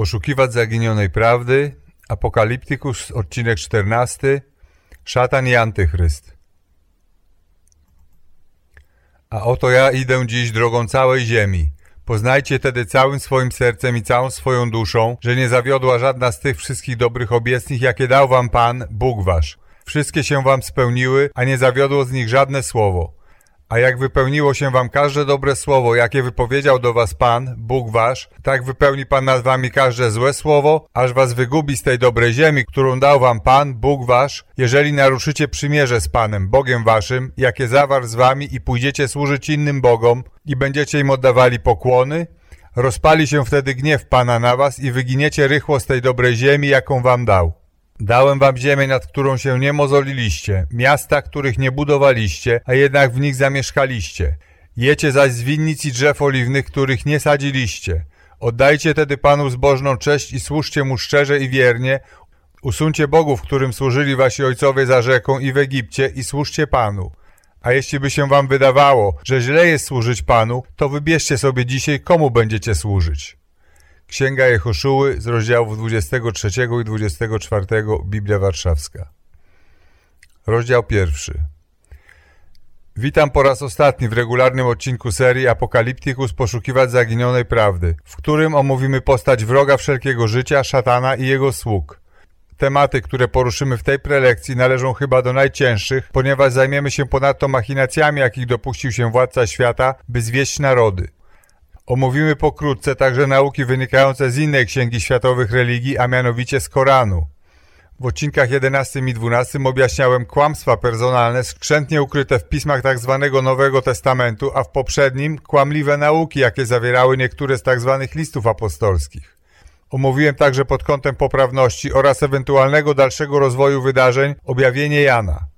Poszukiwać zaginionej prawdy. Apokaliptykus, odcinek 14. Szatan i Antychryst. A oto ja idę dziś drogą całej ziemi. Poznajcie tedy całym swoim sercem i całą swoją duszą, że nie zawiodła żadna z tych wszystkich dobrych obietnic, jakie dał wam Pan, Bóg wasz. Wszystkie się wam spełniły, a nie zawiodło z nich żadne słowo. A jak wypełniło się wam każde dobre słowo, jakie wypowiedział do was Pan, Bóg wasz, tak wypełni Pan nad wami każde złe słowo, aż was wygubi z tej dobrej ziemi, którą dał wam Pan, Bóg wasz, jeżeli naruszycie przymierze z Panem, Bogiem waszym, jakie zawarł z wami i pójdziecie służyć innym Bogom i będziecie im oddawali pokłony, rozpali się wtedy gniew Pana na was i wyginiecie rychło z tej dobrej ziemi, jaką wam dał. Dałem wam ziemię, nad którą się nie mozoliliście, miasta, których nie budowaliście, a jednak w nich zamieszkaliście. Jecie zaś z winnic i drzew oliwnych, których nie sadziliście. Oddajcie tedy Panu zbożną cześć i służcie Mu szczerze i wiernie. Usuńcie bogów, którym służyli wasi ojcowie za rzeką i w Egipcie i służcie Panu. A jeśli by się wam wydawało, że źle jest służyć Panu, to wybierzcie sobie dzisiaj, komu będziecie służyć. Księga Jehoszuły z rozdziałów 23 i 24 Biblia Warszawska. Rozdział pierwszy. Witam po raz ostatni w regularnym odcinku serii Apokaliptykus Poszukiwać Zaginionej Prawdy, w którym omówimy postać wroga wszelkiego życia, szatana i jego sług. Tematy, które poruszymy w tej prelekcji należą chyba do najcięższych, ponieważ zajmiemy się ponadto machinacjami, jakich dopuścił się władca świata, by zwieść narody – Omówimy pokrótce także nauki wynikające z innej księgi światowych religii, a mianowicie z Koranu. W odcinkach 11 i 12 objaśniałem kłamstwa personalne skrzętnie ukryte w pismach tzw. Tak Nowego Testamentu, a w poprzednim kłamliwe nauki, jakie zawierały niektóre z tzw. Tak listów apostolskich. Omówiłem także pod kątem poprawności oraz ewentualnego dalszego rozwoju wydarzeń objawienie Jana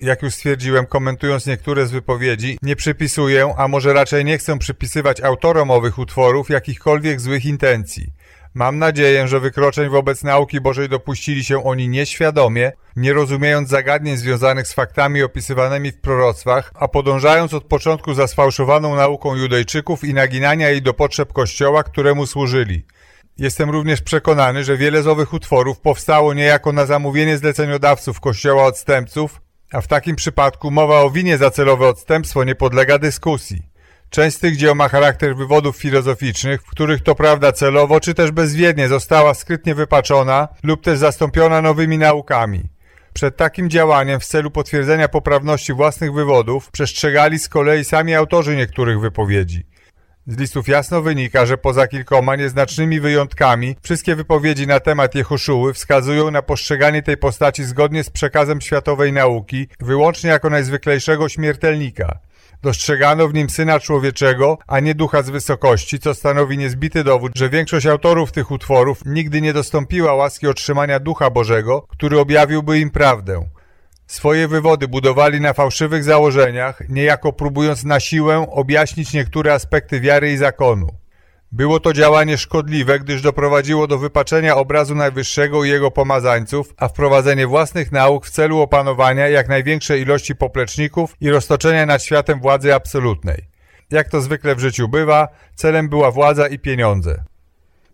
jak już stwierdziłem, komentując niektóre z wypowiedzi, nie przypisuję, a może raczej nie chcę przypisywać autorom owych utworów jakichkolwiek złych intencji. Mam nadzieję, że wykroczeń wobec nauki Bożej dopuścili się oni nieświadomie, nie rozumiejąc zagadnień związanych z faktami opisywanymi w proroctwach, a podążając od początku za sfałszowaną nauką Judejczyków i naginania jej do potrzeb Kościoła, któremu służyli. Jestem również przekonany, że wiele z owych utworów powstało niejako na zamówienie zleceniodawców Kościoła odstępców, a w takim przypadku mowa o winie za celowe odstępstwo nie podlega dyskusji. Część z tych dzieł ma charakter wywodów filozoficznych, w których to prawda celowo czy też bezwiednie została skrytnie wypaczona lub też zastąpiona nowymi naukami. Przed takim działaniem w celu potwierdzenia poprawności własnych wywodów przestrzegali z kolei sami autorzy niektórych wypowiedzi. Z listów jasno wynika, że poza kilkoma nieznacznymi wyjątkami wszystkie wypowiedzi na temat Jehoszuły wskazują na postrzeganie tej postaci zgodnie z przekazem światowej nauki, wyłącznie jako najzwyklejszego śmiertelnika. Dostrzegano w nim Syna Człowieczego, a nie Ducha z wysokości, co stanowi niezbity dowód, że większość autorów tych utworów nigdy nie dostąpiła łaski otrzymania Ducha Bożego, który objawiłby im prawdę. Swoje wywody budowali na fałszywych założeniach, niejako próbując na siłę objaśnić niektóre aspekty wiary i zakonu. Było to działanie szkodliwe, gdyż doprowadziło do wypaczenia obrazu Najwyższego i jego pomazańców, a wprowadzenie własnych nauk w celu opanowania jak największej ilości popleczników i roztoczenia nad światem władzy absolutnej. Jak to zwykle w życiu bywa, celem była władza i pieniądze.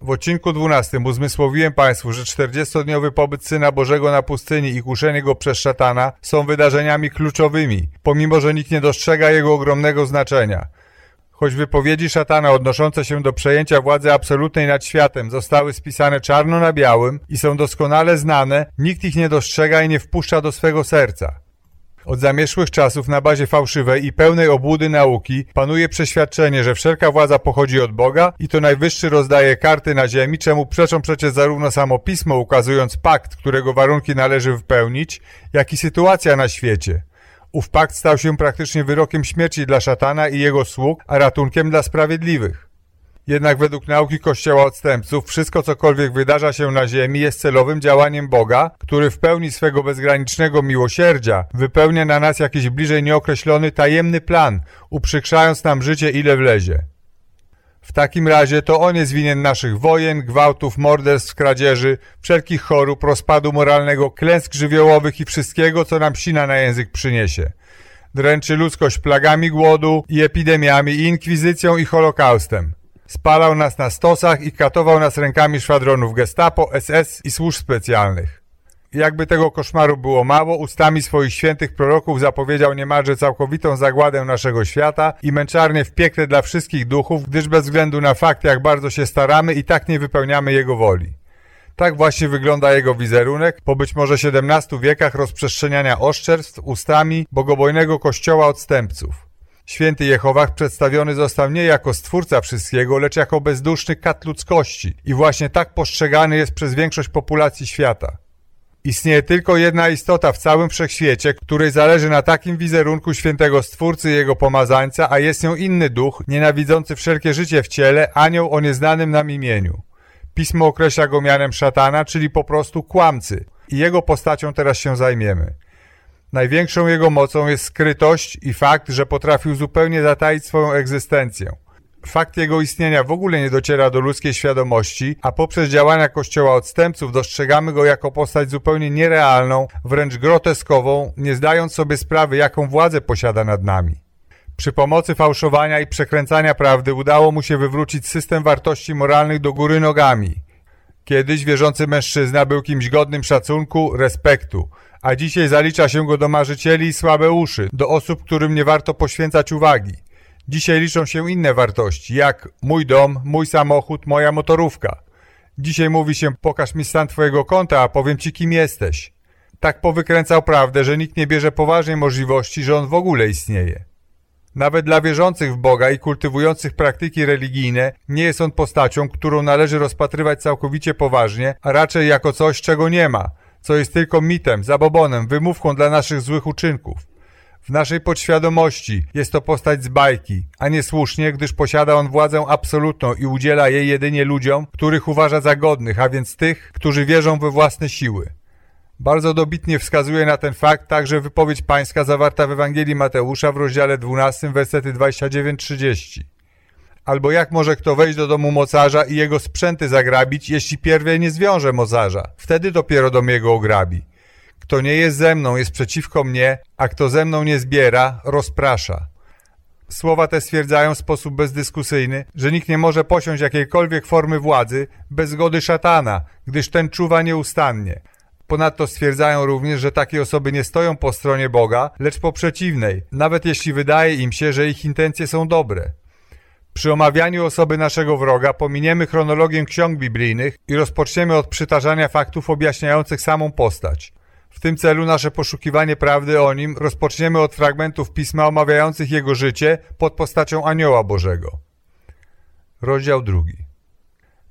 W odcinku 12 uzmysłowiłem Państwu, że 40-dniowy pobyt Syna Bożego na pustyni i kuszenie Go przez szatana są wydarzeniami kluczowymi, pomimo że nikt nie dostrzega jego ogromnego znaczenia. Choć wypowiedzi szatana odnoszące się do przejęcia władzy absolutnej nad światem zostały spisane czarno na białym i są doskonale znane, nikt ich nie dostrzega i nie wpuszcza do swego serca. Od zamieszłych czasów na bazie fałszywej i pełnej obłudy nauki panuje przeświadczenie, że wszelka władza pochodzi od Boga i to Najwyższy rozdaje karty na ziemi, czemu przeczą przecież zarówno samo Pismo ukazując pakt, którego warunki należy wypełnić, jak i sytuacja na świecie. Ów pakt stał się praktycznie wyrokiem śmierci dla szatana i jego sług, a ratunkiem dla sprawiedliwych. Jednak według nauki Kościoła odstępców wszystko cokolwiek wydarza się na ziemi jest celowym działaniem Boga, który w pełni swego bezgranicznego miłosierdzia wypełnia na nas jakiś bliżej nieokreślony tajemny plan, uprzykrzając nam życie ile wlezie. W takim razie to on jest winien naszych wojen, gwałtów, morderstw, kradzieży, wszelkich chorób, rozpadu moralnego, klęsk żywiołowych i wszystkiego, co nam sina na język przyniesie. Dręczy ludzkość plagami głodu i epidemiami, i inkwizycją i holokaustem. Spalał nas na stosach i katował nas rękami szwadronów gestapo, SS i służb specjalnych. Jakby tego koszmaru było mało, ustami swoich świętych proroków zapowiedział niemalże całkowitą zagładę naszego świata i męczarnię w piekle dla wszystkich duchów, gdyż bez względu na fakt, jak bardzo się staramy, i tak nie wypełniamy jego woli. Tak właśnie wygląda jego wizerunek po być może 17 wiekach rozprzestrzeniania oszczerstw ustami bogobojnego kościoła odstępców. Święty Jehowach przedstawiony został nie jako stwórca wszystkiego, lecz jako bezduszny kat ludzkości i właśnie tak postrzegany jest przez większość populacji świata. Istnieje tylko jedna istota w całym wszechświecie, której zależy na takim wizerunku świętego Stwórcy i jego pomazańca, a jest nią inny duch, nienawidzący wszelkie życie w ciele, anioł o nieznanym nam imieniu. Pismo określa go mianem szatana, czyli po prostu kłamcy. I jego postacią teraz się zajmiemy. Największą jego mocą jest skrytość i fakt, że potrafił zupełnie zataić swoją egzystencję. Fakt jego istnienia w ogóle nie dociera do ludzkiej świadomości, a poprzez działania kościoła odstępców dostrzegamy go jako postać zupełnie nierealną, wręcz groteskową, nie zdając sobie sprawy, jaką władzę posiada nad nami. Przy pomocy fałszowania i przekręcania prawdy udało mu się wywrócić system wartości moralnych do góry nogami. Kiedyś wierzący mężczyzna był kimś godnym szacunku, respektu, a dzisiaj zalicza się go do marzycieli i słabe uszy, do osób, którym nie warto poświęcać uwagi. Dzisiaj liczą się inne wartości, jak mój dom, mój samochód, moja motorówka. Dzisiaj mówi się, pokaż mi stan twojego konta, a powiem ci, kim jesteś. Tak powykręcał prawdę, że nikt nie bierze poważnej możliwości, że on w ogóle istnieje. Nawet dla wierzących w Boga i kultywujących praktyki religijne nie jest on postacią, którą należy rozpatrywać całkowicie poważnie, a raczej jako coś, czego nie ma, co jest tylko mitem, zabobonem, wymówką dla naszych złych uczynków. W naszej podświadomości jest to postać z bajki, a nie słusznie, gdyż posiada on władzę absolutną i udziela jej jedynie ludziom, których uważa za godnych, a więc tych, którzy wierzą we własne siły. Bardzo dobitnie wskazuje na ten fakt także wypowiedź pańska zawarta w Ewangelii Mateusza w rozdziale 12, wersety 29-30. Albo jak może kto wejść do domu mocarza i jego sprzęty zagrabić, jeśli pierwej nie zwiąże mocarza? Wtedy dopiero dom jego ograbi. Kto nie jest ze mną, jest przeciwko mnie, a kto ze mną nie zbiera, rozprasza. Słowa te stwierdzają w sposób bezdyskusyjny, że nikt nie może posiąść jakiejkolwiek formy władzy bez zgody szatana, gdyż ten czuwa nieustannie. Ponadto stwierdzają również, że takie osoby nie stoją po stronie Boga, lecz po przeciwnej, nawet jeśli wydaje im się, że ich intencje są dobre. Przy omawianiu osoby naszego wroga pominiemy chronologię ksiąg biblijnych i rozpoczniemy od przytarzania faktów objaśniających samą postać. W tym celu nasze poszukiwanie prawdy o nim rozpoczniemy od fragmentów pisma omawiających jego życie pod postacią Anioła Bożego. Rozdział drugi.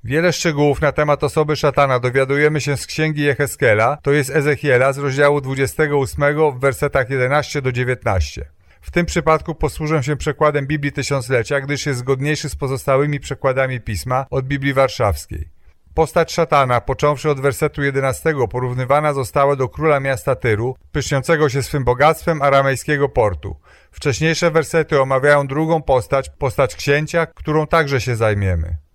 Wiele szczegółów na temat osoby szatana dowiadujemy się z księgi Jeheskela, to jest Ezechiela z rozdziału 28 w wersetach 11 do 19. W tym przypadku posłużę się przekładem Biblii Tysiąclecia, gdyż jest zgodniejszy z pozostałymi przekładami pisma od Biblii Warszawskiej. Postać szatana, począwszy od wersetu 11, porównywana została do króla miasta Tyru, pyszniącego się swym bogactwem aramejskiego portu. Wcześniejsze wersety omawiają drugą postać, postać księcia, którą także się zajmiemy.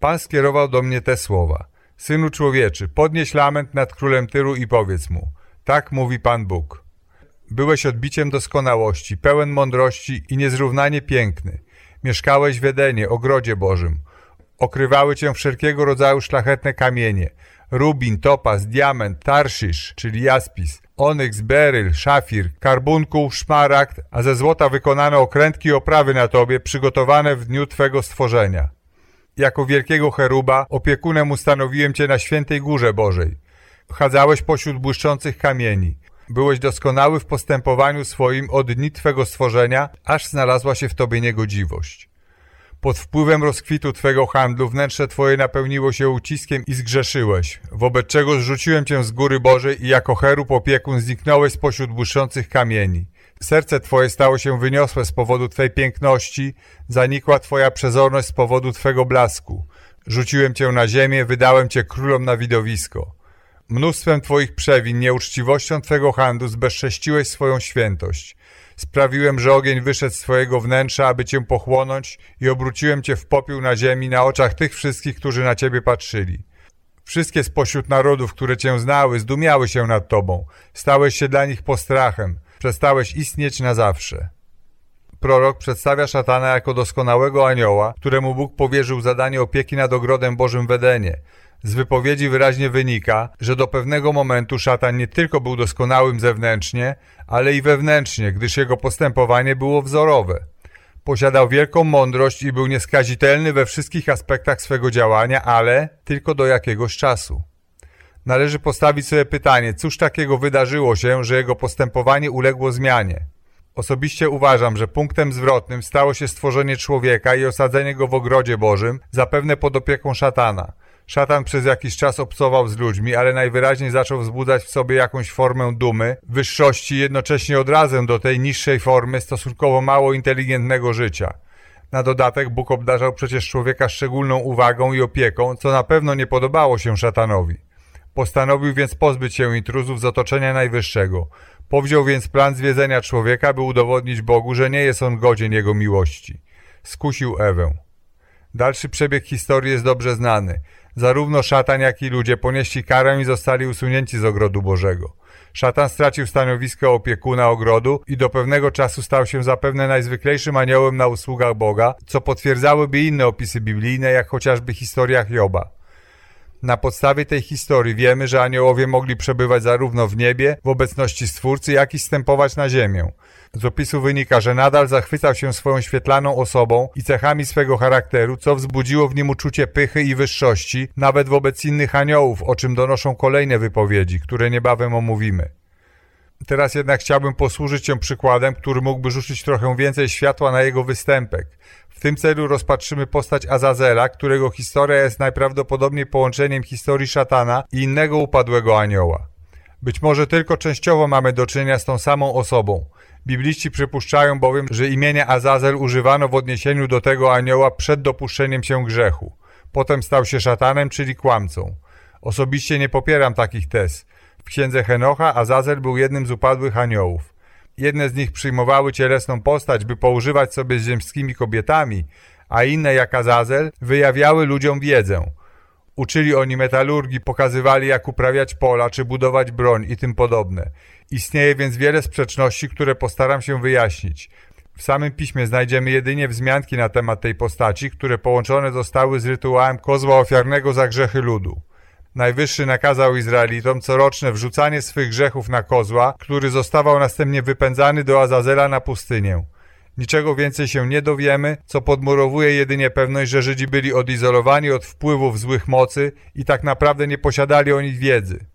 Pan skierował do mnie te słowa. Synu człowieczy, podnieś lament nad królem Tyru i powiedz mu. Tak mówi Pan Bóg. Byłeś odbiciem doskonałości, pełen mądrości i niezrównanie piękny. Mieszkałeś w Edenie, ogrodzie Bożym. Okrywały cię wszelkiego rodzaju szlachetne kamienie. Rubin, topaz, diament, tarszisz, czyli jaspis, onyks, beryl, szafir, karbunkuł, szmaragd, a ze złota wykonane okrętki i oprawy na tobie, przygotowane w dniu twego stworzenia. Jako wielkiego cheruba opiekunem ustanowiłem cię na świętej górze Bożej. Chadzałeś pośród błyszczących kamieni. Byłeś doskonały w postępowaniu swoim od dni twego stworzenia, aż znalazła się w tobie niegodziwość. Pod wpływem rozkwitu Twego handlu wnętrze Twoje napełniło się uciskiem i zgrzeszyłeś, wobec czego zrzuciłem Cię z góry Bożej i jako cherub opiekun zniknąłeś spośród błyszczących kamieni. Serce Twoje stało się wyniosłe z powodu Twej piękności, zanikła Twoja przezorność z powodu Twego blasku. Rzuciłem Cię na ziemię, wydałem Cię królom na widowisko. Mnóstwem Twoich przewin, nieuczciwością Twego handlu zbezcześciłeś swoją świętość. Sprawiłem, że ogień wyszedł z Twojego wnętrza, aby Cię pochłonąć i obróciłem Cię w popiół na ziemi na oczach tych wszystkich, którzy na Ciebie patrzyli. Wszystkie spośród narodów, które Cię znały, zdumiały się nad Tobą. Stałeś się dla nich postrachem. Przestałeś istnieć na zawsze. Prorok przedstawia szatana jako doskonałego anioła, któremu Bóg powierzył zadanie opieki nad ogrodem Bożym w Edenie. Z wypowiedzi wyraźnie wynika, że do pewnego momentu szatan nie tylko był doskonałym zewnętrznie, ale i wewnętrznie, gdyż jego postępowanie było wzorowe. Posiadał wielką mądrość i był nieskazitelny we wszystkich aspektach swego działania, ale tylko do jakiegoś czasu. Należy postawić sobie pytanie, cóż takiego wydarzyło się, że jego postępowanie uległo zmianie. Osobiście uważam, że punktem zwrotnym stało się stworzenie człowieka i osadzenie go w ogrodzie Bożym, zapewne pod opieką szatana. Szatan przez jakiś czas obcował z ludźmi, ale najwyraźniej zaczął wzbudzać w sobie jakąś formę dumy, wyższości jednocześnie odrazę do tej niższej formy stosunkowo mało inteligentnego życia. Na dodatek Bóg obdarzał przecież człowieka szczególną uwagą i opieką, co na pewno nie podobało się szatanowi. Postanowił więc pozbyć się intruzów z otoczenia najwyższego. Powziął więc plan zwiedzenia człowieka, by udowodnić Bogu, że nie jest on godzien jego miłości. Skusił Ewę. Dalszy przebieg historii jest dobrze znany. Zarówno szatan, jak i ludzie ponieśli karę i zostali usunięci z ogrodu Bożego. Szatan stracił stanowisko opiekuna ogrodu i do pewnego czasu stał się zapewne najzwyklejszym aniołem na usługach Boga, co potwierdzałyby inne opisy biblijne, jak chociażby historiach Joba. Na podstawie tej historii wiemy, że aniołowie mogli przebywać zarówno w niebie, w obecności Stwórcy, jak i stępować na ziemię. Z opisu wynika, że nadal zachwycał się swoją świetlaną osobą i cechami swego charakteru, co wzbudziło w nim uczucie pychy i wyższości, nawet wobec innych aniołów, o czym donoszą kolejne wypowiedzi, które niebawem omówimy. Teraz jednak chciałbym posłużyć się przykładem, który mógłby rzucić trochę więcej światła na jego występek. W tym celu rozpatrzymy postać Azazela, którego historia jest najprawdopodobniej połączeniem historii szatana i innego upadłego anioła. Być może tylko częściowo mamy do czynienia z tą samą osobą. Bibliści przypuszczają bowiem, że imienia Azazel używano w odniesieniu do tego anioła przed dopuszczeniem się grzechu. Potem stał się szatanem, czyli kłamcą. Osobiście nie popieram takich tez. Księdze Henocha Azazel był jednym z upadłych aniołów. Jedne z nich przyjmowały cielesną postać, by poużywać sobie z ziemskimi kobietami, a inne, jak Azazel, wyjawiały ludziom wiedzę. Uczyli oni metalurgii, pokazywali jak uprawiać pola czy budować broń i tym podobne. Istnieje więc wiele sprzeczności, które postaram się wyjaśnić. W samym piśmie znajdziemy jedynie wzmianki na temat tej postaci, które połączone zostały z rytuałem kozła ofiarnego za grzechy ludu. Najwyższy nakazał Izraelitom coroczne wrzucanie swych grzechów na kozła, który zostawał następnie wypędzany do Azazela na pustynię. Niczego więcej się nie dowiemy, co podmurowuje jedynie pewność, że Żydzi byli odizolowani od wpływów złych mocy i tak naprawdę nie posiadali o nich wiedzy.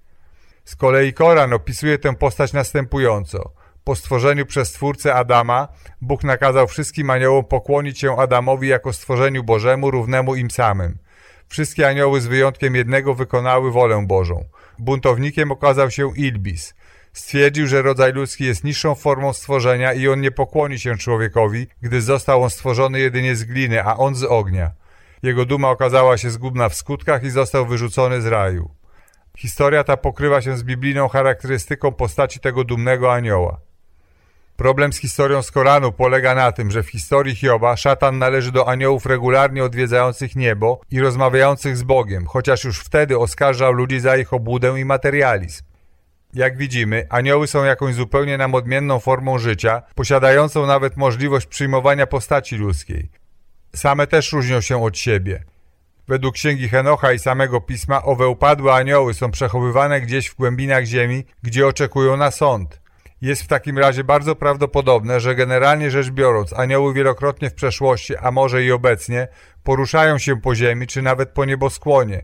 Z kolei Koran opisuje tę postać następująco. Po stworzeniu przez Stwórcę Adama, Bóg nakazał wszystkim aniołom pokłonić się Adamowi jako stworzeniu Bożemu równemu im samym. Wszystkie anioły z wyjątkiem jednego wykonały wolę Bożą. Buntownikiem okazał się Ilbis. Stwierdził, że rodzaj ludzki jest niższą formą stworzenia i on nie pokłoni się człowiekowi, gdy został on stworzony jedynie z gliny, a on z ognia. Jego duma okazała się zgubna w skutkach i został wyrzucony z raju. Historia ta pokrywa się z biblijną charakterystyką postaci tego dumnego anioła. Problem z historią z Koranu polega na tym, że w historii Hioba szatan należy do aniołów regularnie odwiedzających niebo i rozmawiających z Bogiem, chociaż już wtedy oskarżał ludzi za ich obłudę i materializm. Jak widzimy, anioły są jakąś zupełnie nam odmienną formą życia, posiadającą nawet możliwość przyjmowania postaci ludzkiej. Same też różnią się od siebie. Według księgi Henocha i samego pisma owe upadłe anioły są przechowywane gdzieś w głębinach ziemi, gdzie oczekują na sąd. Jest w takim razie bardzo prawdopodobne, że generalnie rzecz biorąc anioły wielokrotnie w przeszłości, a może i obecnie, poruszają się po ziemi czy nawet po nieboskłonie.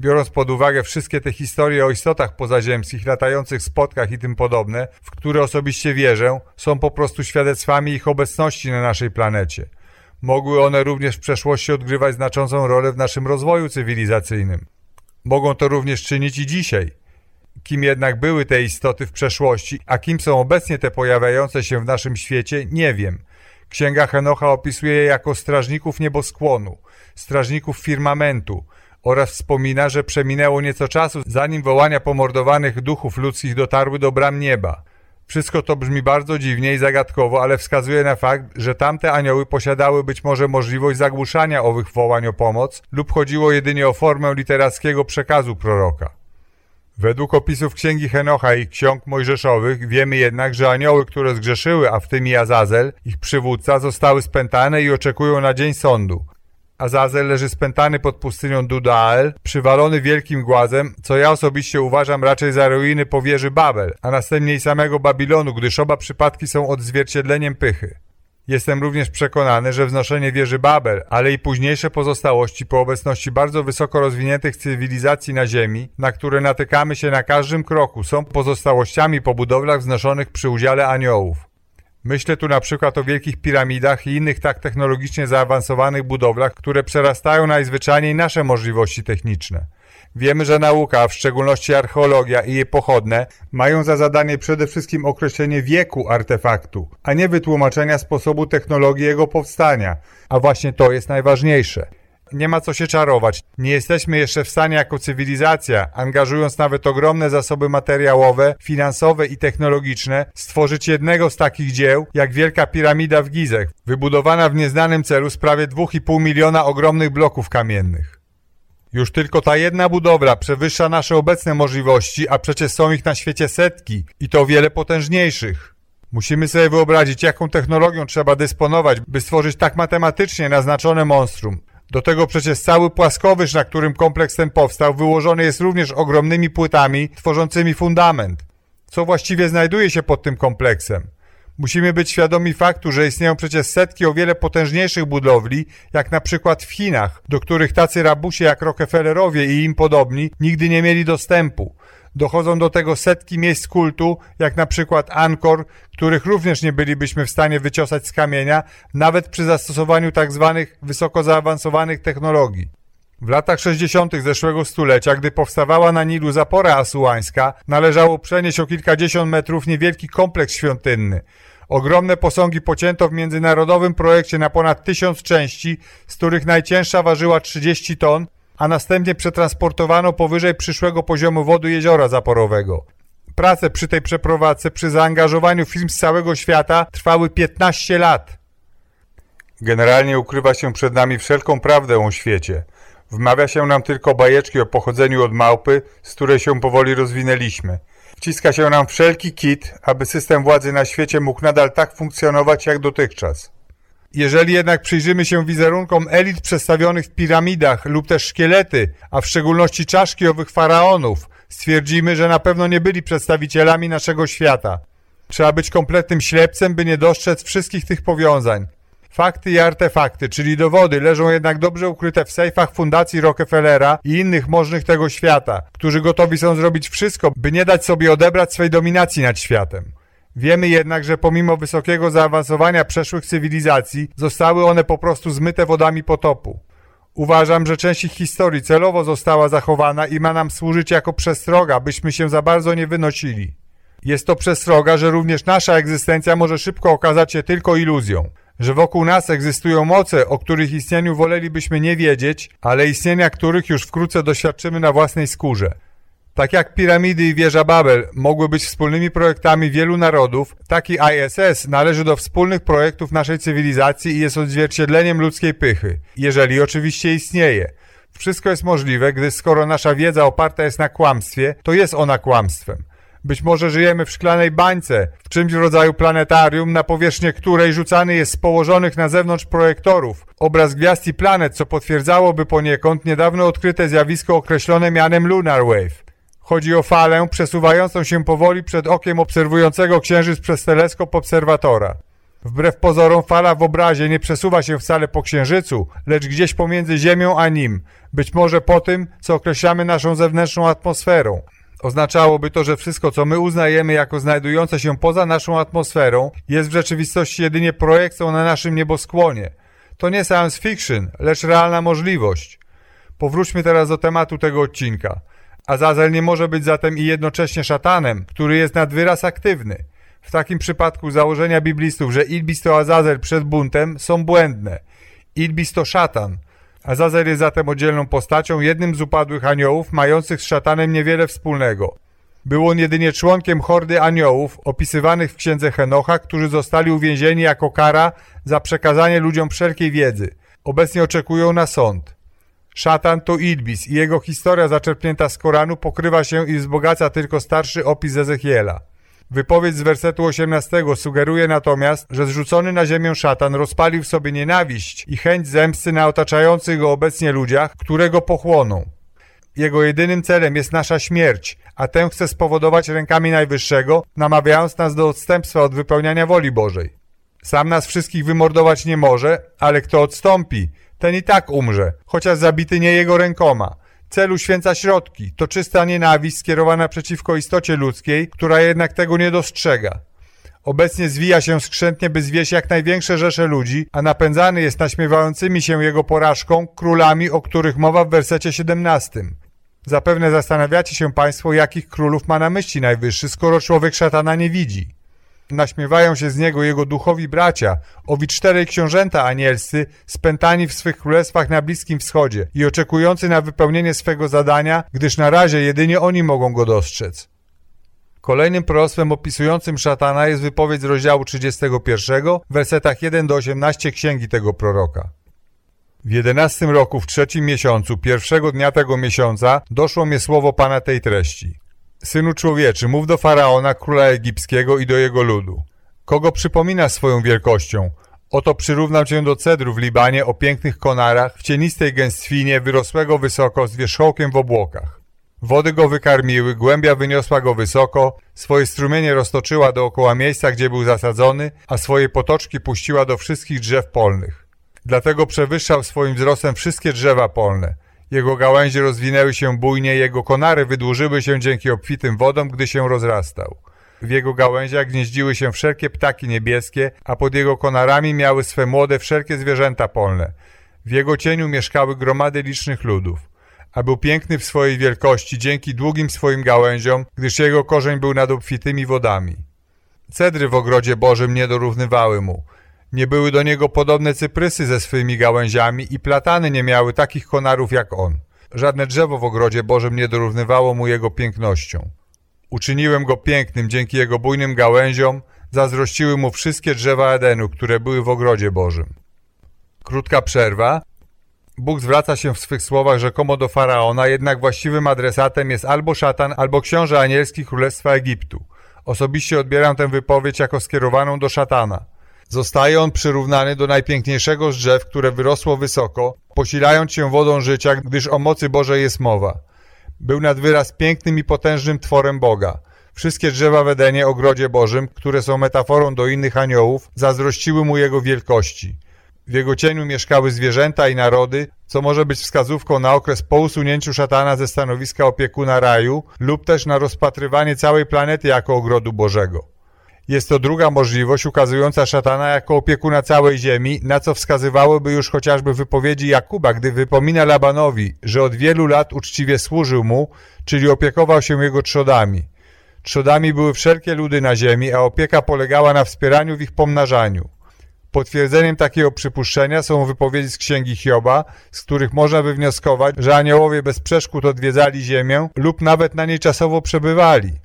Biorąc pod uwagę wszystkie te historie o istotach pozaziemskich, latających spotkach i tym podobne, w które osobiście wierzę, są po prostu świadectwami ich obecności na naszej planecie. Mogły one również w przeszłości odgrywać znaczącą rolę w naszym rozwoju cywilizacyjnym. Mogą to również czynić i dzisiaj. Kim jednak były te istoty w przeszłości, a kim są obecnie te pojawiające się w naszym świecie, nie wiem. Księga Henocha opisuje je jako strażników nieboskłonu, strażników firmamentu oraz wspomina, że przeminęło nieco czasu, zanim wołania pomordowanych duchów ludzkich dotarły do bram nieba. Wszystko to brzmi bardzo dziwnie i zagadkowo, ale wskazuje na fakt, że tamte anioły posiadały być może możliwość zagłuszania owych wołań o pomoc lub chodziło jedynie o formę literackiego przekazu proroka. Według opisów Księgi Henocha i Ksiąg Mojżeszowych wiemy jednak, że anioły, które zgrzeszyły, a w tym i Azazel, ich przywódca, zostały spętane i oczekują na dzień sądu. Azazel leży spętany pod pustynią Dudael, przywalony wielkim głazem, co ja osobiście uważam raczej za ruiny po wieży Babel, a następnie i samego Babilonu, gdyż oba przypadki są odzwierciedleniem pychy. Jestem również przekonany, że wznoszenie wieży Babel, ale i późniejsze pozostałości po obecności bardzo wysoko rozwiniętych cywilizacji na Ziemi, na które natykamy się na każdym kroku, są pozostałościami po budowlach wznoszonych przy udziale aniołów. Myślę tu na przykład o wielkich piramidach i innych tak technologicznie zaawansowanych budowlach, które przerastają najzwyczajniej nasze możliwości techniczne. Wiemy, że nauka, w szczególności archeologia i jej pochodne, mają za zadanie przede wszystkim określenie wieku artefaktu, a nie wytłumaczenia sposobu technologii jego powstania, a właśnie to jest najważniejsze. Nie ma co się czarować. Nie jesteśmy jeszcze w stanie jako cywilizacja, angażując nawet ogromne zasoby materiałowe, finansowe i technologiczne, stworzyć jednego z takich dzieł, jak Wielka Piramida w Gizech, wybudowana w nieznanym celu z prawie 2,5 miliona ogromnych bloków kamiennych. Już tylko ta jedna budowla przewyższa nasze obecne możliwości, a przecież są ich na świecie setki i to wiele potężniejszych. Musimy sobie wyobrazić, jaką technologią trzeba dysponować, by stworzyć tak matematycznie naznaczone monstrum. Do tego przecież cały płaskowyż, na którym kompleks ten powstał, wyłożony jest również ogromnymi płytami tworzącymi fundament. Co właściwie znajduje się pod tym kompleksem? Musimy być świadomi faktu, że istnieją przecież setki o wiele potężniejszych budowli, jak na przykład w Chinach, do których tacy rabusie jak Rockefellerowie i im podobni nigdy nie mieli dostępu. Dochodzą do tego setki miejsc kultu, jak na przykład Angkor, których również nie bylibyśmy w stanie wyciosać z kamienia, nawet przy zastosowaniu tzw. Tak wysoko zaawansowanych technologii. W latach 60. zeszłego stulecia, gdy powstawała na Nilu zapora asułańska, należało przenieść o kilkadziesiąt metrów niewielki kompleks świątynny. Ogromne posągi pocięto w międzynarodowym projekcie na ponad tysiąc części, z których najcięższa ważyła 30 ton, a następnie przetransportowano powyżej przyszłego poziomu wody jeziora zaporowego. Prace przy tej przeprowadzce, przy zaangażowaniu firm z całego świata trwały 15 lat. Generalnie ukrywa się przed nami wszelką prawdę o świecie. Wmawia się nam tylko bajeczki o pochodzeniu od małpy, z której się powoli rozwinęliśmy. Wciska się nam wszelki kit, aby system władzy na świecie mógł nadal tak funkcjonować jak dotychczas. Jeżeli jednak przyjrzymy się wizerunkom elit przedstawionych w piramidach lub też szkielety, a w szczególności czaszki owych faraonów, stwierdzimy, że na pewno nie byli przedstawicielami naszego świata. Trzeba być kompletnym ślepcem, by nie dostrzec wszystkich tych powiązań. Fakty i artefakty, czyli dowody, leżą jednak dobrze ukryte w sejfach Fundacji Rockefellera i innych możnych tego świata, którzy gotowi są zrobić wszystko, by nie dać sobie odebrać swej dominacji nad światem. Wiemy jednak, że pomimo wysokiego zaawansowania przeszłych cywilizacji, zostały one po prostu zmyte wodami potopu. Uważam, że część ich historii celowo została zachowana i ma nam służyć jako przestroga, byśmy się za bardzo nie wynosili. Jest to przestroga, że również nasza egzystencja może szybko okazać się tylko iluzją że wokół nas egzystują moce, o których istnieniu wolelibyśmy nie wiedzieć, ale istnienia których już wkrótce doświadczymy na własnej skórze. Tak jak piramidy i wieża Babel mogły być wspólnymi projektami wielu narodów, tak i ISS należy do wspólnych projektów naszej cywilizacji i jest odzwierciedleniem ludzkiej pychy, jeżeli oczywiście istnieje. Wszystko jest możliwe, gdyż skoro nasza wiedza oparta jest na kłamstwie, to jest ona kłamstwem. Być może żyjemy w szklanej bańce, w czymś w rodzaju planetarium, na powierzchnię której rzucany jest z położonych na zewnątrz projektorów obraz gwiazd i planet, co potwierdzałoby poniekąd niedawno odkryte zjawisko określone mianem Lunar Wave. Chodzi o falę przesuwającą się powoli przed okiem obserwującego księżyc przez teleskop obserwatora. Wbrew pozorom fala w obrazie nie przesuwa się wcale po księżycu, lecz gdzieś pomiędzy Ziemią a nim, być może po tym, co określamy naszą zewnętrzną atmosferą. Oznaczałoby to, że wszystko, co my uznajemy jako znajdujące się poza naszą atmosferą, jest w rzeczywistości jedynie projekcją na naszym nieboskłonie. To nie science fiction, lecz realna możliwość. Powróćmy teraz do tematu tego odcinka. Azazel nie może być zatem i jednocześnie szatanem, który jest nad wyraz aktywny. W takim przypadku założenia biblistów, że Ilbis to Azazel przed buntem są błędne. Ilbis to szatan, Azazel jest zatem oddzielną postacią, jednym z upadłych aniołów, mających z szatanem niewiele wspólnego. Był on jedynie członkiem hordy aniołów, opisywanych w księdze Henocha, którzy zostali uwięzieni jako kara za przekazanie ludziom wszelkiej wiedzy. Obecnie oczekują na sąd. Szatan to Idbis i jego historia zaczerpnięta z Koranu pokrywa się i wzbogaca tylko starszy opis Ezechiela. Wypowiedź z wersetu 18 sugeruje natomiast, że zrzucony na ziemię szatan rozpalił w sobie nienawiść i chęć zemsty na otaczających go obecnie ludziach, które go pochłoną. Jego jedynym celem jest nasza śmierć, a tę chce spowodować rękami Najwyższego, namawiając nas do odstępstwa od wypełniania woli Bożej. Sam nas wszystkich wymordować nie może, ale kto odstąpi, ten i tak umrze, chociaż zabity nie jego rękoma. Cel uświęca środki, to czysta nienawiść skierowana przeciwko istocie ludzkiej, która jednak tego nie dostrzega. Obecnie zwija się skrzętnie, by zwieść jak największe rzesze ludzi, a napędzany jest naśmiewającymi się jego porażką królami, o których mowa w wersecie 17. Zapewne zastanawiacie się Państwo, jakich królów ma na myśli Najwyższy, skoro człowiek szatana nie widzi. Naśmiewają się z niego jego duchowi bracia, owi czterej książęta anielscy, spętani w swych królestwach na Bliskim Wschodzie i oczekujący na wypełnienie swego zadania, gdyż na razie jedynie oni mogą go dostrzec. Kolejnym proroctwem opisującym szatana jest wypowiedź z rozdziału 31, w wersetach 1 do 18 księgi tego proroka. W jedenastym roku, w trzecim miesiącu, pierwszego dnia tego miesiąca, doszło mnie słowo Pana tej treści. Synu człowieczy, mów do Faraona, króla egipskiego i do jego ludu. Kogo przypomina swoją wielkością? Oto przyrównam cię do cedru w Libanie o pięknych konarach, w cienistej gęstwinie, wyrosłego wysoko, z wierzchołkiem w obłokach. Wody go wykarmiły, głębia wyniosła go wysoko, swoje strumienie roztoczyła dookoła miejsca, gdzie był zasadzony, a swoje potoczki puściła do wszystkich drzew polnych. Dlatego przewyższał swoim wzrostem wszystkie drzewa polne. Jego gałęzie rozwinęły się bujnie, jego konary wydłużyły się dzięki obfitym wodom, gdy się rozrastał. W jego gałęziach gnieździły się wszelkie ptaki niebieskie, a pod jego konarami miały swe młode wszelkie zwierzęta polne. W jego cieniu mieszkały gromady licznych ludów. A był piękny w swojej wielkości dzięki długim swoim gałęziom, gdyż jego korzeń był nad obfitymi wodami. Cedry w ogrodzie Bożym nie dorównywały mu. Nie były do niego podobne cyprysy ze swymi gałęziami i platany nie miały takich konarów jak on. Żadne drzewo w ogrodzie Bożym nie dorównywało mu jego pięknością. Uczyniłem go pięknym dzięki jego bujnym gałęziom, zazdrościły mu wszystkie drzewa Edenu, które były w ogrodzie Bożym. Krótka przerwa. Bóg zwraca się w swych słowach rzekomo do Faraona, jednak właściwym adresatem jest albo szatan, albo książę anielski Królestwa Egiptu. Osobiście odbieram tę wypowiedź jako skierowaną do szatana. Zostaje on przyrównany do najpiękniejszego z drzew, które wyrosło wysoko, posilając się wodą życia, gdyż o mocy Bożej jest mowa. Był nad wyraz pięknym i potężnym tworem Boga. Wszystkie drzewa w Edenie, ogrodzie Bożym, które są metaforą do innych aniołów, zazdrościły mu jego wielkości. W jego cieniu mieszkały zwierzęta i narody, co może być wskazówką na okres po usunięciu szatana ze stanowiska opiekuna raju lub też na rozpatrywanie całej planety jako ogrodu Bożego. Jest to druga możliwość ukazująca szatana jako opiekuna całej ziemi, na co wskazywałyby już chociażby wypowiedzi Jakuba, gdy wypomina Labanowi, że od wielu lat uczciwie służył mu, czyli opiekował się jego trzodami. Trzodami były wszelkie ludy na ziemi, a opieka polegała na wspieraniu w ich pomnażaniu. Potwierdzeniem takiego przypuszczenia są wypowiedzi z księgi Hioba, z których można wywnioskować, że aniołowie bez przeszkód odwiedzali ziemię lub nawet na niej czasowo przebywali.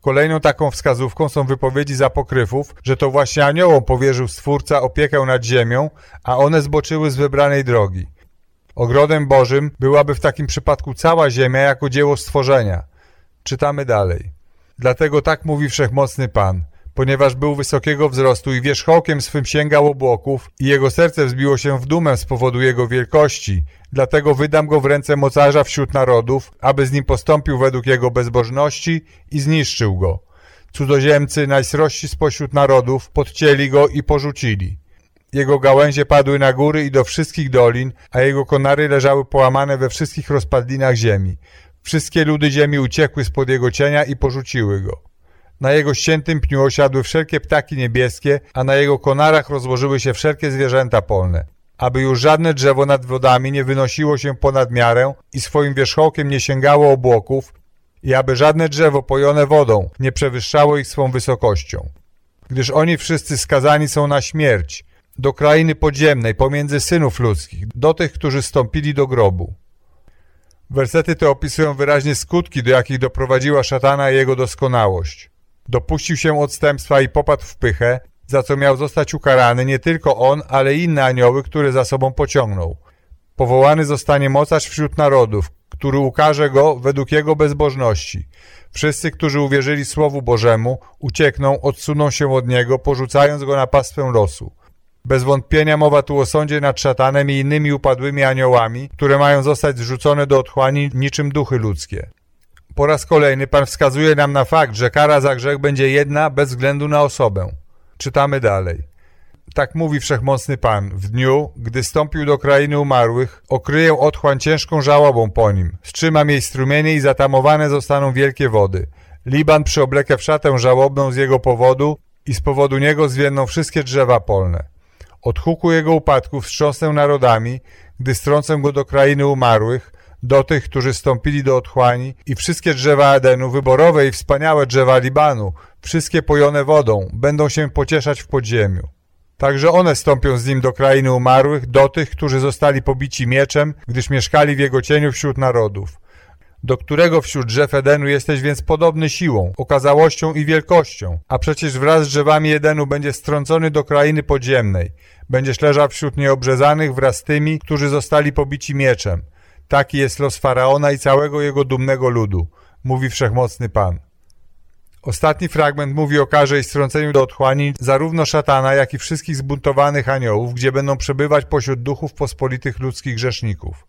Kolejną taką wskazówką są wypowiedzi z apokryfów, że to właśnie aniołom powierzył Stwórca opiekę nad ziemią, a one zboczyły z wybranej drogi. Ogrodem Bożym byłaby w takim przypadku cała ziemia jako dzieło stworzenia. Czytamy dalej. Dlatego tak mówi Wszechmocny Pan – ponieważ był wysokiego wzrostu i wierzchołkiem swym sięgał obłoków i jego serce wzbiło się w dumę z powodu jego wielkości. Dlatego wydam go w ręce mocarza wśród narodów, aby z nim postąpił według jego bezbożności i zniszczył go. Cudzoziemcy, najsrości spośród narodów, podcięli go i porzucili. Jego gałęzie padły na góry i do wszystkich dolin, a jego konary leżały połamane we wszystkich rozpadlinach ziemi. Wszystkie ludy ziemi uciekły spod jego cienia i porzuciły go. Na jego ściętym pniu osiadły wszelkie ptaki niebieskie, a na jego konarach rozłożyły się wszelkie zwierzęta polne. Aby już żadne drzewo nad wodami nie wynosiło się ponad miarę i swoim wierzchołkiem nie sięgało obłoków, i aby żadne drzewo pojone wodą nie przewyższało ich swą wysokością. Gdyż oni wszyscy skazani są na śmierć, do krainy podziemnej, pomiędzy synów ludzkich, do tych, którzy stąpili do grobu. Wersety te opisują wyraźnie skutki, do jakich doprowadziła szatana i jego doskonałość. Dopuścił się odstępstwa i popadł w pychę, za co miał zostać ukarany nie tylko on, ale inne anioły, które za sobą pociągnął. Powołany zostanie mocarz wśród narodów, który ukaże go według jego bezbożności. Wszyscy, którzy uwierzyli Słowu Bożemu, uciekną, odsuną się od niego, porzucając go na pastwę losu. Bez wątpienia mowa tu o sądzie nad szatanem i innymi upadłymi aniołami, które mają zostać zrzucone do otchłani niczym duchy ludzkie. Po raz kolejny Pan wskazuje nam na fakt, że kara za grzech będzie jedna bez względu na osobę. Czytamy dalej. Tak mówi wszechmocny Pan, w dniu, gdy stąpił do krainy umarłych, okryję otchłań ciężką żałobą po nim, wstrzymam jej strumienie i zatamowane zostaną wielkie wody. Liban przyoblekę w szatę żałobną z jego powodu i z powodu niego zwienną wszystkie drzewa polne. Od huku jego upadku wstrząsnę narodami, gdy strącę go do krainy umarłych, do tych, którzy stąpili do otchłani i wszystkie drzewa Edenu, wyborowe i wspaniałe drzewa Libanu, wszystkie pojone wodą, będą się pocieszać w podziemiu. Także one stąpią z nim do krainy umarłych, do tych, którzy zostali pobici mieczem, gdyż mieszkali w jego cieniu wśród narodów. Do którego wśród drzew Edenu jesteś więc podobny siłą, okazałością i wielkością, a przecież wraz z drzewami Edenu będzie strącony do krainy podziemnej. Będziesz leżał wśród nieobrzezanych wraz z tymi, którzy zostali pobici mieczem. Taki jest los Faraona i całego jego dumnego ludu, mówi Wszechmocny Pan. Ostatni fragment mówi o karze i strąceniu do otchłani zarówno szatana, jak i wszystkich zbuntowanych aniołów, gdzie będą przebywać pośród duchów pospolitych ludzkich grzeszników.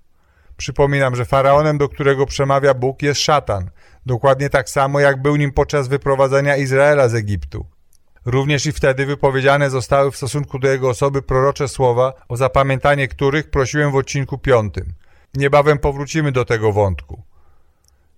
Przypominam, że faraonem, do którego przemawia Bóg, jest szatan, dokładnie tak samo jak był nim podczas wyprowadzenia Izraela z Egiptu. Również i wtedy wypowiedziane zostały w stosunku do jego osoby prorocze słowa, o zapamiętanie których prosiłem w odcinku piątym. Niebawem powrócimy do tego wątku.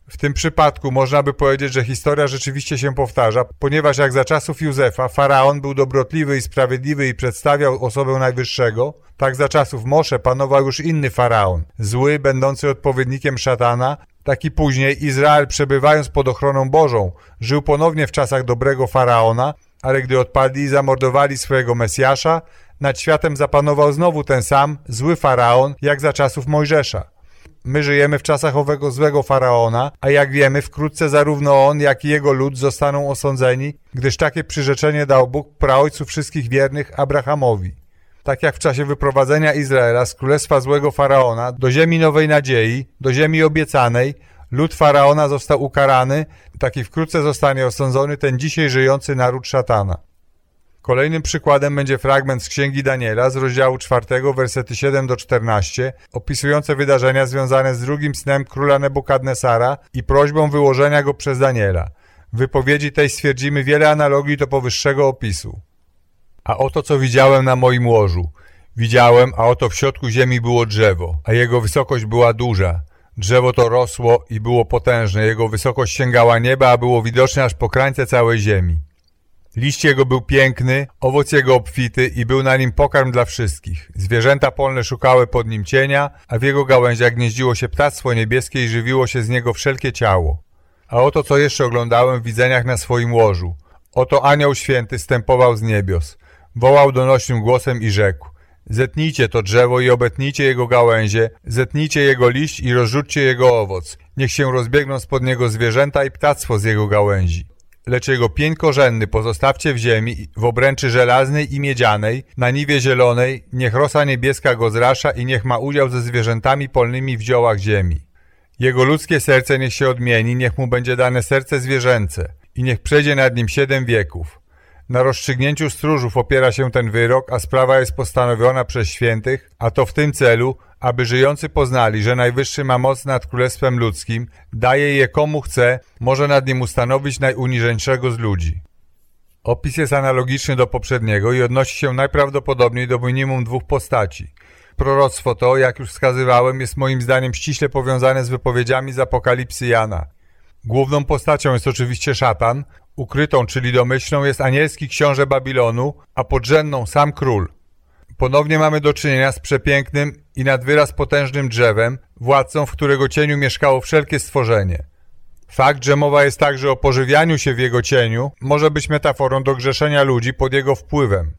W tym przypadku można by powiedzieć, że historia rzeczywiście się powtarza, ponieważ jak za czasów Józefa faraon był dobrotliwy i sprawiedliwy i przedstawiał osobę najwyższego, tak za czasów Mosze panował już inny faraon, zły, będący odpowiednikiem szatana, taki później Izrael przebywając pod ochroną Bożą, żył ponownie w czasach dobrego faraona, ale gdy odpadli i zamordowali swojego Mesjasza, nad światem zapanował znowu ten sam, zły faraon, jak za czasów Mojżesza. My żyjemy w czasach owego złego faraona, a jak wiemy, wkrótce zarówno on, jak i jego lud zostaną osądzeni, gdyż takie przyrzeczenie dał Bóg praojcu wszystkich wiernych Abrahamowi. Tak jak w czasie wyprowadzenia Izraela z królestwa złego faraona do ziemi nowej nadziei, do ziemi obiecanej, lud faraona został ukarany, tak i wkrótce zostanie osądzony ten dzisiaj żyjący naród szatana. Kolejnym przykładem będzie fragment z Księgi Daniela z rozdziału 4, versety 7 do 14, opisujące wydarzenia związane z drugim snem króla Nebukadnesara i prośbą wyłożenia go przez Daniela. W wypowiedzi tej stwierdzimy wiele analogii do powyższego opisu. A oto co widziałem na moim łożu. Widziałem, a oto w środku ziemi było drzewo, a jego wysokość była duża. Drzewo to rosło i było potężne, jego wysokość sięgała nieba, a było widoczne aż po krańce całej ziemi. Liść jego był piękny, owoc jego obfity i był na nim pokarm dla wszystkich. Zwierzęta polne szukały pod nim cienia, a w jego gałęziach gnieździło się ptactwo niebieskie i żywiło się z niego wszelkie ciało. A oto co jeszcze oglądałem w widzeniach na swoim łożu. Oto anioł święty stępował z niebios. Wołał donośnym głosem i rzekł. Zetnijcie to drzewo i obetnijcie jego gałęzie, zetnijcie jego liść i rozrzućcie jego owoc. Niech się rozbiegną spod niego zwierzęta i ptactwo z jego gałęzi lecz jego pień korzenny pozostawcie w ziemi, w obręczy żelaznej i miedzianej, na niwie zielonej, niech rosa niebieska go zrasza i niech ma udział ze zwierzętami polnymi w ziołach ziemi. Jego ludzkie serce niech się odmieni, niech mu będzie dane serce zwierzęce i niech przejdzie nad nim siedem wieków. Na rozstrzygnięciu stróżów opiera się ten wyrok, a sprawa jest postanowiona przez świętych, a to w tym celu, aby żyjący poznali, że Najwyższy ma moc nad Królestwem Ludzkim, daje je komu chce, może nad nim ustanowić najuniżeńszego z ludzi. Opis jest analogiczny do poprzedniego i odnosi się najprawdopodobniej do minimum dwóch postaci. Proroctwo to, jak już wskazywałem, jest moim zdaniem ściśle powiązane z wypowiedziami z Apokalipsy Jana. Główną postacią jest oczywiście szatan, ukrytą, czyli domyślną jest anielski książę Babilonu, a podrzędną sam król – Ponownie mamy do czynienia z przepięknym i nad wyraz potężnym drzewem, władcą, w którego cieniu mieszkało wszelkie stworzenie. Fakt, że mowa jest także o pożywianiu się w jego cieniu, może być metaforą do grzeszenia ludzi pod jego wpływem.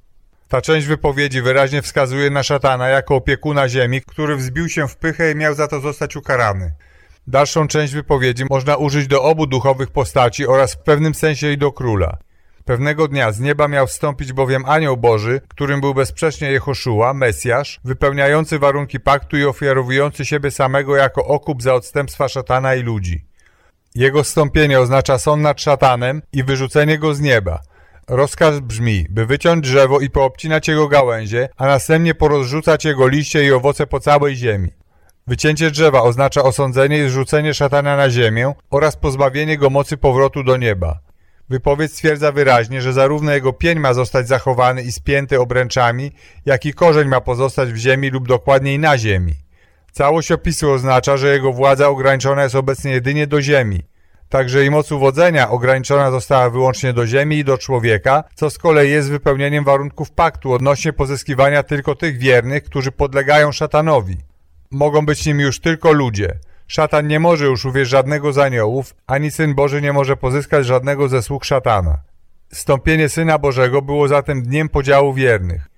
Ta część wypowiedzi wyraźnie wskazuje na szatana jako opiekuna ziemi, który wzbił się w pychę i miał za to zostać ukarany. Dalszą część wypowiedzi można użyć do obu duchowych postaci oraz w pewnym sensie i do króla. Pewnego dnia z nieba miał wstąpić bowiem anioł Boży, którym był bezsprzecznie Jehoszua, Mesjasz, wypełniający warunki paktu i ofiarowujący siebie samego jako okup za odstępstwa szatana i ludzi. Jego wstąpienie oznacza sąd nad szatanem i wyrzucenie go z nieba. Rozkaz brzmi, by wyciąć drzewo i poobcinać jego gałęzie, a następnie porozrzucać jego liście i owoce po całej ziemi. Wycięcie drzewa oznacza osądzenie i zrzucenie szatana na ziemię oraz pozbawienie go mocy powrotu do nieba. Wypowiedź stwierdza wyraźnie, że zarówno jego pień ma zostać zachowany i spięty obręczami, jak i korzeń ma pozostać w ziemi lub dokładniej na ziemi. Całość opisu oznacza, że jego władza ograniczona jest obecnie jedynie do ziemi. Także i moc uwodzenia ograniczona została wyłącznie do ziemi i do człowieka, co z kolei jest wypełnieniem warunków paktu odnośnie pozyskiwania tylko tych wiernych, którzy podlegają szatanowi. Mogą być nim już tylko ludzie. Szatan nie może już uwierzyć żadnego z aniołów, ani Syn Boży nie może pozyskać żadnego ze sług szatana. Stąpienie Syna Bożego było zatem dniem podziału wiernych.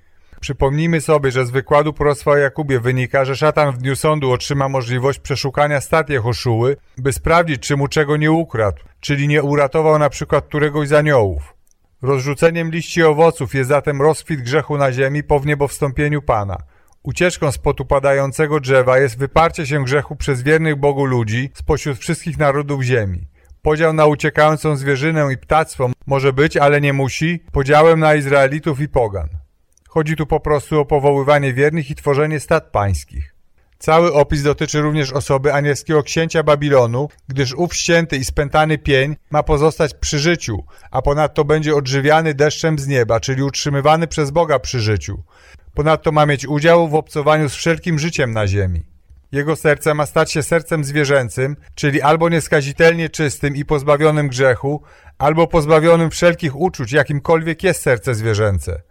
Przypomnijmy sobie, że z wykładu proroctwa Jakubie wynika, że szatan w dniu sądu otrzyma możliwość przeszukania stat Jehoszuły, by sprawdzić, czy mu czego nie ukradł, czyli nie uratował na przykład któregoś z aniołów. Rozrzuceniem liści owoców jest zatem rozkwit grzechu na ziemi po wniebowstąpieniu Pana. Ucieczką spod upadającego drzewa jest wyparcie się grzechu przez wiernych Bogu ludzi spośród wszystkich narodów ziemi. Podział na uciekającą zwierzynę i ptactwo może być, ale nie musi, podziałem na Izraelitów i pogan. Chodzi tu po prostu o powoływanie wiernych i tworzenie stad pańskich. Cały opis dotyczy również osoby anielskiego księcia Babilonu, gdyż ów ścięty i spętany pień ma pozostać przy życiu, a ponadto będzie odżywiany deszczem z nieba, czyli utrzymywany przez Boga przy życiu. Ponadto ma mieć udział w obcowaniu z wszelkim życiem na ziemi. Jego serce ma stać się sercem zwierzęcym, czyli albo nieskazitelnie czystym i pozbawionym grzechu, albo pozbawionym wszelkich uczuć, jakimkolwiek jest serce zwierzęce.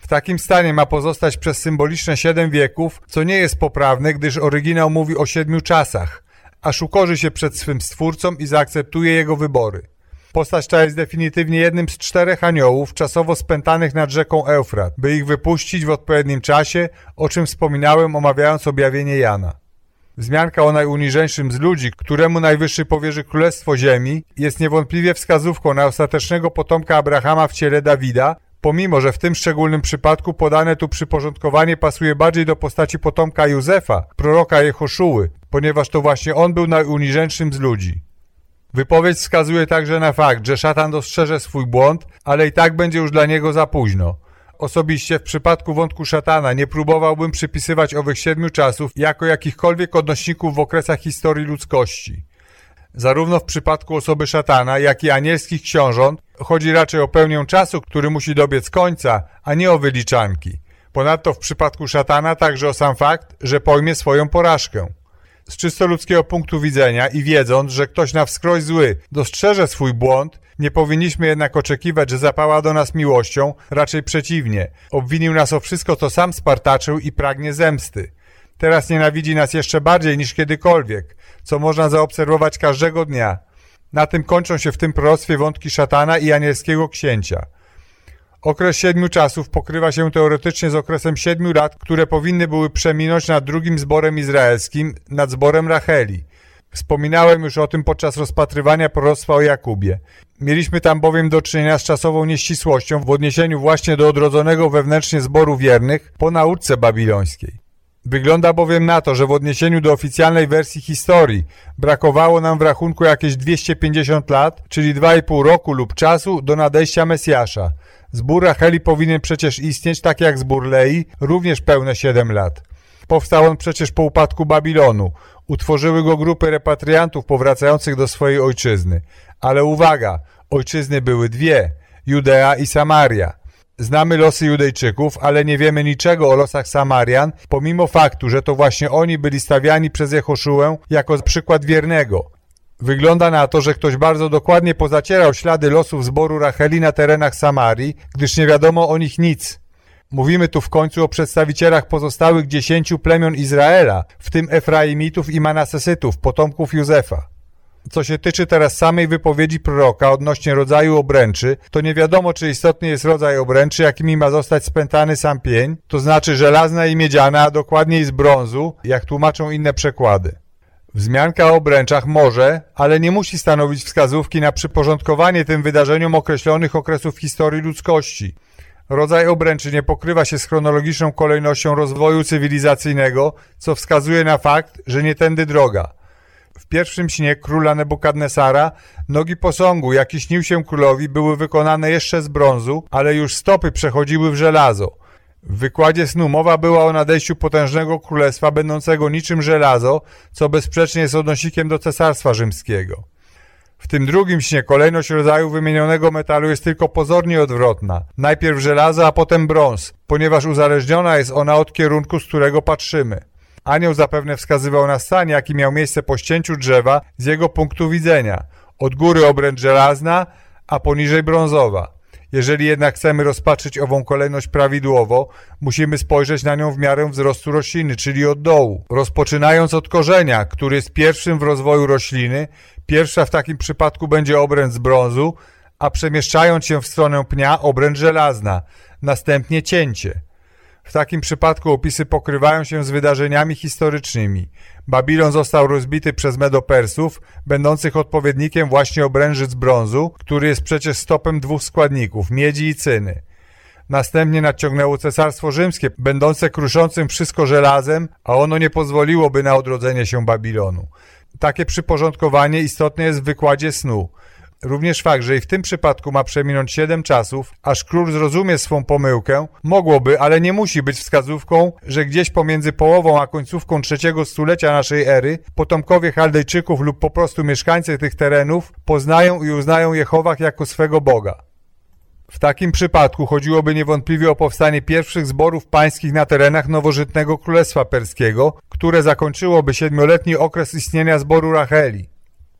W takim stanie ma pozostać przez symboliczne siedem wieków, co nie jest poprawne, gdyż oryginał mówi o siedmiu czasach, aż ukorzy się przed swym stwórcą i zaakceptuje jego wybory. Postać ta jest definitywnie jednym z czterech aniołów czasowo spętanych nad rzeką Eufrat, by ich wypuścić w odpowiednim czasie, o czym wspominałem omawiając objawienie Jana. Wzmianka o najuniżejszym z ludzi, któremu Najwyższy powierzy Królestwo Ziemi, jest niewątpliwie wskazówką na ostatecznego potomka Abrahama w ciele Dawida, pomimo że w tym szczególnym przypadku podane tu przyporządkowanie pasuje bardziej do postaci potomka Józefa, proroka Jehoszuły, ponieważ to właśnie on był najuniżejszym z ludzi. Wypowiedź wskazuje także na fakt, że szatan dostrzeże swój błąd, ale i tak będzie już dla niego za późno. Osobiście w przypadku wątku szatana nie próbowałbym przypisywać owych siedmiu czasów jako jakichkolwiek odnośników w okresach historii ludzkości. Zarówno w przypadku osoby szatana, jak i anielskich książąt chodzi raczej o pełnię czasu, który musi dobiec końca, a nie o wyliczanki. Ponadto w przypadku szatana także o sam fakt, że pojmie swoją porażkę. Z czysto ludzkiego punktu widzenia i wiedząc, że ktoś na wskroś zły dostrzeże swój błąd, nie powinniśmy jednak oczekiwać, że zapała do nas miłością, raczej przeciwnie. Obwinił nas o wszystko, co sam spartaczył i pragnie zemsty. Teraz nienawidzi nas jeszcze bardziej niż kiedykolwiek, co można zaobserwować każdego dnia. Na tym kończą się w tym proroctwie wątki szatana i anielskiego księcia. Okres siedmiu czasów pokrywa się teoretycznie z okresem siedmiu lat, które powinny były przeminąć nad drugim zborem izraelskim, nad zborem Racheli. Wspominałem już o tym podczas rozpatrywania proroctwa o Jakubie. Mieliśmy tam bowiem do czynienia z czasową nieścisłością w odniesieniu właśnie do odrodzonego wewnętrznie zboru wiernych po nauce babilońskiej. Wygląda bowiem na to, że w odniesieniu do oficjalnej wersji historii brakowało nam w rachunku jakieś 250 lat, czyli 2,5 roku lub czasu do nadejścia Mesjasza. Zbór Racheli powinien przecież istnieć tak jak zbór Lei, również pełne 7 lat. Powstał on przecież po upadku Babilonu. Utworzyły go grupy repatriantów powracających do swojej ojczyzny. Ale uwaga, ojczyzny były dwie, Judea i Samaria. Znamy losy Judejczyków, ale nie wiemy niczego o losach Samarian, pomimo faktu, że to właśnie oni byli stawiani przez Jehoszułę jako przykład wiernego. Wygląda na to, że ktoś bardzo dokładnie pozacierał ślady losów zboru Racheli na terenach Samarii, gdyż nie wiadomo o nich nic. Mówimy tu w końcu o przedstawicielach pozostałych dziesięciu plemion Izraela, w tym Efraimitów i Manasesytów, potomków Józefa. Co się tyczy teraz samej wypowiedzi proroka odnośnie rodzaju obręczy, to nie wiadomo, czy istotny jest rodzaj obręczy, jakimi ma zostać spętany sam pień, to znaczy żelazna i miedziana, a dokładniej z brązu, jak tłumaczą inne przekłady. Wzmianka o obręczach może, ale nie musi stanowić wskazówki na przyporządkowanie tym wydarzeniom określonych okresów historii ludzkości. Rodzaj obręczy nie pokrywa się z chronologiczną kolejnością rozwoju cywilizacyjnego, co wskazuje na fakt, że nie tędy droga. W pierwszym śnie króla Nebukadnesara nogi posągu, jaki śnił się królowi, były wykonane jeszcze z brązu, ale już stopy przechodziły w żelazo. W wykładzie snu mowa była o nadejściu potężnego królestwa będącego niczym żelazo, co bezsprzecznie jest odnosikiem do cesarstwa rzymskiego. W tym drugim śnie kolejność rodzaju wymienionego metalu jest tylko pozornie odwrotna. Najpierw żelazo, a potem brąz, ponieważ uzależniona jest ona od kierunku, z którego patrzymy. Anioł zapewne wskazywał na stan, jaki miał miejsce po ścięciu drzewa z jego punktu widzenia. Od góry obręcz żelazna, a poniżej brązowa. Jeżeli jednak chcemy rozpatrzyć ową kolejność prawidłowo, musimy spojrzeć na nią w miarę wzrostu rośliny, czyli od dołu. Rozpoczynając od korzenia, który jest pierwszym w rozwoju rośliny, pierwsza w takim przypadku będzie obręcz z brązu, a przemieszczając się w stronę pnia obręcz żelazna, następnie cięcie. W takim przypadku opisy pokrywają się z wydarzeniami historycznymi. Babilon został rozbity przez Medopersów, będących odpowiednikiem właśnie obręży z brązu, który jest przecież stopem dwóch składników, miedzi i cyny. Następnie nadciągnęło cesarstwo rzymskie, będące kruszącym wszystko żelazem, a ono nie pozwoliłoby na odrodzenie się Babilonu. Takie przyporządkowanie istotne jest w wykładzie snu. Również fakt, że i w tym przypadku ma przeminąć siedem czasów, aż król zrozumie swą pomyłkę, mogłoby, ale nie musi być wskazówką, że gdzieś pomiędzy połową a końcówką trzeciego stulecia naszej ery potomkowie Chaldejczyków lub po prostu mieszkańcy tych terenów poznają i uznają Jehowach jako swego Boga. W takim przypadku chodziłoby niewątpliwie o powstanie pierwszych zborów pańskich na terenach nowożytnego Królestwa Perskiego, które zakończyłoby siedmioletni okres istnienia zboru Racheli.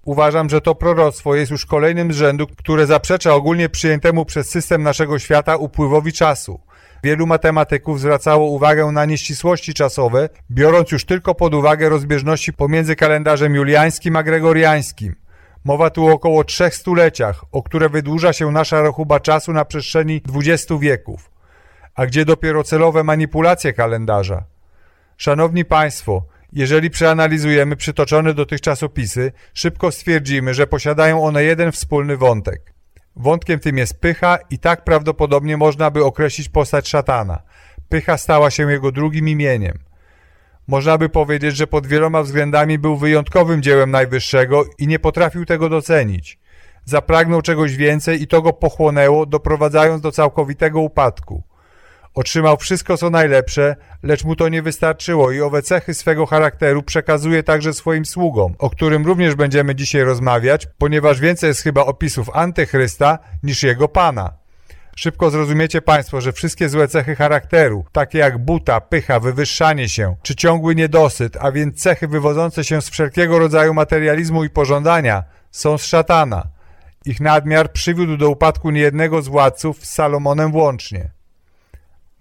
Uważam, że to proroctwo jest już kolejnym z rzędu, które zaprzecza ogólnie przyjętemu przez system naszego świata upływowi czasu. Wielu matematyków zwracało uwagę na nieścisłości czasowe, biorąc już tylko pod uwagę rozbieżności pomiędzy kalendarzem juliańskim a gregoriańskim. Mowa tu o około trzech stuleciach, o które wydłuża się nasza rachuba czasu na przestrzeni dwudziestu wieków. A gdzie dopiero celowe manipulacje kalendarza? Szanowni Państwo, jeżeli przeanalizujemy przytoczone dotychczas opisy, szybko stwierdzimy, że posiadają one jeden wspólny wątek. Wątkiem tym jest pycha i tak prawdopodobnie można by określić postać szatana. Pycha stała się jego drugim imieniem. Można by powiedzieć, że pod wieloma względami był wyjątkowym dziełem Najwyższego i nie potrafił tego docenić. Zapragnął czegoś więcej i to go pochłonęło, doprowadzając do całkowitego upadku. Otrzymał wszystko co najlepsze, lecz mu to nie wystarczyło i owe cechy swego charakteru przekazuje także swoim sługom, o którym również będziemy dzisiaj rozmawiać, ponieważ więcej jest chyba opisów antychrysta niż jego pana. Szybko zrozumiecie Państwo, że wszystkie złe cechy charakteru, takie jak buta, pycha, wywyższanie się, czy ciągły niedosyt, a więc cechy wywodzące się z wszelkiego rodzaju materializmu i pożądania, są z szatana. Ich nadmiar przywiódł do upadku niejednego z władców, z Salomonem włącznie.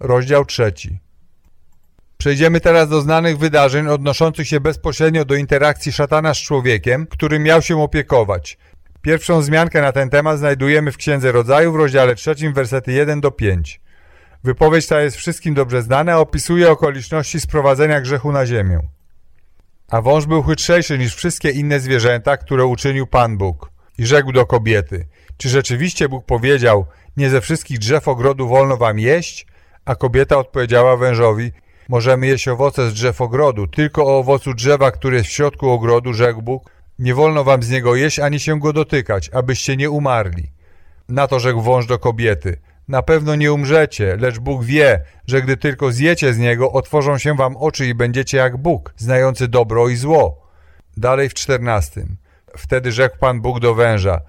Rozdział trzeci. Przejdziemy teraz do znanych wydarzeń odnoszących się bezpośrednio do interakcji szatana z człowiekiem, którym miał się opiekować. Pierwszą wzmiankę na ten temat znajdujemy w Księdze Rodzaju w rozdziale trzecim, wersety 1 do 5. Wypowiedź ta jest wszystkim dobrze znana, opisuje okoliczności sprowadzenia grzechu na ziemię. A wąż był chytrzejszy niż wszystkie inne zwierzęta, które uczynił Pan Bóg. I rzekł do kobiety, czy rzeczywiście Bóg powiedział, nie ze wszystkich drzew ogrodu wolno wam jeść? A kobieta odpowiedziała wężowi, możemy jeść owoce z drzew ogrodu, tylko o owocu drzewa, który jest w środku ogrodu, rzekł Bóg, nie wolno wam z niego jeść, ani się go dotykać, abyście nie umarli. Na to rzekł wąż do kobiety, na pewno nie umrzecie, lecz Bóg wie, że gdy tylko zjecie z niego, otworzą się wam oczy i będziecie jak Bóg, znający dobro i zło. Dalej w czternastym. Wtedy rzekł Pan Bóg do węża,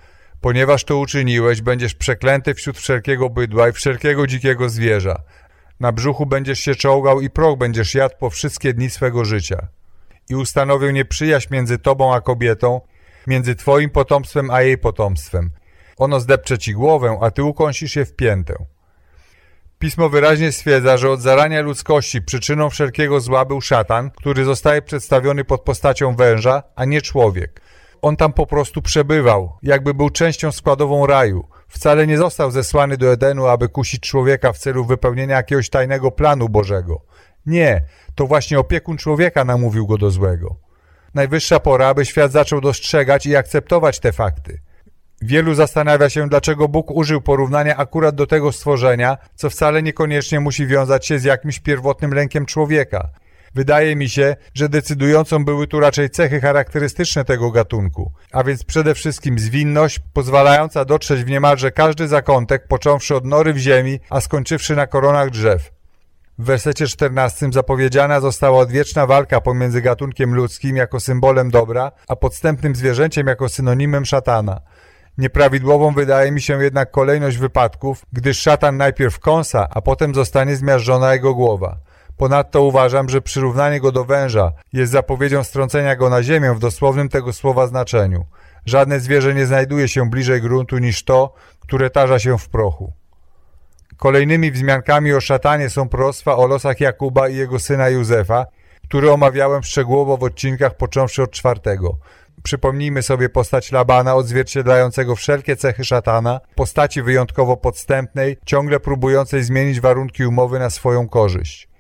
ponieważ to uczyniłeś, będziesz przeklęty wśród wszelkiego bydła i wszelkiego dzikiego zwierza. Na brzuchu będziesz się czołgał i proch będziesz jadł po wszystkie dni swego życia. I ustanowię nieprzyjaźń między tobą a kobietą, między twoim potomstwem a jej potomstwem. Ono zdepcze ci głowę, a ty ukąsisz je w piętę. Pismo wyraźnie stwierdza, że od zarania ludzkości przyczyną wszelkiego zła był szatan, który zostaje przedstawiony pod postacią węża, a nie człowiek. On tam po prostu przebywał, jakby był częścią składową raju, Wcale nie został zesłany do Edenu, aby kusić człowieka w celu wypełnienia jakiegoś tajnego planu Bożego. Nie, to właśnie opiekun człowieka namówił go do złego. najwyższa pora, aby świat zaczął dostrzegać i akceptować te fakty. Wielu zastanawia się, dlaczego Bóg użył porównania akurat do tego stworzenia, co wcale niekoniecznie musi wiązać się z jakimś pierwotnym lękiem człowieka. Wydaje mi się, że decydującą były tu raczej cechy charakterystyczne tego gatunku, a więc przede wszystkim zwinność, pozwalająca dotrzeć w niemalże każdy zakątek, począwszy od nory w ziemi, a skończywszy na koronach drzew. W wersecie 14 zapowiedziana została odwieczna walka pomiędzy gatunkiem ludzkim jako symbolem dobra, a podstępnym zwierzęciem jako synonimem szatana. Nieprawidłową wydaje mi się jednak kolejność wypadków, gdyż szatan najpierw kąsa, a potem zostanie zmiażdżona jego głowa. Ponadto uważam, że przyrównanie go do węża jest zapowiedzią strącenia go na ziemię w dosłownym tego słowa znaczeniu. Żadne zwierzę nie znajduje się bliżej gruntu niż to, które tarza się w prochu. Kolejnymi wzmiankami o szatanie są proroctwa o losach Jakuba i jego syna Józefa, które omawiałem szczegółowo w odcinkach począwszy od czwartego. Przypomnijmy sobie postać Labana odzwierciedlającego wszelkie cechy szatana, postaci wyjątkowo podstępnej, ciągle próbującej zmienić warunki umowy na swoją korzyść.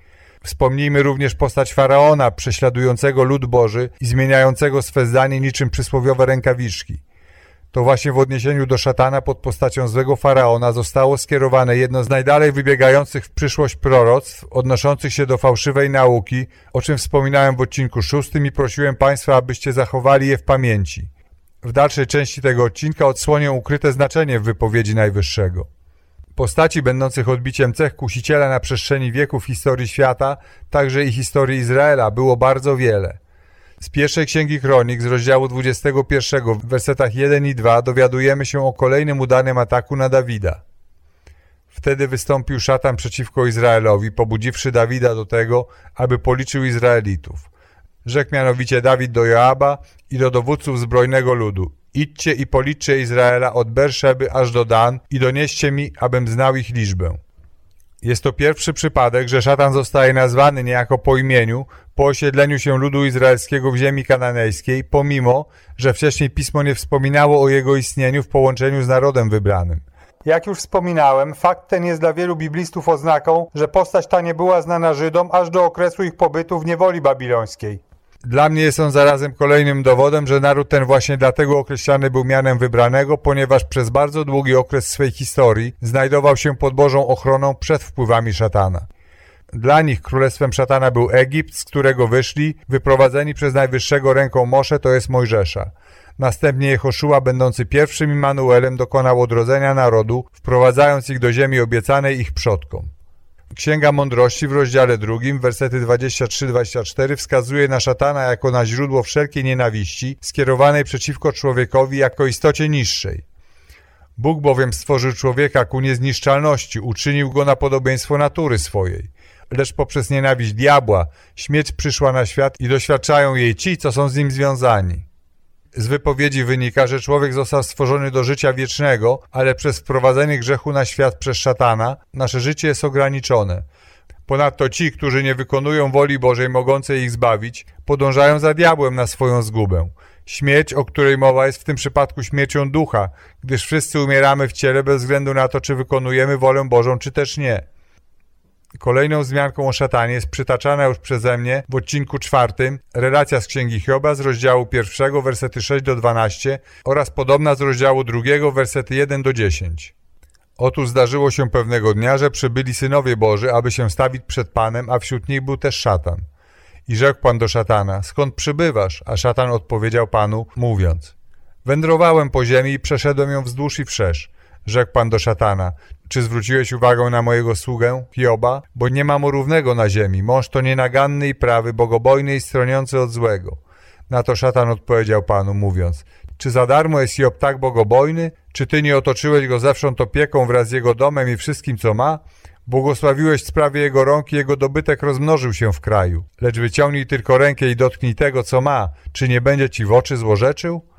Wspomnijmy również postać Faraona, prześladującego lud Boży i zmieniającego swe zdanie niczym przysłowiowe rękawiczki. To właśnie w odniesieniu do szatana pod postacią złego Faraona zostało skierowane jedno z najdalej wybiegających w przyszłość proroctw odnoszących się do fałszywej nauki, o czym wspominałem w odcinku szóstym i prosiłem Państwa, abyście zachowali je w pamięci. W dalszej części tego odcinka odsłonię ukryte znaczenie w wypowiedzi Najwyższego. Postaci będących odbiciem cech kusiciela na przestrzeni wieków historii świata, także i historii Izraela było bardzo wiele. Z pierwszej księgi Kronik z rozdziału 21 w wersetach 1 i 2 dowiadujemy się o kolejnym udanym ataku na Dawida. Wtedy wystąpił szatan przeciwko Izraelowi, pobudziwszy Dawida do tego, aby policzył Izraelitów. Rzekł mianowicie Dawid do Joaba i do dowódców zbrojnego ludu. Idźcie i policzcie Izraela od Berszeby aż do Dan i donieście mi, abym znał ich liczbę. Jest to pierwszy przypadek, że szatan zostaje nazwany niejako po imieniu po osiedleniu się ludu izraelskiego w ziemi kananejskiej, pomimo, że wcześniej pismo nie wspominało o jego istnieniu w połączeniu z narodem wybranym. Jak już wspominałem, fakt ten jest dla wielu biblistów oznaką, że postać ta nie była znana Żydom aż do okresu ich pobytu w niewoli babilońskiej. Dla mnie jest on zarazem kolejnym dowodem, że naród ten właśnie dlatego określany był mianem wybranego, ponieważ przez bardzo długi okres swej historii znajdował się pod Bożą ochroną przed wpływami szatana. Dla nich królestwem szatana był Egipt, z którego wyszli, wyprowadzeni przez Najwyższego ręką Mosze, to jest Mojżesza. Następnie Jehoszua, będący pierwszym Immanuelem, dokonał odrodzenia narodu, wprowadzając ich do ziemi obiecanej ich przodkom. Księga Mądrości w rozdziale drugim, wersety 23-24 wskazuje na szatana jako na źródło wszelkiej nienawiści skierowanej przeciwko człowiekowi jako istocie niższej. Bóg bowiem stworzył człowieka ku niezniszczalności, uczynił go na podobieństwo natury swojej. Lecz poprzez nienawiść diabła śmierć przyszła na świat i doświadczają jej ci, co są z nim związani. Z wypowiedzi wynika, że człowiek został stworzony do życia wiecznego, ale przez wprowadzenie grzechu na świat przez szatana nasze życie jest ograniczone. Ponadto ci, którzy nie wykonują woli Bożej mogącej ich zbawić, podążają za diabłem na swoją zgubę. Śmierć, o której mowa jest w tym przypadku śmiercią ducha, gdyż wszyscy umieramy w ciele bez względu na to, czy wykonujemy wolę Bożą, czy też nie. Kolejną wzmianką o szatanie jest przytaczana już przeze mnie w odcinku czwartym relacja z Księgi Hioba z rozdziału pierwszego, wersety 6 do 12 oraz podobna z rozdziału drugiego, wersety 1 do 10. Otóż zdarzyło się pewnego dnia, że przybyli synowie Boży, aby się stawić przed Panem, a wśród nich był też szatan. I rzekł Pan do szatana, skąd przybywasz? A szatan odpowiedział Panu, mówiąc, wędrowałem po ziemi i przeszedłem ją wzdłuż i wszerz. Rzekł Pan do szatana, czy zwróciłeś uwagę na mojego sługę, Hioba? Bo nie ma mu równego na ziemi. Mąż to nienaganny i prawy, bogobojny i stroniący od złego. Na to szatan odpowiedział Panu, mówiąc, czy za darmo jest Job tak bogobojny? Czy Ty nie otoczyłeś go zewsząd opieką wraz z jego domem i wszystkim, co ma? Błogosławiłeś sprawie jego rąk i jego dobytek rozmnożył się w kraju. Lecz wyciągnij tylko rękę i dotknij tego, co ma. Czy nie będzie Ci w oczy złorzeczył?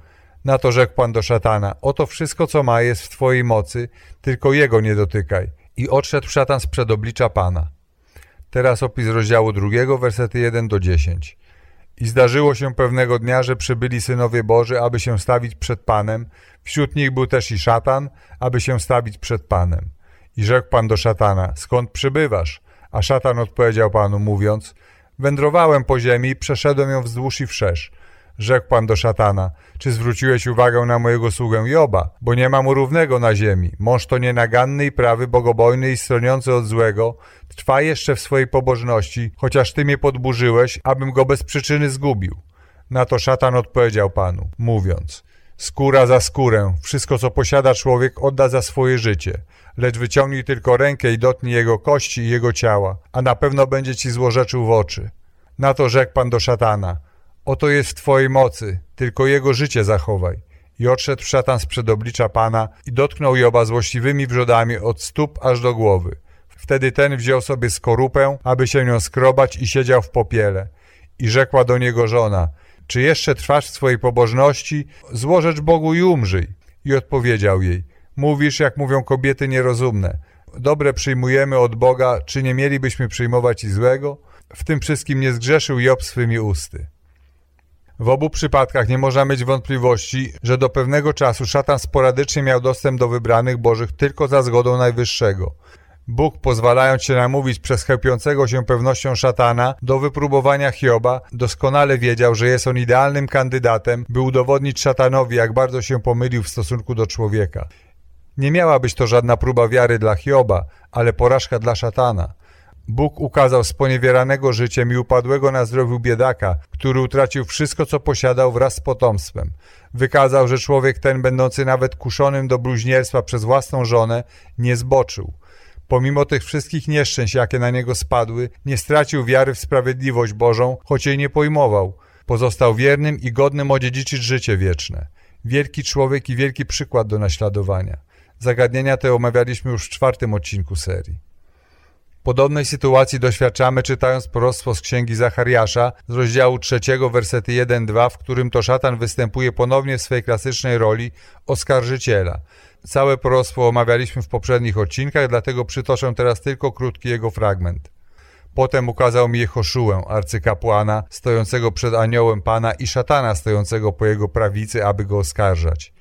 Na to rzekł Pan do szatana, oto wszystko, co ma, jest w Twojej mocy, tylko jego nie dotykaj. I odszedł szatan sprzed oblicza Pana. Teraz opis rozdziału drugiego, wersety 1 do 10. I zdarzyło się pewnego dnia, że przybyli synowie Boży, aby się stawić przed Panem. Wśród nich był też i szatan, aby się stawić przed Panem. I rzekł Pan do szatana, skąd przybywasz? A szatan odpowiedział Panu, mówiąc, wędrowałem po ziemi przeszedłem ją wzdłuż i wszerz. Rzekł pan do szatana, czy zwróciłeś uwagę na mojego sługę Joba? Bo nie ma mu równego na ziemi. Mąż to nienaganny i prawy, bogobojny i stroniący od złego. Trwa jeszcze w swojej pobożności, chociaż ty mnie podburzyłeś, abym go bez przyczyny zgubił. Na to szatan odpowiedział panu, mówiąc, skóra za skórę, wszystko co posiada człowiek odda za swoje życie, lecz wyciągnij tylko rękę i dotknij jego kości i jego ciała, a na pewno będzie ci złorzeczył w oczy. Na to rzekł pan do szatana, oto jest w twojej mocy, tylko jego życie zachowaj. I odszedł szatan sprzed oblicza pana i dotknął Joba złośliwymi wrzodami od stóp aż do głowy. Wtedy ten wziął sobie skorupę, aby się nią skrobać i siedział w popiele. I rzekła do niego żona, czy jeszcze trwasz w swojej pobożności? Złożecz Bogu i umrzyj. I odpowiedział jej, mówisz, jak mówią kobiety nierozumne. Dobre przyjmujemy od Boga, czy nie mielibyśmy przyjmować i złego? W tym wszystkim nie zgrzeszył Job swymi usty. W obu przypadkach nie można mieć wątpliwości, że do pewnego czasu szatan sporadycznie miał dostęp do wybranych bożych tylko za zgodą Najwyższego. Bóg, pozwalając się namówić przez chełpiącego się pewnością szatana do wypróbowania Hioba, doskonale wiedział, że jest on idealnym kandydatem, by udowodnić szatanowi, jak bardzo się pomylił w stosunku do człowieka. Nie miała być to żadna próba wiary dla Hioba, ale porażka dla szatana. Bóg ukazał sponiewieranego życiem i upadłego na zdrowiu biedaka, który utracił wszystko, co posiadał wraz z potomstwem. Wykazał, że człowiek ten, będący nawet kuszonym do bluźnierstwa przez własną żonę, nie zboczył. Pomimo tych wszystkich nieszczęść, jakie na niego spadły, nie stracił wiary w sprawiedliwość Bożą, choć jej nie pojmował. Pozostał wiernym i godnym odziedziczyć życie wieczne. Wielki człowiek i wielki przykład do naśladowania. Zagadnienia te omawialiśmy już w czwartym odcinku serii. Podobnej sytuacji doświadczamy czytając proroctwo z księgi Zachariasza z rozdziału trzeciego, wersety 1-2, w którym to szatan występuje ponownie w swej klasycznej roli oskarżyciela. Całe proroctwo omawialiśmy w poprzednich odcinkach, dlatego przytoczę teraz tylko krótki jego fragment. Potem ukazał mi Jehoszułę, arcykapłana, stojącego przed aniołem Pana i szatana stojącego po jego prawicy, aby go oskarżać.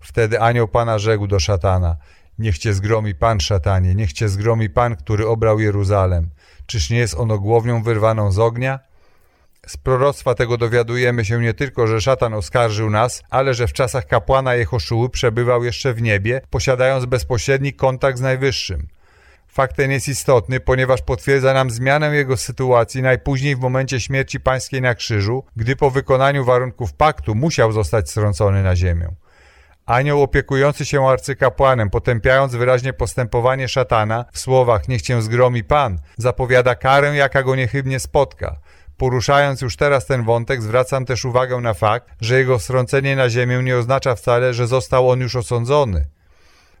Wtedy anioł Pana rzekł do szatana – Niech cię zgromi Pan, szatanie, niech cię zgromi Pan, który obrał Jeruzalem. Czyż nie jest ono głownią wyrwaną z ognia? Z proroctwa tego dowiadujemy się nie tylko, że szatan oskarżył nas, ale że w czasach kapłana Jehoszuły przebywał jeszcze w niebie, posiadając bezpośredni kontakt z Najwyższym. Fakt ten jest istotny, ponieważ potwierdza nam zmianę jego sytuacji najpóźniej w momencie śmierci pańskiej na krzyżu, gdy po wykonaniu warunków paktu musiał zostać strącony na ziemię. Anioł opiekujący się arcykapłanem, potępiając wyraźnie postępowanie szatana, w słowach niech cię zgromi Pan, zapowiada karę, jaka go niechybnie spotka. Poruszając już teraz ten wątek, zwracam też uwagę na fakt, że jego strącenie na ziemię nie oznacza wcale, że został on już osądzony.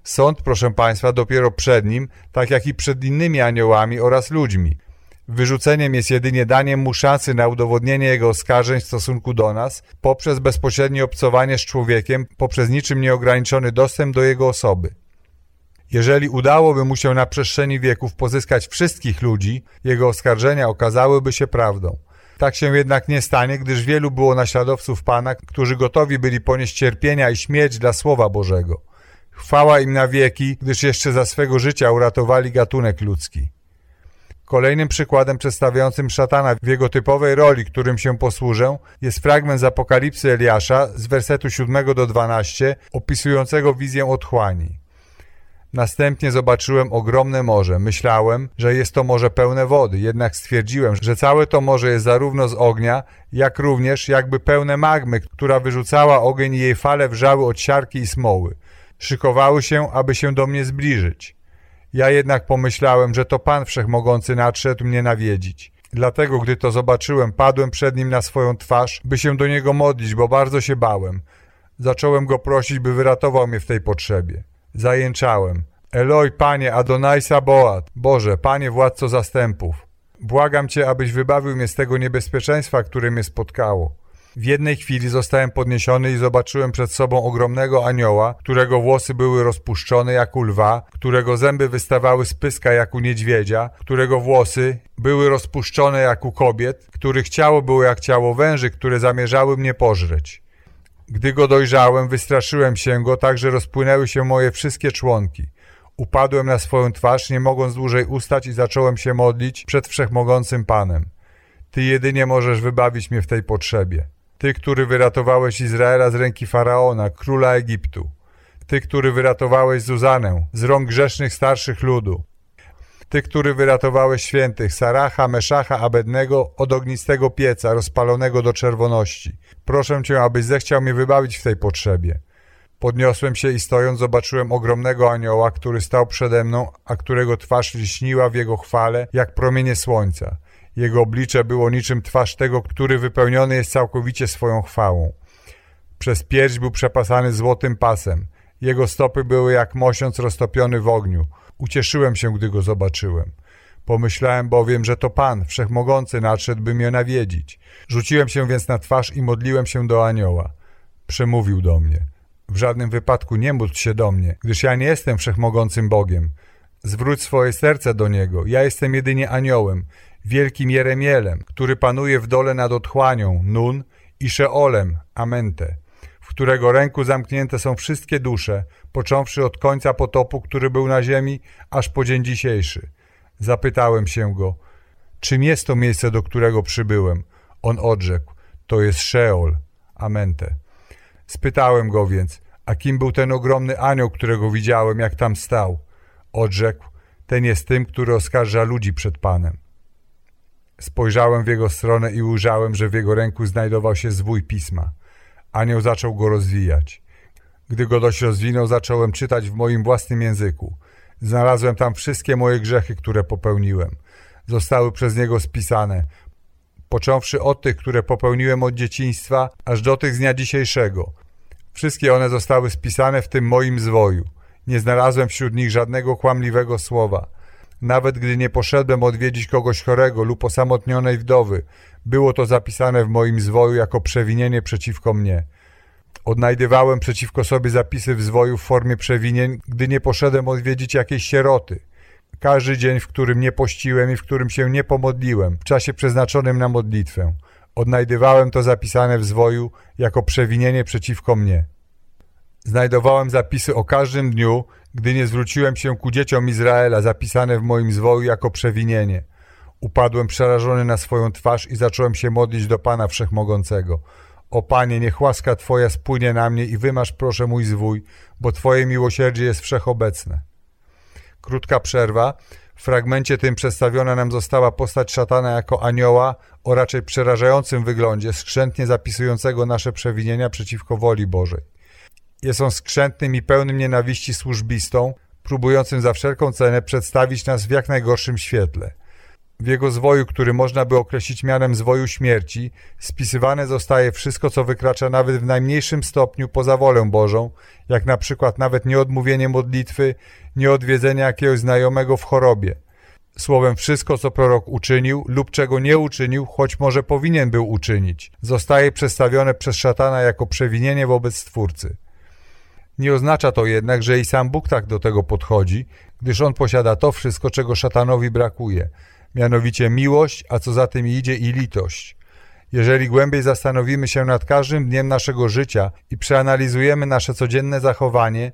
Sąd, proszę Państwa, dopiero przed nim, tak jak i przed innymi aniołami oraz ludźmi. Wyrzuceniem jest jedynie daniem mu szansy na udowodnienie jego oskarżeń w stosunku do nas poprzez bezpośrednie obcowanie z człowiekiem, poprzez niczym nieograniczony dostęp do jego osoby. Jeżeli udałoby mu się na przestrzeni wieków pozyskać wszystkich ludzi, jego oskarżenia okazałyby się prawdą. Tak się jednak nie stanie, gdyż wielu było naśladowców Pana, którzy gotowi byli ponieść cierpienia i śmierć dla Słowa Bożego. Chwała im na wieki, gdyż jeszcze za swego życia uratowali gatunek ludzki. Kolejnym przykładem przedstawiającym szatana w jego typowej roli, którym się posłużę, jest fragment z Apokalipsy Eliasza z wersetu 7 do 12, opisującego wizję otchłani. Następnie zobaczyłem ogromne morze. Myślałem, że jest to morze pełne wody, jednak stwierdziłem, że całe to morze jest zarówno z ognia, jak również jakby pełne magmy, która wyrzucała ogień i jej fale wrzały od siarki i smoły. Szykowały się, aby się do mnie zbliżyć. Ja jednak pomyślałem, że to Pan Wszechmogący nadszedł mnie nawiedzić. Dlatego, gdy to zobaczyłem, padłem przed nim na swoją twarz, by się do niego modlić, bo bardzo się bałem. Zacząłem go prosić, by wyratował mnie w tej potrzebie. Zajęczałem. Eloj, Panie, Adonai Saboat, Boże, Panie władco zastępów. Błagam Cię, abyś wybawił mnie z tego niebezpieczeństwa, które mnie spotkało. W jednej chwili zostałem podniesiony i zobaczyłem przed sobą ogromnego anioła, którego włosy były rozpuszczone jak u lwa, którego zęby wystawały z pyska jak u niedźwiedzia, którego włosy były rozpuszczone jak u kobiet, których ciało było jak ciało węży, które zamierzały mnie pożreć. Gdy go dojrzałem, wystraszyłem się go, tak że rozpłynęły się moje wszystkie członki. Upadłem na swoją twarz, nie mogąc dłużej ustać i zacząłem się modlić przed Wszechmogącym Panem. Ty jedynie możesz wybawić mnie w tej potrzebie. Ty, który wyratowałeś Izraela z ręki Faraona, króla Egiptu. Ty, który wyratowałeś Zuzanę z rąk grzesznych starszych ludu. Ty, który wyratowałeś świętych Saracha, Meszacha, Abednego od ognistego pieca rozpalonego do czerwoności. Proszę Cię, abyś zechciał mnie wybawić w tej potrzebie. Podniosłem się i stojąc zobaczyłem ogromnego anioła, który stał przede mną, a którego twarz lśniła w jego chwale, jak promienie słońca. Jego oblicze było niczym twarz tego, który wypełniony jest całkowicie swoją chwałą. Przez pierś był przepasany złotym pasem. Jego stopy były jak mosiąc roztopiony w ogniu. Ucieszyłem się, gdy go zobaczyłem. Pomyślałem bowiem, że to Pan, Wszechmogący, nadszedł, by mnie nawiedzić. Rzuciłem się więc na twarz i modliłem się do anioła. Przemówił do mnie. W żadnym wypadku nie módl się do mnie, gdyż ja nie jestem Wszechmogącym Bogiem. Zwróć swoje serce do Niego. Ja jestem jedynie aniołem, wielkim Jeremielem, który panuje w dole nad otchłanią, Nun i Szeolem, Amente, w którego ręku zamknięte są wszystkie dusze, począwszy od końca potopu, który był na ziemi, aż po dzień dzisiejszy. Zapytałem się go, czym jest to miejsce, do którego przybyłem? On odrzekł, to jest Szeol, Amente. Spytałem go więc, a kim był ten ogromny anioł, którego widziałem, jak tam stał? Odrzekł, ten jest tym, który oskarża ludzi przed Panem. Spojrzałem w jego stronę i ujrzałem, że w jego ręku znajdował się zwój pisma. Anioł zaczął go rozwijać. Gdy go dość rozwinął, zacząłem czytać w moim własnym języku. Znalazłem tam wszystkie moje grzechy, które popełniłem. Zostały przez niego spisane, począwszy od tych, które popełniłem od dzieciństwa, aż do tych z dnia dzisiejszego. Wszystkie one zostały spisane w tym moim zwoju. Nie znalazłem wśród nich żadnego kłamliwego słowa. Nawet gdy nie poszedłem odwiedzić kogoś chorego lub osamotnionej wdowy, było to zapisane w moim zwoju jako przewinienie przeciwko mnie. Odnajdywałem przeciwko sobie zapisy w zwoju w formie przewinień, gdy nie poszedłem odwiedzić jakiejś sieroty. Każdy dzień, w którym nie pościłem i w którym się nie pomodliłem, w czasie przeznaczonym na modlitwę, odnajdywałem to zapisane w zwoju jako przewinienie przeciwko mnie. Znajdowałem zapisy o każdym dniu, gdy nie zwróciłem się ku dzieciom Izraela, zapisane w moim zwoju jako przewinienie. Upadłem przerażony na swoją twarz i zacząłem się modlić do Pana Wszechmogącego. O Panie, niech łaska Twoja spłynie na mnie i wymasz proszę mój zwój, bo Twoje miłosierdzie jest wszechobecne. Krótka przerwa. W fragmencie tym przedstawiona nam została postać szatana jako anioła o raczej przerażającym wyglądzie, skrzętnie zapisującego nasze przewinienia przeciwko woli Bożej. Jest on skrzętnym i pełnym nienawiści służbistą, próbującym za wszelką cenę przedstawić nas w jak najgorszym świetle. W jego zwoju, który można by określić mianem zwoju śmierci, spisywane zostaje wszystko, co wykracza nawet w najmniejszym stopniu poza wolę Bożą, jak na przykład nawet nieodmówienie modlitwy, nieodwiedzenie jakiegoś znajomego w chorobie. Słowem, wszystko, co prorok uczynił lub czego nie uczynił, choć może powinien był uczynić, zostaje przedstawione przez szatana jako przewinienie wobec Stwórcy. Nie oznacza to jednak, że i sam Bóg tak do tego podchodzi, gdyż On posiada to wszystko, czego szatanowi brakuje, mianowicie miłość, a co za tym idzie i litość. Jeżeli głębiej zastanowimy się nad każdym dniem naszego życia i przeanalizujemy nasze codzienne zachowanie,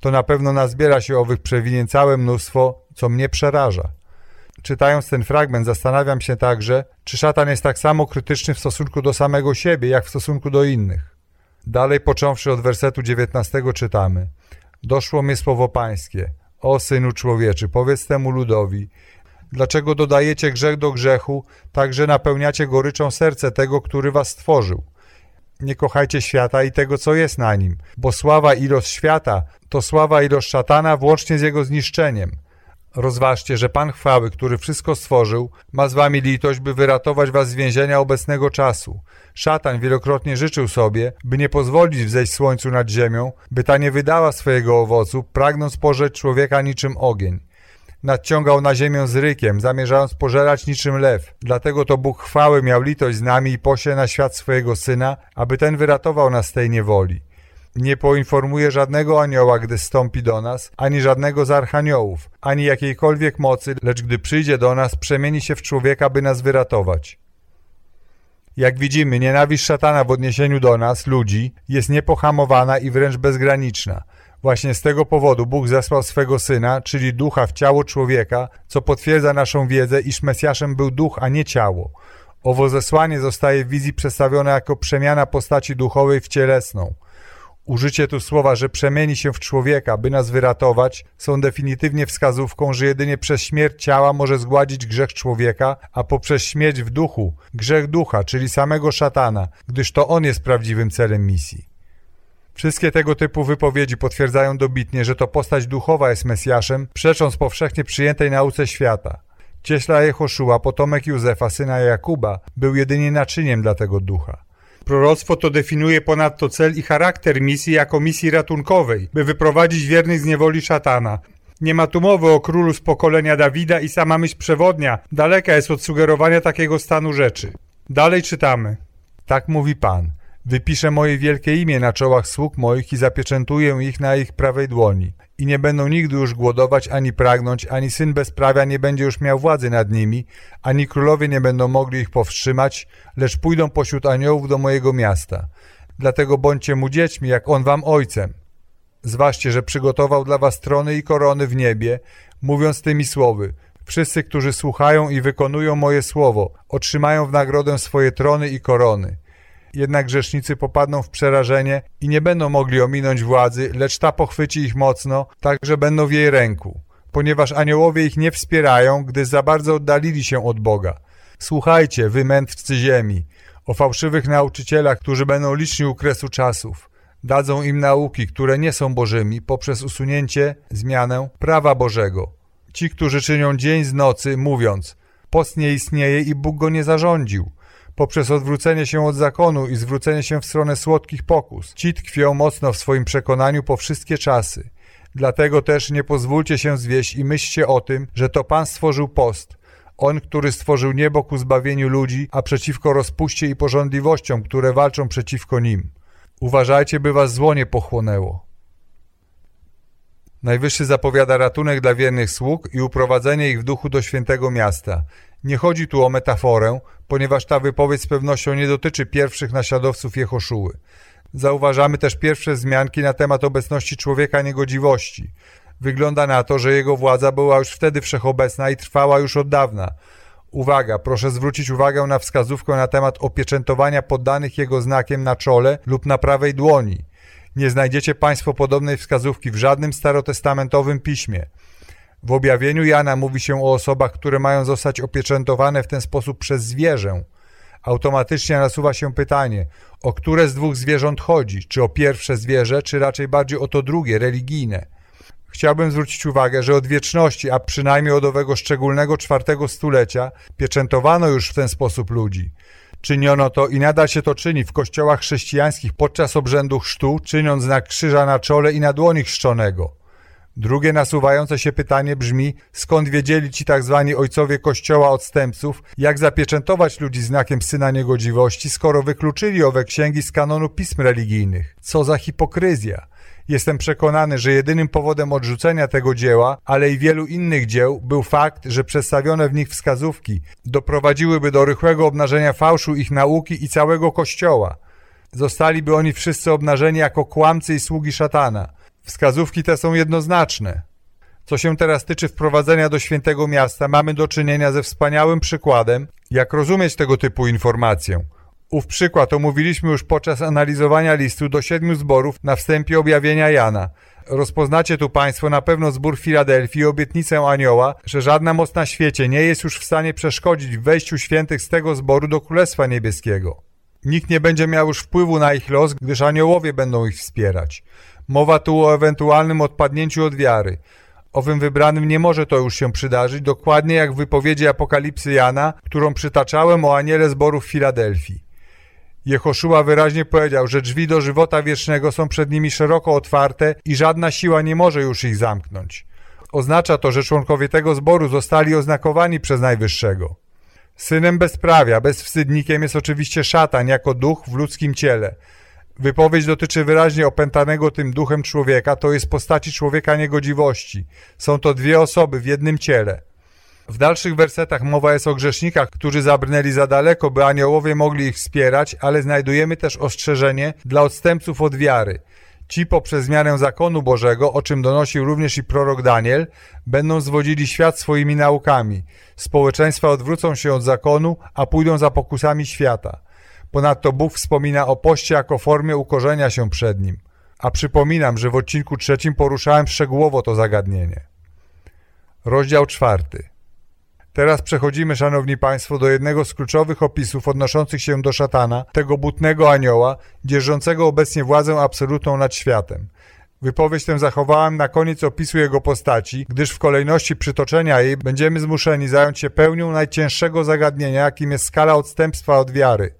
to na pewno nazbiera się owych przewinień całe mnóstwo, co mnie przeraża. Czytając ten fragment zastanawiam się także, czy szatan jest tak samo krytyczny w stosunku do samego siebie, jak w stosunku do innych. Dalej począwszy od wersetu 19 czytamy. Doszło mnie słowo pańskie, o synu człowieczy, powiedz temu ludowi, dlaczego dodajecie grzech do grzechu, tak że napełniacie goryczą serce tego, który was stworzył. Nie kochajcie świata i tego, co jest na nim, bo sława i świata to sława i szatana włącznie z jego zniszczeniem – Rozważcie, że Pan chwały, który wszystko stworzył, ma z wami litość, by wyratować was z więzienia obecnego czasu. Szatan wielokrotnie życzył sobie, by nie pozwolić wzejść słońcu nad ziemią, by ta nie wydała swojego owocu, pragnąc pożreć człowieka niczym ogień. Nadciągał na ziemię z rykiem, zamierzając pożerać niczym lew. Dlatego to Bóg chwały miał litość z nami i pośle na świat swojego Syna, aby ten wyratował nas z tej niewoli nie poinformuje żadnego anioła, gdy stąpi do nas, ani żadnego z archaniołów, ani jakiejkolwiek mocy, lecz gdy przyjdzie do nas, przemieni się w człowieka, by nas wyratować. Jak widzimy, nienawiść szatana w odniesieniu do nas, ludzi, jest niepohamowana i wręcz bezgraniczna. Właśnie z tego powodu Bóg zesłał swego Syna, czyli Ducha w ciało człowieka, co potwierdza naszą wiedzę, iż Mesjaszem był Duch, a nie ciało. Owo zesłanie zostaje w wizji przedstawione jako przemiana postaci duchowej w cielesną. Użycie tu słowa, że przemieni się w człowieka, by nas wyratować, są definitywnie wskazówką, że jedynie przez śmierć ciała może zgładzić grzech człowieka, a poprzez śmierć w duchu grzech ducha, czyli samego szatana, gdyż to on jest prawdziwym celem misji. Wszystkie tego typu wypowiedzi potwierdzają dobitnie, że to postać duchowa jest Mesjaszem, przecząc powszechnie przyjętej nauce świata. Cieśla Jehoszua, potomek Józefa, syna Jakuba, był jedynie naczyniem dla tego ducha. Proroctwo to definiuje ponadto cel i charakter misji jako misji ratunkowej, by wyprowadzić wiernych z niewoli szatana. Nie ma tu mowy o królu z pokolenia Dawida i sama myśl przewodnia daleka jest od sugerowania takiego stanu rzeczy. Dalej czytamy. Tak mówi Pan. Wypiszę moje wielkie imię na czołach sług moich i zapieczętuję ich na ich prawej dłoni. I nie będą nigdy już głodować ani pragnąć, ani syn bezprawia nie będzie już miał władzy nad nimi, ani królowie nie będą mogli ich powstrzymać, lecz pójdą pośród aniołów do mojego miasta. Dlatego bądźcie mu dziećmi, jak on wam ojcem. Zważcie, że przygotował dla was trony i korony w niebie, mówiąc tymi słowy. Wszyscy, którzy słuchają i wykonują moje słowo, otrzymają w nagrodę swoje trony i korony. Jednak grzesznicy popadną w przerażenie i nie będą mogli ominąć władzy, lecz ta pochwyci ich mocno, tak że będą w jej ręku. Ponieważ aniołowie ich nie wspierają, gdy za bardzo oddalili się od Boga. Słuchajcie, wy mędrcy ziemi, o fałszywych nauczycielach, którzy będą liczni u kresu czasów. Dadzą im nauki, które nie są bożymi, poprzez usunięcie, zmianę prawa Bożego. Ci, którzy czynią dzień z nocy, mówiąc, post nie istnieje i Bóg go nie zarządził poprzez odwrócenie się od zakonu i zwrócenie się w stronę słodkich pokus. Ci tkwią mocno w swoim przekonaniu po wszystkie czasy. Dlatego też nie pozwólcie się zwieść i myślcie o tym, że to Pan stworzył post. On, który stworzył niebo ku zbawieniu ludzi, a przeciwko rozpuście i porządliwościom, które walczą przeciwko nim. Uważajcie, by was zło nie pochłonęło. Najwyższy zapowiada ratunek dla wiernych sług i uprowadzenie ich w duchu do świętego miasta. Nie chodzi tu o metaforę, ponieważ ta wypowiedź z pewnością nie dotyczy pierwszych naśladowców Jehoszuły. Zauważamy też pierwsze wzmianki na temat obecności człowieka niegodziwości. Wygląda na to, że jego władza była już wtedy wszechobecna i trwała już od dawna. Uwaga, proszę zwrócić uwagę na wskazówkę na temat opieczętowania poddanych jego znakiem na czole lub na prawej dłoni. Nie znajdziecie Państwo podobnej wskazówki w żadnym starotestamentowym piśmie. W objawieniu Jana mówi się o osobach, które mają zostać opieczętowane w ten sposób przez zwierzę. Automatycznie nasuwa się pytanie, o które z dwóch zwierząt chodzi, czy o pierwsze zwierzę, czy raczej bardziej o to drugie, religijne. Chciałbym zwrócić uwagę, że od wieczności, a przynajmniej od owego szczególnego czwartego stulecia, pieczętowano już w ten sposób ludzi. Czyniono to i nadal się to czyni w kościołach chrześcijańskich podczas obrzędu chrztu, czyniąc znak krzyża na czole i na dłoni chrzczonego. Drugie nasuwające się pytanie brzmi, skąd wiedzieli ci tak zwani ojcowie kościoła odstępców, jak zapieczętować ludzi znakiem syna niegodziwości, skoro wykluczyli owe księgi z kanonu pism religijnych? Co za hipokryzja! Jestem przekonany, że jedynym powodem odrzucenia tego dzieła, ale i wielu innych dzieł, był fakt, że przedstawione w nich wskazówki doprowadziłyby do rychłego obnażenia fałszu ich nauki i całego Kościoła. Zostaliby oni wszyscy obnażeni jako kłamcy i sługi szatana. Wskazówki te są jednoznaczne. Co się teraz tyczy wprowadzenia do świętego miasta, mamy do czynienia ze wspaniałym przykładem, jak rozumieć tego typu informację. Ów przykład omówiliśmy już podczas analizowania listu do siedmiu zborów na wstępie objawienia Jana. Rozpoznacie tu Państwo na pewno zbór Filadelfii i obietnicę anioła, że żadna moc na świecie nie jest już w stanie przeszkodzić wejściu świętych z tego zboru do Królestwa Niebieskiego. Nikt nie będzie miał już wpływu na ich los, gdyż aniołowie będą ich wspierać. Mowa tu o ewentualnym odpadnięciu od wiary. Owym wybranym nie może to już się przydarzyć, dokładnie jak w wypowiedzi Apokalipsy Jana, którą przytaczałem o aniele zboru w Filadelfii. Jehoszua wyraźnie powiedział, że drzwi do żywota wiecznego są przed nimi szeroko otwarte i żadna siła nie może już ich zamknąć. Oznacza to, że członkowie tego zboru zostali oznakowani przez Najwyższego. Synem bezprawia, bezwstydnikiem jest oczywiście szatan jako duch w ludzkim ciele. Wypowiedź dotyczy wyraźnie opętanego tym duchem człowieka, to jest postaci człowieka niegodziwości. Są to dwie osoby w jednym ciele. W dalszych wersetach mowa jest o grzesznikach, którzy zabrnęli za daleko, by aniołowie mogli ich wspierać, ale znajdujemy też ostrzeżenie dla odstępców od wiary. Ci poprzez zmianę zakonu Bożego, o czym donosił również i prorok Daniel, będą zwodzili świat swoimi naukami. Społeczeństwa odwrócą się od zakonu, a pójdą za pokusami świata. Ponadto Bóg wspomina o poście jako formie ukorzenia się przed nim. A przypominam, że w odcinku trzecim poruszałem szczegółowo to zagadnienie. Rozdział czwarty. Teraz przechodzimy, szanowni państwo, do jednego z kluczowych opisów odnoszących się do szatana, tego butnego anioła, dzierżącego obecnie władzę absolutną nad światem. Wypowiedź tę zachowałem na koniec opisu jego postaci, gdyż w kolejności przytoczenia jej będziemy zmuszeni zająć się pełnią najcięższego zagadnienia, jakim jest skala odstępstwa od wiary.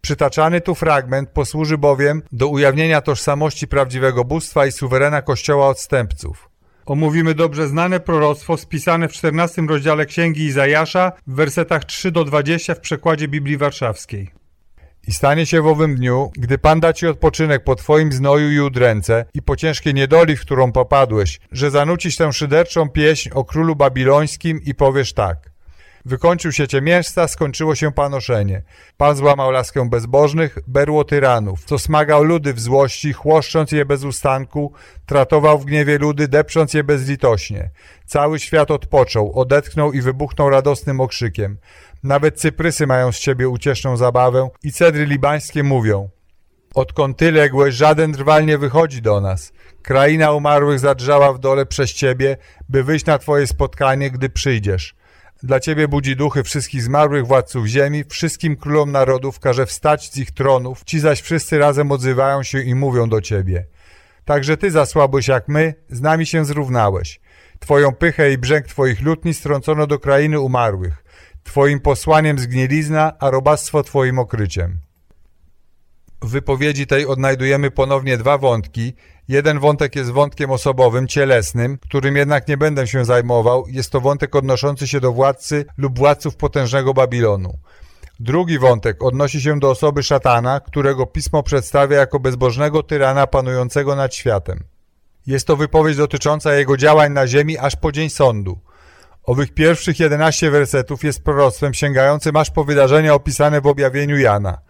Przytaczany tu fragment posłuży bowiem do ujawnienia tożsamości prawdziwego bóstwa i suwerena Kościoła odstępców. Omówimy dobrze znane proroctwo spisane w 14 rozdziale Księgi Izajasza w wersetach 3 do 20 w przekładzie Biblii Warszawskiej. I stanie się w owym dniu, gdy Pan da Ci odpoczynek po Twoim znoju i udręce i po ciężkiej niedoli, w którą popadłeś, że zanucisz tę szyderczą pieśń o królu babilońskim i powiesz tak – Wykończył się ciemiężca, skończyło się panoszenie. Pan złamał laskę bezbożnych, berło tyranów, co smagał ludy w złości, chłoszcząc je bez ustanku, tratował w gniewie ludy, depcząc je bezlitośnie. Cały świat odpoczął, odetchnął i wybuchnął radosnym okrzykiem. Nawet cyprysy mają z ciebie ucieszną zabawę i cedry libańskie mówią Odkąd ty ległeś, żaden drwal nie wychodzi do nas. Kraina umarłych zadrżała w dole przez ciebie, by wyjść na twoje spotkanie, gdy przyjdziesz. Dla Ciebie budzi duchy wszystkich zmarłych władców ziemi, wszystkim królom narodów każe wstać z ich tronów, ci zaś wszyscy razem odzywają się i mówią do Ciebie. Także Ty zasłabłeś jak my, z nami się zrównałeś. Twoją pychę i brzęk Twoich lutni strącono do krainy umarłych. Twoim posłaniem zgnielizna, a robactwo Twoim okryciem. W wypowiedzi tej odnajdujemy ponownie dwa wątki. Jeden wątek jest wątkiem osobowym, cielesnym, którym jednak nie będę się zajmował. Jest to wątek odnoszący się do władcy lub władców potężnego Babilonu. Drugi wątek odnosi się do osoby szatana, którego pismo przedstawia jako bezbożnego tyrana panującego nad światem. Jest to wypowiedź dotycząca jego działań na ziemi aż po dzień sądu. Owych pierwszych 11 wersetów jest proroctwem sięgającym aż po wydarzenia opisane w objawieniu Jana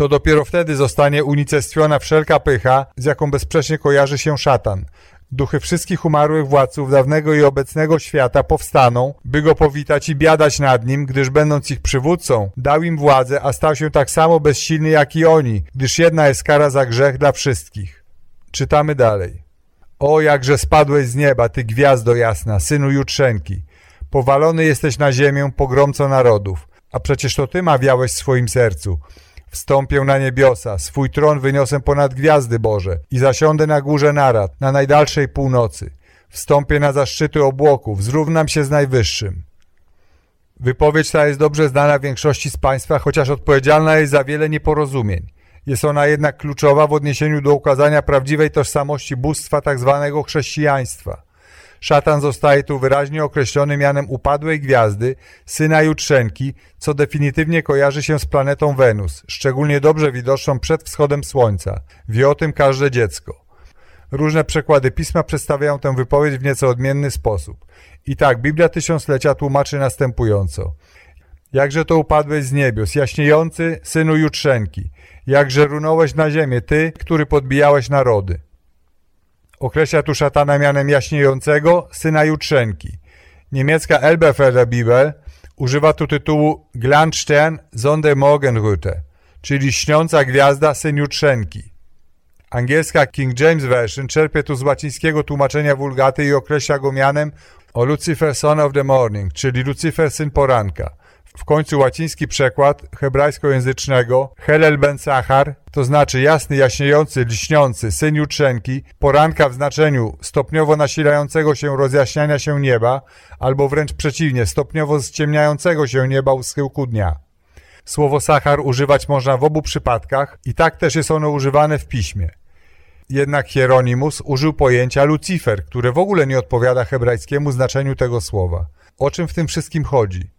to dopiero wtedy zostanie unicestwiona wszelka pycha, z jaką bezsprzecznie kojarzy się szatan. Duchy wszystkich umarłych władców dawnego i obecnego świata powstaną, by go powitać i biadać nad nim, gdyż będąc ich przywódcą, dał im władzę, a stał się tak samo bezsilny jak i oni, gdyż jedna jest kara za grzech dla wszystkich. Czytamy dalej. O, jakże spadłeś z nieba, ty gwiazdo jasna, synu Jutrzenki. Powalony jesteś na ziemię, pogromco narodów. A przecież to ty mawiałeś w swoim sercu. Wstąpię na niebiosa, swój tron wyniosę ponad gwiazdy Boże i zasiądę na górze narad, na najdalszej północy. Wstąpię na zaszczyty obłoków, zrównam się z Najwyższym. Wypowiedź ta jest dobrze znana większości z Państwa, chociaż odpowiedzialna jest za wiele nieporozumień. Jest ona jednak kluczowa w odniesieniu do ukazania prawdziwej tożsamości bóstwa tzw. Tak chrześcijaństwa. Szatan zostaje tu wyraźnie określony mianem upadłej gwiazdy, syna Jutrzenki, co definitywnie kojarzy się z planetą Wenus, szczególnie dobrze widoczną przed wschodem Słońca. Wie o tym każde dziecko. Różne przekłady pisma przedstawiają tę wypowiedź w nieco odmienny sposób. I tak, Biblia Tysiąclecia tłumaczy następująco. Jakże to upadłeś z niebios, jaśniejący synu Jutrzenki, jakże runąłeś na ziemię, ty, który podbijałeś narody. Określa tu szatana mianem jaśniejącego, syna Jutrzenki. Niemiecka Elberfelder Bibel używa tu tytułu Glanzstern Sonde Morgenröte, czyli śniąca gwiazda syn Jutrzenki. Angielska King James Version czerpie tu z łacińskiego tłumaczenia wulgaty i określa go mianem o Lucifer Son of the Morning, czyli Lucifer syn poranka. W końcu łaciński przekład hebrajskojęzycznego Helel ben Sachar, to znaczy jasny, jaśniejący, lśniący, syn jutrzenki, poranka w znaczeniu stopniowo nasilającego się rozjaśniania się nieba, albo wręcz przeciwnie, stopniowo ściemniającego się nieba u schyłku dnia. Słowo Sachar używać można w obu przypadkach i tak też jest ono używane w piśmie. Jednak Hieronimus użył pojęcia Lucifer, które w ogóle nie odpowiada hebrajskiemu znaczeniu tego słowa. O czym w tym wszystkim chodzi?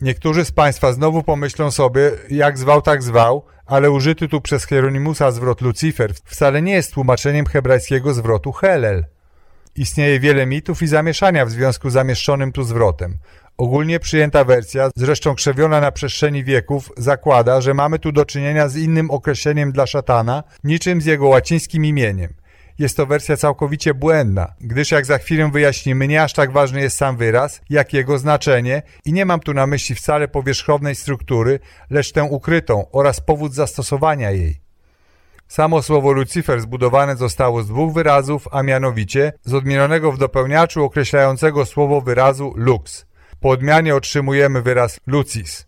Niektórzy z Państwa znowu pomyślą sobie, jak zwał, tak zwał, ale użyty tu przez Hieronimusa zwrot Lucifer wcale nie jest tłumaczeniem hebrajskiego zwrotu Helel. Istnieje wiele mitów i zamieszania w związku z zamieszczonym tu zwrotem. Ogólnie przyjęta wersja, zresztą krzewiona na przestrzeni wieków, zakłada, że mamy tu do czynienia z innym określeniem dla szatana, niczym z jego łacińskim imieniem. Jest to wersja całkowicie błędna, gdyż jak za chwilę wyjaśnimy, nie aż tak ważny jest sam wyraz, jak jego znaczenie i nie mam tu na myśli wcale powierzchownej struktury, lecz tę ukrytą oraz powód zastosowania jej. Samo słowo Lucifer zbudowane zostało z dwóch wyrazów, a mianowicie z odmienionego w dopełniaczu określającego słowo wyrazu lux. Po odmianie otrzymujemy wyraz lucis.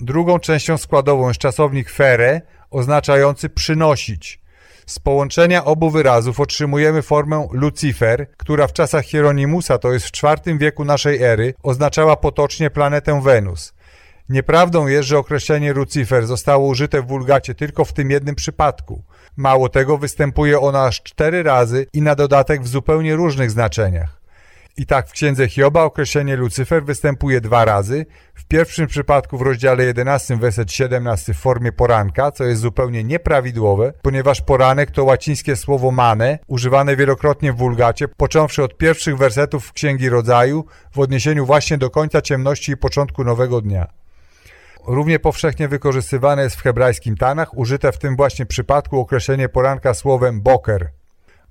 Drugą częścią składową jest czasownik fere, oznaczający przynosić. Z połączenia obu wyrazów otrzymujemy formę Lucifer, która w czasach Hieronimusa, to jest w IV wieku naszej ery, oznaczała potocznie planetę Wenus. Nieprawdą jest, że określenie Lucifer zostało użyte w wulgacie tylko w tym jednym przypadku. Mało tego, występuje ono aż cztery razy i na dodatek w zupełnie różnych znaczeniach. I tak w księdze Hioba określenie Lucyfer występuje dwa razy. W pierwszym przypadku w rozdziale 11, werset 17 w formie poranka, co jest zupełnie nieprawidłowe, ponieważ poranek to łacińskie słowo mane, używane wielokrotnie w wulgacie, począwszy od pierwszych wersetów Księgi Rodzaju, w odniesieniu właśnie do końca ciemności i początku nowego dnia. Równie powszechnie wykorzystywane jest w hebrajskim Tanach, użyte w tym właśnie przypadku określenie poranka słowem boker.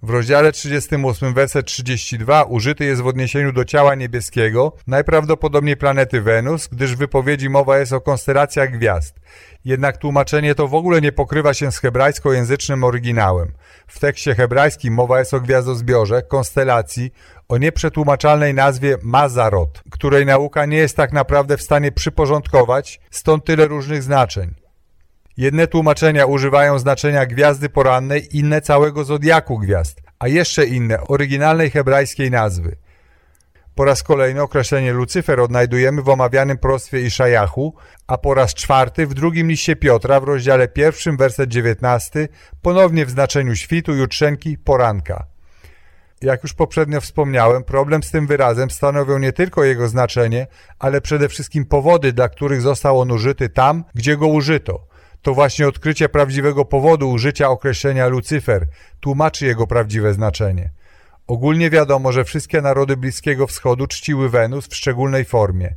W rozdziale 38, werset 32 użyty jest w odniesieniu do ciała niebieskiego, najprawdopodobniej planety Wenus, gdyż w wypowiedzi mowa jest o konstelacjach gwiazd. Jednak tłumaczenie to w ogóle nie pokrywa się z hebrajskojęzycznym oryginałem. W tekście hebrajskim mowa jest o gwiazdozbiorze, konstelacji, o nieprzetłumaczalnej nazwie Mazarot, której nauka nie jest tak naprawdę w stanie przyporządkować, stąd tyle różnych znaczeń. Jedne tłumaczenia używają znaczenia gwiazdy porannej, inne całego zodiaku gwiazd, a jeszcze inne oryginalnej hebrajskiej nazwy. Po raz kolejny określenie Lucyfer odnajdujemy w omawianym prostwie Iszajachu, a po raz czwarty w drugim liście Piotra w rozdziale pierwszym, werset 19, ponownie w znaczeniu świtu, jutrzenki, poranka. Jak już poprzednio wspomniałem, problem z tym wyrazem stanowią nie tylko jego znaczenie, ale przede wszystkim powody, dla których został on użyty tam, gdzie go użyto – to właśnie odkrycie prawdziwego powodu użycia określenia Lucyfer tłumaczy jego prawdziwe znaczenie. Ogólnie wiadomo, że wszystkie narody Bliskiego Wschodu czciły Wenus w szczególnej formie.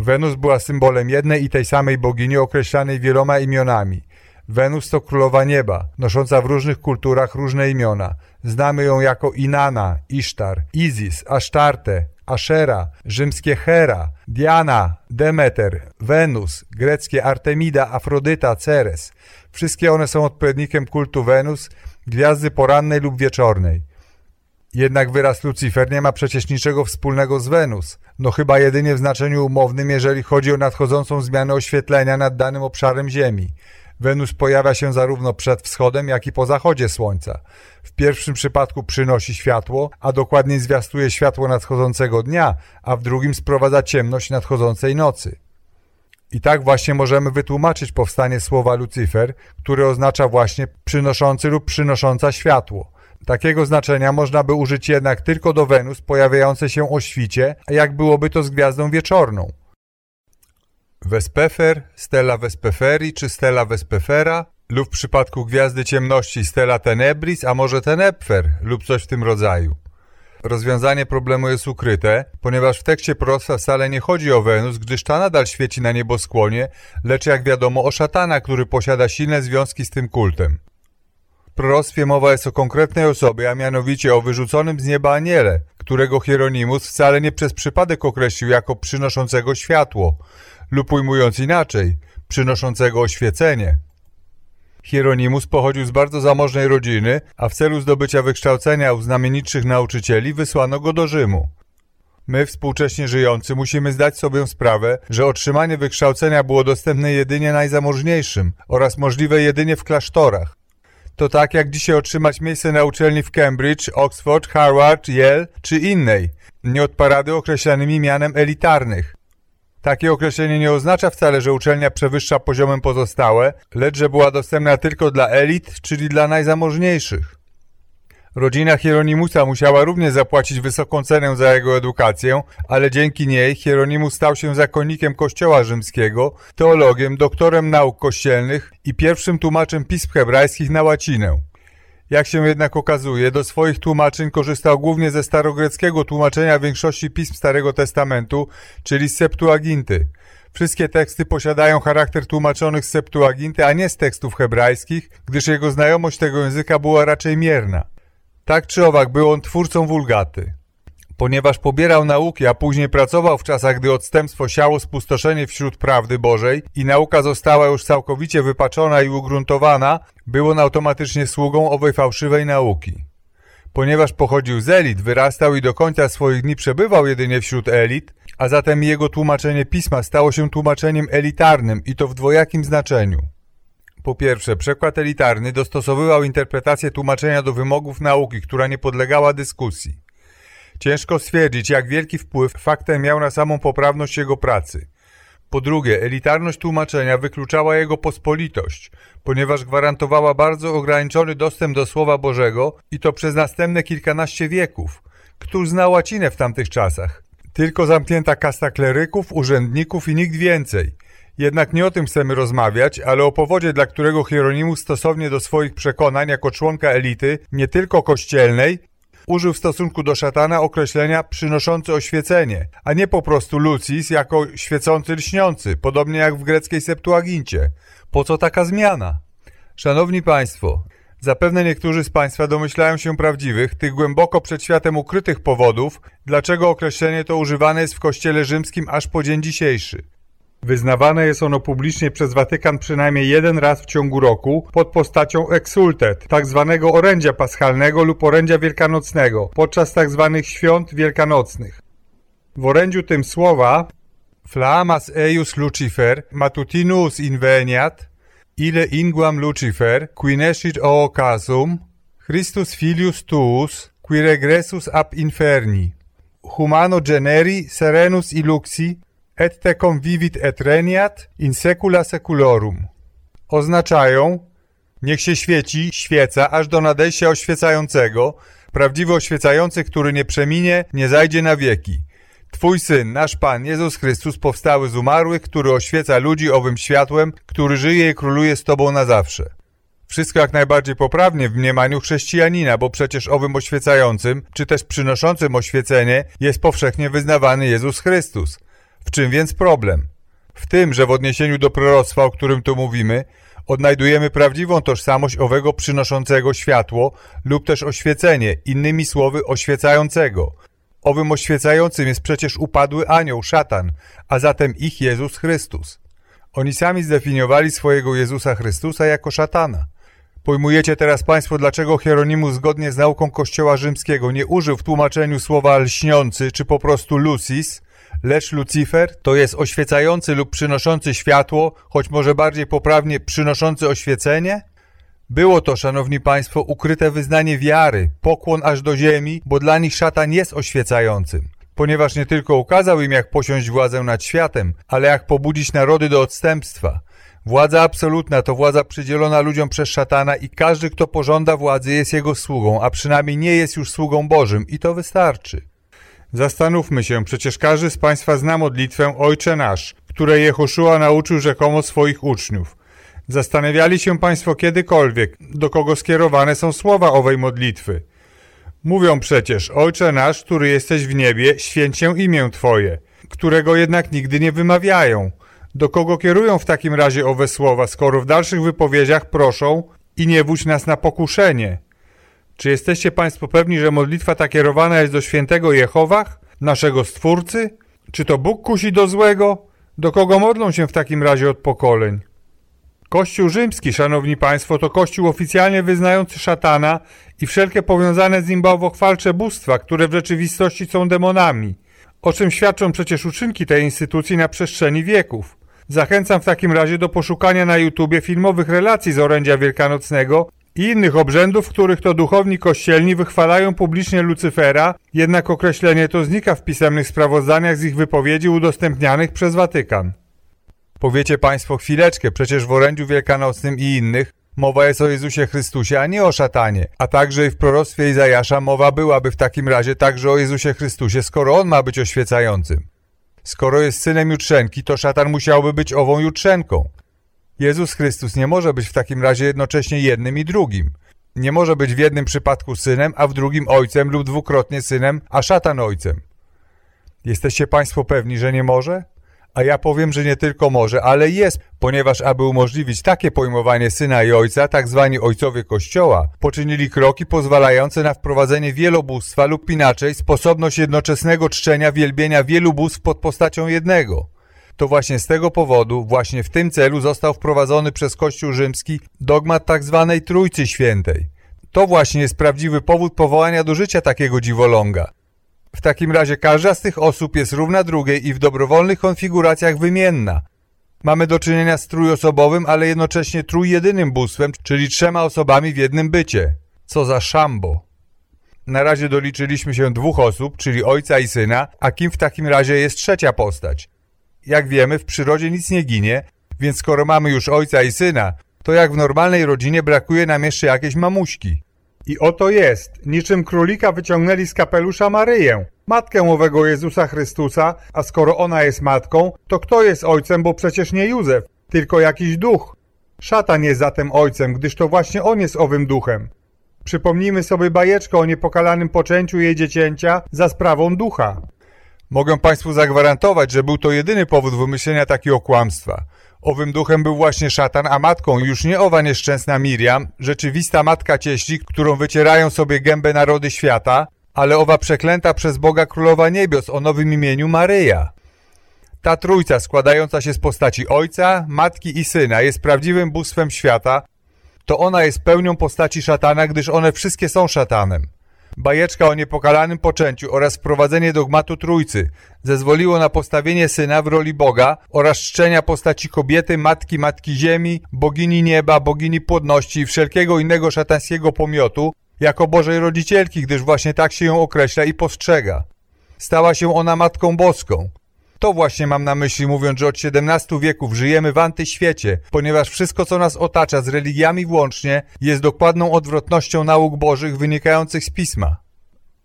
Wenus była symbolem jednej i tej samej bogini określanej wieloma imionami. Wenus to królowa nieba, nosząca w różnych kulturach różne imiona. Znamy ją jako Inanna, Isztar, Izis, Asztarte, Ashera, rzymskie Hera, Diana, Demeter, Wenus, greckie Artemida, Afrodyta, Ceres. Wszystkie one są odpowiednikiem kultu Wenus, gwiazdy porannej lub wieczornej. Jednak wyraz Lucifer nie ma przecież niczego wspólnego z Wenus, no chyba jedynie w znaczeniu umownym, jeżeli chodzi o nadchodzącą zmianę oświetlenia nad danym obszarem Ziemi. Wenus pojawia się zarówno przed wschodem, jak i po zachodzie Słońca. W pierwszym przypadku przynosi światło, a dokładniej zwiastuje światło nadchodzącego dnia, a w drugim sprowadza ciemność nadchodzącej nocy. I tak właśnie możemy wytłumaczyć powstanie słowa Lucyfer, które oznacza właśnie przynoszący lub przynosząca światło. Takiego znaczenia można by użyć jednak tylko do Wenus pojawiającej się o świcie, jak byłoby to z gwiazdą wieczorną. Vespefer, Stella Vespeferi czy Stella Vespefera lub w przypadku Gwiazdy Ciemności Stella Tenebris, a może Tenepfer lub coś w tym rodzaju. Rozwiązanie problemu jest ukryte, ponieważ w tekście proroctwa wcale nie chodzi o Wenus, gdyż ta nadal świeci na nieboskłonie, lecz jak wiadomo o szatana, który posiada silne związki z tym kultem. W proroctwie mowa jest o konkretnej osobie, a mianowicie o wyrzuconym z nieba aniele, którego Hieronimus wcale nie przez przypadek określił jako przynoszącego światło, lub ujmując inaczej, przynoszącego oświecenie. Hieronimus pochodził z bardzo zamożnej rodziny, a w celu zdobycia wykształcenia u znamienitszych nauczycieli wysłano go do Rzymu. My, współcześnie żyjący, musimy zdać sobie sprawę, że otrzymanie wykształcenia było dostępne jedynie najzamożniejszym oraz możliwe jedynie w klasztorach. To tak jak dzisiaj otrzymać miejsce na uczelni w Cambridge, Oxford, Harvard, Yale czy innej, nie od parady określanymi mianem elitarnych. Takie określenie nie oznacza wcale, że uczelnia przewyższa poziomem pozostałe, lecz że była dostępna tylko dla elit, czyli dla najzamożniejszych. Rodzina Hieronimusa musiała również zapłacić wysoką cenę za jego edukację, ale dzięki niej Hieronimus stał się zakonnikiem kościoła rzymskiego, teologiem, doktorem nauk kościelnych i pierwszym tłumaczem pism hebrajskich na łacinę. Jak się jednak okazuje, do swoich tłumaczeń korzystał głównie ze starogreckiego tłumaczenia większości pism Starego Testamentu, czyli z Septuaginty. Wszystkie teksty posiadają charakter tłumaczonych z Septuaginty, a nie z tekstów hebrajskich, gdyż jego znajomość tego języka była raczej mierna. Tak czy owak był on twórcą wulgaty. Ponieważ pobierał nauki, a później pracował w czasach, gdy odstępstwo siało spustoszenie wśród prawdy Bożej i nauka została już całkowicie wypaczona i ugruntowana, był on automatycznie sługą owej fałszywej nauki. Ponieważ pochodził z elit, wyrastał i do końca swoich dni przebywał jedynie wśród elit, a zatem jego tłumaczenie pisma stało się tłumaczeniem elitarnym i to w dwojakim znaczeniu. Po pierwsze, przekład elitarny dostosowywał interpretację tłumaczenia do wymogów nauki, która nie podlegała dyskusji. Ciężko stwierdzić, jak wielki wpływ fakt ten miał na samą poprawność jego pracy. Po drugie, elitarność tłumaczenia wykluczała jego pospolitość, ponieważ gwarantowała bardzo ograniczony dostęp do Słowa Bożego i to przez następne kilkanaście wieków. Któż zna łacinę w tamtych czasach? Tylko zamknięta kasta kleryków, urzędników i nikt więcej. Jednak nie o tym chcemy rozmawiać, ale o powodzie, dla którego Hieronimus stosownie do swoich przekonań jako członka elity, nie tylko kościelnej, użył w stosunku do szatana określenia przynoszący oświecenie, a nie po prostu lucis jako świecący lśniący, podobnie jak w greckiej Septuagincie. Po co taka zmiana? Szanowni Państwo, zapewne niektórzy z Państwa domyślają się prawdziwych, tych głęboko przed światem ukrytych powodów, dlaczego określenie to używane jest w Kościele Rzymskim aż po dzień dzisiejszy. Wyznawane jest ono publicznie przez Watykan przynajmniej jeden raz w ciągu roku pod postacią exultet, tak zwanego orędzia paschalnego lub orędzia wielkanocnego, podczas tak zwanych świąt wielkanocnych. W orędziu tym słowa Flamas eius Lucifer matutinus inveniat ile inguam Lucifer qui nescit o ocasum Christus filius tuus qui regressus ab inferni humano generi serenus iluxi et te convivit et reniat in secula seculorum. Oznaczają, niech się świeci, świeca, aż do nadejścia oświecającego, prawdziwy oświecający, który nie przeminie, nie zajdzie na wieki. Twój Syn, nasz Pan Jezus Chrystus, powstały z umarłych, który oświeca ludzi owym światłem, który żyje i króluje z Tobą na zawsze. Wszystko jak najbardziej poprawnie w mniemaniu chrześcijanina, bo przecież owym oświecającym, czy też przynoszącym oświecenie jest powszechnie wyznawany Jezus Chrystus. W czym więc problem? W tym, że w odniesieniu do proroctwa, o którym tu mówimy, odnajdujemy prawdziwą tożsamość owego przynoszącego światło lub też oświecenie, innymi słowy oświecającego. Owym oświecającym jest przecież upadły anioł, szatan, a zatem ich Jezus Chrystus. Oni sami zdefiniowali swojego Jezusa Chrystusa jako szatana. Pojmujecie teraz Państwo, dlaczego Hieronimus zgodnie z nauką Kościoła Rzymskiego nie użył w tłumaczeniu słowa lśniący czy po prostu lucis, lecz Lucifer to jest oświecający lub przynoszący światło, choć może bardziej poprawnie przynoszący oświecenie? Było to, szanowni państwo, ukryte wyznanie wiary, pokłon aż do ziemi, bo dla nich szatan jest oświecającym. Ponieważ nie tylko ukazał im, jak posiąść władzę nad światem, ale jak pobudzić narody do odstępstwa. Władza absolutna to władza przydzielona ludziom przez szatana i każdy, kto pożąda władzy, jest jego sługą, a przynajmniej nie jest już sługą Bożym i to wystarczy. Zastanówmy się, przecież każdy z Państwa zna modlitwę Ojcze Nasz, której Jehoszua nauczył rzekomo swoich uczniów. Zastanawiali się Państwo kiedykolwiek, do kogo skierowane są słowa owej modlitwy. Mówią przecież, Ojcze Nasz, który jesteś w niebie, święć się imię Twoje, którego jednak nigdy nie wymawiają. Do kogo kierują w takim razie owe słowa, skoro w dalszych wypowiedziach proszą i nie wódź nas na pokuszenie? Czy jesteście Państwo pewni, że modlitwa ta kierowana jest do świętego Jehowach, naszego Stwórcy? Czy to Bóg kusi do złego? Do kogo modlą się w takim razie od pokoleń? Kościół rzymski, szanowni państwo, to kościół oficjalnie wyznający szatana i wszelkie powiązane z nim bałwochwalcze bóstwa, które w rzeczywistości są demonami, o czym świadczą przecież uczynki tej instytucji na przestrzeni wieków. Zachęcam w takim razie do poszukania na YouTubie filmowych relacji z orędzia wielkanocnego i innych obrzędów, w których to duchowni kościelni wychwalają publicznie Lucyfera, jednak określenie to znika w pisemnych sprawozdaniach z ich wypowiedzi udostępnianych przez Watykan. Powiecie Państwo chwileczkę, przecież w orędziu wielkanocnym i innych mowa jest o Jezusie Chrystusie, a nie o szatanie, a także i w proroctwie Izajasza mowa byłaby w takim razie także o Jezusie Chrystusie, skoro On ma być oświecającym. Skoro jest synem jutrzenki, to szatan musiałby być ową jutrzenką. Jezus Chrystus nie może być w takim razie jednocześnie jednym i drugim. Nie może być w jednym przypadku synem, a w drugim ojcem lub dwukrotnie synem, a szatan ojcem. Jesteście Państwo pewni, że nie może? A ja powiem, że nie tylko może, ale jest, ponieważ aby umożliwić takie pojmowanie syna i ojca, tak zwani ojcowie Kościoła, poczynili kroki pozwalające na wprowadzenie wielobóstwa lub inaczej sposobność jednoczesnego czczenia wielbienia wielu bóstw pod postacią jednego. To właśnie z tego powodu, właśnie w tym celu został wprowadzony przez Kościół rzymski dogmat tak zwanej Trójcy Świętej. To właśnie jest prawdziwy powód powołania do życia takiego dziwoląga. W takim razie każda z tych osób jest równa drugiej i w dobrowolnych konfiguracjach wymienna. Mamy do czynienia z trójosobowym, ale jednocześnie trójjedynym bóstwem, czyli trzema osobami w jednym bycie. Co za szambo. Na razie doliczyliśmy się dwóch osób, czyli ojca i syna, a kim w takim razie jest trzecia postać? Jak wiemy, w przyrodzie nic nie ginie, więc skoro mamy już ojca i syna, to jak w normalnej rodzinie brakuje nam jeszcze jakiejś mamuśki. I oto jest, niczym królika wyciągnęli z kapelusza Maryję, matkę owego Jezusa Chrystusa, a skoro ona jest matką, to kto jest ojcem, bo przecież nie Józef, tylko jakiś duch. Szatan jest zatem ojcem, gdyż to właśnie on jest owym duchem. Przypomnijmy sobie bajeczkę o niepokalanym poczęciu jej dziecięcia za sprawą ducha. Mogę Państwu zagwarantować, że był to jedyny powód wymyślenia takiego kłamstwa. Owym duchem był właśnie szatan, a matką już nie owa nieszczęsna Miriam, rzeczywista matka cieści, którą wycierają sobie gębę narody świata, ale owa przeklęta przez Boga Królowa Niebios o nowym imieniu Maryja. Ta trójca składająca się z postaci ojca, matki i syna jest prawdziwym bóstwem świata, to ona jest pełnią postaci szatana, gdyż one wszystkie są szatanem. Bajeczka o niepokalanym poczęciu oraz wprowadzenie dogmatu Trójcy zezwoliło na postawienie syna w roli Boga oraz czczenia postaci kobiety, matki, matki ziemi, bogini nieba, bogini płodności i wszelkiego innego szatańskiego pomiotu jako Bożej Rodzicielki, gdyż właśnie tak się ją określa i postrzega. Stała się ona Matką Boską. To właśnie mam na myśli mówiąc, że od 17 wieków żyjemy w antyświecie, ponieważ wszystko co nas otacza z religiami włącznie jest dokładną odwrotnością nauk bożych wynikających z Pisma.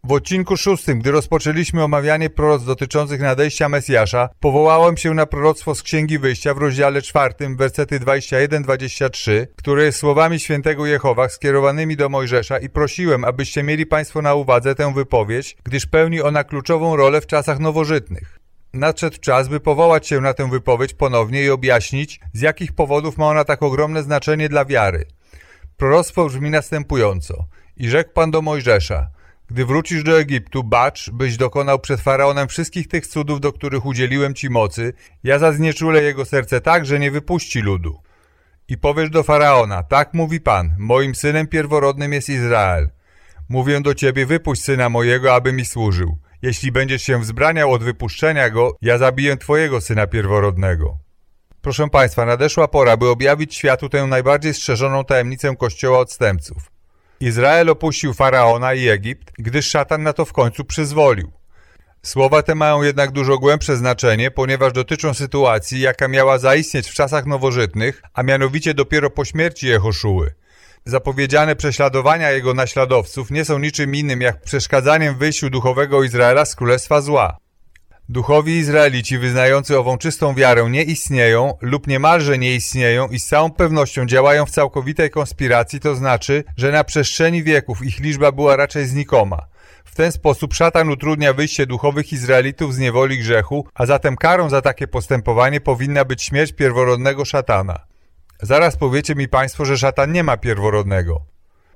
W odcinku szóstym, gdy rozpoczęliśmy omawianie proroc dotyczących nadejścia Mesjasza, powołałem się na proroctwo z Księgi Wyjścia w rozdziale czwartym, wersety 21-23, które jest słowami świętego Jehowa skierowanymi do Mojżesza i prosiłem, abyście mieli Państwo na uwadze tę wypowiedź, gdyż pełni ona kluczową rolę w czasach nowożytnych. Nadszedł czas, by powołać się na tę wypowiedź ponownie i objaśnić, z jakich powodów ma ona tak ogromne znaczenie dla wiary. Proroctwo brzmi następująco. I rzekł Pan do Mojżesza, gdy wrócisz do Egiptu, bacz, byś dokonał przed Faraonem wszystkich tych cudów, do których udzieliłem ci mocy, ja zaznieczulę jego serce tak, że nie wypuści ludu. I powiesz do Faraona, tak mówi Pan, moim synem pierworodnym jest Izrael. Mówię do ciebie, wypuść syna mojego, aby mi służył. Jeśli będziesz się wzbraniał od wypuszczenia go, ja zabiję twojego syna pierworodnego. Proszę Państwa, nadeszła pora, by objawić światu tę najbardziej strzeżoną tajemnicę Kościoła odstępców. Izrael opuścił Faraona i Egipt, gdyż szatan na to w końcu przyzwolił. Słowa te mają jednak dużo głębsze znaczenie, ponieważ dotyczą sytuacji, jaka miała zaistnieć w czasach nowożytnych, a mianowicie dopiero po śmierci Jehoszuły. Zapowiedziane prześladowania jego naśladowców nie są niczym innym jak przeszkadzaniem wyjściu duchowego Izraela z królestwa zła. Duchowi Izraelici wyznający ową czystą wiarę nie istnieją lub niemalże nie istnieją i z całą pewnością działają w całkowitej konspiracji, to znaczy, że na przestrzeni wieków ich liczba była raczej znikoma. W ten sposób szatan utrudnia wyjście duchowych Izraelitów z niewoli grzechu, a zatem karą za takie postępowanie powinna być śmierć pierworodnego szatana. Zaraz powiecie mi państwo, że szatan nie ma pierworodnego.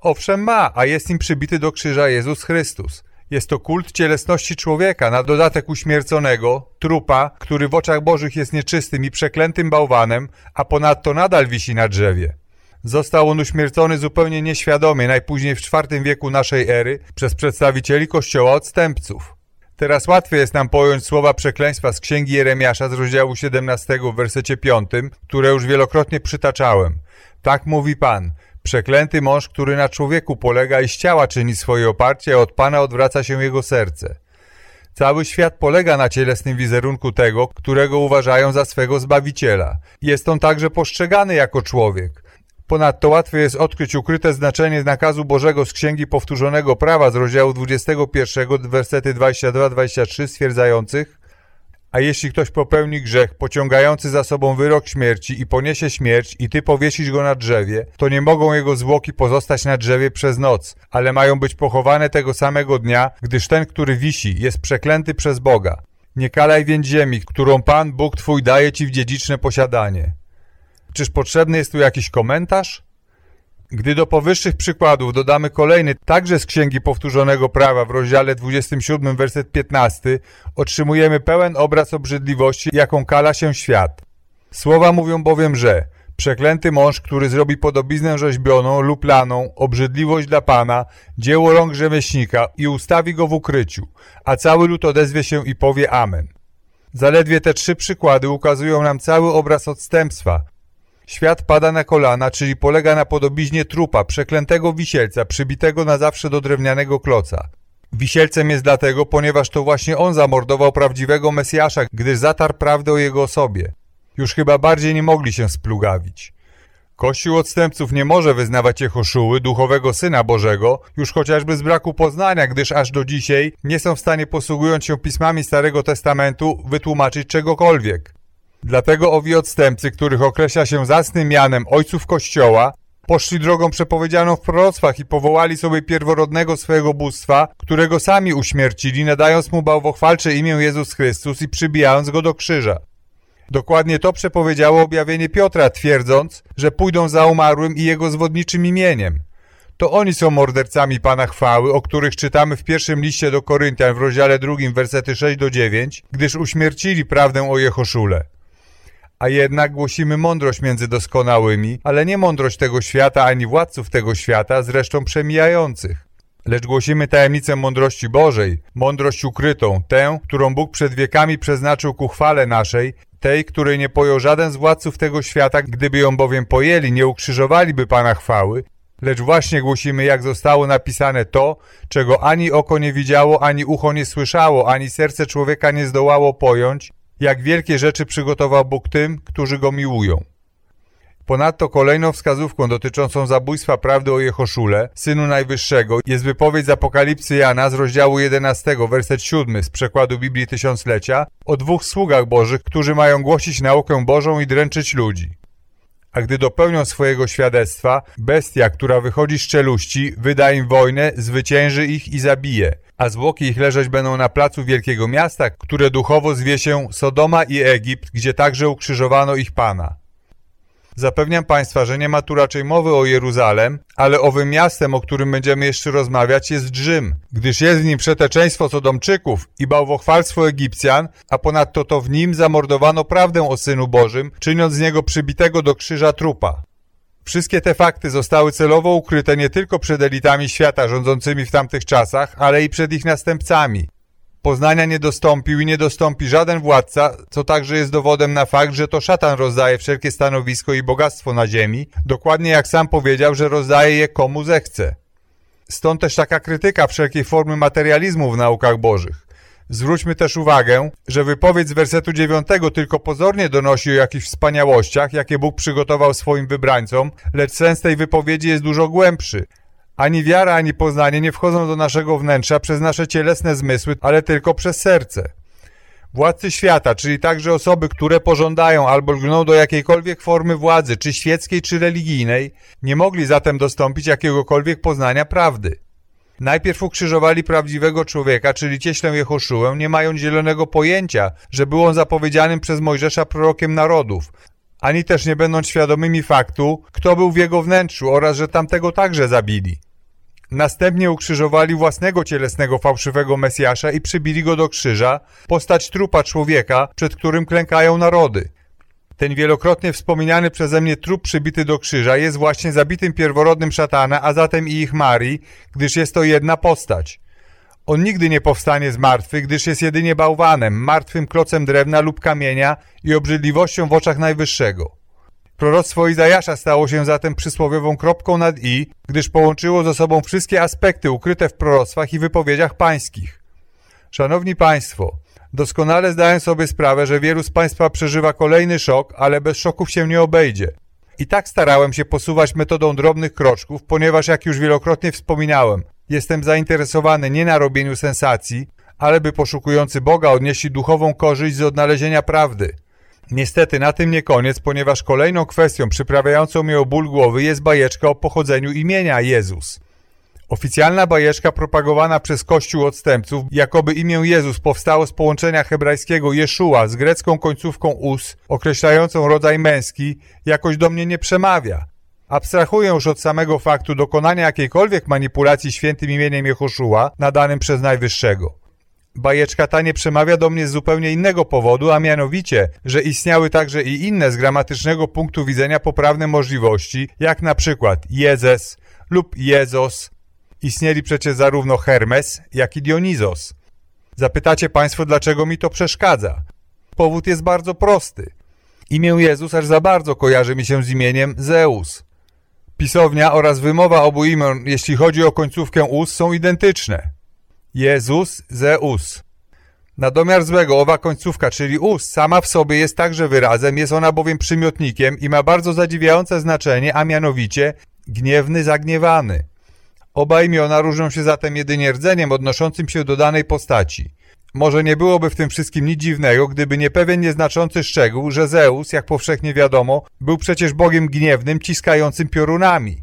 Owszem ma, a jest im przybity do krzyża Jezus Chrystus. Jest to kult cielesności człowieka, na dodatek uśmierconego, trupa, który w oczach bożych jest nieczystym i przeklętym bałwanem, a ponadto nadal wisi na drzewie. Został on uśmiercony zupełnie nieświadomie, najpóźniej w IV wieku naszej ery, przez przedstawicieli kościoła odstępców. Teraz łatwiej jest nam pojąć słowa przekleństwa z Księgi Jeremiasza z rozdziału 17 w wersecie 5, które już wielokrotnie przytaczałem. Tak mówi Pan, przeklęty mąż, który na człowieku polega i z ciała czyni swoje oparcie, a od Pana odwraca się jego serce. Cały świat polega na cielesnym wizerunku tego, którego uważają za swego Zbawiciela. Jest on także postrzegany jako człowiek. Ponadto łatwiej jest odkryć ukryte znaczenie nakazu Bożego z Księgi Powtórzonego Prawa z rozdziału 21, wersety 22-23 stwierdzających A jeśli ktoś popełni grzech pociągający za sobą wyrok śmierci i poniesie śmierć i ty powiesisz go na drzewie, to nie mogą jego zwłoki pozostać na drzewie przez noc, ale mają być pochowane tego samego dnia, gdyż ten, który wisi, jest przeklęty przez Boga. Nie kalaj więc ziemi, którą Pan Bóg Twój daje Ci w dziedziczne posiadanie. Czyż potrzebny jest tu jakiś komentarz? Gdy do powyższych przykładów dodamy kolejny, także z Księgi Powtórzonego Prawa w rozdziale 27, werset 15, otrzymujemy pełen obraz obrzydliwości, jaką kala się świat. Słowa mówią bowiem, że przeklęty mąż, który zrobi podobiznę rzeźbioną lub laną, obrzydliwość dla Pana, dzieło rąk rzemieślnika i ustawi go w ukryciu, a cały lud odezwie się i powie Amen. Zaledwie te trzy przykłady ukazują nam cały obraz odstępstwa, Świat pada na kolana, czyli polega na podobiznie trupa, przeklętego wisielca, przybitego na zawsze do drewnianego kloca. Wisielcem jest dlatego, ponieważ to właśnie on zamordował prawdziwego Mesjasza, gdyż zatarł prawdę o jego osobie. Już chyba bardziej nie mogli się splugawić. Kościół odstępców nie może wyznawać Jehoszuły, duchowego Syna Bożego, już chociażby z braku poznania, gdyż aż do dzisiaj nie są w stanie posługując się pismami Starego Testamentu wytłumaczyć czegokolwiek. Dlatego owi odstępcy, których określa się zacnym mianem ojców Kościoła, poszli drogą przepowiedzianą w proroctwach i powołali sobie pierworodnego swojego bóstwa, którego sami uśmiercili, nadając mu bałwochwalcze imię Jezus Chrystus i przybijając go do krzyża. Dokładnie to przepowiedziało objawienie Piotra, twierdząc, że pójdą za umarłym i jego zwodniczym imieniem. To oni są mordercami Pana chwały, o których czytamy w pierwszym liście do Koryntian w rozdziale drugim, wersety 6 do 9, gdyż uśmiercili prawdę o Jehoszule a jednak głosimy mądrość między doskonałymi, ale nie mądrość tego świata ani władców tego świata, zresztą przemijających. Lecz głosimy tajemnicę mądrości Bożej, mądrość ukrytą, tę, którą Bóg przed wiekami przeznaczył ku chwale naszej, tej, której nie pojął żaden z władców tego świata, gdyby ją bowiem pojęli, nie ukrzyżowaliby Pana chwały, lecz właśnie głosimy, jak zostało napisane to, czego ani oko nie widziało, ani ucho nie słyszało, ani serce człowieka nie zdołało pojąć, jak wielkie rzeczy przygotował Bóg tym, którzy Go miłują. Ponadto kolejną wskazówką dotyczącą zabójstwa prawdy o Jehoszule, synu Najwyższego, jest wypowiedź z Apokalipsy Jana z rozdziału 11, werset 7 z przekładu Biblii Tysiąclecia o dwóch sługach bożych, którzy mają głosić naukę Bożą i dręczyć ludzi. A gdy dopełnią swojego świadectwa, bestia, która wychodzi z czeluści, wyda im wojnę, zwycięży ich i zabije, a zwłoki ich leżeć będą na placu wielkiego miasta, które duchowo zwie się Sodoma i Egipt, gdzie także ukrzyżowano ich Pana. Zapewniam Państwa, że nie ma tu raczej mowy o Jeruzalem, ale owym miastem, o którym będziemy jeszcze rozmawiać, jest Rzym, gdyż jest w nim przeteczeństwo Sodomczyków i bałwochwalstwo Egipcjan, a ponadto to w nim zamordowano prawdę o Synu Bożym, czyniąc z niego przybitego do krzyża trupa. Wszystkie te fakty zostały celowo ukryte nie tylko przed elitami świata rządzącymi w tamtych czasach, ale i przed ich następcami. Poznania nie dostąpił i nie dostąpi żaden władca, co także jest dowodem na fakt, że to szatan rozdaje wszelkie stanowisko i bogactwo na ziemi, dokładnie jak sam powiedział, że rozdaje je komu zechce. Stąd też taka krytyka wszelkiej formy materializmu w naukach bożych. Zwróćmy też uwagę, że wypowiedź z wersetu 9 tylko pozornie donosi o jakichś wspaniałościach, jakie Bóg przygotował swoim wybrańcom, lecz sens tej wypowiedzi jest dużo głębszy. Ani wiara, ani poznanie nie wchodzą do naszego wnętrza przez nasze cielesne zmysły, ale tylko przez serce. Władcy świata, czyli także osoby, które pożądają albo lgną do jakiejkolwiek formy władzy, czy świeckiej, czy religijnej, nie mogli zatem dostąpić jakiegokolwiek poznania prawdy. Najpierw ukrzyżowali prawdziwego człowieka, czyli cieślę Jehoszułę, nie mając zielonego pojęcia, że był on zapowiedzianym przez Mojżesza prorokiem narodów, ani też nie będąc świadomymi faktu, kto był w jego wnętrzu oraz że tamtego także zabili. Następnie ukrzyżowali własnego cielesnego fałszywego Mesjasza i przybili go do krzyża, postać trupa człowieka, przed którym klękają narody. Ten wielokrotnie wspominany przeze mnie trup przybity do krzyża jest właśnie zabitym pierworodnym szatana, a zatem i ich Marii, gdyż jest to jedna postać. On nigdy nie powstanie z martwych, gdyż jest jedynie bałwanem, martwym klocem drewna lub kamienia i obrzydliwością w oczach Najwyższego. Proroctwo Izajasza stało się zatem przysłowiową kropką nad i, gdyż połączyło ze sobą wszystkie aspekty ukryte w proroctwach i wypowiedziach pańskich. Szanowni Państwo, doskonale zdaję sobie sprawę, że wielu z Państwa przeżywa kolejny szok, ale bez szoków się nie obejdzie. I tak starałem się posuwać metodą drobnych kroczków, ponieważ jak już wielokrotnie wspominałem, jestem zainteresowany nie na robieniu sensacji, ale by poszukujący Boga odnieśli duchową korzyść z odnalezienia prawdy. Niestety na tym nie koniec, ponieważ kolejną kwestią przyprawiającą mnie o ból głowy jest bajeczka o pochodzeniu imienia Jezus. Oficjalna bajeczka propagowana przez Kościół odstępców, jakoby imię Jezus powstało z połączenia hebrajskiego Jeszua z grecką końcówką us, określającą rodzaj męski, jakoś do mnie nie przemawia. Abstrahuję już od samego faktu dokonania jakiejkolwiek manipulacji świętym imieniem Jehoszua nadanym przez Najwyższego. Bajeczka ta nie przemawia do mnie z zupełnie innego powodu, a mianowicie, że istniały także i inne z gramatycznego punktu widzenia poprawne możliwości, jak na przykład Jezes lub Jezos. Istnieli przecież zarówno Hermes, jak i Dionizos. Zapytacie Państwo, dlaczego mi to przeszkadza? Powód jest bardzo prosty. Imię Jezus aż za bardzo kojarzy mi się z imieniem Zeus. Pisownia oraz wymowa obu imion, jeśli chodzi o końcówkę us, są identyczne. Jezus, Zeus. Na domiar złego owa końcówka, czyli us, sama w sobie jest także wyrazem, jest ona bowiem przymiotnikiem i ma bardzo zadziwiające znaczenie, a mianowicie gniewny, zagniewany. Oba imiona różnią się zatem jedynie rdzeniem odnoszącym się do danej postaci. Może nie byłoby w tym wszystkim nic dziwnego, gdyby nie pewien nieznaczący szczegół, że Zeus, jak powszechnie wiadomo, był przecież bogiem gniewnym, ciskającym piorunami.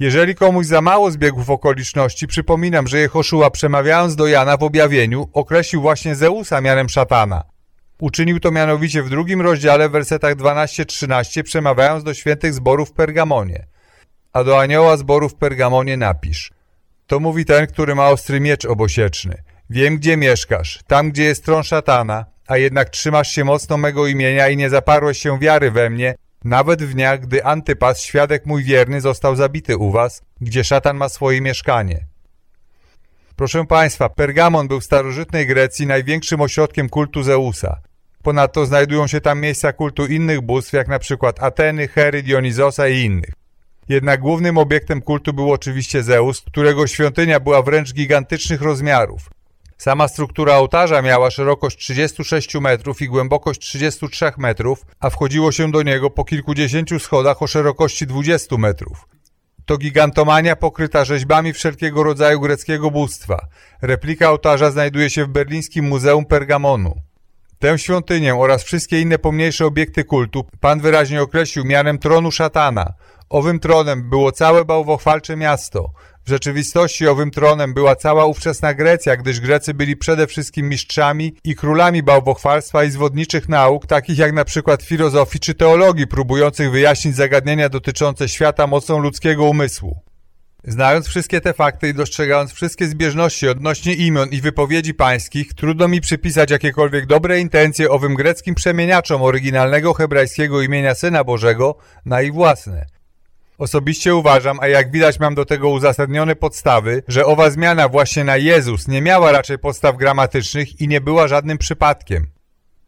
Jeżeli komuś za mało zbiegów okoliczności, przypominam, że Jehoszua przemawiając do Jana w objawieniu określił właśnie Zeusa mianem szatana. Uczynił to mianowicie w drugim rozdziale w wersetach 12-13 przemawiając do świętych zborów w Pergamonie. A do anioła zboru w Pergamonie napisz. To mówi ten, który ma ostry miecz obosieczny. Wiem, gdzie mieszkasz, tam, gdzie jest tron szatana, a jednak trzymasz się mocno mego imienia i nie zaparłeś się wiary we mnie, nawet w dniach, gdy Antypas, świadek mój wierny, został zabity u was, gdzie szatan ma swoje mieszkanie. Proszę Państwa, Pergamon był w starożytnej Grecji największym ośrodkiem kultu Zeusa. Ponadto znajdują się tam miejsca kultu innych bóstw, jak na przykład Ateny, Hery, Dionizosa i innych. Jednak głównym obiektem kultu był oczywiście Zeus, którego świątynia była wręcz gigantycznych rozmiarów. Sama struktura ołtarza miała szerokość 36 metrów i głębokość 33 metrów, a wchodziło się do niego po kilkudziesięciu schodach o szerokości 20 metrów. To gigantomania pokryta rzeźbami wszelkiego rodzaju greckiego bóstwa. Replika ołtarza znajduje się w berlińskim Muzeum Pergamonu. Tę świątynię oraz wszystkie inne pomniejsze obiekty kultu Pan wyraźnie określił mianem tronu szatana. Owym tronem było całe bałwochwalcze miasto. W rzeczywistości owym tronem była cała ówczesna Grecja, gdyż Grecy byli przede wszystkim mistrzami i królami bałwochwalstwa i zwodniczych nauk, takich jak na przykład filozofii czy teologii, próbujących wyjaśnić zagadnienia dotyczące świata mocą ludzkiego umysłu. Znając wszystkie te fakty i dostrzegając wszystkie zbieżności odnośnie imion i wypowiedzi pańskich, trudno mi przypisać jakiekolwiek dobre intencje owym greckim przemieniaczom oryginalnego hebrajskiego imienia Syna Bożego na ich własne. Osobiście uważam, a jak widać mam do tego uzasadnione podstawy, że owa zmiana właśnie na Jezus nie miała raczej podstaw gramatycznych i nie była żadnym przypadkiem.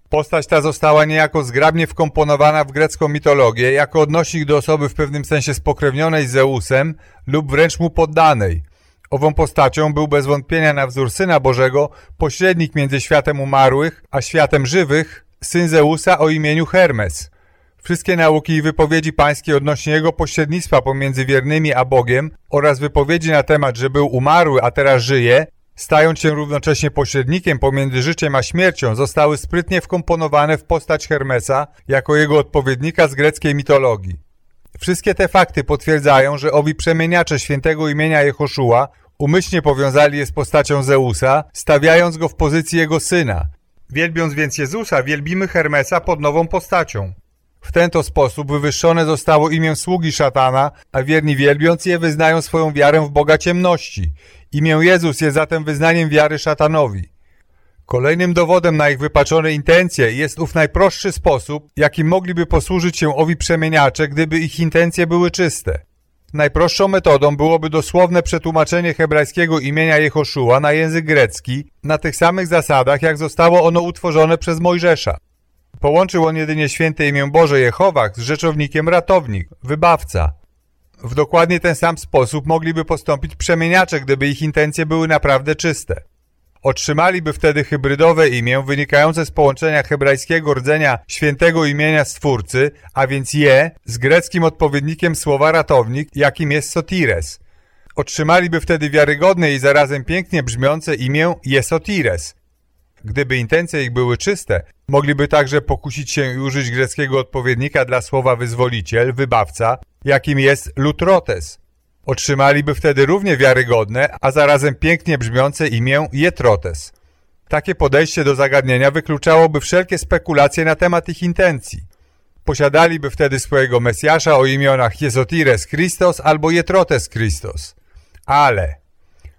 Postać ta została niejako zgrabnie wkomponowana w grecką mitologię jako odnośnik do osoby w pewnym sensie spokrewnionej z Zeusem lub wręcz mu poddanej. Ową postacią był bez wątpienia na wzór Syna Bożego pośrednik między światem umarłych a światem żywych, syn Zeusa o imieniu Hermes – Wszystkie nauki i wypowiedzi pańskie odnośnie jego pośrednictwa pomiędzy wiernymi a Bogiem oraz wypowiedzi na temat, że był umarły, a teraz żyje, stając się równocześnie pośrednikiem pomiędzy życiem a śmiercią, zostały sprytnie wkomponowane w postać Hermesa jako jego odpowiednika z greckiej mitologii. Wszystkie te fakty potwierdzają, że owi przemieniacze świętego imienia Jehoszua umyślnie powiązali je z postacią Zeusa, stawiając go w pozycji jego syna. Wielbiąc więc Jezusa, wielbimy Hermesa pod nową postacią. W ten to sposób wywyższone zostało imię sługi szatana, a wierni wielbiąc je wyznają swoją wiarę w Boga ciemności. Imię Jezus jest zatem wyznaniem wiary szatanowi. Kolejnym dowodem na ich wypaczone intencje jest ów najprostszy sposób, jakim mogliby posłużyć się owi przemieniacze, gdyby ich intencje były czyste. Najprostszą metodą byłoby dosłowne przetłumaczenie hebrajskiego imienia Jehoszua na język grecki na tych samych zasadach, jak zostało ono utworzone przez Mojżesza. Połączył on jedynie święte imię Boże Jehowach z rzeczownikiem ratownik, wybawca. W dokładnie ten sam sposób mogliby postąpić przemieniacze, gdyby ich intencje były naprawdę czyste. Otrzymaliby wtedy hybrydowe imię wynikające z połączenia hebrajskiego rdzenia świętego imienia Stwórcy, a więc je, z greckim odpowiednikiem słowa ratownik, jakim jest Sotires. Otrzymaliby wtedy wiarygodne i zarazem pięknie brzmiące imię Jesotires, Gdyby intencje ich były czyste, mogliby także pokusić się i użyć greckiego odpowiednika dla słowa wyzwoliciel, wybawca, jakim jest lutrotes. Otrzymaliby wtedy równie wiarygodne, a zarazem pięknie brzmiące imię Jetrotes. Takie podejście do zagadnienia wykluczałoby wszelkie spekulacje na temat ich intencji. Posiadaliby wtedy swojego Mesjasza o imionach Jesotires Christos albo Jetrotes Christos. Ale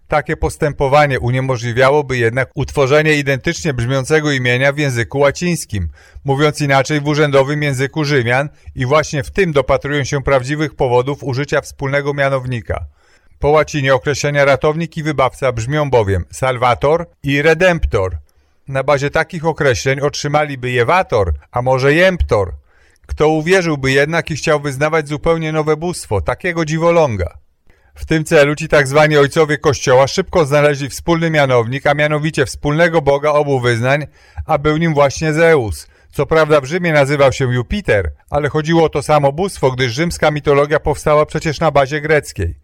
takie postępowanie uniemożliwiałoby jednak utworzenie identycznie brzmiącego imienia w języku łacińskim, mówiąc inaczej w urzędowym języku Rzymian i właśnie w tym dopatrują się prawdziwych powodów użycia wspólnego mianownika. Po łacinie określenia ratownik i wybawca brzmią bowiem salvator i redemptor. Na bazie takich określeń otrzymaliby jewator, a może jemptor. Kto uwierzyłby jednak i chciał wyznawać zupełnie nowe bóstwo, takiego dziwoląga. W tym celu ci tak zwani ojcowie Kościoła szybko znaleźli wspólny mianownik, a mianowicie wspólnego Boga obu wyznań, a był nim właśnie Zeus. Co prawda w Rzymie nazywał się Jupiter, ale chodziło o to samo bóstwo, gdyż rzymska mitologia powstała przecież na bazie greckiej.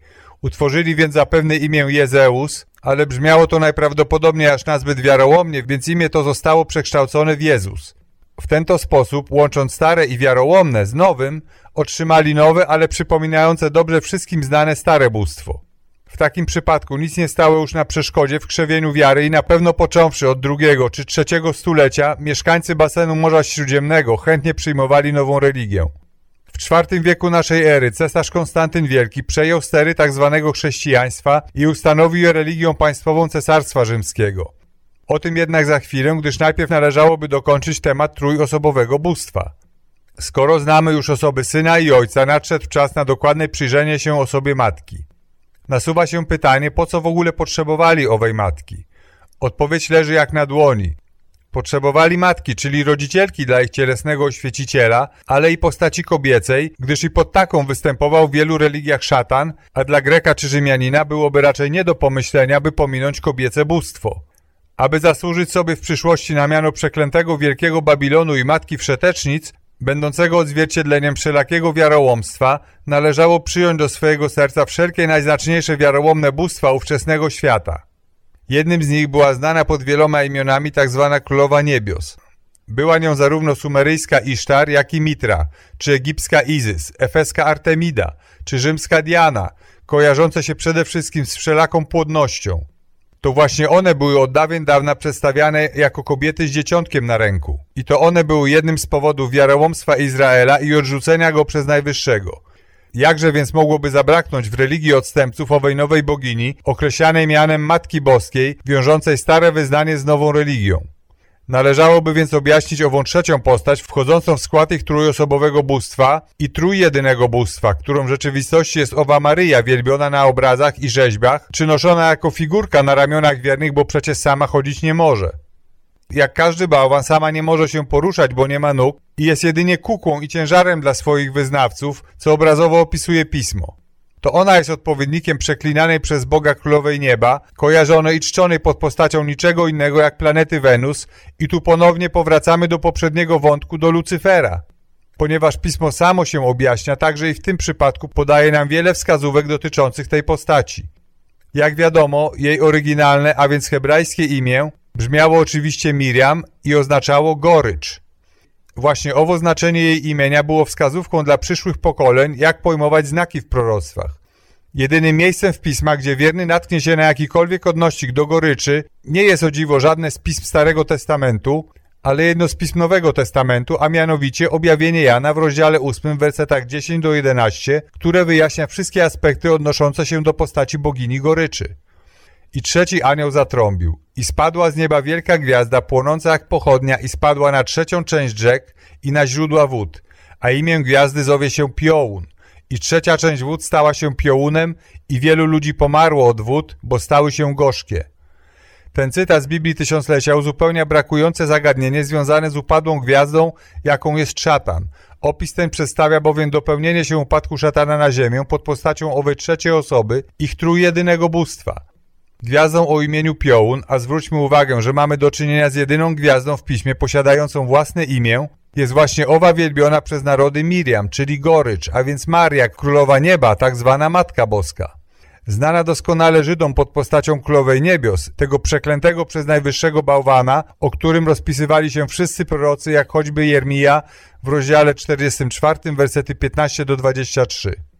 Utworzyli więc zapewne imię Jezeus, ale brzmiało to najprawdopodobniej aż nazbyt wiarołomnie, więc imię to zostało przekształcone w Jezus. W ten to sposób, łącząc stare i wiarołomne z nowym, otrzymali nowe, ale przypominające dobrze wszystkim znane stare bóstwo. W takim przypadku nic nie stało już na przeszkodzie w krzewieniu wiary i na pewno począwszy od drugiego czy trzeciego stulecia mieszkańcy basenu Morza Śródziemnego chętnie przyjmowali nową religię. W IV wieku naszej ery cesarz Konstantyn Wielki przejął stery tzw. Tak chrześcijaństwa i ustanowił je religią państwową Cesarstwa Rzymskiego. O tym jednak za chwilę, gdyż najpierw należałoby dokończyć temat trójosobowego bóstwa. Skoro znamy już osoby syna i ojca, nadszedł czas na dokładne przyjrzenie się osobie matki. Nasuwa się pytanie, po co w ogóle potrzebowali owej matki. Odpowiedź leży jak na dłoni. Potrzebowali matki, czyli rodzicielki dla ich cielesnego oświeciciela, ale i postaci kobiecej, gdyż i pod taką występował w wielu religiach szatan, a dla Greka czy Rzymianina byłoby raczej nie do pomyślenia, by pominąć kobiece bóstwo. Aby zasłużyć sobie w przyszłości na miano przeklętego wielkiego Babilonu i matki wszetecznic, będącego odzwierciedleniem wszelakiego wiarołomstwa, należało przyjąć do swojego serca wszelkie najznaczniejsze wiarołomne bóstwa ówczesnego świata. Jednym z nich była znana pod wieloma imionami tzw. Tak Królowa Niebios. Była nią zarówno sumeryjska Isztar, jak i Mitra, czy egipska Izys, efeska Artemida, czy rzymska Diana, kojarzące się przede wszystkim z wszelaką płodnością. To właśnie one były od dawien dawna przedstawiane jako kobiety z dzieciątkiem na ręku. I to one były jednym z powodów wiarołomstwa Izraela i odrzucenia go przez Najwyższego. Jakże więc mogłoby zabraknąć w religii odstępców owej nowej bogini, określanej mianem Matki Boskiej, wiążącej stare wyznanie z nową religią? Należałoby więc objaśnić ową trzecią postać wchodzącą w skład ich trójosobowego bóstwa i trójjedynego bóstwa, którą w rzeczywistości jest owa Maryja wielbiona na obrazach i rzeźbach, czy noszona jako figurka na ramionach wiernych, bo przecież sama chodzić nie może. Jak każdy bałwan sama nie może się poruszać, bo nie ma nóg i jest jedynie kukłą i ciężarem dla swoich wyznawców, co obrazowo opisuje pismo. To ona jest odpowiednikiem przeklinanej przez Boga Królowej Nieba, kojarzonej i czczonej pod postacią niczego innego jak planety Wenus i tu ponownie powracamy do poprzedniego wątku, do Lucyfera. Ponieważ Pismo samo się objaśnia, także i w tym przypadku podaje nam wiele wskazówek dotyczących tej postaci. Jak wiadomo, jej oryginalne, a więc hebrajskie imię brzmiało oczywiście Miriam i oznaczało gorycz. Właśnie owo znaczenie jej imienia było wskazówką dla przyszłych pokoleń, jak pojmować znaki w proroctwach. Jedynym miejscem w pismach, gdzie wierny natknie się na jakikolwiek odnośnik do goryczy, nie jest o dziwo żadne z pism Starego Testamentu, ale jedno z pism Nowego Testamentu, a mianowicie objawienie Jana w rozdziale 8, wersetach 10 do 11, które wyjaśnia wszystkie aspekty odnoszące się do postaci bogini goryczy. I trzeci anioł zatrąbił. I spadła z nieba wielka gwiazda, płonąca jak pochodnia i spadła na trzecią część rzek i na źródła wód. A imię gwiazdy zowie się Piołun. I trzecia część wód stała się piołunem i wielu ludzi pomarło od wód, bo stały się gorzkie. Ten cytat z Biblii Tysiąclecia uzupełnia brakujące zagadnienie związane z upadłą gwiazdą, jaką jest szatan. Opis ten przedstawia bowiem dopełnienie się upadku szatana na ziemię pod postacią owej trzeciej osoby, ich trójjedynego bóstwa gwiazdą o imieniu Piołun, a zwróćmy uwagę, że mamy do czynienia z jedyną gwiazdą w piśmie posiadającą własne imię, jest właśnie owa wielbiona przez narody Miriam, czyli Gorycz, a więc Maria, królowa nieba, tak zwana Matka Boska. Znana doskonale Żydom pod postacią Królowej Niebios, tego przeklętego przez najwyższego bałwana, o którym rozpisywali się wszyscy prorocy, jak choćby Jermija w rozdziale 44, versety 15 do 23.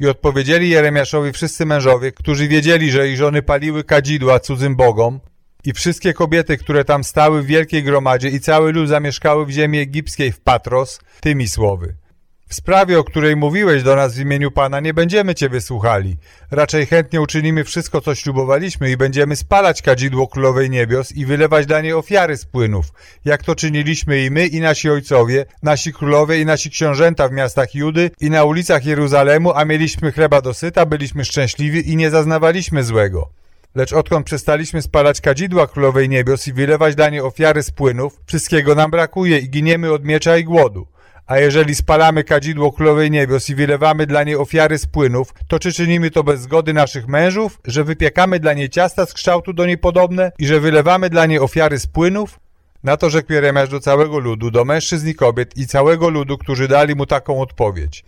I odpowiedzieli Jeremiaszowi wszyscy mężowie, którzy wiedzieli, że ich żony paliły kadzidła cudzym bogom, i wszystkie kobiety, które tam stały w wielkiej gromadzie i cały lud zamieszkały w ziemi egipskiej w Patros, tymi słowy. W sprawie, o której mówiłeś do nas w imieniu Pana, nie będziemy Cię wysłuchali. Raczej chętnie uczynimy wszystko, co ślubowaliśmy i będziemy spalać kadzidło Królowej Niebios i wylewać dla niej ofiary z płynów, jak to czyniliśmy i my, i nasi ojcowie, nasi królowie i nasi książęta w miastach Judy i na ulicach Jeruzalemu, a mieliśmy chleba dosyta, byliśmy szczęśliwi i nie zaznawaliśmy złego. Lecz odkąd przestaliśmy spalać kadzidła Królowej Niebios i wylewać dla niej ofiary z płynów, wszystkiego nam brakuje i giniemy od miecza i głodu. A jeżeli spalamy kadzidło Królowej Niebios i wylewamy dla niej ofiary z płynów, to czy czynimy to bez zgody naszych mężów, że wypiekamy dla niej ciasta z kształtu do niej podobne i że wylewamy dla niej ofiary z płynów? Na to rzekł Jeremiasz do całego ludu, do mężczyzn i kobiet i całego ludu, którzy dali mu taką odpowiedź.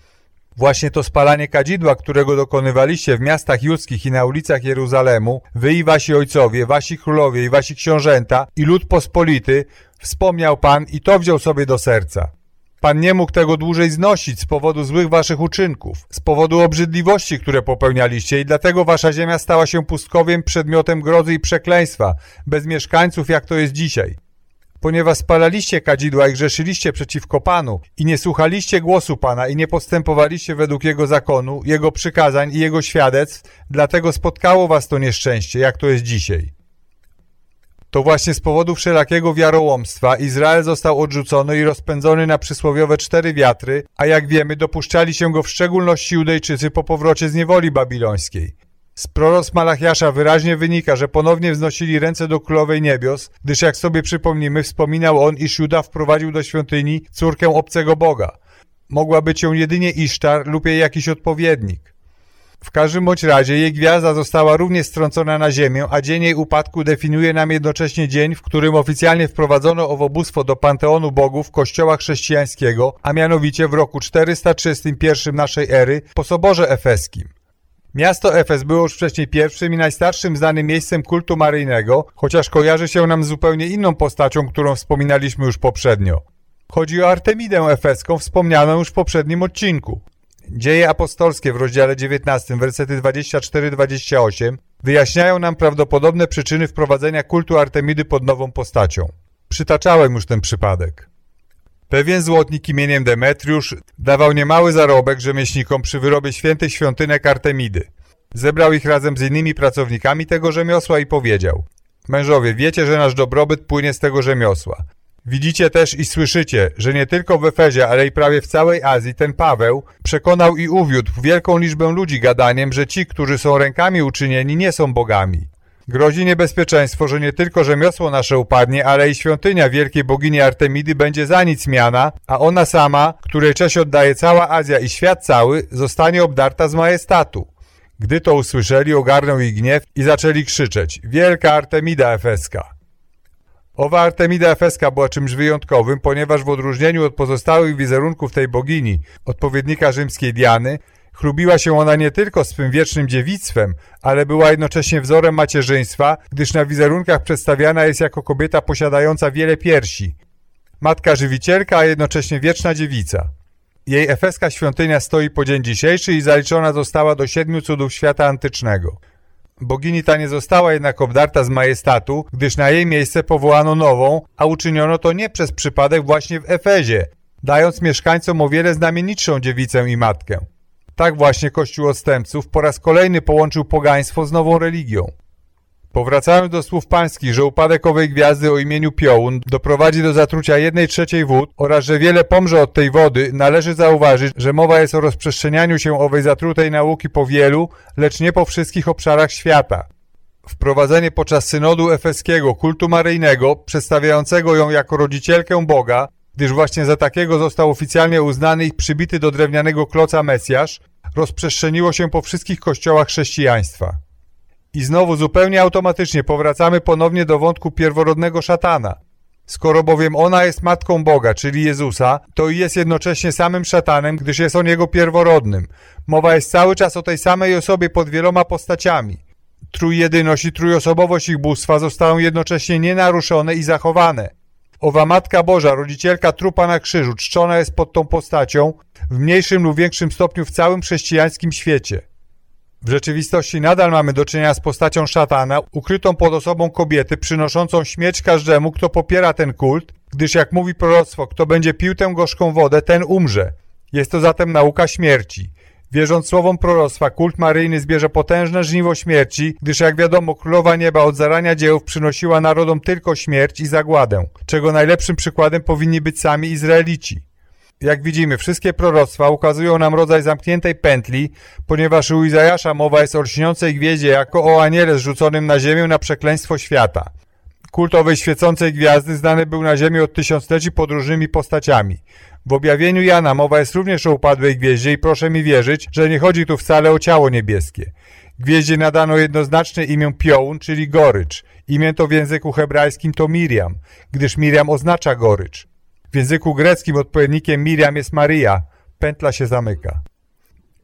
Właśnie to spalanie kadzidła, którego dokonywaliście w miastach judzkich i na ulicach Jeruzalemu, wy i wasi ojcowie, wasi królowie i wasi książęta i lud pospolity, wspomniał Pan i to wziął sobie do serca. Pan nie mógł tego dłużej znosić z powodu złych waszych uczynków, z powodu obrzydliwości, które popełnialiście i dlatego wasza ziemia stała się pustkowiem, przedmiotem grozy i przekleństwa, bez mieszkańców jak to jest dzisiaj. Ponieważ spalaliście kadzidła i grzeszyliście przeciwko Panu i nie słuchaliście głosu Pana i nie postępowaliście według Jego zakonu, Jego przykazań i Jego świadectw, dlatego spotkało was to nieszczęście, jak to jest dzisiaj. To właśnie z powodu wszelakiego wiarołomstwa Izrael został odrzucony i rozpędzony na przysłowiowe cztery wiatry, a jak wiemy dopuszczali się go w szczególności Judejczycy po powrocie z niewoli babilońskiej. Z proroc Malachiasza wyraźnie wynika, że ponownie wznosili ręce do Królowej Niebios, gdyż jak sobie przypomnimy, wspominał on, iż Juda wprowadził do świątyni córkę obcego Boga. Mogła być ją jedynie Isztar lub jej jakiś odpowiednik. W każdym bądź razie jej gwiazda została również strącona na ziemię, a dzień jej upadku definiuje nam jednocześnie dzień, w którym oficjalnie wprowadzono owobóstwo do panteonu bogów kościoła chrześcijańskiego, a mianowicie w roku 431 naszej ery po soborze efeskim. Miasto Efes było już wcześniej pierwszym i najstarszym znanym miejscem kultu maryjnego, chociaż kojarzy się nam z zupełnie inną postacią, którą wspominaliśmy już poprzednio. Chodzi o Artemidę Efeską, wspomnianą już w poprzednim odcinku. Dzieje apostolskie w rozdziale 19, wersety 24-28 wyjaśniają nam prawdopodobne przyczyny wprowadzenia kultu Artemidy pod nową postacią. Przytaczałem już ten przypadek. Pewien złotnik imieniem Demetriusz dawał niemały zarobek rzemieślnikom przy wyrobie świętych świątynek Artemidy. Zebrał ich razem z innymi pracownikami tego rzemiosła i powiedział Mężowie, wiecie, że nasz dobrobyt płynie z tego rzemiosła. Widzicie też i słyszycie, że nie tylko w Efezie, ale i prawie w całej Azji ten Paweł przekonał i uwiódł wielką liczbę ludzi gadaniem, że ci, którzy są rękami uczynieni, nie są bogami. Grozi niebezpieczeństwo, że nie tylko rzemiosło nasze upadnie, ale i świątynia wielkiej bogini Artemidy będzie za nic miana, a ona sama, której cześć oddaje cała Azja i świat cały, zostanie obdarta z majestatu. Gdy to usłyszeli, ogarnął ich gniew i zaczęli krzyczeć Wielka Artemida Efeska! Owa Artemida Efeska była czymś wyjątkowym, ponieważ w odróżnieniu od pozostałych wizerunków tej bogini, odpowiednika rzymskiej Diany, chlubiła się ona nie tylko swym wiecznym dziewictwem, ale była jednocześnie wzorem macierzyństwa, gdyż na wizerunkach przedstawiana jest jako kobieta posiadająca wiele piersi. Matka żywicielka, a jednocześnie wieczna dziewica. Jej efeska świątynia stoi po dzień dzisiejszy i zaliczona została do siedmiu cudów świata antycznego. Bogini ta nie została jednak obdarta z majestatu, gdyż na jej miejsce powołano nową, a uczyniono to nie przez przypadek właśnie w Efezie, dając mieszkańcom o wiele znamienitszą dziewicę i matkę. Tak właśnie Kościół odstępców po raz kolejny połączył pogaństwo z nową religią. Powracając do słów pańskich, że upadek owej gwiazdy o imieniu Piołun doprowadzi do zatrucia jednej trzeciej wód oraz że wiele pomrze od tej wody, należy zauważyć, że mowa jest o rozprzestrzenianiu się owej zatrutej nauki po wielu, lecz nie po wszystkich obszarach świata. Wprowadzenie podczas synodu efeskiego kultu maryjnego, przedstawiającego ją jako rodzicielkę Boga, gdyż właśnie za takiego został oficjalnie uznany i przybity do drewnianego kloca Mesjasz, rozprzestrzeniło się po wszystkich kościołach chrześcijaństwa. I znowu zupełnie automatycznie powracamy ponownie do wątku pierworodnego szatana. Skoro bowiem ona jest matką Boga, czyli Jezusa, to i jest jednocześnie samym szatanem, gdyż jest on jego pierworodnym. Mowa jest cały czas o tej samej osobie pod wieloma postaciami. Trójjedyność i trójosobowość ich bóstwa zostały jednocześnie nienaruszone i zachowane. Owa Matka Boża, rodzicielka trupa na krzyżu, czczona jest pod tą postacią w mniejszym lub większym stopniu w całym chrześcijańskim świecie. W rzeczywistości nadal mamy do czynienia z postacią szatana, ukrytą pod osobą kobiety, przynoszącą śmierć każdemu, kto popiera ten kult, gdyż jak mówi proroctwo, kto będzie pił tę gorzką wodę, ten umrze. Jest to zatem nauka śmierci. Wierząc słowom proroctwa, kult maryjny zbierze potężne żniwo śmierci, gdyż jak wiadomo, królowa nieba od zarania dziełów przynosiła narodom tylko śmierć i zagładę, czego najlepszym przykładem powinni być sami Izraelici. Jak widzimy, wszystkie proroctwa ukazują nam rodzaj zamkniętej pętli, ponieważ u Izajasza mowa jest o lśniącej gwieździe jako o aniele zrzuconym na ziemię na przekleństwo świata. Kult owej świecącej gwiazdy znany był na ziemi od tysiącleci pod różnymi postaciami. W objawieniu Jana mowa jest również o upadłej gwieździe i proszę mi wierzyć, że nie chodzi tu wcale o ciało niebieskie. Gwieździe nadano jednoznaczne imię Piołun, czyli gorycz. Imię to w języku hebrajskim to Miriam, gdyż Miriam oznacza gorycz. W języku greckim odpowiednikiem Miriam jest Maria. Pętla się zamyka.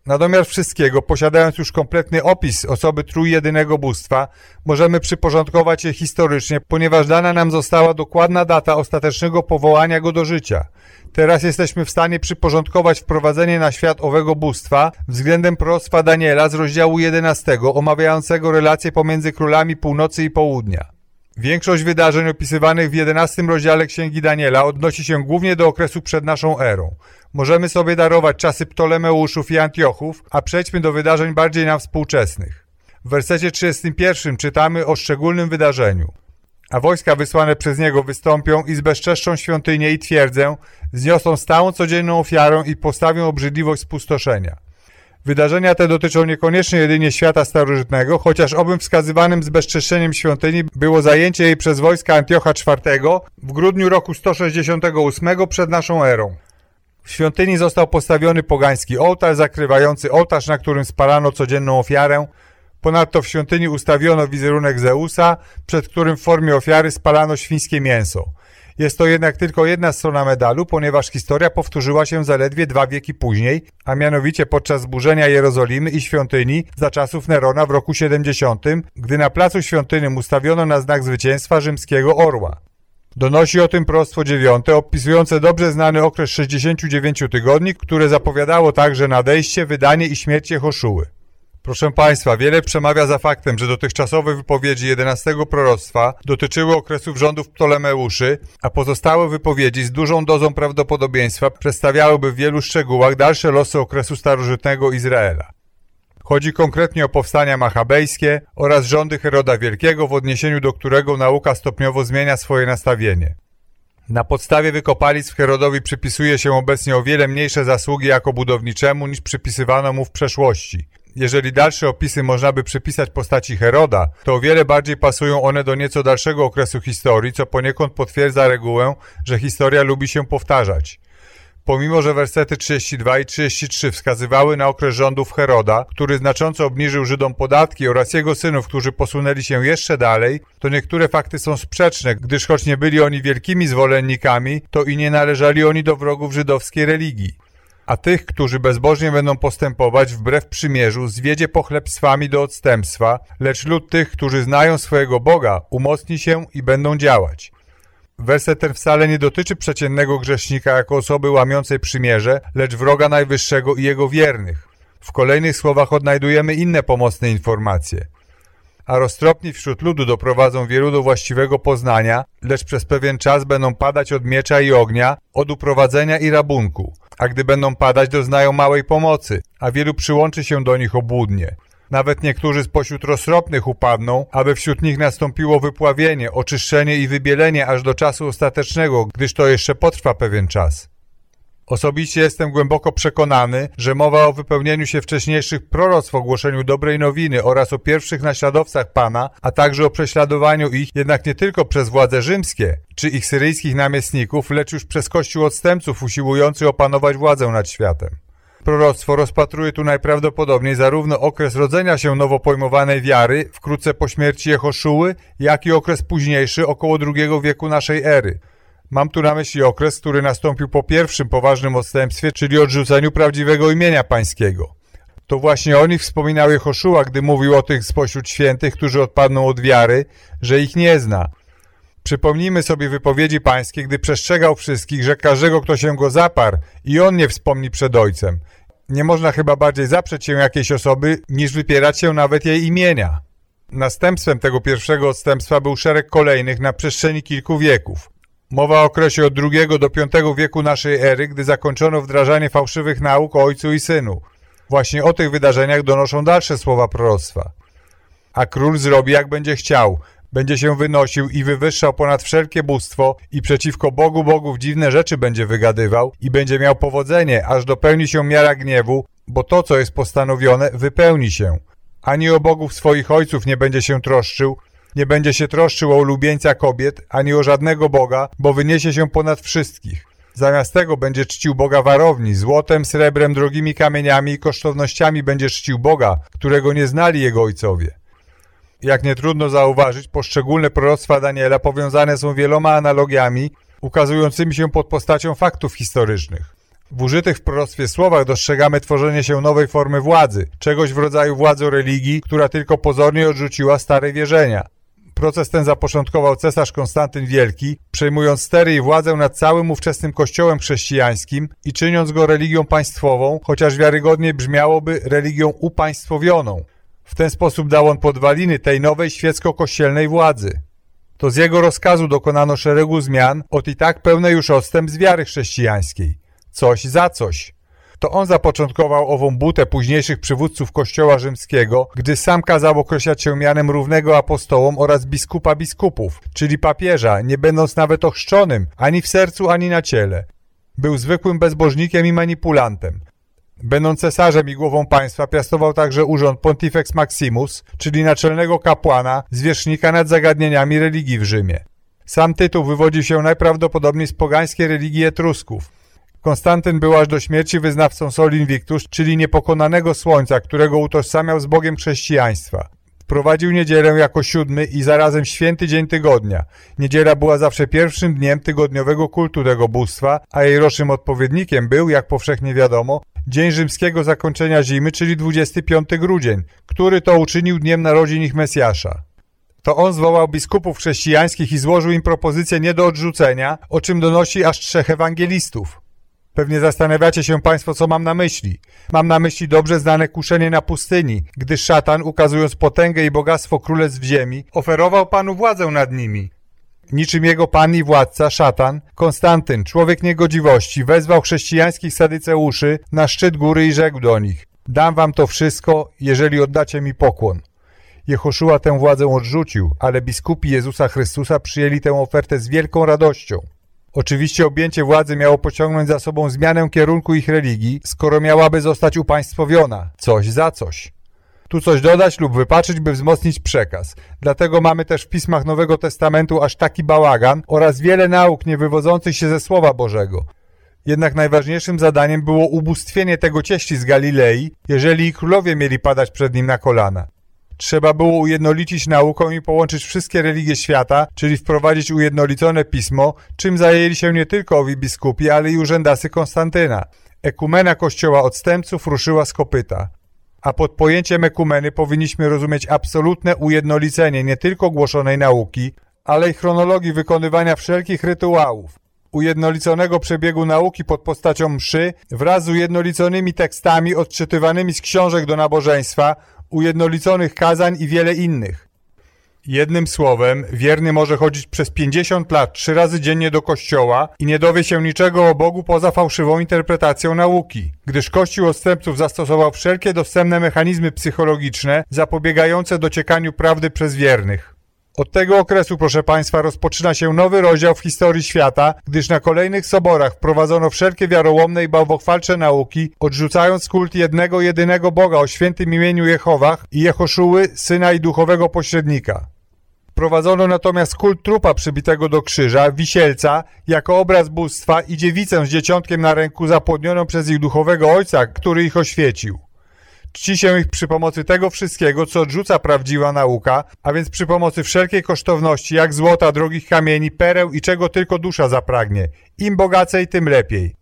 Na domiar wszystkiego, posiadając już kompletny opis osoby trójjedynego bóstwa, możemy przyporządkować je historycznie, ponieważ dana nam została dokładna data ostatecznego powołania go do życia. Teraz jesteśmy w stanie przyporządkować wprowadzenie na świat owego bóstwa względem proroctwa Daniela z rozdziału 11, omawiającego relacje pomiędzy królami północy i południa. Większość wydarzeń opisywanych w 11 rozdziale Księgi Daniela odnosi się głównie do okresu przed naszą erą. Możemy sobie darować czasy Ptolemeuszów i Antiochów, a przejdźmy do wydarzeń bardziej nam współczesnych. W wersecie 31 czytamy o szczególnym wydarzeniu. A wojska wysłane przez niego wystąpią i zbezczeszczą świątynię i twierdzę, zniosą stałą codzienną ofiarę i postawią obrzydliwość spustoszenia. Wydarzenia te dotyczą niekoniecznie jedynie świata starożytnego, chociaż owym wskazywanym zbezczeszczeniem świątyni było zajęcie jej przez wojska Antiocha IV w grudniu roku 168 przed naszą erą. W świątyni został postawiony pogański ołtarz zakrywający ołtarz, na którym spalano codzienną ofiarę. Ponadto w świątyni ustawiono wizerunek Zeusa, przed którym w formie ofiary spalano świńskie mięso. Jest to jednak tylko jedna strona medalu, ponieważ historia powtórzyła się zaledwie dwa wieki później, a mianowicie podczas zburzenia Jerozolimy i świątyni za czasów Nerona w roku 70, gdy na placu świątyny ustawiono na znak zwycięstwa rzymskiego orła. Donosi o tym prostwo dziewiąte, opisujące dobrze znany okres 69 tygodni, które zapowiadało także nadejście, wydanie i śmierć Jehoszuły. Proszę Państwa, wiele przemawia za faktem, że dotychczasowe wypowiedzi 11 proroctwa dotyczyły okresów rządów Ptolemeuszy, a pozostałe wypowiedzi z dużą dozą prawdopodobieństwa przedstawiałyby w wielu szczegółach dalsze losy okresu starożytnego Izraela. Chodzi konkretnie o powstania machabejskie oraz rządy Heroda Wielkiego, w odniesieniu do którego nauka stopniowo zmienia swoje nastawienie. Na podstawie wykopalic Herodowi przypisuje się obecnie o wiele mniejsze zasługi jako budowniczemu niż przypisywano mu w przeszłości. Jeżeli dalsze opisy można by przypisać postaci Heroda, to o wiele bardziej pasują one do nieco dalszego okresu historii, co poniekąd potwierdza regułę, że historia lubi się powtarzać. Pomimo, że wersety 32 i 33 wskazywały na okres rządów Heroda, który znacząco obniżył Żydom podatki oraz jego synów, którzy posunęli się jeszcze dalej, to niektóre fakty są sprzeczne, gdyż choć nie byli oni wielkimi zwolennikami, to i nie należeli oni do wrogów żydowskiej religii. A tych, którzy bezbożnie będą postępować wbrew przymierzu, zwiedzie pochlebstwami do odstępstwa, lecz lud tych, którzy znają swojego Boga, umocni się i będą działać. Werset ten wcale nie dotyczy przeciętnego grzesznika jako osoby łamiącej przymierze, lecz wroga najwyższego i jego wiernych. W kolejnych słowach odnajdujemy inne pomocne informacje. A roztropni wśród ludu doprowadzą wielu do właściwego poznania, lecz przez pewien czas będą padać od miecza i ognia, od uprowadzenia i rabunku. A gdy będą padać, doznają małej pomocy, a wielu przyłączy się do nich obłudnie. Nawet niektórzy spośród roztropnych upadną, aby wśród nich nastąpiło wypławienie, oczyszczenie i wybielenie aż do czasu ostatecznego, gdyż to jeszcze potrwa pewien czas. Osobiście jestem głęboko przekonany, że mowa o wypełnieniu się wcześniejszych proroctw ogłoszeniu dobrej nowiny oraz o pierwszych naśladowcach Pana, a także o prześladowaniu ich jednak nie tylko przez władze rzymskie czy ich syryjskich namiestników, lecz już przez kościół odstępców usiłujący opanować władzę nad światem proroctwo rozpatruje tu najprawdopodobniej zarówno okres rodzenia się nowo pojmowanej wiary wkrótce po śmierci Jehoszuły, jak i okres późniejszy około II wieku naszej ery. Mam tu na myśli okres, który nastąpił po pierwszym poważnym odstępstwie, czyli odrzuceniu prawdziwego imienia pańskiego. To właśnie o nich wspominał gdy mówił o tych spośród świętych, którzy odpadną od wiary, że ich nie zna. Przypomnijmy sobie wypowiedzi pańskie, gdy przestrzegał wszystkich, że każdego, kto się go zaparł i on nie wspomni przed ojcem. Nie można chyba bardziej zaprzeć się jakiejś osoby, niż wypierać się nawet jej imienia. Następstwem tego pierwszego odstępstwa był szereg kolejnych na przestrzeni kilku wieków. Mowa o okresie od II do V wieku naszej ery, gdy zakończono wdrażanie fałszywych nauk o ojcu i synu. Właśnie o tych wydarzeniach donoszą dalsze słowa proroctwa. A król zrobi jak będzie chciał, będzie się wynosił i wywyższał ponad wszelkie bóstwo i przeciwko Bogu Bogów dziwne rzeczy będzie wygadywał i będzie miał powodzenie, aż dopełni się miara gniewu, bo to, co jest postanowione, wypełni się. Ani o bogów swoich ojców nie będzie się troszczył, nie będzie się troszczył o ulubieńca kobiet, ani o żadnego Boga, bo wyniesie się ponad wszystkich. Zamiast tego będzie czcił Boga warowni, złotem, srebrem, drogimi kamieniami i kosztownościami będzie czcił Boga, którego nie znali jego ojcowie. Jak nie trudno zauważyć, poszczególne proroctwa Daniela powiązane są wieloma analogiami, ukazującymi się pod postacią faktów historycznych. W użytych w proroctwie słowach dostrzegamy tworzenie się nowej formy władzy, czegoś w rodzaju władzy religii, która tylko pozornie odrzuciła stare wierzenia. Proces ten zapoczątkował cesarz Konstantyn Wielki, przejmując stery i władzę nad całym ówczesnym kościołem chrześcijańskim i czyniąc go religią państwową, chociaż wiarygodniej brzmiałoby religią upaństwowioną. W ten sposób dał on podwaliny tej nowej świecko-kościelnej władzy. To z jego rozkazu dokonano szeregu zmian od i tak pełnej już odstęp z wiary chrześcijańskiej. Coś za coś. To on zapoczątkował ową butę późniejszych przywódców Kościoła Rzymskiego, gdy sam kazał określać się mianem równego apostołom oraz biskupa biskupów, czyli papieża, nie będąc nawet ochrzczonym, ani w sercu, ani na ciele. Był zwykłym bezbożnikiem i manipulantem. Będąc cesarzem i głową państwa, piastował także urząd Pontifex Maximus, czyli naczelnego kapłana, zwierzchnika nad zagadnieniami religii w Rzymie. Sam tytuł wywodził się najprawdopodobniej z pogańskiej religii Etrusków. Konstantyn był aż do śmierci wyznawcą Sol Invictus, czyli niepokonanego słońca, którego utożsamiał z Bogiem chrześcijaństwa. Wprowadził niedzielę jako siódmy i zarazem święty dzień tygodnia. Niedziela była zawsze pierwszym dniem tygodniowego kultu tego bóstwa, a jej rocznym odpowiednikiem był, jak powszechnie wiadomo, dzień rzymskiego zakończenia zimy, czyli 25 grudzień, który to uczynił dniem narodzin ich Mesjasza. To on zwołał biskupów chrześcijańskich i złożył im propozycję nie do odrzucenia, o czym donosi aż trzech ewangelistów. Pewnie zastanawiacie się Państwo, co mam na myśli. Mam na myśli dobrze znane kuszenie na pustyni, gdy szatan, ukazując potęgę i bogactwo królestw ziemi, oferował Panu władzę nad nimi. Niczym jego pan i władca, szatan, Konstantyn, człowiek niegodziwości, wezwał chrześcijańskich sadyceuszy na szczyt góry i rzekł do nich Dam wam to wszystko, jeżeli oddacie mi pokłon. Jehoszua tę władzę odrzucił, ale biskupi Jezusa Chrystusa przyjęli tę ofertę z wielką radością. Oczywiście objęcie władzy miało pociągnąć za sobą zmianę kierunku ich religii, skoro miałaby zostać upaństwowiona, coś za coś. Tu coś dodać lub wypaczyć, by wzmocnić przekaz. Dlatego mamy też w pismach Nowego Testamentu aż taki bałagan oraz wiele nauk nie wywodzących się ze Słowa Bożego. Jednak najważniejszym zadaniem było ubóstwienie tego cieści z Galilei, jeżeli królowie mieli padać przed nim na kolana. Trzeba było ujednolicić nauką i połączyć wszystkie religie świata, czyli wprowadzić ujednolicone pismo, czym zajęli się nie tylko owi biskupi, ale i urzędasy Konstantyna. Ekumena kościoła odstępców ruszyła z kopyta. A pod pojęciem ekumeny powinniśmy rozumieć absolutne ujednolicenie nie tylko głoszonej nauki, ale i chronologii wykonywania wszelkich rytuałów, ujednoliconego przebiegu nauki pod postacią mszy wraz z ujednoliconymi tekstami odczytywanymi z książek do nabożeństwa, ujednoliconych kazań i wiele innych. Jednym słowem, wierny może chodzić przez 50 lat trzy razy dziennie do kościoła i nie dowie się niczego o Bogu poza fałszywą interpretacją nauki, gdyż Kościół odstępców zastosował wszelkie dostępne mechanizmy psychologiczne zapobiegające dociekaniu prawdy przez wiernych. Od tego okresu, proszę Państwa, rozpoczyna się nowy rozdział w historii świata, gdyż na kolejnych soborach wprowadzono wszelkie wiarołomne i bałwochwalcze nauki, odrzucając kult jednego, jedynego Boga o świętym imieniu Jehowach i Jehoszuły, syna i duchowego pośrednika. Wprowadzono natomiast kult trupa przybitego do krzyża, wisielca, jako obraz bóstwa i dziewicę z dzieciątkiem na ręku zapłodnioną przez ich duchowego ojca, który ich oświecił. Czci się ich przy pomocy tego wszystkiego, co odrzuca prawdziwa nauka, a więc przy pomocy wszelkiej kosztowności, jak złota, drogich kamieni, pereł i czego tylko dusza zapragnie. Im bogacej, tym lepiej.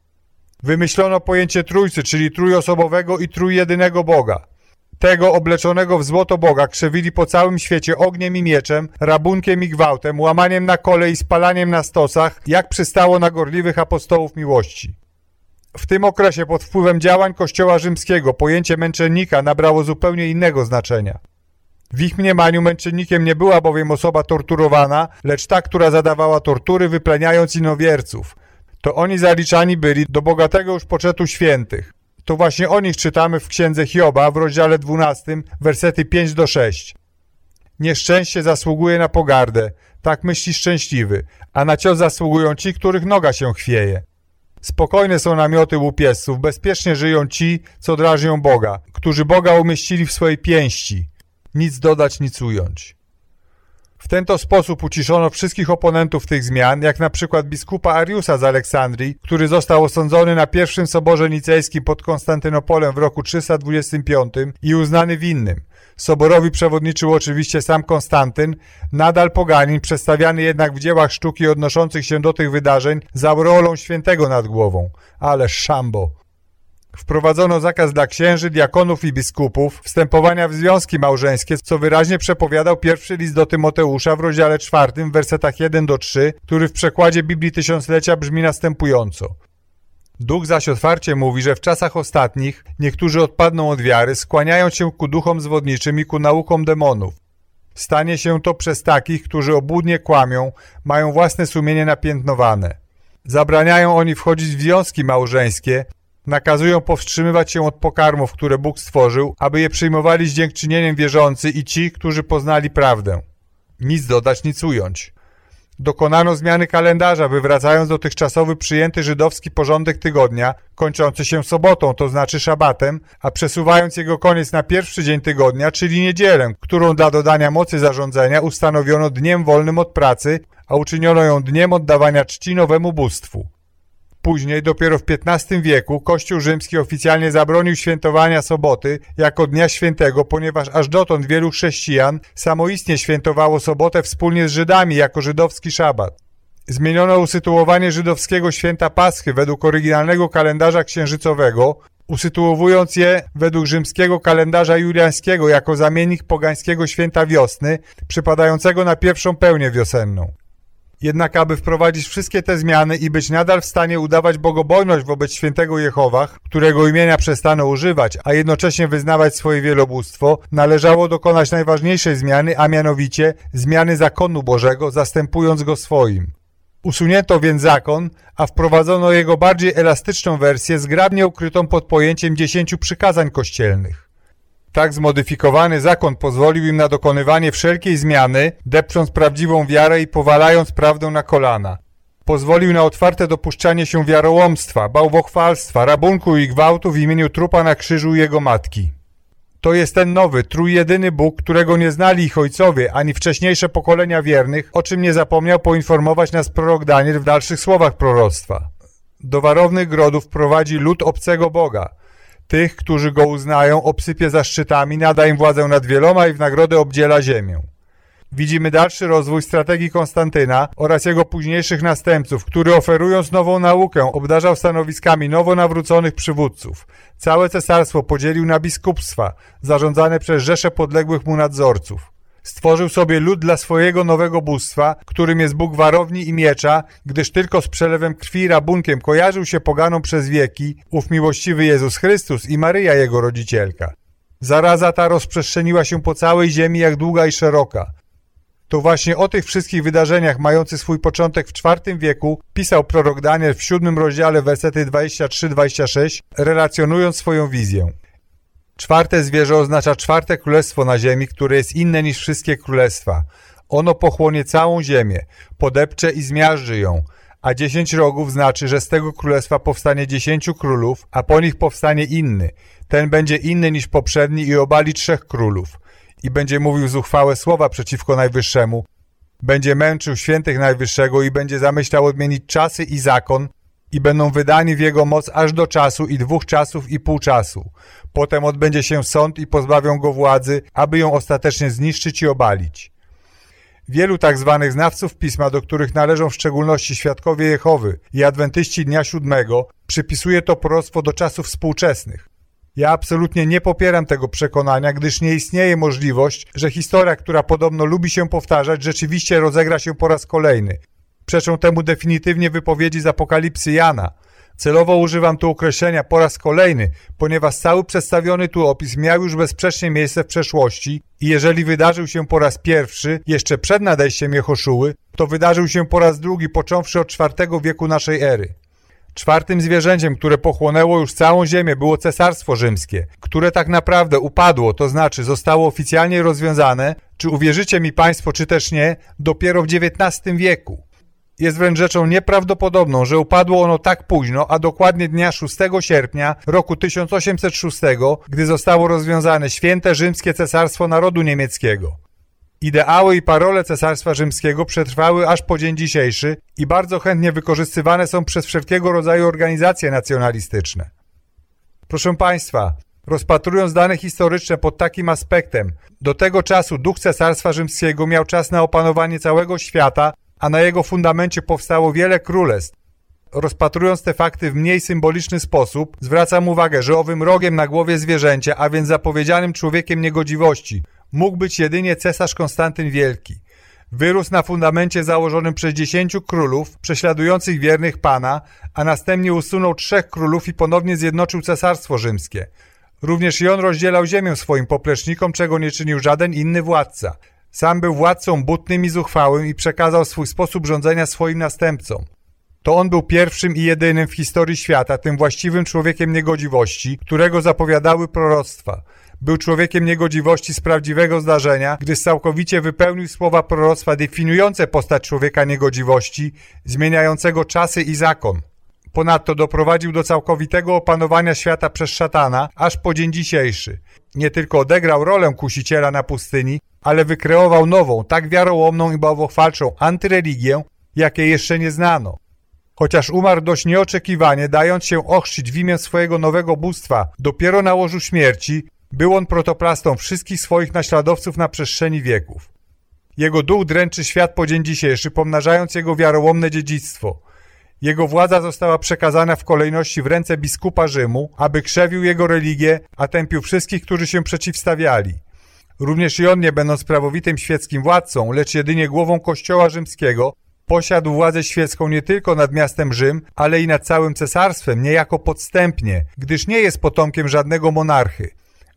Wymyślono pojęcie trójcy, czyli trójosobowego i trójjedynego Boga. Tego obleczonego w złoto Boga krzewili po całym świecie ogniem i mieczem, rabunkiem i gwałtem, łamaniem na kole i spalaniem na stosach, jak przystało na gorliwych apostołów miłości. W tym okresie pod wpływem działań Kościoła Rzymskiego pojęcie męczennika nabrało zupełnie innego znaczenia. W ich mniemaniu męczennikiem nie była bowiem osoba torturowana, lecz ta, która zadawała tortury wypleniając inowierców. To oni zaliczani byli do bogatego już poczetu świętych. To właśnie o nich czytamy w księdze Hioba w rozdziale 12, wersety 5 do 6. Nieszczęście zasługuje na pogardę, tak myśli szczęśliwy, a na cios zasługują ci, których noga się chwieje. Spokojne są namioty łupiezców, bezpiecznie żyją ci, co drażnią Boga, którzy Boga umieścili w swojej pięści. Nic dodać, nic ująć. W ten to sposób uciszono wszystkich oponentów tych zmian, jak na przykład biskupa Ariusa z Aleksandrii, który został osądzony na pierwszym soborze nicejskim pod Konstantynopolem w roku 325 i uznany winnym. Soborowi przewodniczył oczywiście sam Konstantyn, nadal poganin, przedstawiany jednak w dziełach sztuki odnoszących się do tych wydarzeń za rolą świętego nad głową. Ale szambo! Wprowadzono zakaz dla księży, diakonów i biskupów wstępowania w związki małżeńskie, co wyraźnie przepowiadał pierwszy list do Tymoteusza w rozdziale czwartym, wersetach 1 do 3, który w przekładzie Biblii Tysiąclecia brzmi następująco. Duch zaś otwarcie mówi, że w czasach ostatnich niektórzy odpadną od wiary, skłaniając się ku duchom zwodniczym i ku naukom demonów. Stanie się to przez takich, którzy obłudnie kłamią, mają własne sumienie napiętnowane. Zabraniają oni wchodzić w związki małżeńskie, nakazują powstrzymywać się od pokarmów, które Bóg stworzył, aby je przyjmowali z dziękczynieniem wierzący i ci, którzy poznali prawdę. Nic dodać, nic ująć. Dokonano zmiany kalendarza, wywracając dotychczasowy przyjęty żydowski porządek tygodnia, kończący się sobotą, to znaczy szabatem, a przesuwając jego koniec na pierwszy dzień tygodnia, czyli niedzielę, którą dla dodania mocy zarządzenia ustanowiono dniem wolnym od pracy, a uczyniono ją dniem oddawania czci nowemu bóstwu. Później, dopiero w XV wieku, Kościół rzymski oficjalnie zabronił świętowania soboty jako dnia świętego, ponieważ aż dotąd wielu chrześcijan samoistnie świętowało sobotę wspólnie z Żydami jako żydowski szabat. Zmieniono usytuowanie żydowskiego święta Paschy według oryginalnego kalendarza księżycowego, usytuowując je według rzymskiego kalendarza juliańskiego jako zamiennik pogańskiego święta wiosny, przypadającego na pierwszą pełnię wiosenną. Jednak aby wprowadzić wszystkie te zmiany i być nadal w stanie udawać bogobojność wobec świętego Jehowach, którego imienia przestano używać, a jednocześnie wyznawać swoje wielobóstwo, należało dokonać najważniejszej zmiany, a mianowicie zmiany zakonu Bożego, zastępując go swoim. Usunięto więc zakon, a wprowadzono jego bardziej elastyczną wersję, zgrabnie ukrytą pod pojęciem dziesięciu przykazań kościelnych. Tak zmodyfikowany zakon pozwolił im na dokonywanie wszelkiej zmiany, depcząc prawdziwą wiarę i powalając prawdę na kolana. Pozwolił na otwarte dopuszczanie się wiarołomstwa, bałwochwalstwa, rabunku i gwałtu w imieniu trupa na krzyżu jego matki. To jest ten nowy, trójjedyny Bóg, którego nie znali ich ojcowie, ani wcześniejsze pokolenia wiernych, o czym nie zapomniał poinformować nas prorok Daniel w dalszych słowach proroctwa. Do warownych grodów prowadzi lud obcego Boga – tych, którzy go uznają, obsypie zaszczytami, nada im władzę nad wieloma i w nagrodę obdziela ziemię. Widzimy dalszy rozwój strategii Konstantyna oraz jego późniejszych następców, który oferując nową naukę obdarzał stanowiskami nowo nawróconych przywódców. Całe cesarstwo podzielił na biskupstwa, zarządzane przez rzesze podległych mu nadzorców. Stworzył sobie lud dla swojego nowego bóstwa, którym jest Bóg warowni i miecza, gdyż tylko z przelewem krwi i rabunkiem kojarzył się poganą przez wieki ów miłościwy Jezus Chrystus i Maryja jego rodzicielka. Zaraza ta rozprzestrzeniła się po całej ziemi jak długa i szeroka. To właśnie o tych wszystkich wydarzeniach mających swój początek w IV wieku pisał prorok Daniel w siódmym rozdziale wersety 23-26, relacjonując swoją wizję. Czwarte zwierzę oznacza czwarte królestwo na ziemi, które jest inne niż wszystkie królestwa. Ono pochłonie całą ziemię, podepcze i zmiażdży ją, a dziesięć rogów znaczy, że z tego królestwa powstanie dziesięciu królów, a po nich powstanie inny. Ten będzie inny niż poprzedni i obali trzech królów. I będzie mówił zuchwałe słowa przeciwko Najwyższemu. Będzie męczył świętych Najwyższego i będzie zamyślał odmienić czasy i zakon, i będą wydani w jego moc aż do czasu i dwóch czasów i pół czasu. Potem odbędzie się sąd i pozbawią go władzy, aby ją ostatecznie zniszczyć i obalić. Wielu tak zwanych znawców pisma, do których należą w szczególności świadkowie Jehowy i adwentyści Dnia Siódmego, przypisuje to proroctwo do czasów współczesnych. Ja absolutnie nie popieram tego przekonania, gdyż nie istnieje możliwość, że historia, która podobno lubi się powtarzać, rzeczywiście rozegra się po raz kolejny. Przeczą temu definitywnie wypowiedzi z Apokalipsy Jana. Celowo używam tu określenia po raz kolejny, ponieważ cały przedstawiony tu opis miał już bezsprzecznie miejsce w przeszłości i jeżeli wydarzył się po raz pierwszy, jeszcze przed nadejściem Jehoszuły, to wydarzył się po raz drugi, począwszy od IV wieku naszej ery. Czwartym zwierzęciem, które pochłonęło już całą ziemię, było Cesarstwo Rzymskie, które tak naprawdę upadło, to znaczy zostało oficjalnie rozwiązane, czy uwierzycie mi Państwo, czy też nie, dopiero w XIX wieku. Jest wręcz rzeczą nieprawdopodobną, że upadło ono tak późno, a dokładnie dnia 6 sierpnia roku 1806, gdy zostało rozwiązane święte rzymskie cesarstwo narodu niemieckiego. Ideały i parole Cesarstwa Rzymskiego przetrwały aż po dzień dzisiejszy i bardzo chętnie wykorzystywane są przez wszelkiego rodzaju organizacje nacjonalistyczne. Proszę Państwa, rozpatrując dane historyczne pod takim aspektem, do tego czasu duch Cesarstwa Rzymskiego miał czas na opanowanie całego świata, a na jego fundamencie powstało wiele królestw. Rozpatrując te fakty w mniej symboliczny sposób, zwracam uwagę, że owym rogiem na głowie zwierzęcia, a więc zapowiedzianym człowiekiem niegodziwości, mógł być jedynie cesarz Konstantyn Wielki. Wyrósł na fundamencie założonym przez dziesięciu królów, prześladujących wiernych Pana, a następnie usunął trzech królów i ponownie zjednoczył cesarstwo rzymskie. Również i on rozdzielał ziemię swoim poplecznikom, czego nie czynił żaden inny władca. Sam był władcą butnym i zuchwałym i przekazał swój sposób rządzenia swoim następcom. To on był pierwszym i jedynym w historii świata, tym właściwym człowiekiem niegodziwości, którego zapowiadały proroctwa. Był człowiekiem niegodziwości z prawdziwego zdarzenia, gdyż całkowicie wypełnił słowa proroctwa definiujące postać człowieka niegodziwości, zmieniającego czasy i zakon. Ponadto doprowadził do całkowitego opanowania świata przez szatana, aż po dzień dzisiejszy. Nie tylko odegrał rolę kusiciela na pustyni, ale wykreował nową, tak wiarołomną i bałwochwalczą antyreligię, jakiej jeszcze nie znano. Chociaż umarł dość nieoczekiwanie, dając się ochrzcić w imię swojego nowego bóstwa, dopiero na łożu śmierci, był on protoplastą wszystkich swoich naśladowców na przestrzeni wieków. Jego duch dręczy świat po dzień dzisiejszy, pomnażając jego wiarołomne dziedzictwo. Jego władza została przekazana w kolejności w ręce biskupa Rzymu, aby krzewił jego religię, a tępił wszystkich, którzy się przeciwstawiali. Również i on, nie będąc prawowitym świeckim władcą, lecz jedynie głową kościoła rzymskiego, posiadł władzę świecką nie tylko nad miastem Rzym, ale i nad całym cesarstwem, niejako podstępnie, gdyż nie jest potomkiem żadnego monarchy.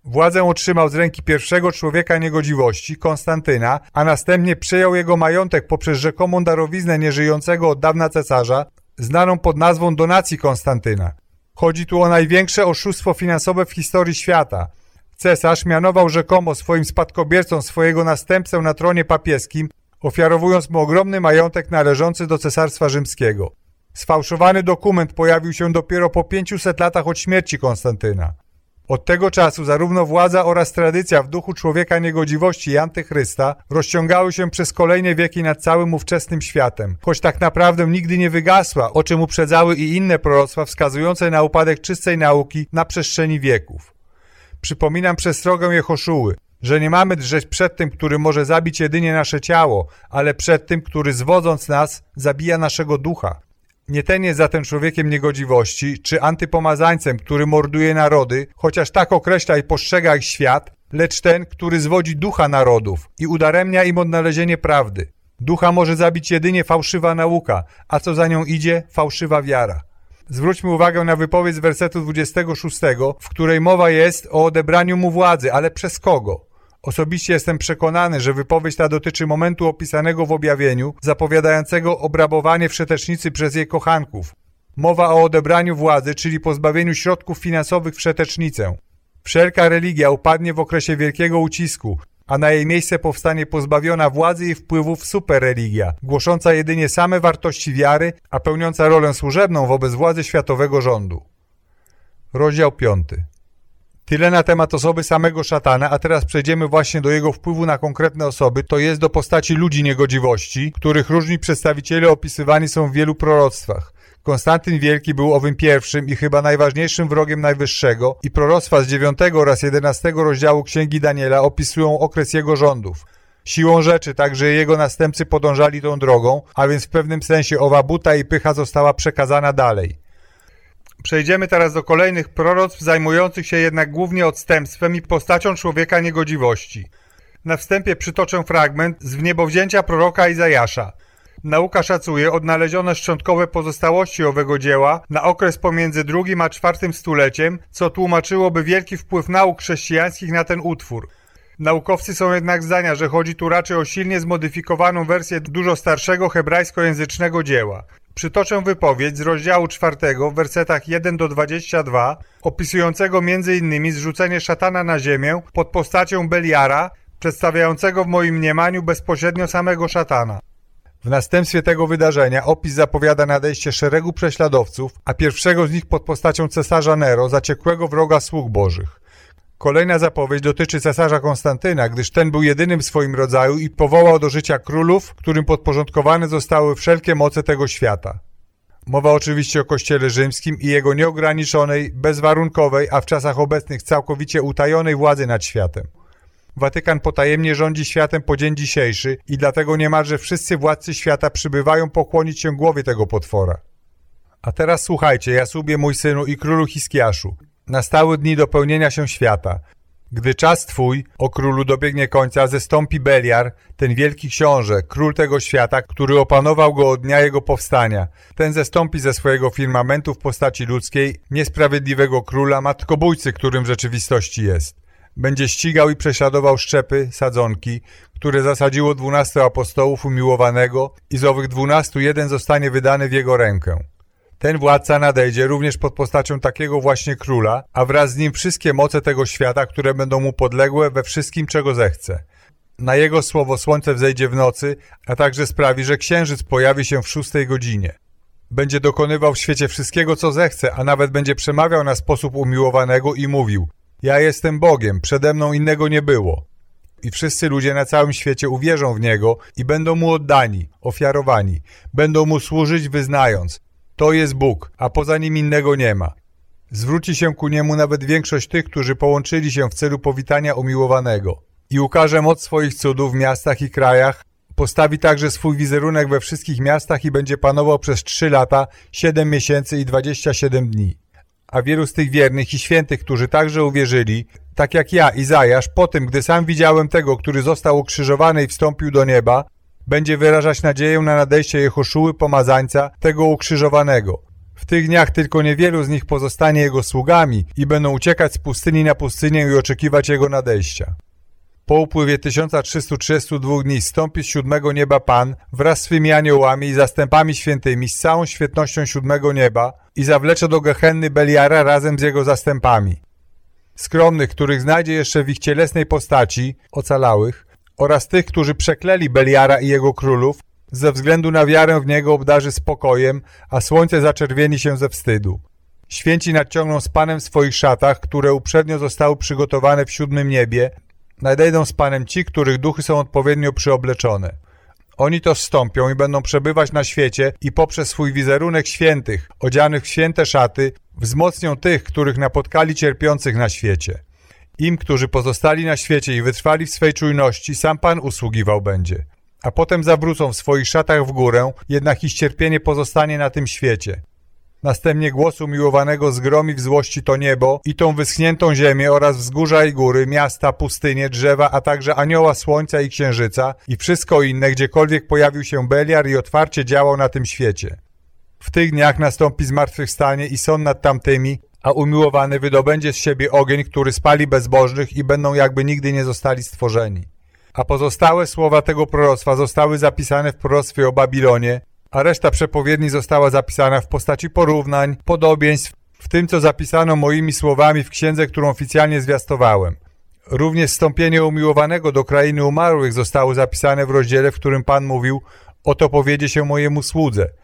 Władzę otrzymał z ręki pierwszego człowieka niegodziwości, Konstantyna, a następnie przejął jego majątek poprzez rzekomą darowiznę nieżyjącego od dawna cesarza, znaną pod nazwą donacji Konstantyna. Chodzi tu o największe oszustwo finansowe w historii świata. Cesarz mianował rzekomo swoim spadkobiercą swojego następcę na tronie papieskim, ofiarowując mu ogromny majątek należący do Cesarstwa Rzymskiego. Sfałszowany dokument pojawił się dopiero po 500 latach od śmierci Konstantyna. Od tego czasu zarówno władza oraz tradycja w duchu człowieka niegodziwości i antychrysta rozciągały się przez kolejne wieki nad całym ówczesnym światem, choć tak naprawdę nigdy nie wygasła, o czym uprzedzały i inne proroctwa wskazujące na upadek czystej nauki na przestrzeni wieków. Przypominam przestrogę Jehoszuły, że nie mamy drżeć przed tym, który może zabić jedynie nasze ciało, ale przed tym, który zwodząc nas zabija naszego ducha. Nie ten jest zatem człowiekiem niegodziwości, czy antypomazańcem, który morduje narody, chociaż tak określa i postrzega ich świat, lecz ten, który zwodzi ducha narodów i udaremnia im odnalezienie prawdy. Ducha może zabić jedynie fałszywa nauka, a co za nią idzie, fałszywa wiara. Zwróćmy uwagę na wypowiedź z wersetu 26, w której mowa jest o odebraniu mu władzy, ale przez kogo? Osobiście jestem przekonany, że wypowiedź ta dotyczy momentu opisanego w objawieniu, zapowiadającego obrabowanie wszetecznicy przez jej kochanków. Mowa o odebraniu władzy, czyli pozbawieniu środków finansowych wszetecznicę. Wszelka religia upadnie w okresie wielkiego ucisku, a na jej miejsce powstanie pozbawiona władzy i wpływów superreligia, głosząca jedynie same wartości wiary, a pełniąca rolę służebną wobec władzy światowego rządu. Rozdział 5. Tyle na temat osoby samego szatana, a teraz przejdziemy właśnie do jego wpływu na konkretne osoby, to jest do postaci ludzi niegodziwości, których różni przedstawiciele opisywani są w wielu proroctwach. Konstantyn Wielki był owym pierwszym i chyba najważniejszym wrogiem Najwyższego i proroctwa z 9 oraz 11 rozdziału Księgi Daniela opisują okres jego rządów. Siłą rzeczy także jego następcy podążali tą drogą, a więc w pewnym sensie owa buta i pycha została przekazana dalej. Przejdziemy teraz do kolejnych proroctw zajmujących się jednak głównie odstępstwem i postacią człowieka niegodziwości. Na wstępie przytoczę fragment z wniebowzięcia proroka Izajasza. Nauka szacuje odnalezione szczątkowe pozostałości owego dzieła na okres pomiędzy drugim a czwartym stuleciem, co tłumaczyłoby wielki wpływ nauk chrześcijańskich na ten utwór. Naukowcy są jednak zdania, że chodzi tu raczej o silnie zmodyfikowaną wersję dużo starszego hebrajskojęzycznego dzieła. Przytoczę wypowiedź z rozdziału 4 w wersetach 1 do 22, opisującego m.in. zrzucenie szatana na ziemię pod postacią Beliara, przedstawiającego w moim mniemaniu bezpośrednio samego szatana. W następstwie tego wydarzenia opis zapowiada nadejście szeregu prześladowców, a pierwszego z nich pod postacią cesarza Nero, zaciekłego wroga sług bożych. Kolejna zapowiedź dotyczy cesarza Konstantyna, gdyż ten był jedynym w swoim rodzaju i powołał do życia królów, którym podporządkowane zostały wszelkie moce tego świata. Mowa oczywiście o Kościele Rzymskim i jego nieograniczonej, bezwarunkowej, a w czasach obecnych całkowicie utajonej władzy nad światem. Watykan potajemnie rządzi światem po dzień dzisiejszy i dlatego niemalże wszyscy władcy świata przybywają pokłonić się głowie tego potwora. A teraz słuchajcie, Jasubie mój synu i królu Hiskiaszu. Nastały dni dopełnienia się świata. Gdy czas twój, o królu, dobiegnie końca, zestąpi Beliar, ten wielki książę, król tego świata, który opanował go od dnia jego powstania. Ten zestąpi ze swojego firmamentu w postaci ludzkiej niesprawiedliwego króla, matkobójcy, którym w rzeczywistości jest. Będzie ścigał i prześladował szczepy, sadzonki, które zasadziło dwunastu apostołów umiłowanego i z owych dwunastu jeden zostanie wydany w jego rękę. Ten władca nadejdzie również pod postacią takiego właśnie króla, a wraz z nim wszystkie moce tego świata, które będą mu podległe we wszystkim, czego zechce. Na jego słowo słońce wzejdzie w nocy, a także sprawi, że księżyc pojawi się w szóstej godzinie. Będzie dokonywał w świecie wszystkiego, co zechce, a nawet będzie przemawiał na sposób umiłowanego i mówił Ja jestem Bogiem, przede mną innego nie było. I wszyscy ludzie na całym świecie uwierzą w Niego i będą Mu oddani, ofiarowani. Będą Mu służyć wyznając to jest Bóg, a poza nim innego nie ma. Zwróci się ku niemu nawet większość tych, którzy połączyli się w celu powitania umiłowanego. I ukaże moc swoich cudów w miastach i krajach, postawi także swój wizerunek we wszystkich miastach i będzie panował przez trzy lata, siedem miesięcy i dwadzieścia siedem dni. A wielu z tych wiernych i świętych, którzy także uwierzyli, tak jak ja, Izajasz, po tym, gdy sam widziałem tego, który został ukrzyżowany i wstąpił do nieba, będzie wyrażać nadzieję na nadejście Jehoszuły Pomazańca, tego ukrzyżowanego. W tych dniach tylko niewielu z nich pozostanie Jego sługami i będą uciekać z pustyni na pustynię i oczekiwać Jego nadejścia. Po upływie 1332 dni stąpi z siódmego nieba Pan wraz z swymi aniołami i zastępami świętymi z całą świetnością siódmego nieba i zawlecze do Gehenny Beliara razem z jego zastępami. Skromnych, których znajdzie jeszcze w ich cielesnej postaci, ocalałych, oraz tych, którzy przekleli Beliara i jego królów, ze względu na wiarę w niego obdarzy spokojem, a słońce zaczerwieni się ze wstydu. Święci nadciągną z Panem w swoich szatach, które uprzednio zostały przygotowane w siódmym niebie, nadejdą z Panem ci, których duchy są odpowiednio przyobleczone. Oni to wstąpią i będą przebywać na świecie i poprzez swój wizerunek świętych, odzianych w święte szaty, wzmocnią tych, których napotkali cierpiących na świecie. Im, którzy pozostali na świecie i wytrwali w swej czujności, sam Pan usługiwał będzie. A potem zawrócą w swoich szatach w górę, jednak ich cierpienie pozostanie na tym świecie. Następnie głos umiłowanego zgromi w złości to niebo i tą wyschniętą ziemię oraz wzgórza i góry, miasta, pustynie, drzewa, a także anioła słońca i księżyca i wszystko inne, gdziekolwiek pojawił się Beliar i otwarcie działał na tym świecie. W tych dniach nastąpi zmartwychwstanie i sąd nad tamtymi, a umiłowany wydobędzie z siebie ogień, który spali bezbożnych i będą jakby nigdy nie zostali stworzeni. A pozostałe słowa tego proroctwa zostały zapisane w proroctwie o Babilonie, a reszta przepowiedni została zapisana w postaci porównań, podobieństw, w tym co zapisano moimi słowami w księdze, którą oficjalnie zwiastowałem. Również wstąpienie umiłowanego do krainy umarłych zostało zapisane w rozdziale, w którym Pan mówił, oto powiedzie się mojemu słudze –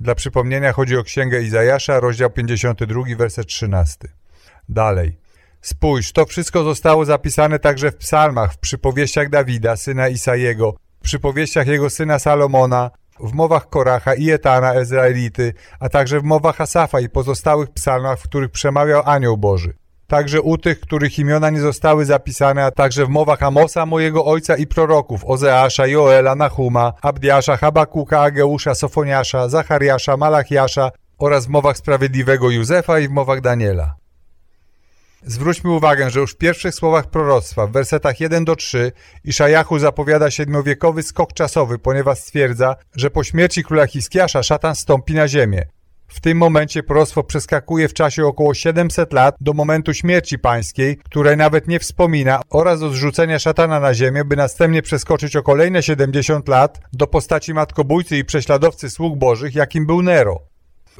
dla przypomnienia chodzi o księgę Izajasza, rozdział 52, werset 13. Dalej. Spójrz, to wszystko zostało zapisane także w psalmach, w przypowieściach Dawida, syna Isajego, w przypowieściach jego syna Salomona, w mowach Koracha i Etana Ezraelity, a także w mowach Asafa i pozostałych psalmach, w których przemawiał anioł Boży także u tych, których imiona nie zostały zapisane, a także w mowach Amosa, mojego ojca i proroków, Ozeasza, Joela, Nahuma, Abdiasza, Habakuka, Ageusza, Sofoniasza, Zachariasza, Malachiasza oraz w mowach sprawiedliwego Józefa i w mowach Daniela. Zwróćmy uwagę, że już w pierwszych słowach proroctwa, w wersetach 1 do 3, Iszajachu zapowiada siedmiowiekowy skok czasowy, ponieważ stwierdza, że po śmierci króla Hiskiasza szatan stąpi na ziemię. W tym momencie proroctwo przeskakuje w czasie około 700 lat do momentu śmierci pańskiej, której nawet nie wspomina, oraz do zrzucenia szatana na ziemię, by następnie przeskoczyć o kolejne 70 lat do postaci matkobójcy i prześladowcy sług bożych, jakim był Nero.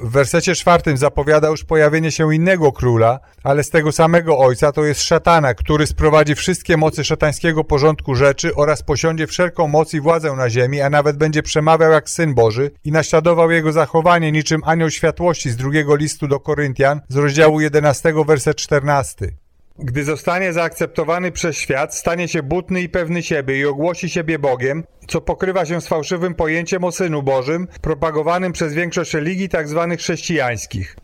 W wersecie czwartym zapowiada już pojawienie się innego króla, ale z tego samego ojca to jest szatana, który sprowadzi wszystkie mocy szatańskiego porządku rzeczy oraz posiądzie wszelką moc i władzę na ziemi, a nawet będzie przemawiał jak Syn Boży i naśladował jego zachowanie niczym anioł światłości z drugiego listu do Koryntian z rozdziału 11 werset 14. Gdy zostanie zaakceptowany przez świat, stanie się butny i pewny siebie i ogłosi siebie Bogiem, co pokrywa się z fałszywym pojęciem o Synu Bożym, propagowanym przez większość religii tzw. Tak chrześcijańskich.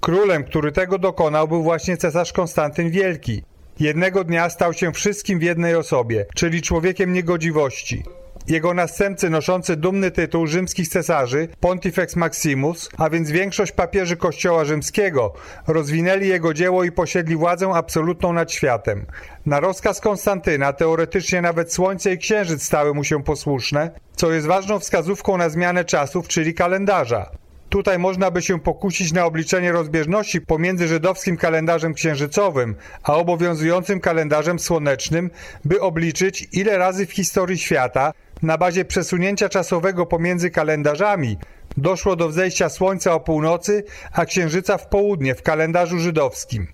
Królem, który tego dokonał, był właśnie cesarz Konstantyn Wielki. Jednego dnia stał się wszystkim w jednej osobie, czyli człowiekiem niegodziwości. Jego następcy noszący dumny tytuł rzymskich cesarzy, Pontifex Maximus, a więc większość papieży kościoła rzymskiego, rozwinęli jego dzieło i posiedli władzę absolutną nad światem. Na rozkaz Konstantyna teoretycznie nawet słońce i księżyc stały mu się posłuszne, co jest ważną wskazówką na zmianę czasów, czyli kalendarza. Tutaj można by się pokusić na obliczenie rozbieżności pomiędzy żydowskim kalendarzem księżycowym a obowiązującym kalendarzem słonecznym, by obliczyć, ile razy w historii świata na bazie przesunięcia czasowego pomiędzy kalendarzami doszło do wzejścia słońca o północy, a księżyca w południe w kalendarzu żydowskim.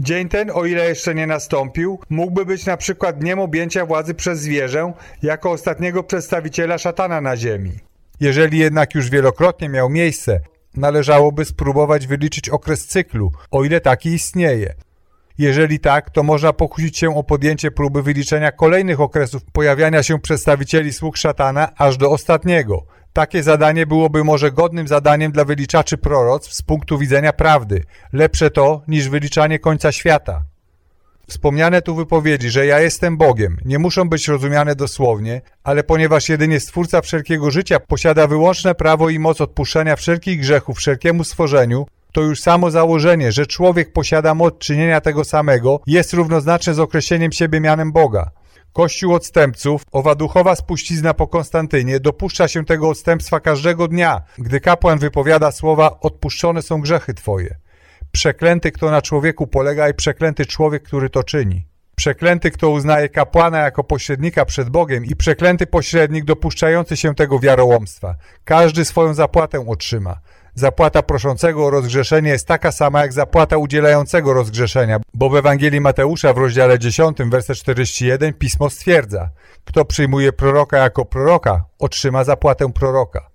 Dzień ten, o ile jeszcze nie nastąpił, mógłby być na przykład dniem objęcia władzy przez zwierzę jako ostatniego przedstawiciela szatana na ziemi. Jeżeli jednak już wielokrotnie miał miejsce, należałoby spróbować wyliczyć okres cyklu, o ile taki istnieje. Jeżeli tak, to można pokusić się o podjęcie próby wyliczenia kolejnych okresów pojawiania się przedstawicieli sług szatana aż do ostatniego. Takie zadanie byłoby może godnym zadaniem dla wyliczaczy proroc z punktu widzenia prawdy. Lepsze to niż wyliczanie końca świata. Wspomniane tu wypowiedzi, że ja jestem Bogiem, nie muszą być rozumiane dosłownie, ale ponieważ jedynie Stwórca wszelkiego życia posiada wyłączne prawo i moc odpuszczania wszelkich grzechów wszelkiemu stworzeniu, to już samo założenie, że człowiek posiada moc czynienia tego samego, jest równoznaczne z określeniem siebie mianem Boga. Kościół odstępców, owa duchowa spuścizna po Konstantynie, dopuszcza się tego odstępstwa każdego dnia, gdy kapłan wypowiada słowa odpuszczone są grzechy Twoje. Przeklęty, kto na człowieku polega i przeklęty człowiek, który to czyni. Przeklęty, kto uznaje kapłana jako pośrednika przed Bogiem i przeklęty pośrednik dopuszczający się tego wiarołomstwa. Każdy swoją zapłatę otrzyma. Zapłata proszącego o rozgrzeszenie jest taka sama jak zapłata udzielającego rozgrzeszenia, bo w Ewangelii Mateusza w rozdziale 10, werset 41 pismo stwierdza: Kto przyjmuje proroka jako proroka, otrzyma zapłatę proroka.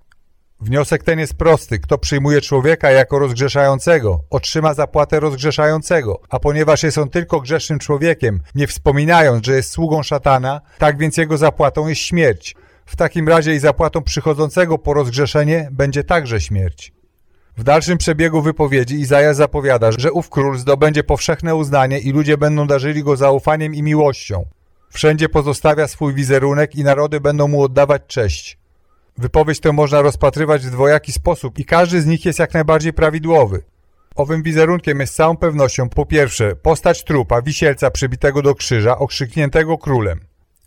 Wniosek ten jest prosty. Kto przyjmuje człowieka jako rozgrzeszającego, otrzyma zapłatę rozgrzeszającego. A ponieważ jest on tylko grzesznym człowiekiem, nie wspominając, że jest sługą szatana, tak więc jego zapłatą jest śmierć. W takim razie i zapłatą przychodzącego po rozgrzeszenie będzie także śmierć. W dalszym przebiegu wypowiedzi Izajasz zapowiada, że ów król zdobędzie powszechne uznanie i ludzie będą darzyli go zaufaniem i miłością. Wszędzie pozostawia swój wizerunek i narody będą mu oddawać cześć. Wypowiedź tę można rozpatrywać w dwojaki sposób i każdy z nich jest jak najbardziej prawidłowy. Owym wizerunkiem jest z całą pewnością po pierwsze postać trupa, wisielca przybitego do krzyża, okrzykniętego królem.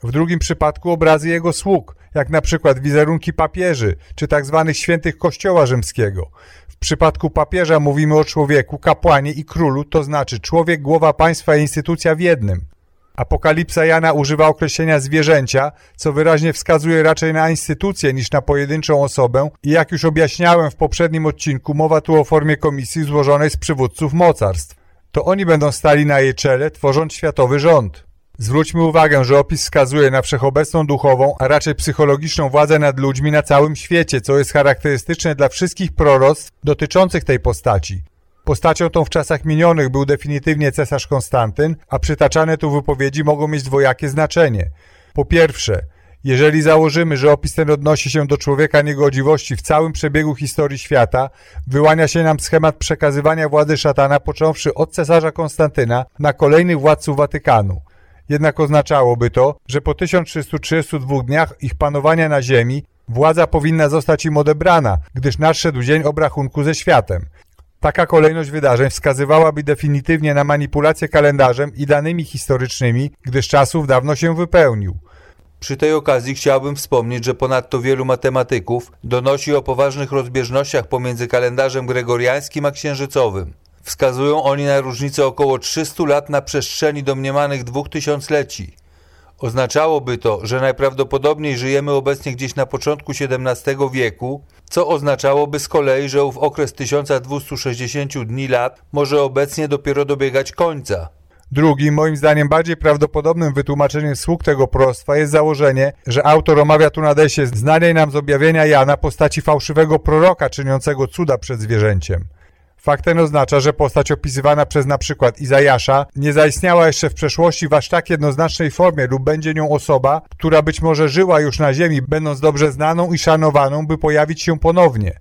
W drugim przypadku obrazy jego sług, jak na przykład wizerunki papieży czy tak zwanych świętych kościoła rzymskiego. W przypadku papieża mówimy o człowieku, kapłanie i królu, to znaczy człowiek, głowa państwa i instytucja w jednym. Apokalipsa Jana używa określenia zwierzęcia, co wyraźnie wskazuje raczej na instytucję niż na pojedynczą osobę i jak już objaśniałem w poprzednim odcinku, mowa tu o formie komisji złożonej z przywódców mocarstw. To oni będą stali na jej czele, tworząc światowy rząd. Zwróćmy uwagę, że opis wskazuje na wszechobecną duchową, a raczej psychologiczną władzę nad ludźmi na całym świecie, co jest charakterystyczne dla wszystkich proroctw dotyczących tej postaci. Postacią tą w czasach minionych był definitywnie cesarz Konstantyn, a przytaczane tu wypowiedzi mogą mieć dwojakie znaczenie. Po pierwsze, jeżeli założymy, że opis ten odnosi się do człowieka niegodziwości w całym przebiegu historii świata, wyłania się nam schemat przekazywania władzy szatana począwszy od cesarza Konstantyna na kolejnych władców Watykanu – jednak oznaczałoby to, że po 1332 dniach ich panowania na ziemi Władza powinna zostać im odebrana, gdyż nadszedł dzień obrachunku ze światem. Taka kolejność wydarzeń wskazywałaby definitywnie na manipulację kalendarzem i danymi historycznymi, gdyż czasów dawno się wypełnił. Przy tej okazji chciałbym wspomnieć, że ponadto wielu matematyków donosi o poważnych rozbieżnościach pomiędzy kalendarzem gregoriańskim a księżycowym. Wskazują oni na różnicę około 300 lat na przestrzeni domniemanych dwóch tysiącleci. Oznaczałoby to, że najprawdopodobniej żyjemy obecnie gdzieś na początku XVII wieku, co oznaczałoby z kolei, że ów okres 1260 dni lat może obecnie dopiero dobiegać końca. Drugim, moim zdaniem bardziej prawdopodobnym wytłumaczeniem sług tego prostwa jest założenie, że autor omawia tu nadejście znanej nam z objawienia Jana postaci fałszywego proroka czyniącego cuda przed zwierzęciem. Fakt ten oznacza, że postać opisywana przez na przykład Izajasza nie zaistniała jeszcze w przeszłości w aż tak jednoznacznej formie lub będzie nią osoba, która być może żyła już na ziemi, będąc dobrze znaną i szanowaną, by pojawić się ponownie.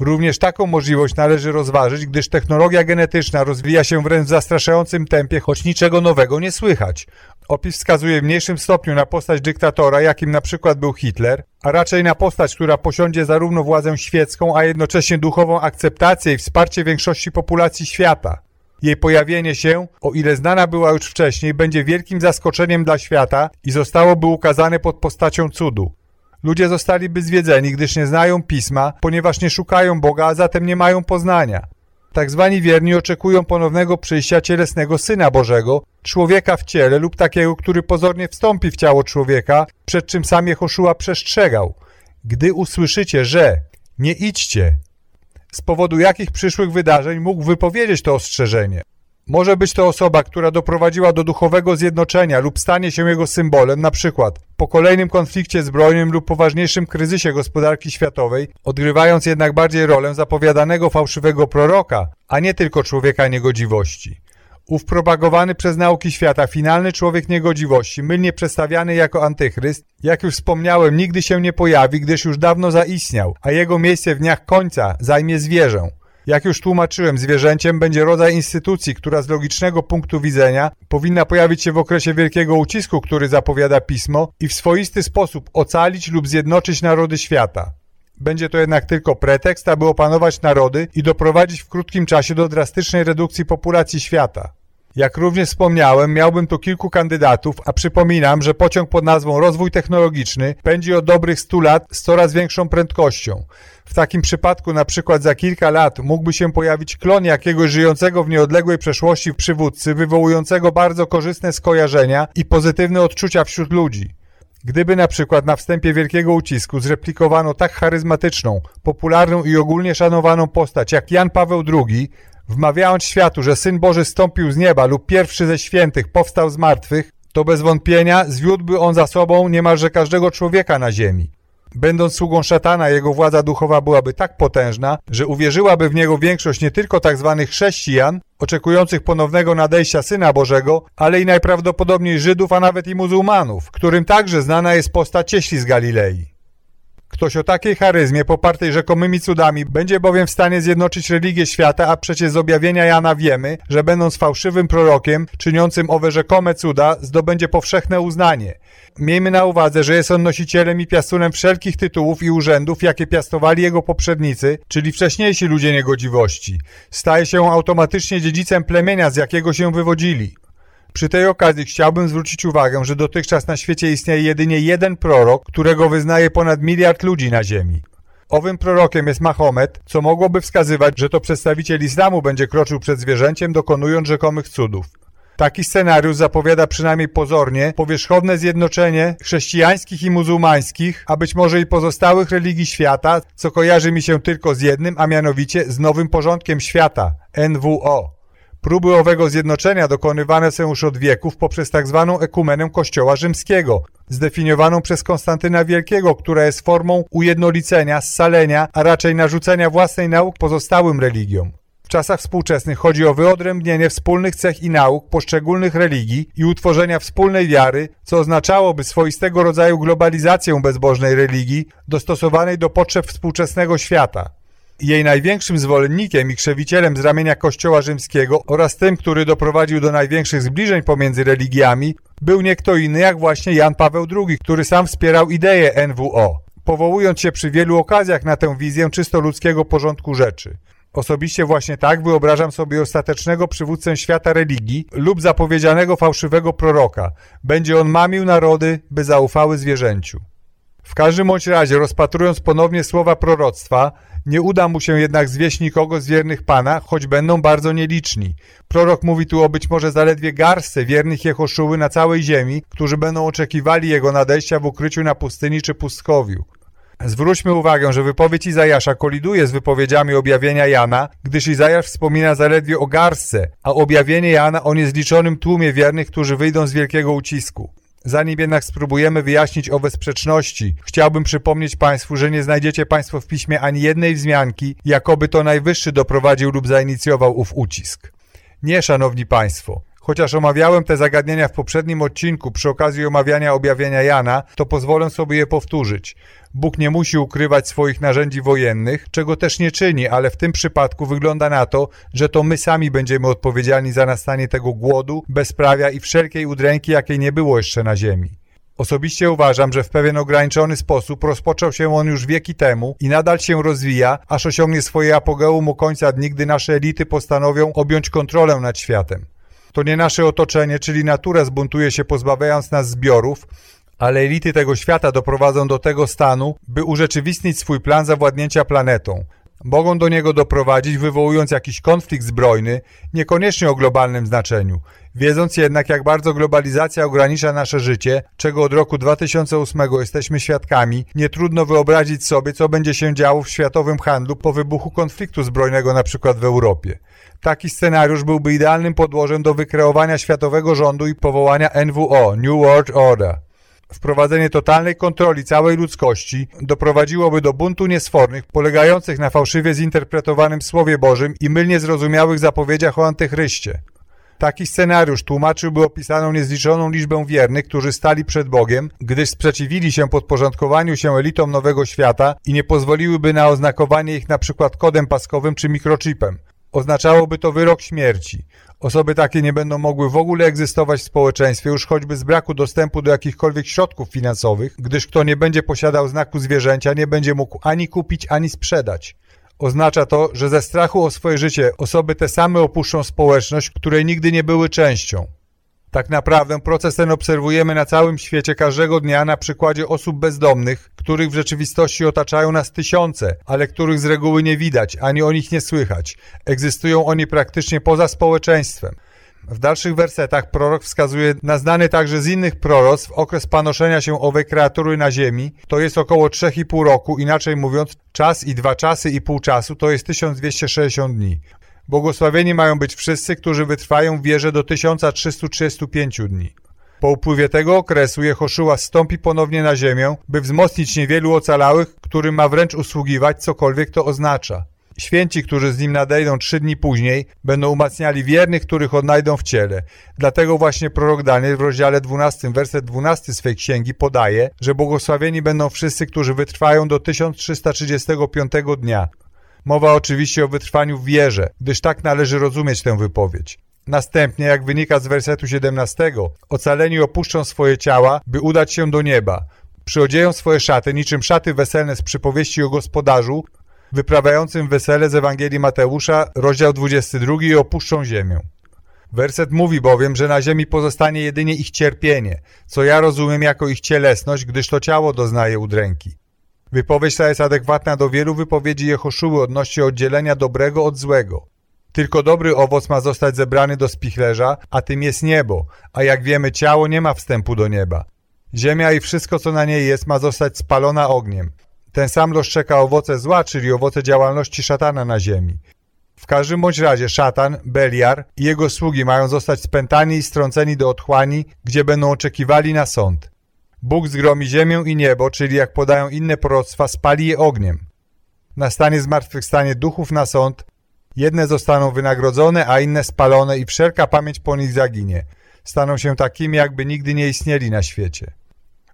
Również taką możliwość należy rozważyć, gdyż technologia genetyczna rozwija się wręcz w zastraszającym tempie, choć niczego nowego nie słychać. Opis wskazuje w mniejszym stopniu na postać dyktatora, jakim na przykład był Hitler, a raczej na postać, która posiądzie zarówno władzę świecką, a jednocześnie duchową akceptację i wsparcie większości populacji świata. Jej pojawienie się, o ile znana była już wcześniej, będzie wielkim zaskoczeniem dla świata i zostałoby ukazane pod postacią cudu. Ludzie zostaliby zwiedzeni, gdyż nie znają pisma, ponieważ nie szukają Boga, a zatem nie mają poznania. Tak zwani wierni oczekują ponownego przyjścia cielesnego Syna Bożego, człowieka w ciele lub takiego, który pozornie wstąpi w ciało człowieka, przed czym sam Jehoszua przestrzegał. Gdy usłyszycie, że nie idźcie, z powodu jakich przyszłych wydarzeń mógł wypowiedzieć to ostrzeżenie. Może być to osoba, która doprowadziła do duchowego zjednoczenia lub stanie się jego symbolem, na przykład po kolejnym konflikcie zbrojnym lub poważniejszym kryzysie gospodarki światowej, odgrywając jednak bardziej rolę zapowiadanego fałszywego proroka, a nie tylko człowieka niegodziwości. Ów propagowany przez nauki świata finalny człowiek niegodziwości, mylnie przedstawiany jako antychryst, jak już wspomniałem, nigdy się nie pojawi, gdyż już dawno zaistniał, a jego miejsce w dniach końca zajmie zwierzę. Jak już tłumaczyłem, zwierzęciem będzie rodzaj instytucji, która z logicznego punktu widzenia powinna pojawić się w okresie wielkiego ucisku, który zapowiada pismo i w swoisty sposób ocalić lub zjednoczyć narody świata. Będzie to jednak tylko pretekst, aby opanować narody i doprowadzić w krótkim czasie do drastycznej redukcji populacji świata. Jak również wspomniałem, miałbym tu kilku kandydatów, a przypominam, że pociąg pod nazwą rozwój technologiczny pędzi od dobrych 100 lat z coraz większą prędkością. W takim przypadku na przykład za kilka lat mógłby się pojawić klon jakiegoś żyjącego w nieodległej przeszłości przywódcy, wywołującego bardzo korzystne skojarzenia i pozytywne odczucia wśród ludzi. Gdyby na przykład na wstępie wielkiego ucisku zreplikowano tak charyzmatyczną, popularną i ogólnie szanowaną postać jak Jan Paweł II, wmawiając światu, że Syn Boży stąpił z nieba lub pierwszy ze świętych powstał z martwych, to bez wątpienia zwiódłby on za sobą niemalże każdego człowieka na ziemi. Będąc sługą szatana, jego władza duchowa byłaby tak potężna, że uwierzyłaby w niego większość nie tylko tzw. Tak chrześcijan, oczekujących ponownego nadejścia Syna Bożego, ale i najprawdopodobniej Żydów, a nawet i muzułmanów, którym także znana jest postać cieśli z Galilei. Ktoś o takiej charyzmie, popartej rzekomymi cudami, będzie bowiem w stanie zjednoczyć religię świata, a przecież z objawienia Jana wiemy, że będąc fałszywym prorokiem, czyniącym owe rzekome cuda, zdobędzie powszechne uznanie. Miejmy na uwadze, że jest on nosicielem i piastunem wszelkich tytułów i urzędów, jakie piastowali jego poprzednicy, czyli wcześniejsi ludzie niegodziwości. Staje się automatycznie dziedzicem plemienia, z jakiego się wywodzili. Przy tej okazji chciałbym zwrócić uwagę, że dotychczas na świecie istnieje jedynie jeden prorok, którego wyznaje ponad miliard ludzi na ziemi. Owym prorokiem jest Mahomet, co mogłoby wskazywać, że to przedstawiciel islamu będzie kroczył przed zwierzęciem, dokonując rzekomych cudów. Taki scenariusz zapowiada przynajmniej pozornie powierzchowne zjednoczenie chrześcijańskich i muzułmańskich, a być może i pozostałych religii świata, co kojarzy mi się tylko z jednym, a mianowicie z nowym porządkiem świata, NWO. Próby owego zjednoczenia dokonywane są już od wieków poprzez tzw. Tak ekumenę Kościoła Rzymskiego, zdefiniowaną przez Konstantyna Wielkiego, która jest formą ujednolicenia, scalenia, a raczej narzucenia własnej nauk pozostałym religiom. W czasach współczesnych chodzi o wyodrębnienie wspólnych cech i nauk poszczególnych religii i utworzenia wspólnej wiary, co oznaczałoby swoistego rodzaju globalizację bezbożnej religii dostosowanej do potrzeb współczesnego świata. Jej największym zwolennikiem i krzewicielem z ramienia Kościoła Rzymskiego oraz tym, który doprowadził do największych zbliżeń pomiędzy religiami, był nie kto inny jak właśnie Jan Paweł II, który sam wspierał ideę NWO. powołując się przy wielu okazjach na tę wizję czysto ludzkiego porządku rzeczy. Osobiście właśnie tak wyobrażam sobie ostatecznego przywódcę świata religii lub zapowiedzianego fałszywego proroka. Będzie on mamił narody, by zaufały zwierzęciu. W każdym bądź razie, rozpatrując ponownie słowa proroctwa, nie uda mu się jednak zwieść nikogo z wiernych Pana, choć będą bardzo nieliczni. Prorok mówi tu o być może zaledwie garstce wiernych Jehoszuły na całej ziemi, którzy będą oczekiwali jego nadejścia w ukryciu na pustyni czy pustkowiu. Zwróćmy uwagę, że wypowiedź Izajasza koliduje z wypowiedziami objawienia Jana, gdyż Izajasz wspomina zaledwie o garstce, a objawienie Jana o niezliczonym tłumie wiernych, którzy wyjdą z wielkiego ucisku. Zanim jednak spróbujemy wyjaśnić owe sprzeczności, chciałbym przypomnieć Państwu, że nie znajdziecie Państwo w piśmie ani jednej wzmianki, jakoby to Najwyższy doprowadził lub zainicjował ów ucisk. Nie, Szanowni Państwo. Chociaż omawiałem te zagadnienia w poprzednim odcinku przy okazji omawiania objawienia Jana, to pozwolę sobie je powtórzyć. Bóg nie musi ukrywać swoich narzędzi wojennych, czego też nie czyni, ale w tym przypadku wygląda na to, że to my sami będziemy odpowiedzialni za nastanie tego głodu, bezprawia i wszelkiej udręki, jakiej nie było jeszcze na ziemi. Osobiście uważam, że w pewien ograniczony sposób rozpoczął się on już wieki temu i nadal się rozwija, aż osiągnie swoje apogeum u końca dni, gdy nasze elity postanowią objąć kontrolę nad światem. To nie nasze otoczenie, czyli natura zbuntuje się pozbawiając nas zbiorów, ale elity tego świata doprowadzą do tego stanu, by urzeczywistnić swój plan zawładnięcia planetą. Mogą do niego doprowadzić, wywołując jakiś konflikt zbrojny, niekoniecznie o globalnym znaczeniu. Wiedząc jednak, jak bardzo globalizacja ogranicza nasze życie, czego od roku 2008 jesteśmy świadkami, nie trudno wyobrazić sobie, co będzie się działo w światowym handlu po wybuchu konfliktu zbrojnego np. w Europie. Taki scenariusz byłby idealnym podłożem do wykreowania światowego rządu i powołania NWO, New World Order. Wprowadzenie totalnej kontroli całej ludzkości doprowadziłoby do buntu niesfornych, polegających na fałszywie zinterpretowanym Słowie Bożym i mylnie zrozumiałych zapowiedziach o antychryście. Taki scenariusz tłumaczyłby opisaną niezliczoną liczbę wiernych, którzy stali przed Bogiem, gdyż sprzeciwili się podporządkowaniu się elitom nowego świata i nie pozwoliłyby na oznakowanie ich np. kodem paskowym czy mikrochipem. Oznaczałoby to wyrok śmierci. Osoby takie nie będą mogły w ogóle egzystować w społeczeństwie, już choćby z braku dostępu do jakichkolwiek środków finansowych, gdyż kto nie będzie posiadał znaku zwierzęcia, nie będzie mógł ani kupić, ani sprzedać. Oznacza to, że ze strachu o swoje życie osoby te same opuszczą społeczność, której nigdy nie były częścią. Tak naprawdę proces ten obserwujemy na całym świecie każdego dnia na przykładzie osób bezdomnych, których w rzeczywistości otaczają nas tysiące, ale których z reguły nie widać, ani o nich nie słychać. Egzystują oni praktycznie poza społeczeństwem. W dalszych wersetach prorok wskazuje na znany także z innych proroctw okres panoszenia się owej kreatury na ziemi, to jest około 3,5 roku, inaczej mówiąc, czas i dwa czasy i pół czasu to jest 1260 dni. Błogosławieni mają być wszyscy, którzy wytrwają w wierze do 1335 dni. Po upływie tego okresu Jehoszuła stąpi ponownie na ziemię, by wzmocnić niewielu ocalałych, którym ma wręcz usługiwać, cokolwiek to oznacza. Święci, którzy z nim nadejdą trzy dni później, będą umacniali wiernych, których odnajdą w ciele. Dlatego właśnie prorok Daniel w rozdziale 12, werset 12 swej księgi podaje, że błogosławieni będą wszyscy, którzy wytrwają do 1335 dnia. Mowa oczywiście o wytrwaniu w wierze, gdyż tak należy rozumieć tę wypowiedź. Następnie, jak wynika z wersetu 17, ocaleni opuszczą swoje ciała, by udać się do nieba. Przyodzieją swoje szaty, niczym szaty weselne z przypowieści o gospodarzu, wyprawiającym wesele z Ewangelii Mateusza, rozdział 22 i opuszczą ziemię. Werset mówi bowiem, że na ziemi pozostanie jedynie ich cierpienie, co ja rozumiem jako ich cielesność, gdyż to ciało doznaje udręki. Wypowiedź ta jest adekwatna do wielu wypowiedzi Jehoszuły odnośnie oddzielenia dobrego od złego. Tylko dobry owoc ma zostać zebrany do spichlerza, a tym jest niebo, a jak wiemy ciało nie ma wstępu do nieba. Ziemia i wszystko co na niej jest ma zostać spalona ogniem. Ten sam los czeka owoce zła, czyli owoce działalności szatana na ziemi. W każdym bądź razie szatan, Beliar i jego sługi mają zostać spętani i strąceni do otchłani, gdzie będą oczekiwali na sąd. Bóg zgromi ziemię i niebo, czyli jak podają inne proroctwa, spali je ogniem. Nastanie zmartwychwstanie duchów na sąd, jedne zostaną wynagrodzone, a inne spalone i wszelka pamięć po nich zaginie. Staną się takimi, jakby nigdy nie istnieli na świecie.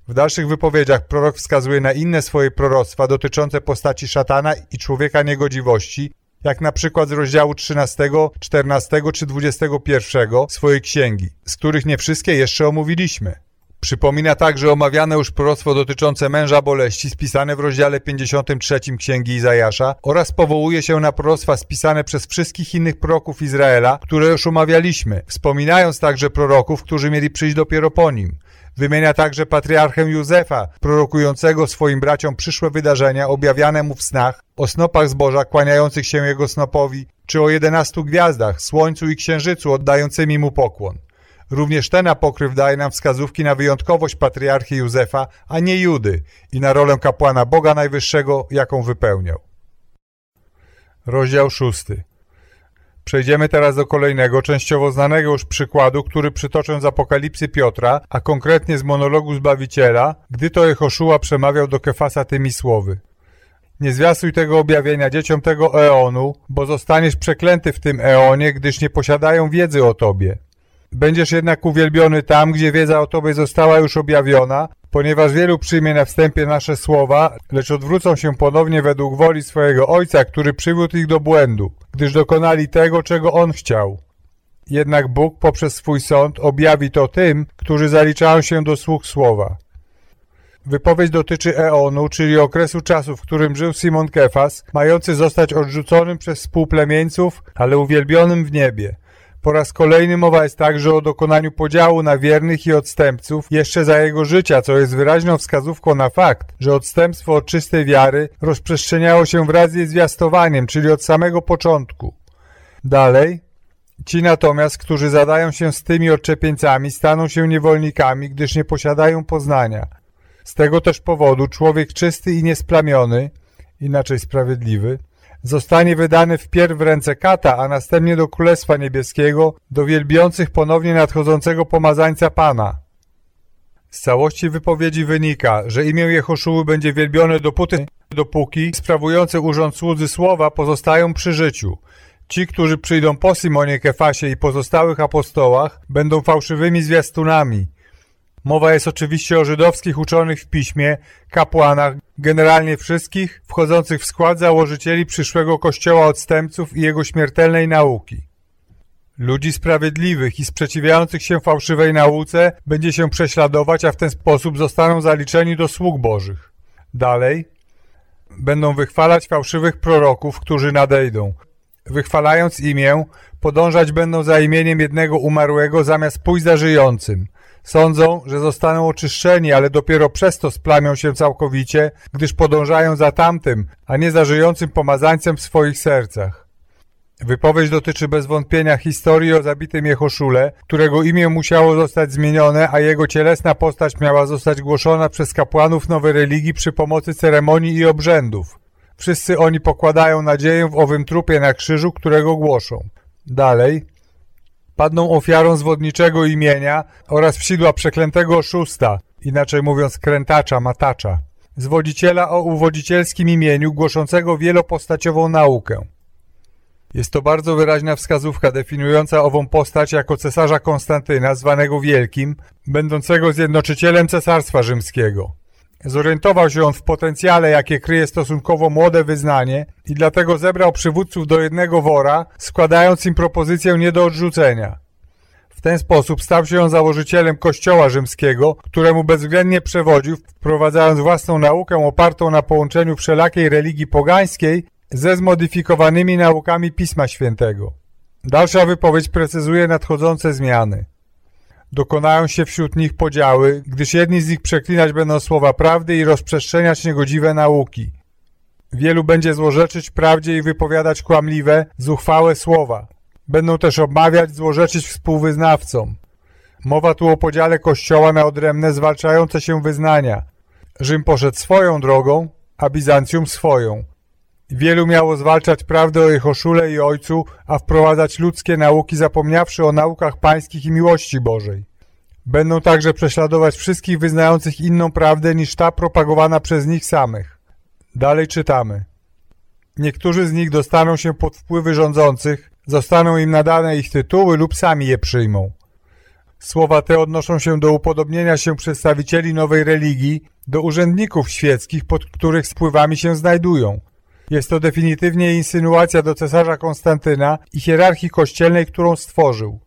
W dalszych wypowiedziach prorok wskazuje na inne swoje proroctwa dotyczące postaci szatana i człowieka niegodziwości, jak na przykład z rozdziału 13, 14 czy 21 swojej księgi, z których nie wszystkie jeszcze omówiliśmy. Przypomina także omawiane już proroctwo dotyczące męża boleści spisane w rozdziale 53 Księgi Izajasza oraz powołuje się na proroctwa spisane przez wszystkich innych proroków Izraela, które już omawialiśmy, wspominając także proroków, którzy mieli przyjść dopiero po nim. Wymienia także patriarchę Józefa, prorokującego swoim braciom przyszłe wydarzenia objawiane mu w snach, o snopach zboża kłaniających się jego snopowi, czy o jedenastu gwiazdach, słońcu i księżycu oddającymi mu pokłon. Również ten apokryf daje nam wskazówki na wyjątkowość patriarchy Józefa, a nie Judy i na rolę kapłana Boga Najwyższego, jaką wypełniał. Rozdział szósty. Przejdziemy teraz do kolejnego, częściowo znanego już przykładu, który przytoczę z Apokalipsy Piotra, a konkretnie z monologu Zbawiciela, gdy to Jehoszua przemawiał do Kefasa tymi słowy. Nie zwiastuj tego objawienia dzieciom tego eonu, bo zostaniesz przeklęty w tym eonie, gdyż nie posiadają wiedzy o tobie. Będziesz jednak uwielbiony tam, gdzie wiedza o Tobie została już objawiona, ponieważ wielu przyjmie na wstępie nasze słowa, lecz odwrócą się ponownie według woli swojego Ojca, który przywiódł ich do błędu, gdyż dokonali tego, czego On chciał. Jednak Bóg poprzez swój sąd objawi to tym, którzy zaliczają się do słuch słowa. Wypowiedź dotyczy eonu, czyli okresu czasu, w którym żył Simon Kefas, mający zostać odrzuconym przez współplemieńców, ale uwielbionym w niebie – po raz kolejny mowa jest także o dokonaniu podziału na wiernych i odstępców jeszcze za jego życia, co jest wyraźną wskazówką na fakt, że odstępstwo od czystej wiary rozprzestrzeniało się wraz ze zwiastowaniem, czyli od samego początku. Dalej, Ci natomiast, którzy zadają się z tymi odczepieńcami, staną się niewolnikami, gdyż nie posiadają poznania. Z tego też powodu człowiek czysty i niesplamiony, inaczej sprawiedliwy, zostanie wydany wpierw w ręce kata, a następnie do Królestwa Niebieskiego, do wielbiących ponownie nadchodzącego pomazańca Pana. Z całości wypowiedzi wynika, że imię Jehoszuły będzie wielbione dopóty, dopóki sprawujący urząd słudzy słowa pozostają przy życiu. Ci, którzy przyjdą po Simonie Kefasie i pozostałych apostołach, będą fałszywymi zwiastunami, Mowa jest oczywiście o żydowskich uczonych w piśmie, kapłanach, generalnie wszystkich wchodzących w skład założycieli przyszłego kościoła odstępców i jego śmiertelnej nauki. Ludzi sprawiedliwych i sprzeciwiających się fałszywej nauce będzie się prześladować, a w ten sposób zostaną zaliczeni do sług bożych. Dalej, będą wychwalać fałszywych proroków, którzy nadejdą. Wychwalając imię, podążać będą za imieniem jednego umarłego zamiast pójść za żyjącym – Sądzą, że zostaną oczyszczeni, ale dopiero przez to splamią się całkowicie, gdyż podążają za tamtym, a nie za żyjącym pomazańcem w swoich sercach. Wypowiedź dotyczy bez wątpienia historii o zabitym Jehoszule, którego imię musiało zostać zmienione, a jego cielesna postać miała zostać głoszona przez kapłanów nowej religii przy pomocy ceremonii i obrzędów. Wszyscy oni pokładają nadzieję w owym trupie na krzyżu, którego głoszą. Dalej, padną ofiarą zwodniczego imienia oraz wsidła przeklętego oszusta, inaczej mówiąc krętacza, matacza, zwodziciela o uwodzicielskim imieniu głoszącego wielopostaciową naukę. Jest to bardzo wyraźna wskazówka definiująca ową postać jako cesarza Konstantyna, zwanego Wielkim, będącego zjednoczycielem Cesarstwa Rzymskiego. Zorientował się on w potencjale, jakie kryje stosunkowo młode wyznanie i dlatego zebrał przywódców do jednego wora, składając im propozycję nie do odrzucenia. W ten sposób stał się on założycielem kościoła rzymskiego, któremu bezwzględnie przewodził, wprowadzając własną naukę opartą na połączeniu wszelakiej religii pogańskiej ze zmodyfikowanymi naukami Pisma Świętego. Dalsza wypowiedź precyzuje nadchodzące zmiany. Dokonają się wśród nich podziały, gdyż jedni z nich przeklinać będą słowa prawdy i rozprzestrzeniać niegodziwe nauki. Wielu będzie złorzeczyć prawdzie i wypowiadać kłamliwe, zuchwałe słowa. Będą też obmawiać, złorzeczyć współwyznawcom. Mowa tu o podziale Kościoła na odrębne, zwalczające się wyznania. Rzym poszedł swoją drogą, a Bizancjum swoją. Wielu miało zwalczać prawdę o Jehoszule i Ojcu, a wprowadzać ludzkie nauki, zapomniawszy o naukach pańskich i miłości Bożej. Będą także prześladować wszystkich wyznających inną prawdę niż ta propagowana przez nich samych. Dalej czytamy. Niektórzy z nich dostaną się pod wpływy rządzących, zostaną im nadane ich tytuły lub sami je przyjmą. Słowa te odnoszą się do upodobnienia się przedstawicieli nowej religii do urzędników świeckich, pod których spływami się znajdują – jest to definitywnie insynuacja do cesarza Konstantyna i hierarchii kościelnej, którą stworzył.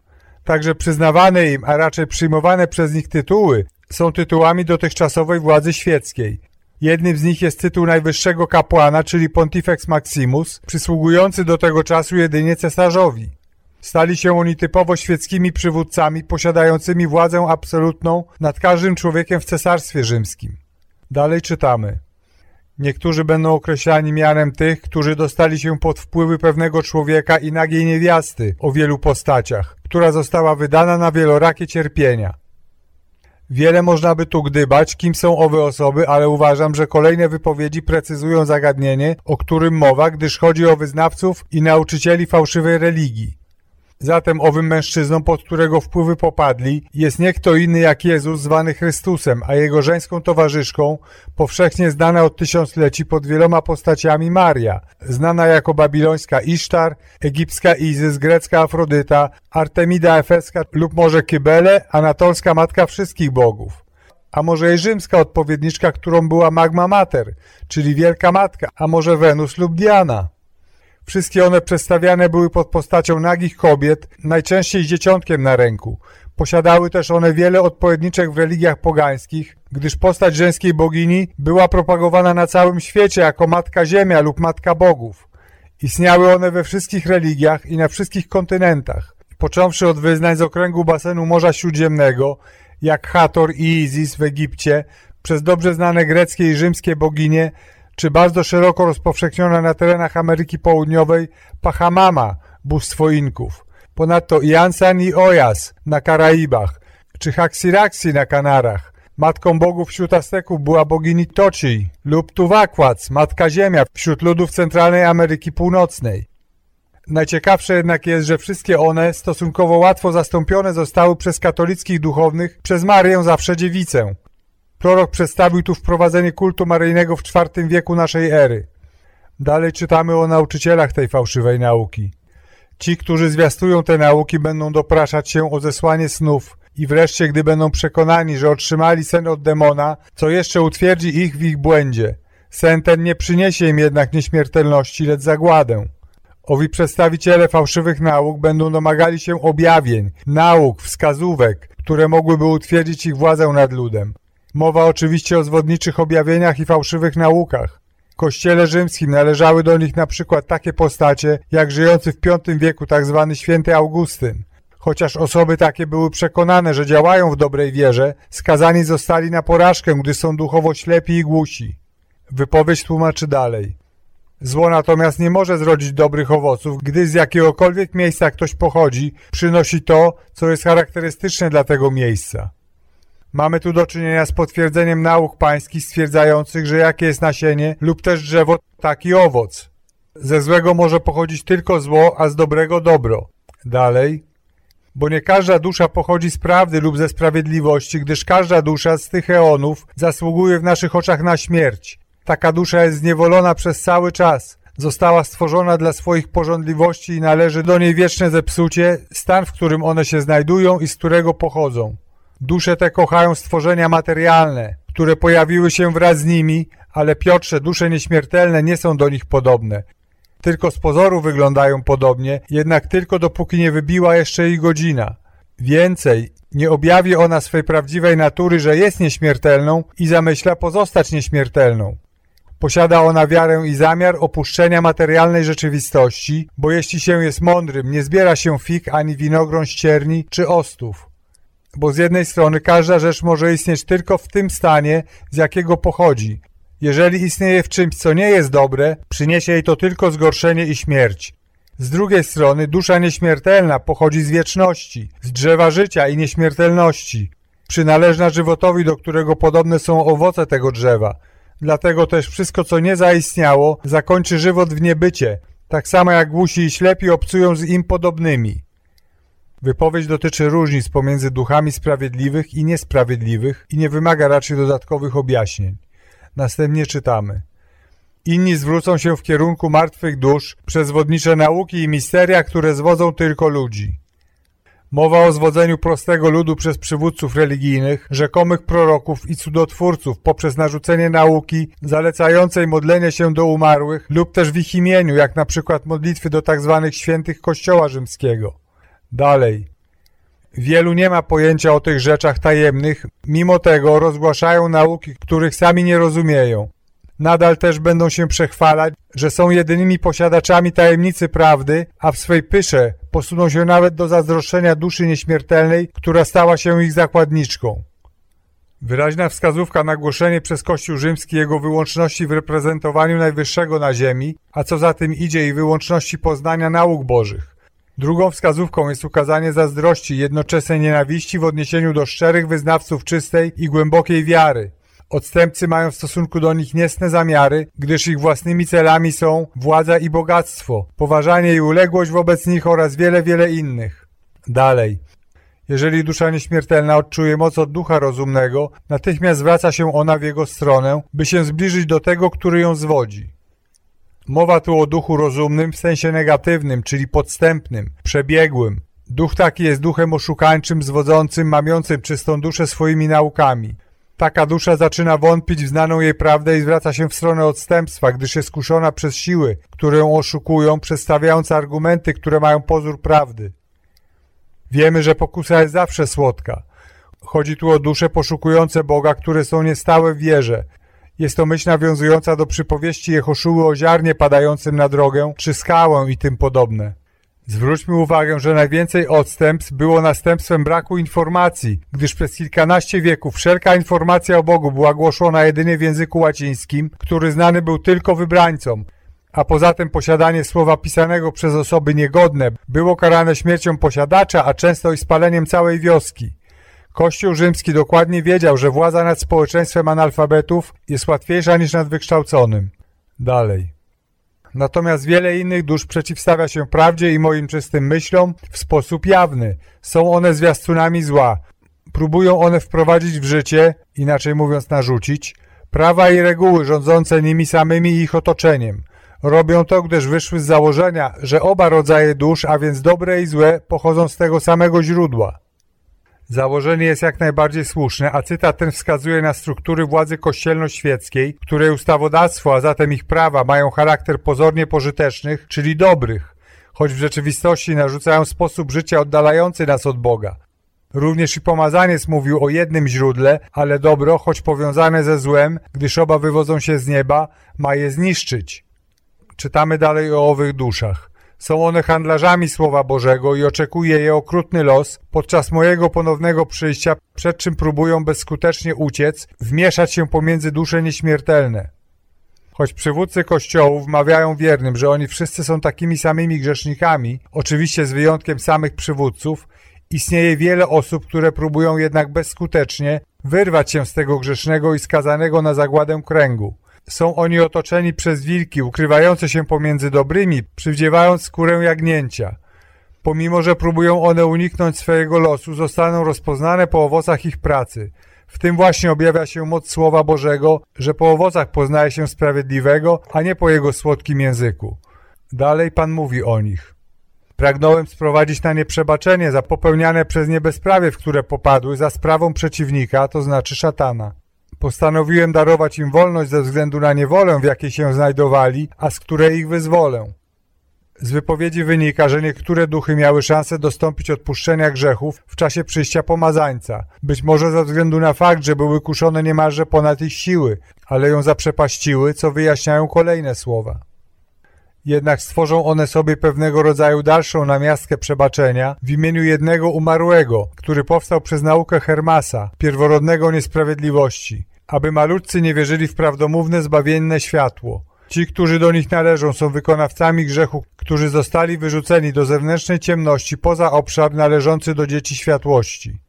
Także przyznawane im, a raczej przyjmowane przez nich tytuły są tytułami dotychczasowej władzy świeckiej. Jednym z nich jest tytuł najwyższego kapłana, czyli Pontifex Maximus, przysługujący do tego czasu jedynie cesarzowi. Stali się oni typowo świeckimi przywódcami posiadającymi władzę absolutną nad każdym człowiekiem w cesarstwie rzymskim. Dalej czytamy. Niektórzy będą określani mianem tych, którzy dostali się pod wpływy pewnego człowieka i nagiej niewiasty o wielu postaciach, która została wydana na wielorakie cierpienia. Wiele można by tu gdybać, kim są owe osoby, ale uważam, że kolejne wypowiedzi precyzują zagadnienie, o którym mowa, gdyż chodzi o wyznawców i nauczycieli fałszywej religii. Zatem owym mężczyzną, pod którego wpływy popadli, jest nie kto inny jak Jezus zwany Chrystusem, a jego żeńską towarzyszką, powszechnie znana od tysiącleci pod wieloma postaciami Maria, znana jako babilońska Isztar, egipska Izys, grecka Afrodyta, Artemida Efeska lub może Kybele, anatolska matka wszystkich bogów. A może i rzymska odpowiedniczka, którą była Magma Mater, czyli Wielka Matka, a może Wenus lub Diana. Wszystkie one przedstawiane były pod postacią nagich kobiet, najczęściej z dzieciątkiem na ręku. Posiadały też one wiele odpowiedniczek w religiach pogańskich, gdyż postać żeńskiej bogini była propagowana na całym świecie jako Matka Ziemia lub Matka Bogów. Istniały one we wszystkich religiach i na wszystkich kontynentach, począwszy od wyznań z okręgu basenu Morza Śródziemnego, jak Hator i Izis w Egipcie, przez dobrze znane greckie i rzymskie boginie, czy bardzo szeroko rozpowszechniona na terenach Ameryki Południowej Pachamama, bóstwo Inków. Ponadto Jansan i Ojas na Karaibach, czy Haxiraxi na Kanarach. Matką bogów wśród Azteków była bogini Tochi lub Tuwakłac, matka ziemia wśród ludów centralnej Ameryki Północnej. Najciekawsze jednak jest, że wszystkie one stosunkowo łatwo zastąpione zostały przez katolickich duchownych przez Marię zawsze dziewicę. Prorok przedstawił tu wprowadzenie kultu maryjnego w IV wieku naszej ery. Dalej czytamy o nauczycielach tej fałszywej nauki. Ci, którzy zwiastują te nauki, będą dopraszać się o zesłanie snów i wreszcie, gdy będą przekonani, że otrzymali sen od demona, co jeszcze utwierdzi ich w ich błędzie. Sen ten nie przyniesie im jednak nieśmiertelności, lecz zagładę. Owi przedstawiciele fałszywych nauk będą domagali się objawień, nauk, wskazówek, które mogłyby utwierdzić ich władzę nad ludem. Mowa oczywiście o zwodniczych objawieniach i fałszywych naukach. W kościele rzymskim należały do nich na przykład takie postacie, jak żyjący w V wieku tzw. Tak święty Augustyn. Chociaż osoby takie były przekonane, że działają w dobrej wierze, skazani zostali na porażkę, gdy są duchowo ślepi i głusi. Wypowiedź tłumaczy dalej. Zło natomiast nie może zrodzić dobrych owoców, gdy z jakiegokolwiek miejsca ktoś pochodzi, przynosi to, co jest charakterystyczne dla tego miejsca. Mamy tu do czynienia z potwierdzeniem nauk pańskich stwierdzających, że jakie jest nasienie lub też drzewo, taki owoc. Ze złego może pochodzić tylko zło, a z dobrego dobro. Dalej. Bo nie każda dusza pochodzi z prawdy lub ze sprawiedliwości, gdyż każda dusza z tych eonów zasługuje w naszych oczach na śmierć. Taka dusza jest zniewolona przez cały czas. Została stworzona dla swoich porządliwości i należy do niej wieczne zepsucie, stan, w którym one się znajdują i z którego pochodzą. Dusze te kochają stworzenia materialne, które pojawiły się wraz z nimi, ale Piotrze, dusze nieśmiertelne nie są do nich podobne. Tylko z pozoru wyglądają podobnie, jednak tylko dopóki nie wybiła jeszcze jej godzina. Więcej, nie objawi ona swej prawdziwej natury, że jest nieśmiertelną i zamyśla pozostać nieśmiertelną. Posiada ona wiarę i zamiar opuszczenia materialnej rzeczywistości, bo jeśli się jest mądrym, nie zbiera się fig ani winogron ścierni czy ostów. Bo z jednej strony każda rzecz może istnieć tylko w tym stanie, z jakiego pochodzi. Jeżeli istnieje w czymś, co nie jest dobre, przyniesie jej to tylko zgorszenie i śmierć. Z drugiej strony dusza nieśmiertelna pochodzi z wieczności, z drzewa życia i nieśmiertelności, przynależna żywotowi, do którego podobne są owoce tego drzewa. Dlatego też wszystko, co nie zaistniało, zakończy żywot w niebycie, tak samo jak głusi i ślepi obcują z im podobnymi. Wypowiedź dotyczy różnic pomiędzy duchami sprawiedliwych i niesprawiedliwych i nie wymaga raczej dodatkowych objaśnień. Następnie czytamy. Inni zwrócą się w kierunku martwych dusz przez wodnicze nauki i misteria, które zwodzą tylko ludzi. Mowa o zwodzeniu prostego ludu przez przywódców religijnych, rzekomych proroków i cudotwórców poprzez narzucenie nauki zalecającej modlenie się do umarłych lub też w ich imieniu, jak na przykład modlitwy do tzw. Tak świętych kościoła rzymskiego. Dalej. Wielu nie ma pojęcia o tych rzeczach tajemnych, mimo tego rozgłaszają nauki, których sami nie rozumieją. Nadal też będą się przechwalać, że są jedynymi posiadaczami tajemnicy prawdy, a w swej pysze posuną się nawet do zazdroszczenia duszy nieśmiertelnej, która stała się ich zakładniczką. Wyraźna wskazówka na głoszenie przez Kościół rzymski jego wyłączności w reprezentowaniu najwyższego na ziemi, a co za tym idzie i wyłączności poznania nauk bożych. Drugą wskazówką jest ukazanie zazdrości jednoczesnej nienawiści w odniesieniu do szczerych wyznawców czystej i głębokiej wiary. Odstępcy mają w stosunku do nich niesne zamiary, gdyż ich własnymi celami są władza i bogactwo, poważanie i uległość wobec nich oraz wiele, wiele innych. Dalej. Jeżeli dusza nieśmiertelna odczuje moc od ducha rozumnego, natychmiast zwraca się ona w jego stronę, by się zbliżyć do tego, który ją zwodzi. Mowa tu o duchu rozumnym w sensie negatywnym, czyli podstępnym, przebiegłym. Duch taki jest duchem oszukańczym, zwodzącym, mamiącym czystą duszę swoimi naukami. Taka dusza zaczyna wątpić w znaną jej prawdę i zwraca się w stronę odstępstwa, gdyż jest kuszona przez siły, które ją oszukują, przedstawiając argumenty, które mają pozór prawdy. Wiemy, że pokusa jest zawsze słodka. Chodzi tu o dusze poszukujące Boga, które są niestałe w wierze. Jest to myśl nawiązująca do przypowieści Jehoszuły o ziarnie padającym na drogę, czy skałę i tym podobne. Zwróćmy uwagę, że najwięcej odstępstw było następstwem braku informacji, gdyż przez kilkanaście wieków wszelka informacja o Bogu była głoszona jedynie w języku łacińskim, który znany był tylko wybrańcom, a poza tym posiadanie słowa pisanego przez osoby niegodne było karane śmiercią posiadacza, a często i spaleniem całej wioski. Kościół rzymski dokładnie wiedział, że władza nad społeczeństwem analfabetów jest łatwiejsza niż nad wykształconym. Dalej. Natomiast wiele innych dusz przeciwstawia się prawdzie i moim czystym myślom w sposób jawny. Są one zwiastunami zła. Próbują one wprowadzić w życie, inaczej mówiąc narzucić, prawa i reguły rządzące nimi samymi i ich otoczeniem. Robią to, gdyż wyszły z założenia, że oba rodzaje dusz, a więc dobre i złe, pochodzą z tego samego źródła. Założenie jest jak najbardziej słuszne, a cytat ten wskazuje na struktury władzy kościelno-świeckiej, której ustawodawstwo, a zatem ich prawa mają charakter pozornie pożytecznych, czyli dobrych, choć w rzeczywistości narzucają sposób życia oddalający nas od Boga. Również i pomazaniec mówił o jednym źródle, ale dobro, choć powiązane ze złem, gdyż oba wywodzą się z nieba, ma je zniszczyć. Czytamy dalej o owych duszach. Są one handlarzami Słowa Bożego i oczekuje je okrutny los podczas mojego ponownego przyjścia, przed czym próbują bezskutecznie uciec, wmieszać się pomiędzy dusze nieśmiertelne. Choć przywódcy kościołów mawiają wiernym, że oni wszyscy są takimi samymi grzesznikami, oczywiście z wyjątkiem samych przywódców, istnieje wiele osób, które próbują jednak bezskutecznie wyrwać się z tego grzesznego i skazanego na zagładę kręgu. Są oni otoczeni przez wilki, ukrywające się pomiędzy dobrymi, przywdziewając skórę jagnięcia. Pomimo, że próbują one uniknąć swojego losu, zostaną rozpoznane po owocach ich pracy. W tym właśnie objawia się moc Słowa Bożego, że po owocach poznaje się sprawiedliwego, a nie po jego słodkim języku. Dalej Pan mówi o nich. Pragnąłem sprowadzić na nie przebaczenie za popełniane przez nie bezprawie, w które popadły za sprawą przeciwnika, to znaczy szatana. Postanowiłem darować im wolność ze względu na niewolę, w jakiej się znajdowali, a z której ich wyzwolę. Z wypowiedzi wynika, że niektóre duchy miały szansę dostąpić odpuszczenia grzechów w czasie przyjścia pomazańca. Być może ze względu na fakt, że były kuszone niemalże ponad ich siły, ale ją zaprzepaściły, co wyjaśniają kolejne słowa. Jednak stworzą one sobie pewnego rodzaju dalszą namiastkę przebaczenia w imieniu jednego umarłego, który powstał przez naukę Hermasa, pierworodnego niesprawiedliwości aby malutcy nie wierzyli w prawdomówne, zbawienne światło. Ci, którzy do nich należą, są wykonawcami grzechu, którzy zostali wyrzuceni do zewnętrznej ciemności poza obszar należący do dzieci światłości.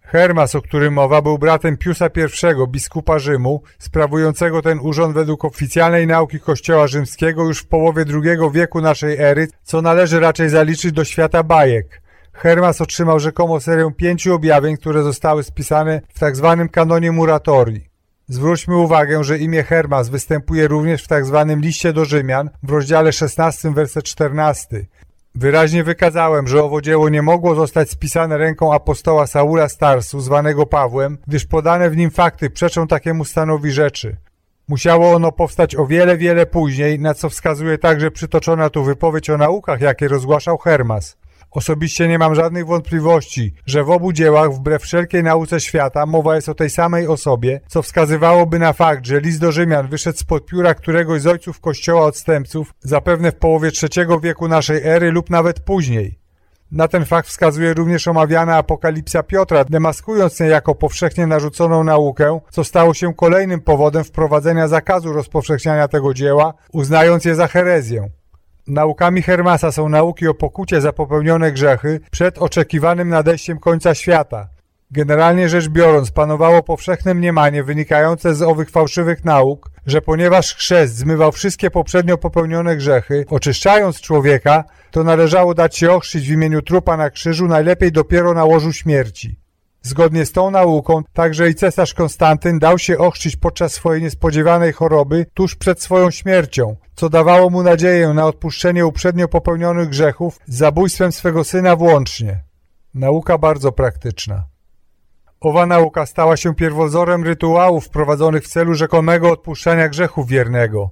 Hermas, o którym mowa, był bratem Piusa I, biskupa Rzymu, sprawującego ten urząd według oficjalnej nauki Kościoła Rzymskiego już w połowie II wieku naszej ery, co należy raczej zaliczyć do świata bajek. Hermas otrzymał rzekomo serię pięciu objawień, które zostały spisane w tzw. Tak kanonie Muratorii. Zwróćmy uwagę, że imię Hermas występuje również w tzw. Tak liście do Rzymian w rozdziale 16, werset 14. Wyraźnie wykazałem, że owo dzieło nie mogło zostać spisane ręką apostoła Saula Starsu, zwanego Pawłem, gdyż podane w nim fakty przeczą takiemu stanowi rzeczy. Musiało ono powstać o wiele, wiele później, na co wskazuje także przytoczona tu wypowiedź o naukach, jakie rozgłaszał Hermas. Osobiście nie mam żadnych wątpliwości, że w obu dziełach, wbrew wszelkiej nauce świata, mowa jest o tej samej osobie, co wskazywałoby na fakt, że list do Rzymian wyszedł spod pióra któregoś z ojców kościoła odstępców, zapewne w połowie III wieku naszej ery lub nawet później. Na ten fakt wskazuje również omawiana apokalipsa Piotra, demaskując niejako powszechnie narzuconą naukę, co stało się kolejnym powodem wprowadzenia zakazu rozpowszechniania tego dzieła, uznając je za herezję. Naukami Hermasa są nauki o pokucie za popełnione grzechy przed oczekiwanym nadejściem końca świata. Generalnie rzecz biorąc, panowało powszechne mniemanie wynikające z owych fałszywych nauk, że ponieważ chrzest zmywał wszystkie poprzednio popełnione grzechy, oczyszczając człowieka, to należało dać się ochrzcić w imieniu trupa na krzyżu, najlepiej dopiero na łożu śmierci. Zgodnie z tą nauką, także i cesarz Konstantyn dał się ochrzcić podczas swojej niespodziewanej choroby tuż przed swoją śmiercią, co dawało mu nadzieję na odpuszczenie uprzednio popełnionych grzechów z zabójstwem swego syna włącznie. Nauka bardzo praktyczna. Owa nauka stała się pierwowzorem rytuałów wprowadzonych w celu rzekomego odpuszczania grzechu wiernego.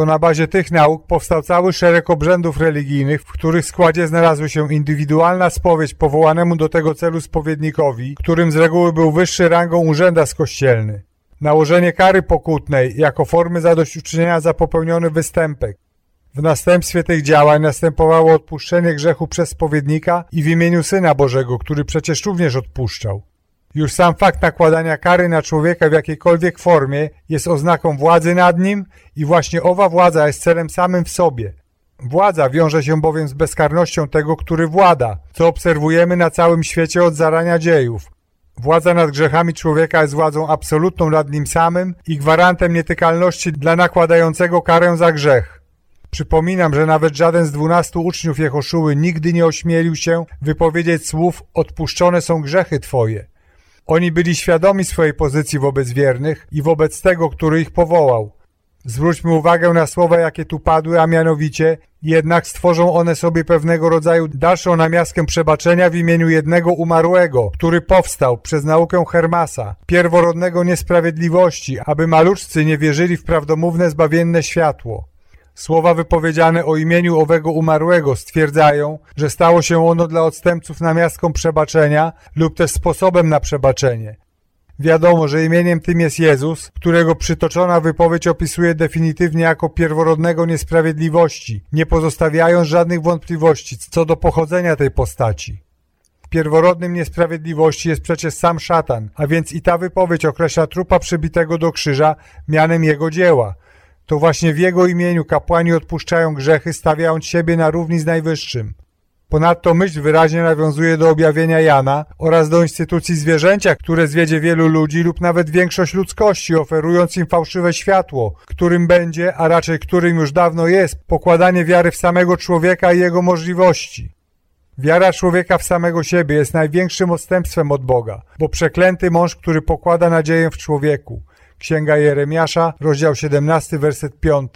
To na bazie tych nauk powstał cały szereg obrzędów religijnych, w których składzie znalazły się indywidualna spowiedź powołanemu do tego celu spowiednikowi, którym z reguły był wyższy rangą urzędas kościelny. Nałożenie kary pokutnej jako formy zadośćuczynienia za popełniony występek. W następstwie tych działań następowało odpuszczenie grzechu przez spowiednika i w imieniu Syna Bożego, który przecież również odpuszczał. Już sam fakt nakładania kary na człowieka w jakiejkolwiek formie jest oznaką władzy nad nim i właśnie owa władza jest celem samym w sobie. Władza wiąże się bowiem z bezkarnością tego, który włada, co obserwujemy na całym świecie od zarania dziejów. Władza nad grzechami człowieka jest władzą absolutną nad nim samym i gwarantem nietykalności dla nakładającego karę za grzech. Przypominam, że nawet żaden z dwunastu uczniów Jehoszuły nigdy nie ośmielił się wypowiedzieć słów odpuszczone są grzechy Twoje. Oni byli świadomi swojej pozycji wobec wiernych i wobec tego, który ich powołał. Zwróćmy uwagę na słowa, jakie tu padły, a mianowicie jednak stworzą one sobie pewnego rodzaju dalszą namiastkę przebaczenia w imieniu jednego umarłego, który powstał przez naukę Hermasa, pierworodnego niesprawiedliwości, aby maluczcy nie wierzyli w prawdomówne zbawienne światło. Słowa wypowiedziane o imieniu owego umarłego stwierdzają, że stało się ono dla odstępców namiastką przebaczenia lub też sposobem na przebaczenie. Wiadomo, że imieniem tym jest Jezus, którego przytoczona wypowiedź opisuje definitywnie jako pierworodnego niesprawiedliwości, nie pozostawiając żadnych wątpliwości co do pochodzenia tej postaci. Pierworodnym niesprawiedliwości jest przecież sam szatan, a więc i ta wypowiedź określa trupa przybitego do krzyża mianem jego dzieła, to właśnie w Jego imieniu kapłani odpuszczają grzechy, stawiając siebie na równi z Najwyższym. Ponadto myśl wyraźnie nawiązuje do objawienia Jana oraz do instytucji zwierzęcia, które zwiedzie wielu ludzi lub nawet większość ludzkości, oferując im fałszywe światło, którym będzie, a raczej którym już dawno jest, pokładanie wiary w samego człowieka i jego możliwości. Wiara człowieka w samego siebie jest największym odstępstwem od Boga, bo przeklęty mąż, który pokłada nadzieję w człowieku. Księga Jeremiasza, rozdział 17, werset 5.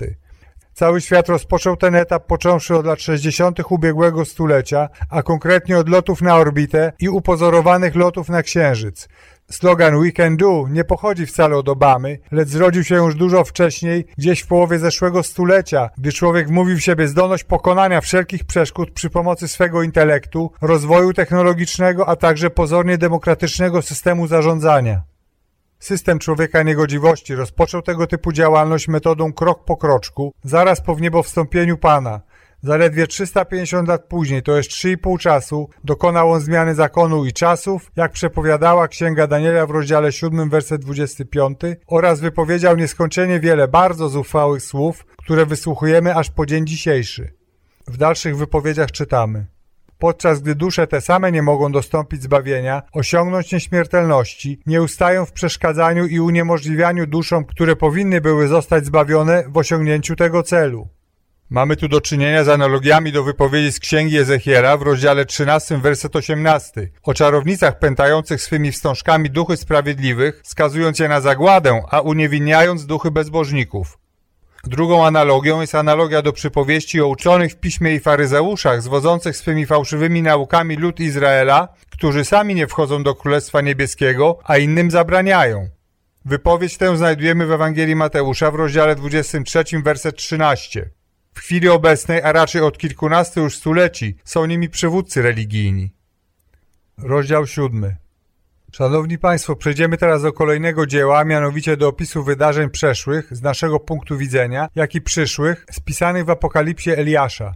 Cały świat rozpoczął ten etap począwszy od lat 60. ubiegłego stulecia, a konkretnie od lotów na orbitę i upozorowanych lotów na Księżyc. Slogan We Can Do nie pochodzi wcale od Obamy, lecz zrodził się już dużo wcześniej, gdzieś w połowie zeszłego stulecia, gdy człowiek wmówił w siebie zdolność pokonania wszelkich przeszkód przy pomocy swego intelektu, rozwoju technologicznego, a także pozornie demokratycznego systemu zarządzania. System człowieka niegodziwości rozpoczął tego typu działalność metodą krok po kroczku, zaraz po wniebowstąpieniu Pana. Zaledwie 350 lat później, to jest 3,5 czasu, dokonał on zmiany zakonu i czasów, jak przepowiadała Księga Daniela w rozdziale 7, werset 25 oraz wypowiedział nieskończenie wiele bardzo zuchwałych słów, które wysłuchujemy aż po dzień dzisiejszy. W dalszych wypowiedziach czytamy podczas gdy dusze te same nie mogą dostąpić zbawienia, osiągnąć nieśmiertelności, nie ustają w przeszkadzaniu i uniemożliwianiu duszom, które powinny były zostać zbawione w osiągnięciu tego celu. Mamy tu do czynienia z analogiami do wypowiedzi z Księgi Ezechiela w rozdziale 13, werset 18, o czarownicach pętających swymi wstążkami duchy sprawiedliwych, skazując je na zagładę, a uniewinniając duchy bezbożników. Drugą analogią jest analogia do przypowieści o uczonych w piśmie i faryzeuszach zwodzących swymi fałszywymi naukami lud Izraela, którzy sami nie wchodzą do Królestwa Niebieskiego, a innym zabraniają. Wypowiedź tę znajdujemy w Ewangelii Mateusza w rozdziale 23, werset 13. W chwili obecnej, a raczej od kilkunastu już stuleci, są nimi przywódcy religijni. Rozdział siódmy. Szanowni Państwo, przejdziemy teraz do kolejnego dzieła, mianowicie do opisu wydarzeń przeszłych, z naszego punktu widzenia, jak i przyszłych, spisanych w Apokalipsie Eliasza.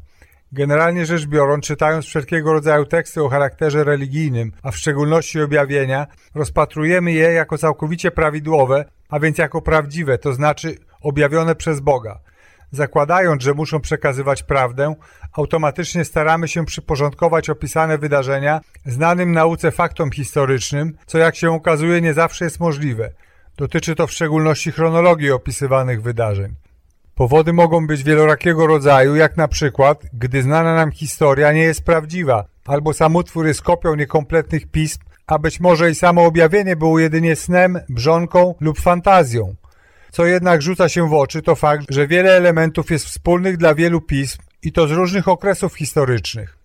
Generalnie rzecz biorąc, czytając wszelkiego rodzaju teksty o charakterze religijnym, a w szczególności objawienia, rozpatrujemy je jako całkowicie prawidłowe, a więc jako prawdziwe, to znaczy objawione przez Boga. Zakładając, że muszą przekazywać prawdę, automatycznie staramy się przyporządkować opisane wydarzenia znanym nauce faktom historycznym, co jak się okazuje nie zawsze jest możliwe. Dotyczy to w szczególności chronologii opisywanych wydarzeń. Powody mogą być wielorakiego rodzaju, jak na przykład, gdy znana nam historia nie jest prawdziwa, albo sam utwór jest kopią niekompletnych pism, a być może i samo objawienie było jedynie snem, brzonką lub fantazją. Co jednak rzuca się w oczy, to fakt, że wiele elementów jest wspólnych dla wielu pism i to z różnych okresów historycznych.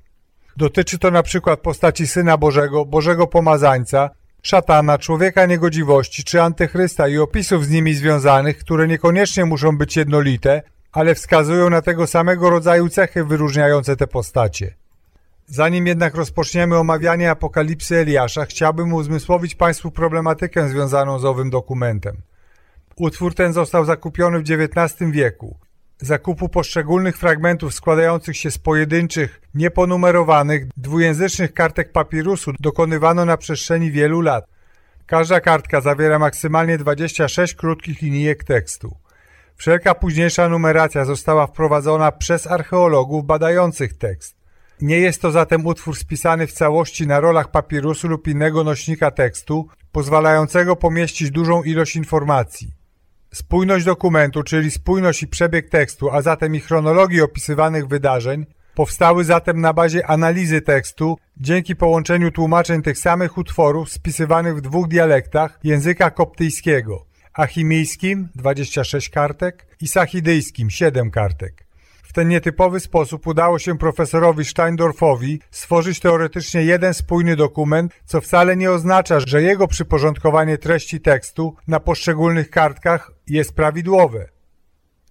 Dotyczy to na przykład postaci Syna Bożego, Bożego Pomazańca, szatana, człowieka niegodziwości czy antychrysta i opisów z nimi związanych, które niekoniecznie muszą być jednolite, ale wskazują na tego samego rodzaju cechy wyróżniające te postacie. Zanim jednak rozpoczniemy omawianie apokalipsy Eliasza, chciałbym uzmysłowić Państwu problematykę związaną z owym dokumentem. Utwór ten został zakupiony w XIX wieku. Zakupu poszczególnych fragmentów składających się z pojedynczych, nieponumerowanych, dwujęzycznych kartek papirusu dokonywano na przestrzeni wielu lat. Każda kartka zawiera maksymalnie 26 krótkich linijek tekstu. Wszelka późniejsza numeracja została wprowadzona przez archeologów badających tekst. Nie jest to zatem utwór spisany w całości na rolach papirusu lub innego nośnika tekstu, pozwalającego pomieścić dużą ilość informacji. Spójność dokumentu, czyli spójność i przebieg tekstu, a zatem i chronologii opisywanych wydarzeń, powstały zatem na bazie analizy tekstu dzięki połączeniu tłumaczeń tych samych utworów spisywanych w dwóch dialektach języka koptyjskiego achimijskim 26 kartek i sachidyjskim 7 kartek. W ten nietypowy sposób udało się profesorowi Steindorfowi stworzyć teoretycznie jeden spójny dokument, co wcale nie oznacza, że jego przyporządkowanie treści tekstu na poszczególnych kartkach jest prawidłowe.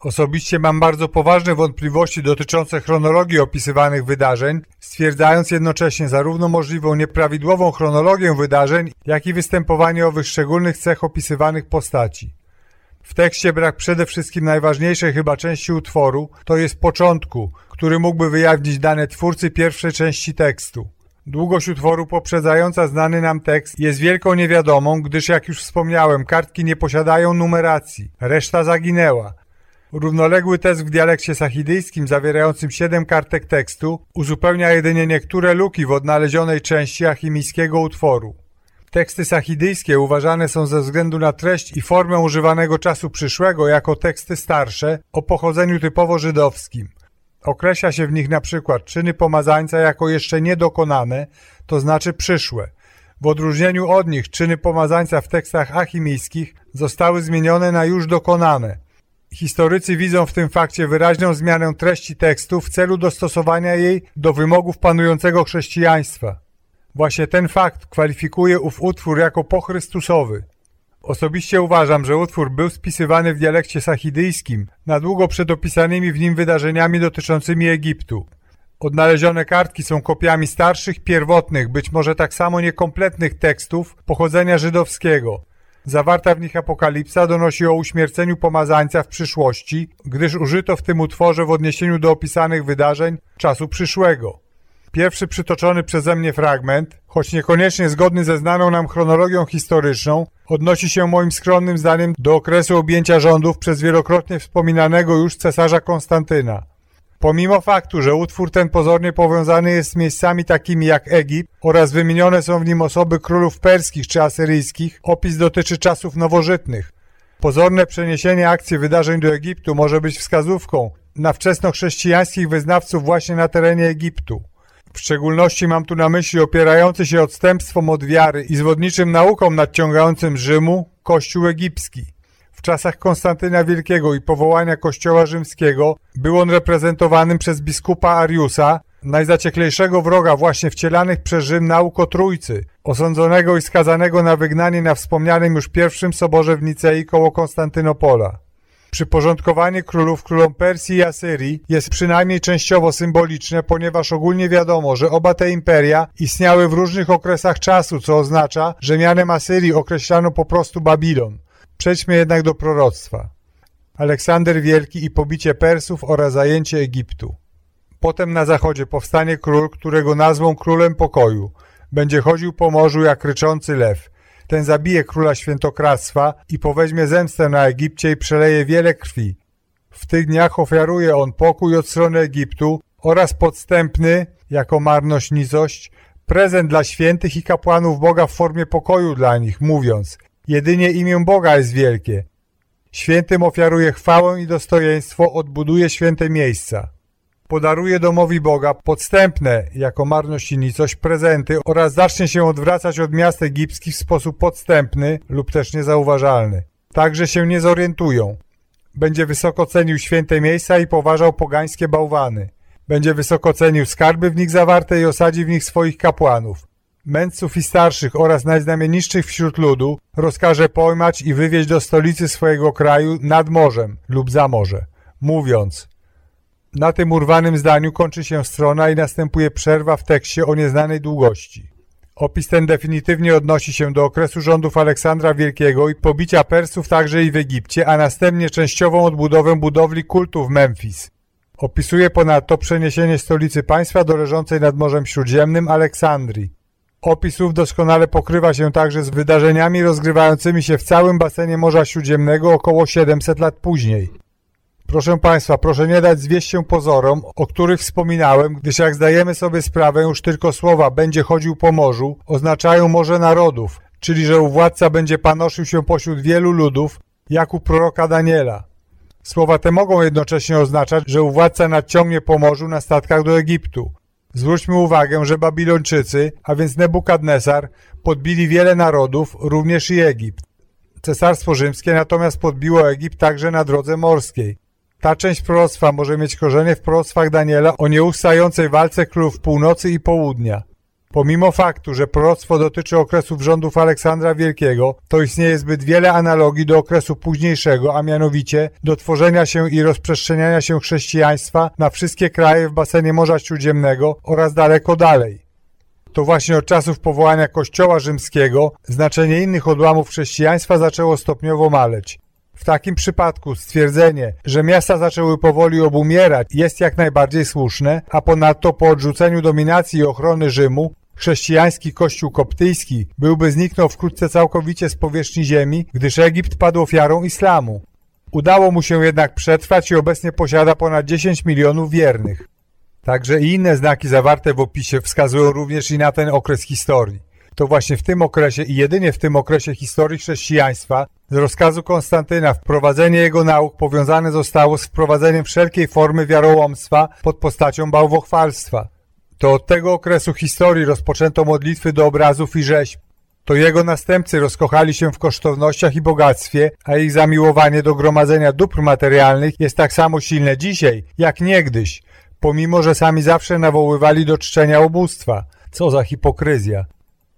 Osobiście mam bardzo poważne wątpliwości dotyczące chronologii opisywanych wydarzeń, stwierdzając jednocześnie zarówno możliwą nieprawidłową chronologię wydarzeń, jak i występowanie owych szczególnych cech opisywanych postaci. W tekście brak przede wszystkim najważniejszej chyba części utworu, to jest początku, który mógłby wyjawić dane twórcy pierwszej części tekstu. Długość utworu poprzedzająca znany nam tekst jest wielką niewiadomą, gdyż jak już wspomniałem, kartki nie posiadają numeracji, reszta zaginęła. Równoległy tekst w dialekcie sachidyjskim zawierającym 7 kartek tekstu uzupełnia jedynie niektóre luki w odnalezionej części achimijskiego utworu. Teksty sachidyjskie uważane są ze względu na treść i formę używanego czasu przyszłego jako teksty starsze o pochodzeniu typowo żydowskim. Określa się w nich na przykład czyny pomazańca jako jeszcze niedokonane, to znaczy przyszłe. W odróżnieniu od nich czyny pomazańca w tekstach achimijskich zostały zmienione na już dokonane. Historycy widzą w tym fakcie wyraźną zmianę treści tekstu w celu dostosowania jej do wymogów panującego chrześcijaństwa. Właśnie ten fakt kwalifikuje ów utwór jako pochrystusowy. Osobiście uważam, że utwór był spisywany w dialekcie sachidyjskim na długo przed opisanymi w nim wydarzeniami dotyczącymi Egiptu. Odnalezione kartki są kopiami starszych, pierwotnych, być może tak samo niekompletnych tekstów pochodzenia żydowskiego. Zawarta w nich apokalipsa donosi o uśmierceniu pomazańca w przyszłości, gdyż użyto w tym utworze w odniesieniu do opisanych wydarzeń czasu przyszłego. Pierwszy przytoczony przeze mnie fragment, choć niekoniecznie zgodny ze znaną nam chronologią historyczną, odnosi się moim skromnym zdaniem do okresu objęcia rządów przez wielokrotnie wspominanego już cesarza Konstantyna. Pomimo faktu, że utwór ten pozornie powiązany jest z miejscami takimi jak Egipt oraz wymienione są w nim osoby królów perskich czy asyryjskich, opis dotyczy czasów nowożytnych. Pozorne przeniesienie akcji wydarzeń do Egiptu może być wskazówką na wczesnochrześcijańskich wyznawców właśnie na terenie Egiptu. W szczególności mam tu na myśli opierający się odstępstwom od wiary i zwodniczym naukom nadciągającym Rzymu Kościół egipski. W czasach Konstantyna Wielkiego i powołania Kościoła Rzymskiego był on reprezentowanym przez biskupa Ariusa, najzacieklejszego wroga właśnie wcielanych przez Rzym nauk o Trójcy, osądzonego i skazanego na wygnanie na wspomnianym już pierwszym soborze w Nicei koło Konstantynopola. Przyporządkowanie królów królom Persji i Asyrii jest przynajmniej częściowo symboliczne, ponieważ ogólnie wiadomo, że oba te imperia istniały w różnych okresach czasu, co oznacza, że mianem Asyrii określano po prostu Babilon. Przejdźmy jednak do proroctwa. Aleksander Wielki i pobicie Persów oraz zajęcie Egiptu. Potem na zachodzie powstanie król, którego nazwą królem pokoju. Będzie chodził po morzu jak ryczący lew. Ten zabije króla świętokradztwa i poweźmie zemstę na Egipcie i przeleje wiele krwi. W tych dniach ofiaruje on pokój od strony Egiptu oraz podstępny, jako marność nicość, prezent dla świętych i kapłanów Boga w formie pokoju dla nich, mówiąc Jedynie imię Boga jest wielkie. Świętym ofiaruje chwałę i dostojeństwo, odbuduje święte miejsca podaruje domowi Boga podstępne, jako marność i nicość, prezenty oraz zacznie się odwracać od miast egipskich w sposób podstępny lub też niezauważalny. Także się nie zorientują. Będzie wysoko cenił święte miejsca i poważał pogańskie bałwany. Będzie wysoko cenił skarby w nich zawarte i osadzi w nich swoich kapłanów. Mędrców i starszych oraz najznamienitszych wśród ludu rozkaże pojmać i wywieźć do stolicy swojego kraju nad morzem lub za morze, mówiąc na tym urwanym zdaniu kończy się strona i następuje przerwa w tekście o nieznanej długości. Opis ten definitywnie odnosi się do okresu rządów Aleksandra Wielkiego i pobicia Persów także i w Egipcie, a następnie częściową odbudowę budowli kultu w Memphis. Opisuje ponadto przeniesienie stolicy państwa do leżącej nad Morzem Śródziemnym Aleksandrii. Opisów doskonale pokrywa się także z wydarzeniami rozgrywającymi się w całym basenie Morza Śródziemnego około 700 lat później. Proszę Państwa, proszę nie dać zwieść się pozorom, o których wspominałem, gdyż jak zdajemy sobie sprawę, już tylko słowa będzie chodził po morzu, oznaczają morze narodów, czyli że władca będzie panoszył się pośród wielu ludów, jak u proroka Daniela. Słowa te mogą jednocześnie oznaczać, że władca nadciągnie po morzu na statkach do Egiptu. Zwróćmy uwagę, że Babilończycy, a więc Nebukadnesar, podbili wiele narodów, również i Egipt. Cesarstwo rzymskie natomiast podbiło Egipt także na drodze morskiej. Ta część proroctwa może mieć korzenie w proroctwach Daniela o nieustającej walce królów północy i południa. Pomimo faktu, że proroctwo dotyczy okresów rządów Aleksandra Wielkiego, to istnieje zbyt wiele analogii do okresu późniejszego, a mianowicie do tworzenia się i rozprzestrzeniania się chrześcijaństwa na wszystkie kraje w basenie Morza Śródziemnego oraz daleko dalej. To właśnie od czasów powołania Kościoła Rzymskiego znaczenie innych odłamów chrześcijaństwa zaczęło stopniowo maleć. W takim przypadku stwierdzenie, że miasta zaczęły powoli obumierać jest jak najbardziej słuszne, a ponadto po odrzuceniu dominacji i ochrony Rzymu chrześcijański kościół koptyjski byłby zniknął wkrótce całkowicie z powierzchni ziemi, gdyż Egipt padł ofiarą islamu. Udało mu się jednak przetrwać i obecnie posiada ponad 10 milionów wiernych. Także i inne znaki zawarte w opisie wskazują również i na ten okres historii to właśnie w tym okresie i jedynie w tym okresie historii chrześcijaństwa z rozkazu Konstantyna wprowadzenie jego nauk powiązane zostało z wprowadzeniem wszelkiej formy wiarołomstwa pod postacią bałwochwalstwa. To od tego okresu historii rozpoczęto modlitwy do obrazów i rzeźb. To jego następcy rozkochali się w kosztownościach i bogactwie, a ich zamiłowanie do gromadzenia dóbr materialnych jest tak samo silne dzisiaj, jak niegdyś, pomimo że sami zawsze nawoływali do czczenia ubóstwa. Co za hipokryzja.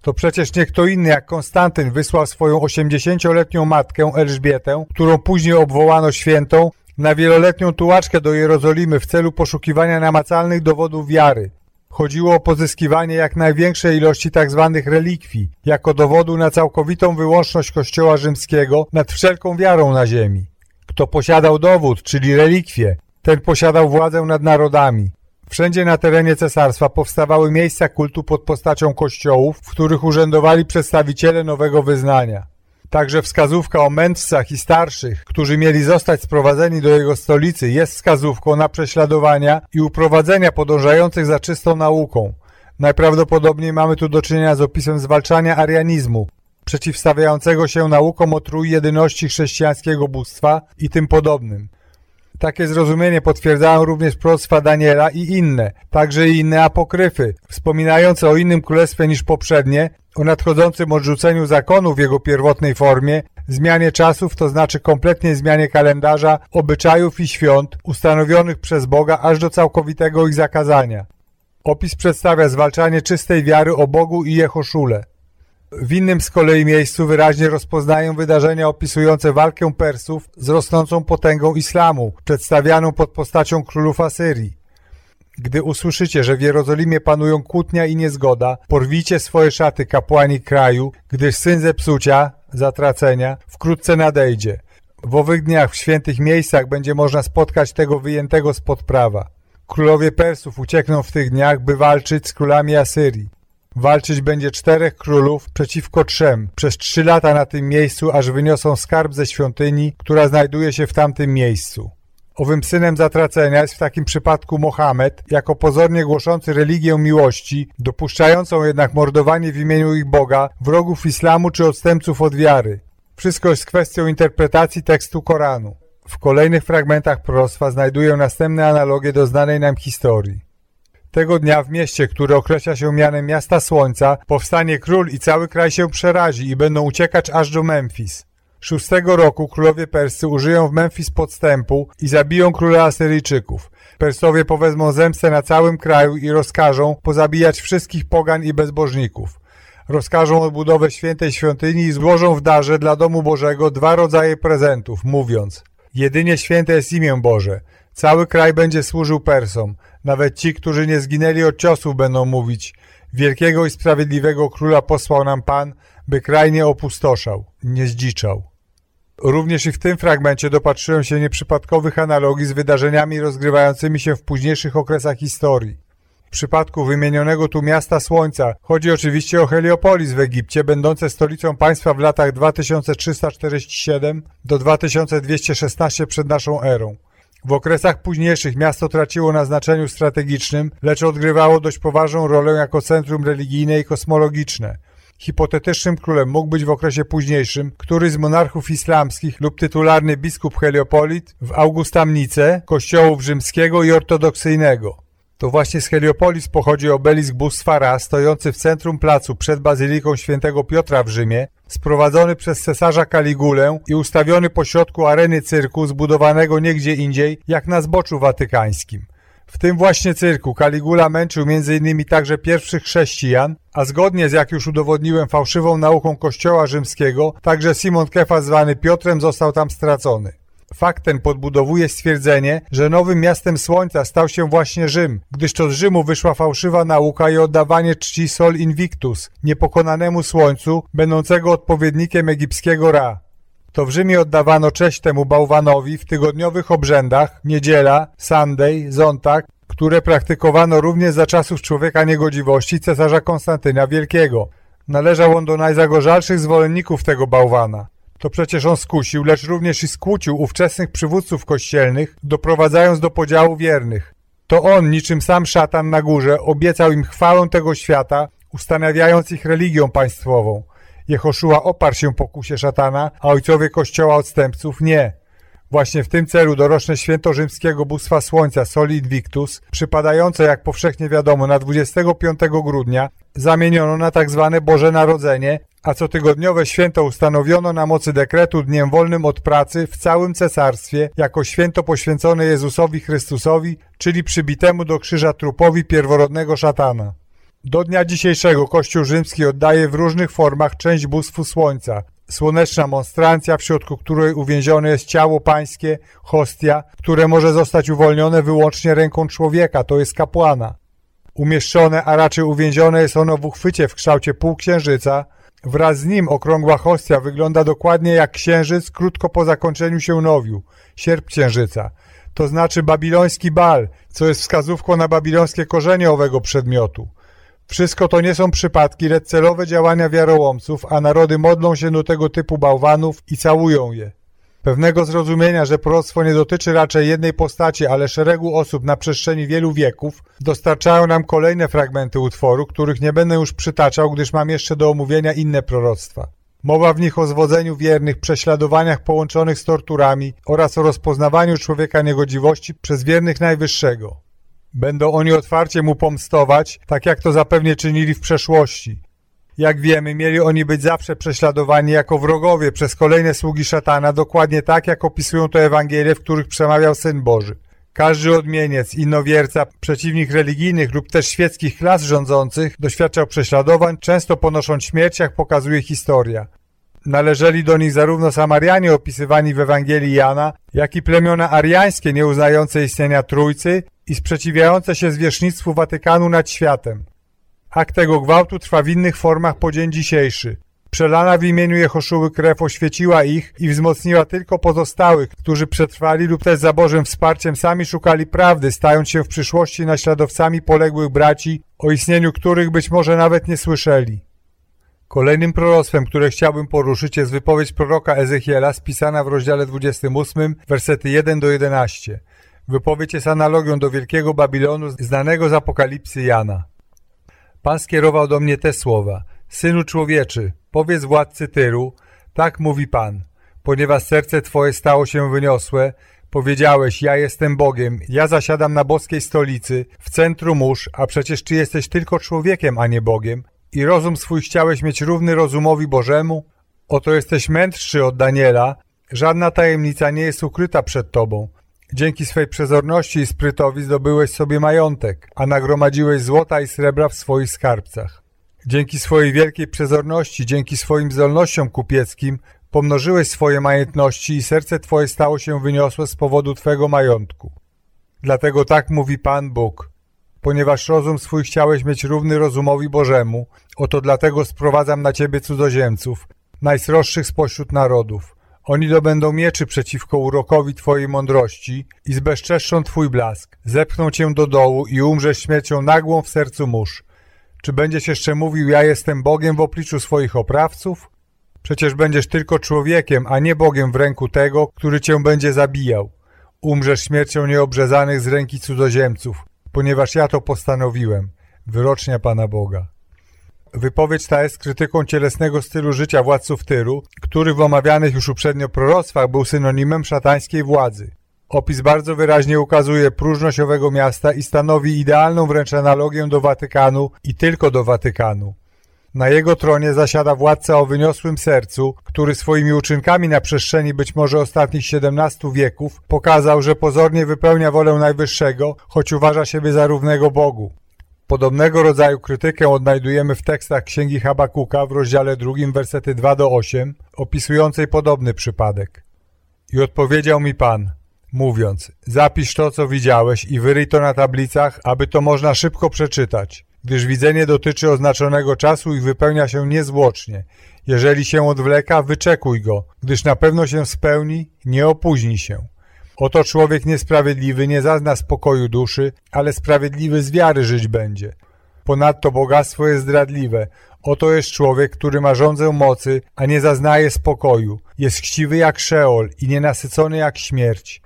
To przecież nie kto inny jak Konstantyn wysłał swoją 80-letnią matkę Elżbietę, którą później obwołano świętą, na wieloletnią tułaczkę do Jerozolimy w celu poszukiwania namacalnych dowodów wiary. Chodziło o pozyskiwanie jak największej ilości tzw. Tak relikwii, jako dowodu na całkowitą wyłączność Kościoła rzymskiego nad wszelką wiarą na ziemi. Kto posiadał dowód, czyli relikwie, ten posiadał władzę nad narodami. Wszędzie na terenie cesarstwa powstawały miejsca kultu pod postacią kościołów, w których urzędowali przedstawiciele nowego wyznania. Także wskazówka o mędrcach i starszych, którzy mieli zostać sprowadzeni do jego stolicy, jest wskazówką na prześladowania i uprowadzenia podążających za czystą nauką. Najprawdopodobniej mamy tu do czynienia z opisem zwalczania arianizmu, przeciwstawiającego się naukom o trójjedyności chrześcijańskiego bóstwa i tym podobnym. Takie zrozumienie potwierdzają również proroctwa Daniela i inne, także i inne apokryfy, wspominające o innym królestwie niż poprzednie, o nadchodzącym odrzuceniu zakonu w jego pierwotnej formie, zmianie czasów, to znaczy kompletnie zmianie kalendarza, obyczajów i świąt ustanowionych przez Boga aż do całkowitego ich zakazania. Opis przedstawia zwalczanie czystej wiary o Bogu i Jehoszule. W innym z kolei miejscu wyraźnie rozpoznają wydarzenia opisujące walkę Persów z rosnącą potęgą islamu, przedstawianą pod postacią królów Asyrii. Gdy usłyszycie, że w Jerozolimie panują kłótnia i niezgoda, porwijcie swoje szaty kapłani kraju, gdyż syn zepsucia, zatracenia, wkrótce nadejdzie. W owych dniach w świętych miejscach będzie można spotkać tego wyjętego spod prawa. Królowie Persów uciekną w tych dniach, by walczyć z królami Asyrii. Walczyć będzie czterech królów przeciwko trzem przez trzy lata na tym miejscu, aż wyniosą skarb ze świątyni, która znajduje się w tamtym miejscu. Owym synem zatracenia jest w takim przypadku Mohamed, jako pozornie głoszący religię miłości, dopuszczającą jednak mordowanie w imieniu ich Boga, wrogów islamu czy odstępców od wiary. Wszystko jest kwestią interpretacji tekstu Koranu. W kolejnych fragmentach proroctwa znajduję następne analogie do znanej nam historii. Tego dnia w mieście, które określa się mianem Miasta Słońca, powstanie król i cały kraj się przerazi i będą uciekać aż do Memfis. Szóstego roku królowie Persy użyją w Memfis podstępu i zabiją króla Asyryjczyków. Persowie powezmą zemstę na całym kraju i rozkażą pozabijać wszystkich pogan i bezbożników. Rozkażą odbudowę świętej świątyni i złożą w darze dla domu Bożego dwa rodzaje prezentów, mówiąc Jedynie święte jest imię Boże. Cały kraj będzie służył Persom. Nawet ci, którzy nie zginęli od ciosów będą mówić Wielkiego i sprawiedliwego króla posłał nam Pan, by kraj nie opustoszał, nie zdziczał. Również i w tym fragmencie dopatrzyłem się nieprzypadkowych analogii z wydarzeniami rozgrywającymi się w późniejszych okresach historii. W przypadku wymienionego tu miasta Słońca chodzi oczywiście o Heliopolis w Egipcie, będące stolicą państwa w latach 2347 do 2216 przed naszą erą. W okresach późniejszych miasto traciło na znaczeniu strategicznym, lecz odgrywało dość poważną rolę jako centrum religijne i kosmologiczne. Hipotetycznym królem mógł być w okresie późniejszym któryś z monarchów islamskich lub tytularny biskup Heliopolit w Augustamnice, kościołów rzymskiego i ortodoksyjnego. To właśnie z Heliopolis pochodzi obelisk bóstwa stojący w centrum placu przed bazyliką świętego Piotra w Rzymie, sprowadzony przez cesarza Kaligulę i ustawiony pośrodku areny cyrku zbudowanego niegdzie indziej, jak na zboczu watykańskim. W tym właśnie cyrku Kaligula męczył m.in. także pierwszych chrześcijan, a zgodnie z jak już udowodniłem fałszywą nauką kościoła rzymskiego, także Simon Kefa zwany Piotrem został tam stracony. Fakt ten podbudowuje stwierdzenie, że nowym miastem słońca stał się właśnie Rzym, gdyż to z Rzymu wyszła fałszywa nauka i oddawanie czci Sol Invictus, niepokonanemu słońcu, będącego odpowiednikiem egipskiego Ra. To w Rzymie oddawano cześć temu bałwanowi w tygodniowych obrzędach, niedziela, Sunday, Zontag, które praktykowano również za czasów człowieka niegodziwości cesarza Konstantyna Wielkiego. Należał on do najzagorzalszych zwolenników tego bałwana. To przecież on skusił, lecz również i skłócił ówczesnych przywódców kościelnych, doprowadzając do podziału wiernych. To on, niczym sam szatan na górze, obiecał im chwałę tego świata, ustanawiając ich religią państwową. Jehoszua oparł się pokusie szatana, a ojcowie kościoła odstępców nie. Właśnie w tym celu doroczne święto rzymskiego bóstwa słońca Soli Invictus, przypadające jak powszechnie wiadomo na 25 grudnia, zamieniono na tak zwane Boże Narodzenie, a cotygodniowe święto ustanowiono na mocy dekretu dniem wolnym od pracy w całym cesarstwie jako święto poświęcone Jezusowi Chrystusowi, czyli przybitemu do krzyża trupowi pierworodnego szatana. Do dnia dzisiejszego Kościół rzymski oddaje w różnych formach część bóstwu słońca. Słoneczna monstrancja, w środku której uwięzione jest ciało pańskie, hostia, które może zostać uwolnione wyłącznie ręką człowieka, to jest kapłana. Umieszczone, a raczej uwięzione jest ono w uchwycie w kształcie półksiężyca. Wraz z nim okrągła hostia wygląda dokładnie jak księżyc krótko po zakończeniu się nowiu, sierp księżyca. To znaczy babiloński bal, co jest wskazówką na babilońskie korzenie owego przedmiotu. Wszystko to nie są przypadki, lecz celowe działania wiarołomców, a narody modlą się do tego typu bałwanów i całują je. Pewnego zrozumienia, że proroctwo nie dotyczy raczej jednej postaci, ale szeregu osób na przestrzeni wielu wieków, dostarczają nam kolejne fragmenty utworu, których nie będę już przytaczał, gdyż mam jeszcze do omówienia inne proroctwa. Mowa w nich o zwodzeniu wiernych, prześladowaniach połączonych z torturami oraz o rozpoznawaniu człowieka niegodziwości przez wiernych Najwyższego. Będą oni otwarcie mu pomstować, tak jak to zapewnie czynili w przeszłości. Jak wiemy, mieli oni być zawsze prześladowani jako wrogowie przez kolejne sługi szatana, dokładnie tak, jak opisują to Ewangelie, w których przemawiał Syn Boży. Każdy odmieniec, innowierca, przeciwnik religijnych lub też świeckich klas rządzących doświadczał prześladowań, często ponosząc śmierć, jak pokazuje historia. Należeli do nich zarówno Samarianie opisywani w Ewangelii Jana, jak i plemiona ariańskie nieuznające istnienia Trójcy i sprzeciwiające się zwierzchnictwu Watykanu nad światem. Akt tego gwałtu trwa w innych formach po dzień dzisiejszy. Przelana w imieniu Jehoszuły krew oświeciła ich i wzmocniła tylko pozostałych, którzy przetrwali lub też za Bożym wsparciem sami szukali prawdy, stając się w przyszłości naśladowcami poległych braci, o istnieniu których być może nawet nie słyszeli. Kolejnym proroctwem, które chciałbym poruszyć jest wypowiedź proroka Ezechiela spisana w rozdziale 28, versety 1 do 11. Wypowiedź jest analogią do Wielkiego Babilonu znanego z Apokalipsy Jana. Pan skierował do mnie te słowa. Synu człowieczy, powiedz władcy Tyru, tak mówi Pan, ponieważ serce Twoje stało się wyniosłe, powiedziałeś, ja jestem Bogiem, ja zasiadam na boskiej stolicy, w centrum mórz, a przecież Ty jesteś tylko człowiekiem, a nie Bogiem, i rozum swój chciałeś mieć równy rozumowi Bożemu? Oto jesteś mędrszy od Daniela, żadna tajemnica nie jest ukryta przed Tobą. Dzięki swej przezorności i sprytowi zdobyłeś sobie majątek, a nagromadziłeś złota i srebra w swoich skarbcach. Dzięki swojej wielkiej przezorności, dzięki swoim zdolnościom kupieckim pomnożyłeś swoje majątności i serce Twoje stało się wyniosłe z powodu Twego majątku. Dlatego tak mówi Pan Bóg. Ponieważ rozum swój chciałeś mieć równy rozumowi Bożemu, oto dlatego sprowadzam na Ciebie cudzoziemców, najsroższych spośród narodów. Oni dobędą mieczy przeciwko urokowi Twojej mądrości i zbezczeszczą Twój blask. Zepchną Cię do dołu i umrzesz śmiercią nagłą w sercu mórz. Czy będziesz jeszcze mówił, ja jestem Bogiem w obliczu swoich oprawców? Przecież będziesz tylko człowiekiem, a nie Bogiem w ręku tego, który Cię będzie zabijał. Umrzesz śmiercią nieobrzezanych z ręki cudzoziemców, ponieważ ja to postanowiłem. Wyrocznia Pana Boga. Wypowiedź ta jest krytyką cielesnego stylu życia władców Tyru, który w omawianych już uprzednio proroctwach był synonimem szatańskiej władzy. Opis bardzo wyraźnie ukazuje próżność owego miasta i stanowi idealną wręcz analogię do Watykanu i tylko do Watykanu. Na jego tronie zasiada władca o wyniosłym sercu, który swoimi uczynkami na przestrzeni być może ostatnich 17 wieków pokazał, że pozornie wypełnia wolę Najwyższego, choć uważa siebie za równego Bogu. Podobnego rodzaju krytykę odnajdujemy w tekstach Księgi Habakuka w rozdziale drugim wersety 2 do 8, opisującej podobny przypadek. I odpowiedział mi Pan, mówiąc, zapisz to, co widziałeś i wyryj to na tablicach, aby to można szybko przeczytać, gdyż widzenie dotyczy oznaczonego czasu i wypełnia się niezwłocznie. Jeżeli się odwleka, wyczekuj go, gdyż na pewno się spełni, nie opóźni się. Oto człowiek niesprawiedliwy nie zazna spokoju duszy, ale sprawiedliwy z wiary żyć będzie. Ponadto bogactwo jest zdradliwe. Oto jest człowiek, który ma rządzę mocy, a nie zaznaje spokoju. Jest chciwy jak szeol i nienasycony jak śmierć.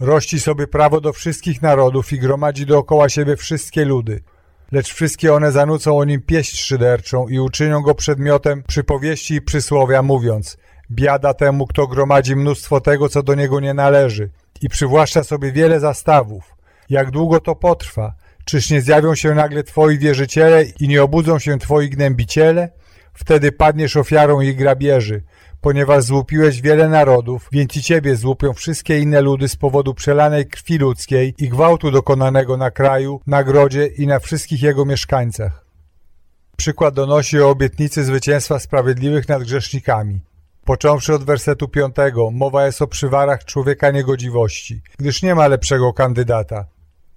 Rości sobie prawo do wszystkich narodów i gromadzi dookoła siebie wszystkie ludy. Lecz wszystkie one zanucą o nim pieść szyderczą i uczynią go przedmiotem przypowieści i przysłowia, mówiąc Biada temu, kto gromadzi mnóstwo tego, co do niego nie należy i przywłaszcza sobie wiele zastawów. Jak długo to potrwa? Czyż nie zjawią się nagle twoi wierzyciele i nie obudzą się twoi gnębiciele? Wtedy padniesz ofiarą ich grabieży, ponieważ złupiłeś wiele narodów, więc i ciebie złupią wszystkie inne ludy z powodu przelanej krwi ludzkiej i gwałtu dokonanego na kraju, na grodzie i na wszystkich jego mieszkańcach. Przykład donosi o obietnicy zwycięstwa sprawiedliwych nad grzesznikami. Począwszy od wersetu piątego, mowa jest o przywarach człowieka niegodziwości, gdyż nie ma lepszego kandydata.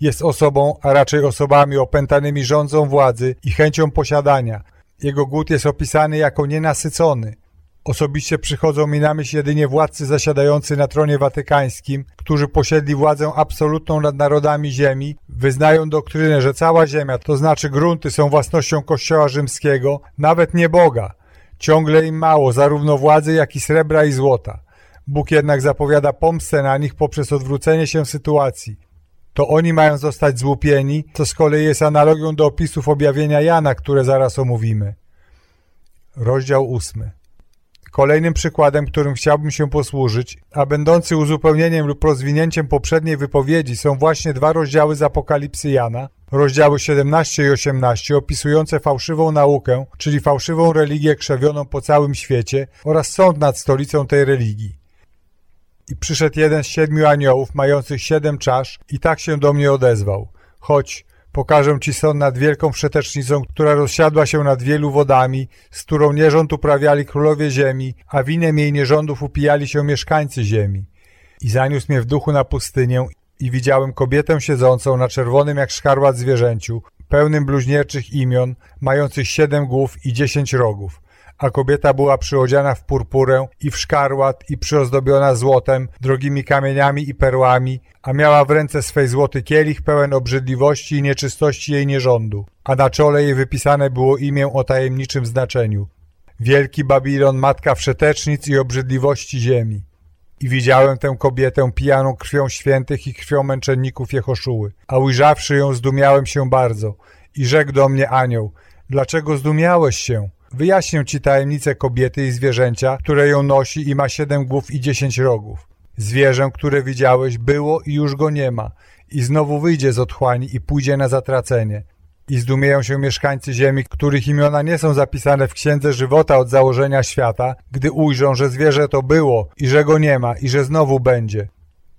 Jest osobą, a raczej osobami opętanymi rządzą władzy i chęcią posiadania. Jego głód jest opisany jako nienasycony. Osobiście przychodzą mi na myśl jedynie władcy zasiadający na tronie watykańskim, którzy posiedli władzę absolutną nad narodami ziemi, wyznają doktrynę, że cała ziemia, to znaczy grunty, są własnością Kościoła rzymskiego, nawet nie Boga, Ciągle im mało, zarówno władzy, jak i srebra i złota. Bóg jednak zapowiada pomstę na nich poprzez odwrócenie się sytuacji. To oni mają zostać złupieni, co z kolei jest analogią do opisów objawienia Jana, które zaraz omówimy. Rozdział ósmy. Kolejnym przykładem, którym chciałbym się posłużyć, a będący uzupełnieniem lub rozwinięciem poprzedniej wypowiedzi są właśnie dwa rozdziały z Apokalipsy Jana, rozdziały 17 i 18 opisujące fałszywą naukę, czyli fałszywą religię krzewioną po całym świecie oraz sąd nad stolicą tej religii. I przyszedł jeden z siedmiu aniołów, mających siedem czasz, i tak się do mnie odezwał. Chodź, pokażę ci sąd nad wielką wszetecznicą, która rozsiadła się nad wielu wodami, z którą nierząd uprawiali królowie ziemi, a winem jej nierządów upijali się mieszkańcy ziemi. I zaniósł mnie w duchu na pustynię i widziałem kobietę siedzącą na czerwonym jak szkarłat zwierzęciu, pełnym bluźnierczych imion, mających siedem głów i dziesięć rogów. A kobieta była przyodziana w purpurę i w szkarłat i przyozdobiona złotem, drogimi kamieniami i perłami, a miała w ręce swej złoty kielich pełen obrzydliwości i nieczystości jej nierządu. A na czole jej wypisane było imię o tajemniczym znaczeniu. Wielki Babilon, matka wszetecznic i obrzydliwości ziemi. I widziałem tę kobietę pijaną krwią świętych i krwią męczenników Jehoszuły. A ujrzawszy ją, zdumiałem się bardzo. I rzekł do mnie anioł, dlaczego zdumiałeś się? Wyjaśnię ci tajemnicę kobiety i zwierzęcia, które ją nosi i ma siedem głów i dziesięć rogów. Zwierzę, które widziałeś, było i już go nie ma. I znowu wyjdzie z otchłani i pójdzie na zatracenie. I zdumieją się mieszkańcy ziemi, których imiona nie są zapisane w księdze żywota od założenia świata, gdy ujrzą, że zwierzę to było i że go nie ma i że znowu będzie.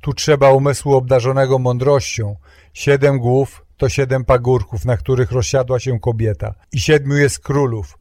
Tu trzeba umysłu obdarzonego mądrością. Siedem głów to siedem pagórków, na których rozsiadła się kobieta. I siedmiu jest królów.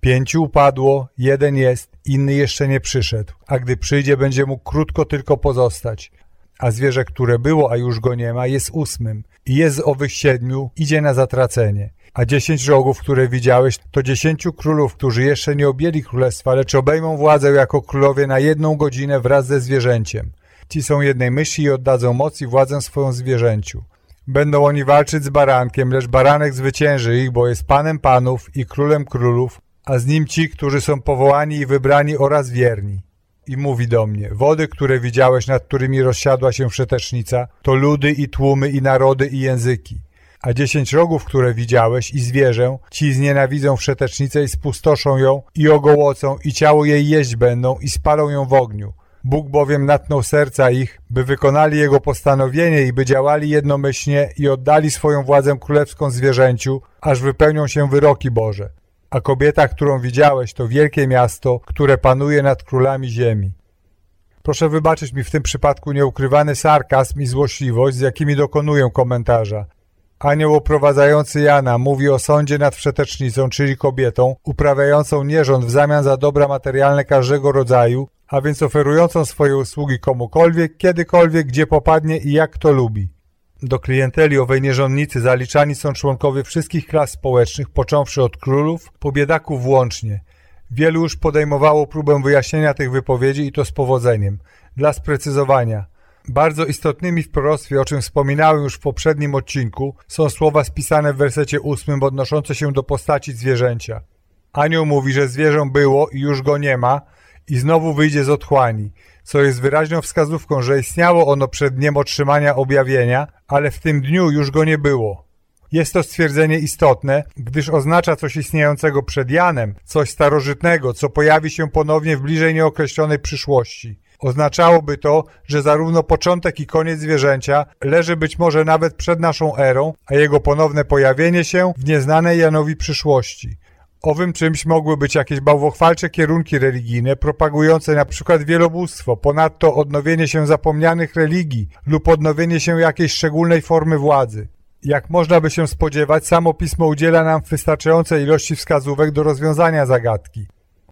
Pięciu upadło, jeden jest, inny jeszcze nie przyszedł, a gdy przyjdzie, będzie mógł krótko tylko pozostać. A zwierzę, które było, a już go nie ma, jest ósmym. I jest z owych siedmiu, idzie na zatracenie. A dziesięć rogów, które widziałeś, to dziesięciu królów, którzy jeszcze nie objęli królestwa, lecz obejmą władzę jako królowie na jedną godzinę wraz ze zwierzęciem. Ci są jednej myśli i oddadzą moc i władzę swoją zwierzęciu. Będą oni walczyć z barankiem, lecz baranek zwycięży ich, bo jest panem panów i królem królów, a z nim ci, którzy są powołani i wybrani oraz wierni. I mówi do mnie, wody, które widziałeś, nad którymi rozsiadła się wszetecznica, to ludy i tłumy i narody i języki. A dziesięć rogów, które widziałeś i zwierzę, ci znienawidzą wszetecznicę i spustoszą ją i ogołocą i ciało jej jeść będą i spalą ją w ogniu. Bóg bowiem natnął serca ich, by wykonali Jego postanowienie i by działali jednomyślnie i oddali swoją władzę królewską zwierzęciu, aż wypełnią się wyroki Boże a kobieta, którą widziałeś, to wielkie miasto, które panuje nad królami ziemi. Proszę wybaczyć mi w tym przypadku nieukrywany sarkazm i złośliwość, z jakimi dokonuję komentarza. Anioł oprowadzający Jana mówi o sądzie nad wszetecznicą, czyli kobietą, uprawiającą nierząd w zamian za dobra materialne każdego rodzaju, a więc oferującą swoje usługi komukolwiek, kiedykolwiek, gdzie popadnie i jak to lubi. Do klienteli owej nierządnicy zaliczani są członkowie wszystkich klas społecznych, począwszy od królów, po biedaków włącznie. Wielu już podejmowało próbę wyjaśnienia tych wypowiedzi i to z powodzeniem. Dla sprecyzowania. Bardzo istotnymi w proroctwie, o czym wspominałem już w poprzednim odcinku, są słowa spisane w wersecie ósmym odnoszące się do postaci zwierzęcia. Anioł mówi, że zwierzę było i już go nie ma i znowu wyjdzie z otchłani co jest wyraźną wskazówką, że istniało ono przed dniem otrzymania objawienia, ale w tym dniu już go nie było. Jest to stwierdzenie istotne, gdyż oznacza coś istniejącego przed Janem, coś starożytnego, co pojawi się ponownie w bliżej nieokreślonej przyszłości. Oznaczałoby to, że zarówno początek i koniec zwierzęcia leży być może nawet przed naszą erą, a jego ponowne pojawienie się w nieznanej Janowi przyszłości. Owym czymś mogły być jakieś bałwochwalcze kierunki religijne, propagujące na przykład wielobóstwo, ponadto odnowienie się zapomnianych religii lub odnowienie się jakiejś szczególnej formy władzy. Jak można by się spodziewać, samo pismo udziela nam wystarczającej ilości wskazówek do rozwiązania zagadki.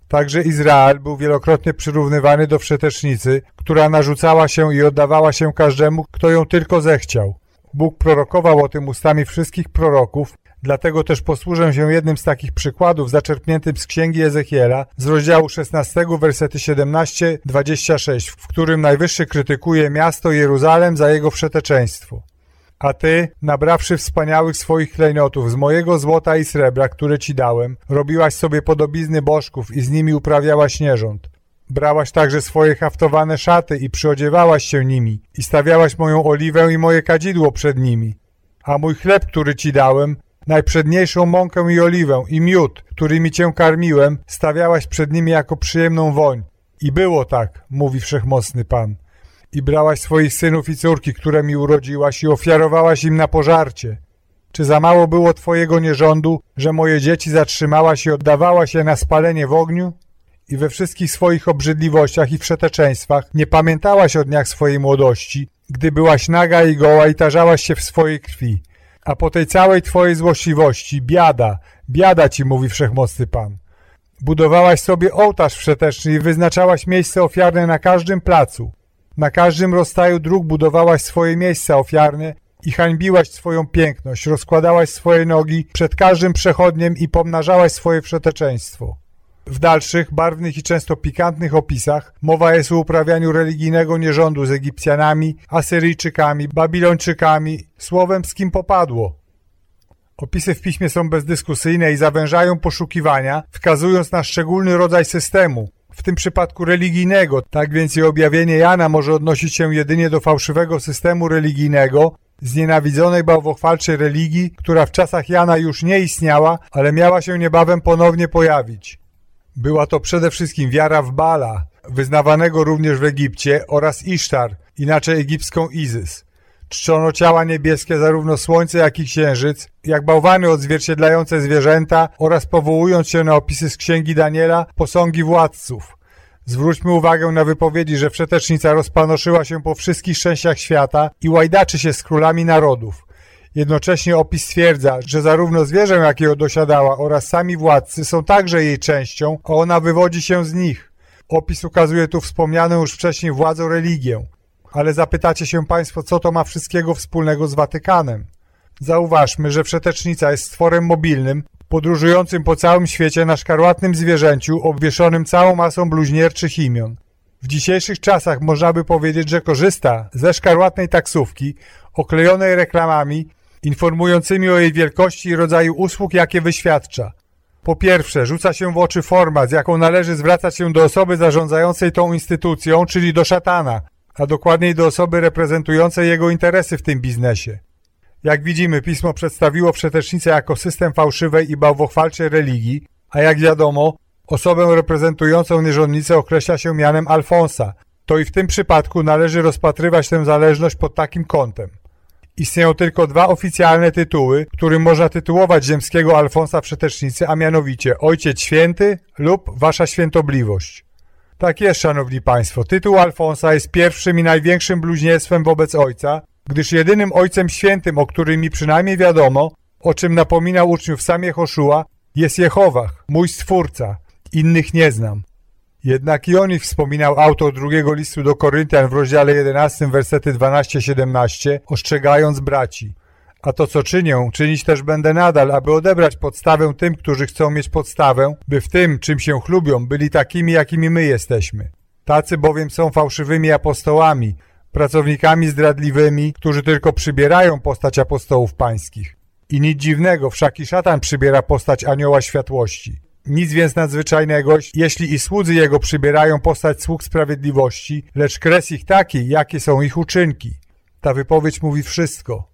Także Izrael był wielokrotnie przyrównywany do wszetecznicy, która narzucała się i oddawała się każdemu, kto ją tylko zechciał. Bóg prorokował o tym ustami wszystkich proroków, Dlatego też posłużę się jednym z takich przykładów zaczerpniętym z Księgi Ezechiela z rozdziału 16, wersety 17-26, w którym Najwyższy krytykuje miasto Jeruzalem za jego wszeteczeństwo. A ty, nabrawszy wspaniałych swoich klejnotów z mojego złota i srebra, które ci dałem, robiłaś sobie podobizny bożków i z nimi uprawiałaś nierząd. Brałaś także swoje haftowane szaty i przyodziewałaś się nimi i stawiałaś moją oliwę i moje kadzidło przed nimi. A mój chleb, który ci dałem, Najprzedniejszą mąkę i oliwę i miód, którymi cię karmiłem, stawiałaś przed nimi jako przyjemną woń. I było tak, mówi wszechmocny Pan. I brałaś swoich synów i córki, które mi urodziłaś i ofiarowałaś im na pożarcie. Czy za mało było twojego nierządu, że moje dzieci zatrzymałaś i oddawałaś je na spalenie w ogniu? i we wszystkich swoich obrzydliwościach i wszeteczeństwach nie pamiętałaś o dniach swojej młodości, gdy byłaś naga i goła i tarzałaś się w swojej krwi. A po tej całej twojej złośliwości, biada, biada ci, mówi wszechmocny Pan. Budowałaś sobie ołtarz wszeteczny i wyznaczałaś miejsce ofiarne na każdym placu. Na każdym rozstaju dróg budowałaś swoje miejsca ofiarne i hańbiłaś swoją piękność, rozkładałaś swoje nogi przed każdym przechodniem i pomnażałaś swoje wszeteczeństwo. W dalszych, barwnych i często pikantnych opisach mowa jest o uprawianiu religijnego nierządu z Egipcjanami, Asyryjczykami, Babilończykami, słowem z kim popadło. Opisy w piśmie są bezdyskusyjne i zawężają poszukiwania, wskazując na szczególny rodzaj systemu, w tym przypadku religijnego, tak więc i objawienie Jana może odnosić się jedynie do fałszywego systemu religijnego, znienawidzonej bałwochwalczej religii, która w czasach Jana już nie istniała, ale miała się niebawem ponownie pojawić. Była to przede wszystkim wiara w Bala, wyznawanego również w Egipcie, oraz Isztar, inaczej egipską Izys. Czczono ciała niebieskie, zarówno słońce, jak i księżyc, jak bałwany odzwierciedlające zwierzęta oraz powołując się na opisy z księgi Daniela, posągi władców. Zwróćmy uwagę na wypowiedzi, że wszetecznica rozpanoszyła się po wszystkich szczęściach świata i łajdaczy się z królami narodów. Jednocześnie opis stwierdza, że zarówno zwierzę, jakiego dosiadała oraz sami władcy są także jej częścią, a ona wywodzi się z nich. Opis ukazuje tu wspomnianą już wcześniej władzę religię. Ale zapytacie się Państwo, co to ma wszystkiego wspólnego z Watykanem? Zauważmy, że wszetecznica jest stworem mobilnym, podróżującym po całym świecie na szkarłatnym zwierzęciu obwieszonym całą masą bluźnierczych imion. W dzisiejszych czasach można by powiedzieć, że korzysta ze szkarłatnej taksówki oklejonej reklamami informującymi o jej wielkości i rodzaju usług, jakie wyświadcza. Po pierwsze, rzuca się w oczy forma, z jaką należy zwracać się do osoby zarządzającej tą instytucją, czyli do szatana, a dokładniej do osoby reprezentującej jego interesy w tym biznesie. Jak widzimy, pismo przedstawiło wszetecznicę jako system fałszywej i bałwochwalczej religii, a jak wiadomo, osobę reprezentującą nierządnicę określa się mianem Alfonsa. To i w tym przypadku należy rozpatrywać tę zależność pod takim kątem. Istnieją tylko dwa oficjalne tytuły, którym można tytułować ziemskiego Alfonsa Wszetecznicy, a mianowicie Ojciec Święty lub Wasza Świętobliwość. Tak jest, szanowni państwo, tytuł Alfonsa jest pierwszym i największym bluźnierstwem wobec ojca, gdyż jedynym ojcem świętym, o którym mi przynajmniej wiadomo, o czym napominał uczniów sam Jehoszua, jest Jehowach, mój stwórca. Innych nie znam. Jednak i o nich wspominał autor drugiego listu do Koryntian w rozdziale 11, wersety 12-17, ostrzegając braci. A to, co czynię, czynić też będę nadal, aby odebrać podstawę tym, którzy chcą mieć podstawę, by w tym, czym się chlubią, byli takimi, jakimi my jesteśmy. Tacy bowiem są fałszywymi apostołami, pracownikami zdradliwymi, którzy tylko przybierają postać apostołów pańskich. I nic dziwnego, wszak i szatan przybiera postać anioła światłości. Nic więc nadzwyczajnego, jeśli i słudzy jego przybierają postać sług sprawiedliwości, lecz kres ich taki, jakie są ich uczynki. Ta wypowiedź mówi wszystko.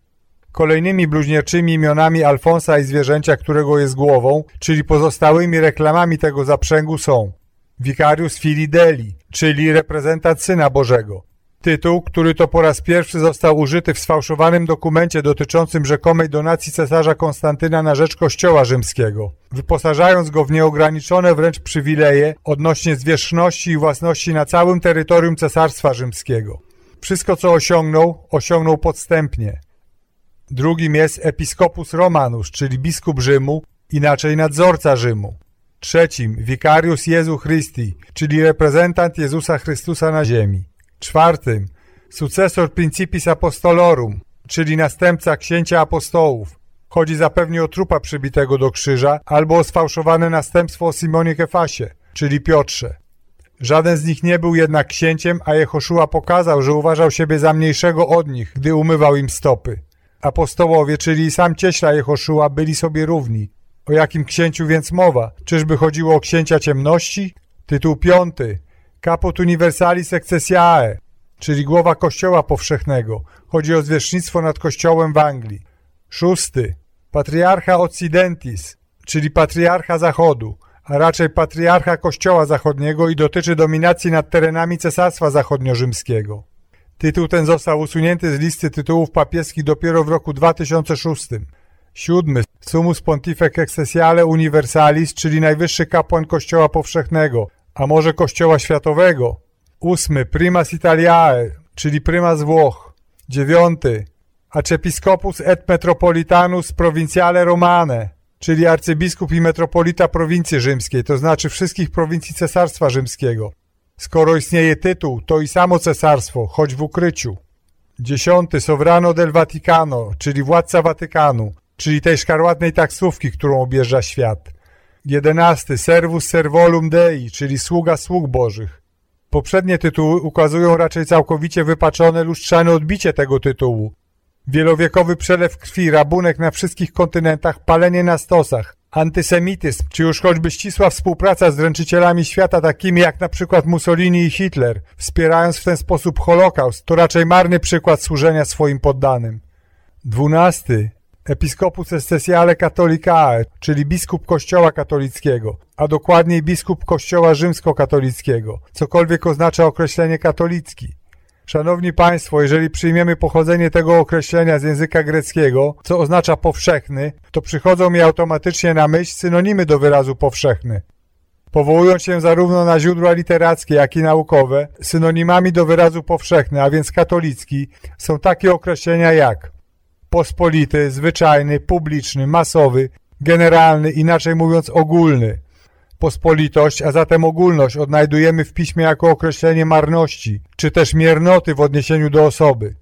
Kolejnymi bluźnierczymi imionami Alfonsa i zwierzęcia, którego jest głową, czyli pozostałymi reklamami tego zaprzęgu są Vicarius Filii Dei, czyli reprezentant Syna Bożego, Tytuł, który to po raz pierwszy został użyty w sfałszowanym dokumencie dotyczącym rzekomej donacji cesarza Konstantyna na rzecz Kościoła Rzymskiego, wyposażając go w nieograniczone wręcz przywileje odnośnie zwierzchności i własności na całym terytorium Cesarstwa Rzymskiego. Wszystko, co osiągnął, osiągnął podstępnie. Drugim jest Episcopus Romanus, czyli biskup Rzymu, inaczej nadzorca Rzymu. Trzecim Vicarius Jezu Christi, czyli reprezentant Jezusa Chrystusa na ziemi. Czwartym, sucesor principis apostolorum, czyli następca księcia apostołów. Chodzi zapewne o trupa przybitego do krzyża albo o sfałszowane następstwo o Simonie Kefasie, czyli Piotrze. Żaden z nich nie był jednak księciem, a Jehoszua pokazał, że uważał siebie za mniejszego od nich, gdy umywał im stopy. Apostołowie, czyli sam cieśla Jehoszua, byli sobie równi. O jakim księciu więc mowa? Czyżby chodziło o księcia ciemności? Tytuł piąty. Caput Universalis Ecclesiae, czyli głowa Kościoła Powszechnego. Chodzi o zwierzchnictwo nad Kościołem w Anglii. Szósty. Patriarcha Occidentis, czyli patriarcha Zachodu, a raczej patriarcha Kościoła Zachodniego i dotyczy dominacji nad terenami Cesarstwa Zachodnio-Rzymskiego. Tytuł ten został usunięty z listy tytułów papieskich dopiero w roku 2006. Siódmy. Sumus Pontifex Ecclesiale Universalis, czyli najwyższy kapłan Kościoła Powszechnego, a może Kościoła Światowego. Ósmy, primas Italiae, czyli prymas Włoch. Dziewiąty, arciepiscopus et metropolitanus provinciale Romane, czyli arcybiskup i metropolita prowincji rzymskiej, to znaczy wszystkich prowincji Cesarstwa Rzymskiego. Skoro istnieje tytuł, to i samo cesarstwo, choć w ukryciu. Dziesiąty, sovrano del Vaticano, czyli władca Watykanu, czyli tej szkarłatnej taksówki, którą objeżdża świat. Jedenasty, servus servolum Dei, czyli sługa sług bożych. Poprzednie tytuły ukazują raczej całkowicie wypaczone, lustrzane odbicie tego tytułu. Wielowiekowy przelew krwi, rabunek na wszystkich kontynentach, palenie na stosach, antysemityzm, czy już choćby ścisła współpraca z dręczycielami świata takimi jak na przykład Mussolini i Hitler, wspierając w ten sposób Holokaust, to raczej marny przykład służenia swoim poddanym. Dwunasty. Episkopus Estesiale Catholicae, czyli biskup Kościoła katolickiego, a dokładniej biskup Kościoła rzymskokatolickiego, cokolwiek oznacza określenie katolicki. Szanowni Państwo, jeżeli przyjmiemy pochodzenie tego określenia z języka greckiego, co oznacza powszechny, to przychodzą mi automatycznie na myśl synonimy do wyrazu powszechny. Powołując się zarówno na źródła literackie, jak i naukowe, synonimami do wyrazu powszechny, a więc katolicki, są takie określenia jak pospolity, zwyczajny, publiczny, masowy, generalny, inaczej mówiąc ogólny. Pospolitość, a zatem ogólność odnajdujemy w piśmie jako określenie marności, czy też miernoty w odniesieniu do osoby.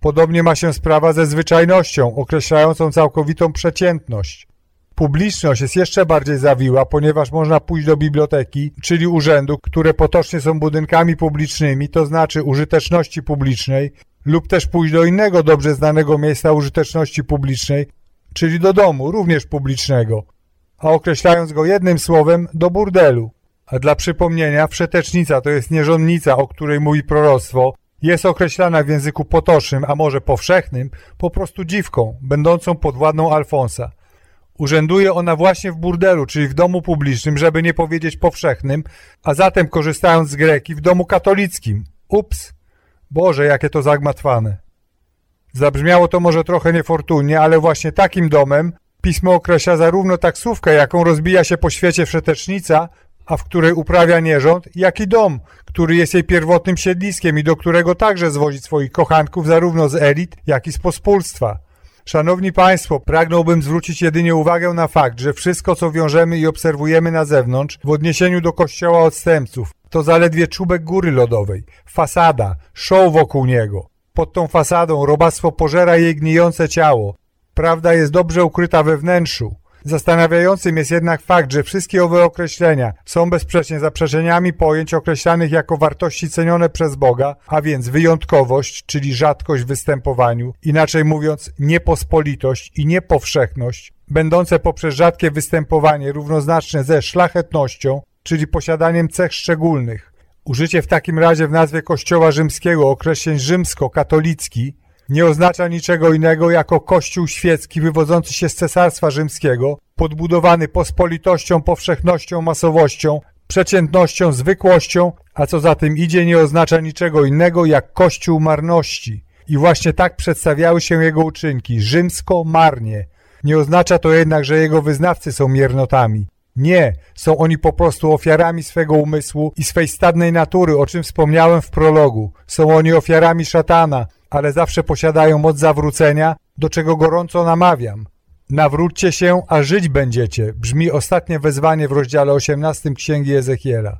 Podobnie ma się sprawa ze zwyczajnością, określającą całkowitą przeciętność. Publiczność jest jeszcze bardziej zawiła, ponieważ można pójść do biblioteki, czyli urzędu, które potocznie są budynkami publicznymi, to znaczy użyteczności publicznej, lub też pójść do innego dobrze znanego miejsca użyteczności publicznej, czyli do domu, również publicznego, a określając go jednym słowem, do burdelu. A dla przypomnienia, wszetecznica to jest nierządnica, o której mówi proroctwo, jest określana w języku potocznym, a może powszechnym, po prostu dziwką, będącą podwładną Alfonsa. Urzęduje ona właśnie w burdelu, czyli w domu publicznym, żeby nie powiedzieć powszechnym, a zatem korzystając z greki w domu katolickim. Ups! Boże, jakie to zagmatwane. Zabrzmiało to może trochę niefortunnie, ale właśnie takim domem pismo określa zarówno taksówkę, jaką rozbija się po świecie wszetecznica, a w której uprawia nierząd, jak i dom, który jest jej pierwotnym siedliskiem i do którego także zwozi swoich kochanków zarówno z elit, jak i z pospólstwa. Szanowni Państwo, pragnąłbym zwrócić jedynie uwagę na fakt, że wszystko, co wiążemy i obserwujemy na zewnątrz, w odniesieniu do kościoła odstępców, to zaledwie czubek góry lodowej, fasada, show wokół niego. Pod tą fasadą robactwo pożera jej gnijące ciało. Prawda jest dobrze ukryta we wnętrzu. Zastanawiającym jest jednak fakt, że wszystkie owe określenia są bezsprzecznie zaprzeczeniami pojęć określanych jako wartości cenione przez Boga, a więc wyjątkowość, czyli rzadkość w występowaniu, inaczej mówiąc niepospolitość i niepowszechność, będące poprzez rzadkie występowanie równoznaczne ze szlachetnością, czyli posiadaniem cech szczególnych. Użycie w takim razie w nazwie Kościoła Rzymskiego określeń rzymsko-katolicki nie oznacza niczego innego jako Kościół świecki wywodzący się z Cesarstwa Rzymskiego, podbudowany pospolitością, powszechnością, masowością, przeciętnością, zwykłością, a co za tym idzie nie oznacza niczego innego jak Kościół marności. I właśnie tak przedstawiały się jego uczynki, rzymsko-marnie. Nie oznacza to jednak, że jego wyznawcy są miernotami. Nie, są oni po prostu ofiarami swego umysłu i swej stadnej natury, o czym wspomniałem w prologu. Są oni ofiarami szatana, ale zawsze posiadają moc zawrócenia, do czego gorąco namawiam. Nawróćcie się, a żyć będziecie, brzmi ostatnie wezwanie w rozdziale 18 Księgi Ezechiela.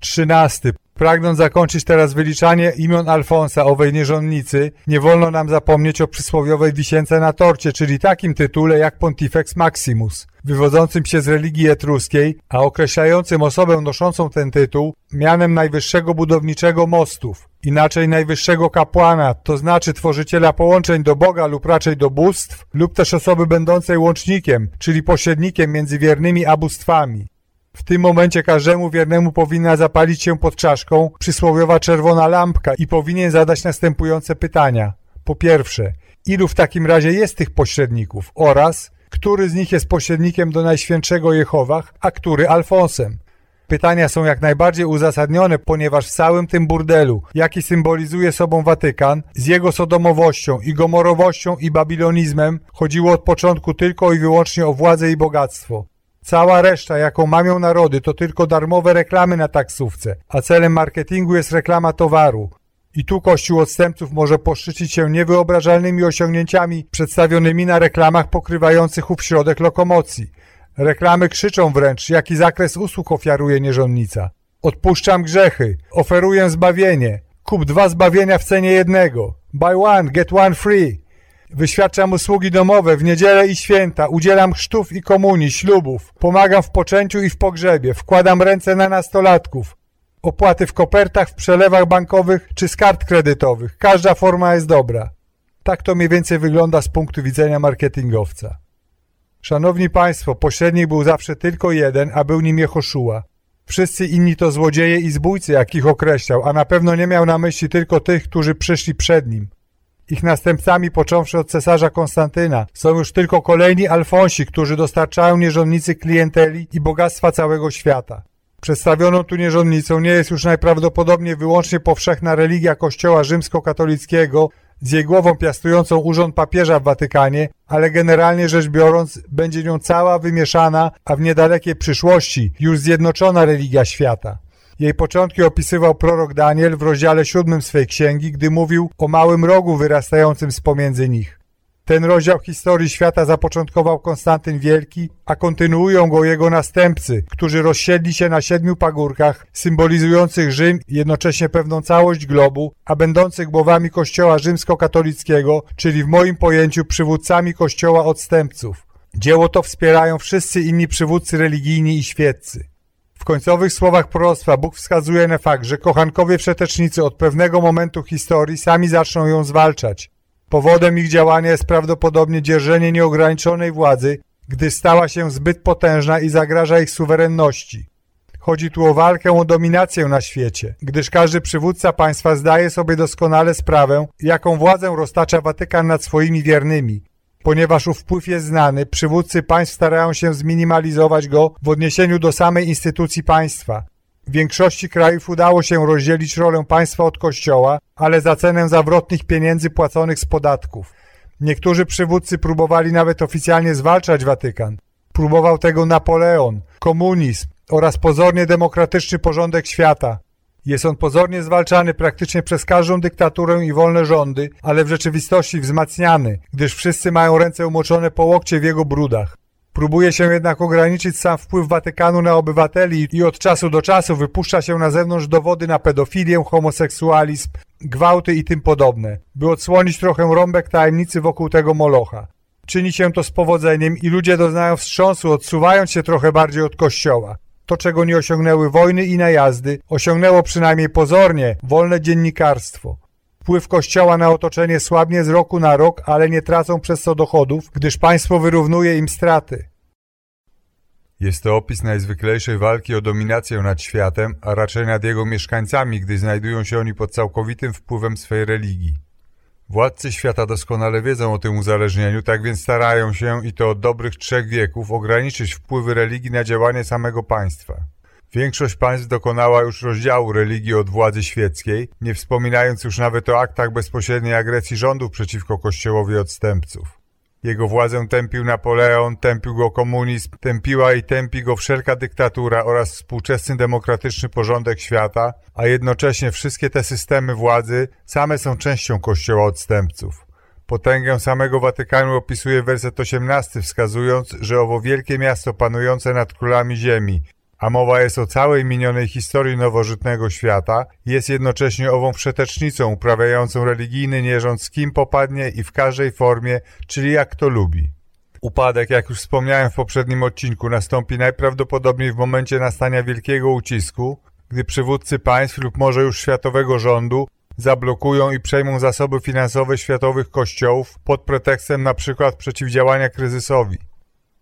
13. Pragnąc zakończyć teraz wyliczanie imion Alfonsa, owej nierządnicy, nie wolno nam zapomnieć o przysłowiowej wisience na torcie, czyli takim tytule jak Pontifex Maximus, wywodzącym się z religii etruskiej, a określającym osobę noszącą ten tytuł mianem najwyższego budowniczego mostów, inaczej najwyższego kapłana, to znaczy tworzyciela połączeń do Boga lub raczej do bóstw, lub też osoby będącej łącznikiem, czyli pośrednikiem między wiernymi a bóstwami. W tym momencie każdemu wiernemu powinna zapalić się pod czaszką przysłowiowa czerwona lampka i powinien zadać następujące pytania. Po pierwsze, ilu w takim razie jest tych pośredników oraz który z nich jest pośrednikiem do Najświętszego Jehowach, a który Alfonsem? Pytania są jak najbardziej uzasadnione, ponieważ w całym tym burdelu, jaki symbolizuje sobą Watykan, z jego sodomowością i gomorowością i babilonizmem chodziło od początku tylko i wyłącznie o władzę i bogactwo. Cała reszta, jaką mają narody, to tylko darmowe reklamy na taksówce, a celem marketingu jest reklama towaru. I tu Kościół odstępców może poszczycić się niewyobrażalnymi osiągnięciami przedstawionymi na reklamach pokrywających ów środek lokomocji. Reklamy krzyczą wręcz, jaki zakres usług ofiaruje nierządnica. Odpuszczam grzechy, oferuję zbawienie, kup dwa zbawienia w cenie jednego, buy one, get one free. Wyświadczam usługi domowe w niedzielę i święta, udzielam chrztów i komunii, ślubów, pomagam w poczęciu i w pogrzebie, wkładam ręce na nastolatków. Opłaty w kopertach, w przelewach bankowych czy z kart kredytowych. Każda forma jest dobra. Tak to mniej więcej wygląda z punktu widzenia marketingowca. Szanowni Państwo, pośrednik był zawsze tylko jeden, a był nim Jehoszua. Wszyscy inni to złodzieje i zbójcy, jak ich określał, a na pewno nie miał na myśli tylko tych, którzy przyszli przed nim. Ich następcami, począwszy od cesarza Konstantyna, są już tylko kolejni Alfonsi, którzy dostarczają nierządnicy klienteli i bogactwa całego świata. Przedstawioną tu nierządnicą nie jest już najprawdopodobniej wyłącznie powszechna religia Kościoła rzymskokatolickiego z jej głową piastującą urząd papieża w Watykanie, ale generalnie rzecz biorąc będzie nią cała wymieszana, a w niedalekiej przyszłości już zjednoczona religia świata. Jej początki opisywał prorok Daniel w rozdziale siódmym swej księgi, gdy mówił o małym rogu wyrastającym z pomiędzy nich. Ten rozdział historii świata zapoczątkował Konstantyn Wielki, a kontynuują go jego następcy, którzy rozsiedli się na siedmiu pagórkach, symbolizujących Rzym i jednocześnie pewną całość globu, a będących głowami kościoła rzymskokatolickiego, czyli w moim pojęciu przywódcami kościoła odstępców. Dzieło to wspierają wszyscy inni przywódcy religijni i świeccy. W końcowych słowach proroctwa Bóg wskazuje na fakt, że kochankowie wszetecznicy od pewnego momentu historii sami zaczną ją zwalczać. Powodem ich działania jest prawdopodobnie dzierżenie nieograniczonej władzy, gdy stała się zbyt potężna i zagraża ich suwerenności. Chodzi tu o walkę o dominację na świecie, gdyż każdy przywódca państwa zdaje sobie doskonale sprawę, jaką władzę roztacza Watykan nad swoimi wiernymi. Ponieważ ów wpływ jest znany, przywódcy państw starają się zminimalizować go w odniesieniu do samej instytucji państwa. W większości krajów udało się rozdzielić rolę państwa od kościoła, ale za cenę zawrotnych pieniędzy płaconych z podatków. Niektórzy przywódcy próbowali nawet oficjalnie zwalczać Watykan. Próbował tego Napoleon, komunizm oraz pozornie demokratyczny porządek świata. Jest on pozornie zwalczany praktycznie przez każdą dyktaturę i wolne rządy, ale w rzeczywistości wzmacniany, gdyż wszyscy mają ręce umoczone po łokcie w jego brudach. Próbuje się jednak ograniczyć sam wpływ Watykanu na obywateli i od czasu do czasu wypuszcza się na zewnątrz dowody na pedofilię, homoseksualizm, gwałty i tym podobne, by odsłonić trochę rąbek tajemnicy wokół tego molocha. Czyni się to z powodzeniem i ludzie doznają wstrząsu, odsuwając się trochę bardziej od kościoła. To, czego nie osiągnęły wojny i najazdy, osiągnęło przynajmniej pozornie wolne dziennikarstwo. Wpływ Kościoła na otoczenie słabnie z roku na rok, ale nie tracą przez to dochodów, gdyż państwo wyrównuje im straty. Jest to opis najzwyklejszej walki o dominację nad światem, a raczej nad jego mieszkańcami, gdy znajdują się oni pod całkowitym wpływem swej religii. Władcy świata doskonale wiedzą o tym uzależnieniu, tak więc starają się, i to od dobrych trzech wieków, ograniczyć wpływy religii na działanie samego państwa. Większość państw dokonała już rozdziału religii od władzy świeckiej, nie wspominając już nawet o aktach bezpośredniej agresji rządów przeciwko kościołowi odstępców. Jego władzę tępił Napoleon, tępił go komunizm, tępiła i tępi go wszelka dyktatura oraz współczesny demokratyczny porządek świata, a jednocześnie wszystkie te systemy władzy same są częścią kościoła odstępców. Potęgę samego Watykanu opisuje werset 18, wskazując, że owo wielkie miasto panujące nad królami ziemi, a mowa jest o całej minionej historii nowożytnego świata, jest jednocześnie ową wszetecznicą uprawiającą religijny nierząd z kim popadnie i w każdej formie, czyli jak to lubi. Upadek, jak już wspomniałem w poprzednim odcinku, nastąpi najprawdopodobniej w momencie nastania wielkiego ucisku, gdy przywódcy państw lub może już światowego rządu zablokują i przejmą zasoby finansowe światowych kościołów pod pretekstem przykład przeciwdziałania kryzysowi.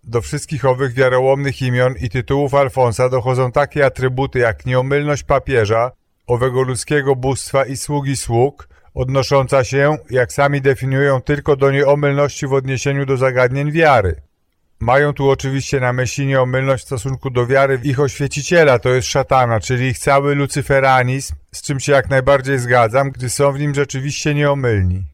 Do wszystkich owych wiarołomnych imion i tytułów Alfonsa dochodzą takie atrybuty jak nieomylność papieża, owego ludzkiego bóstwa i sługi sług, odnosząca się, jak sami definiują, tylko do nieomylności w odniesieniu do zagadnień wiary. Mają tu oczywiście na myśli nieomylność w stosunku do wiary w ich oświeciciela, to jest szatana, czyli ich cały lucyferanizm, z czym się jak najbardziej zgadzam, gdy są w nim rzeczywiście nieomylni.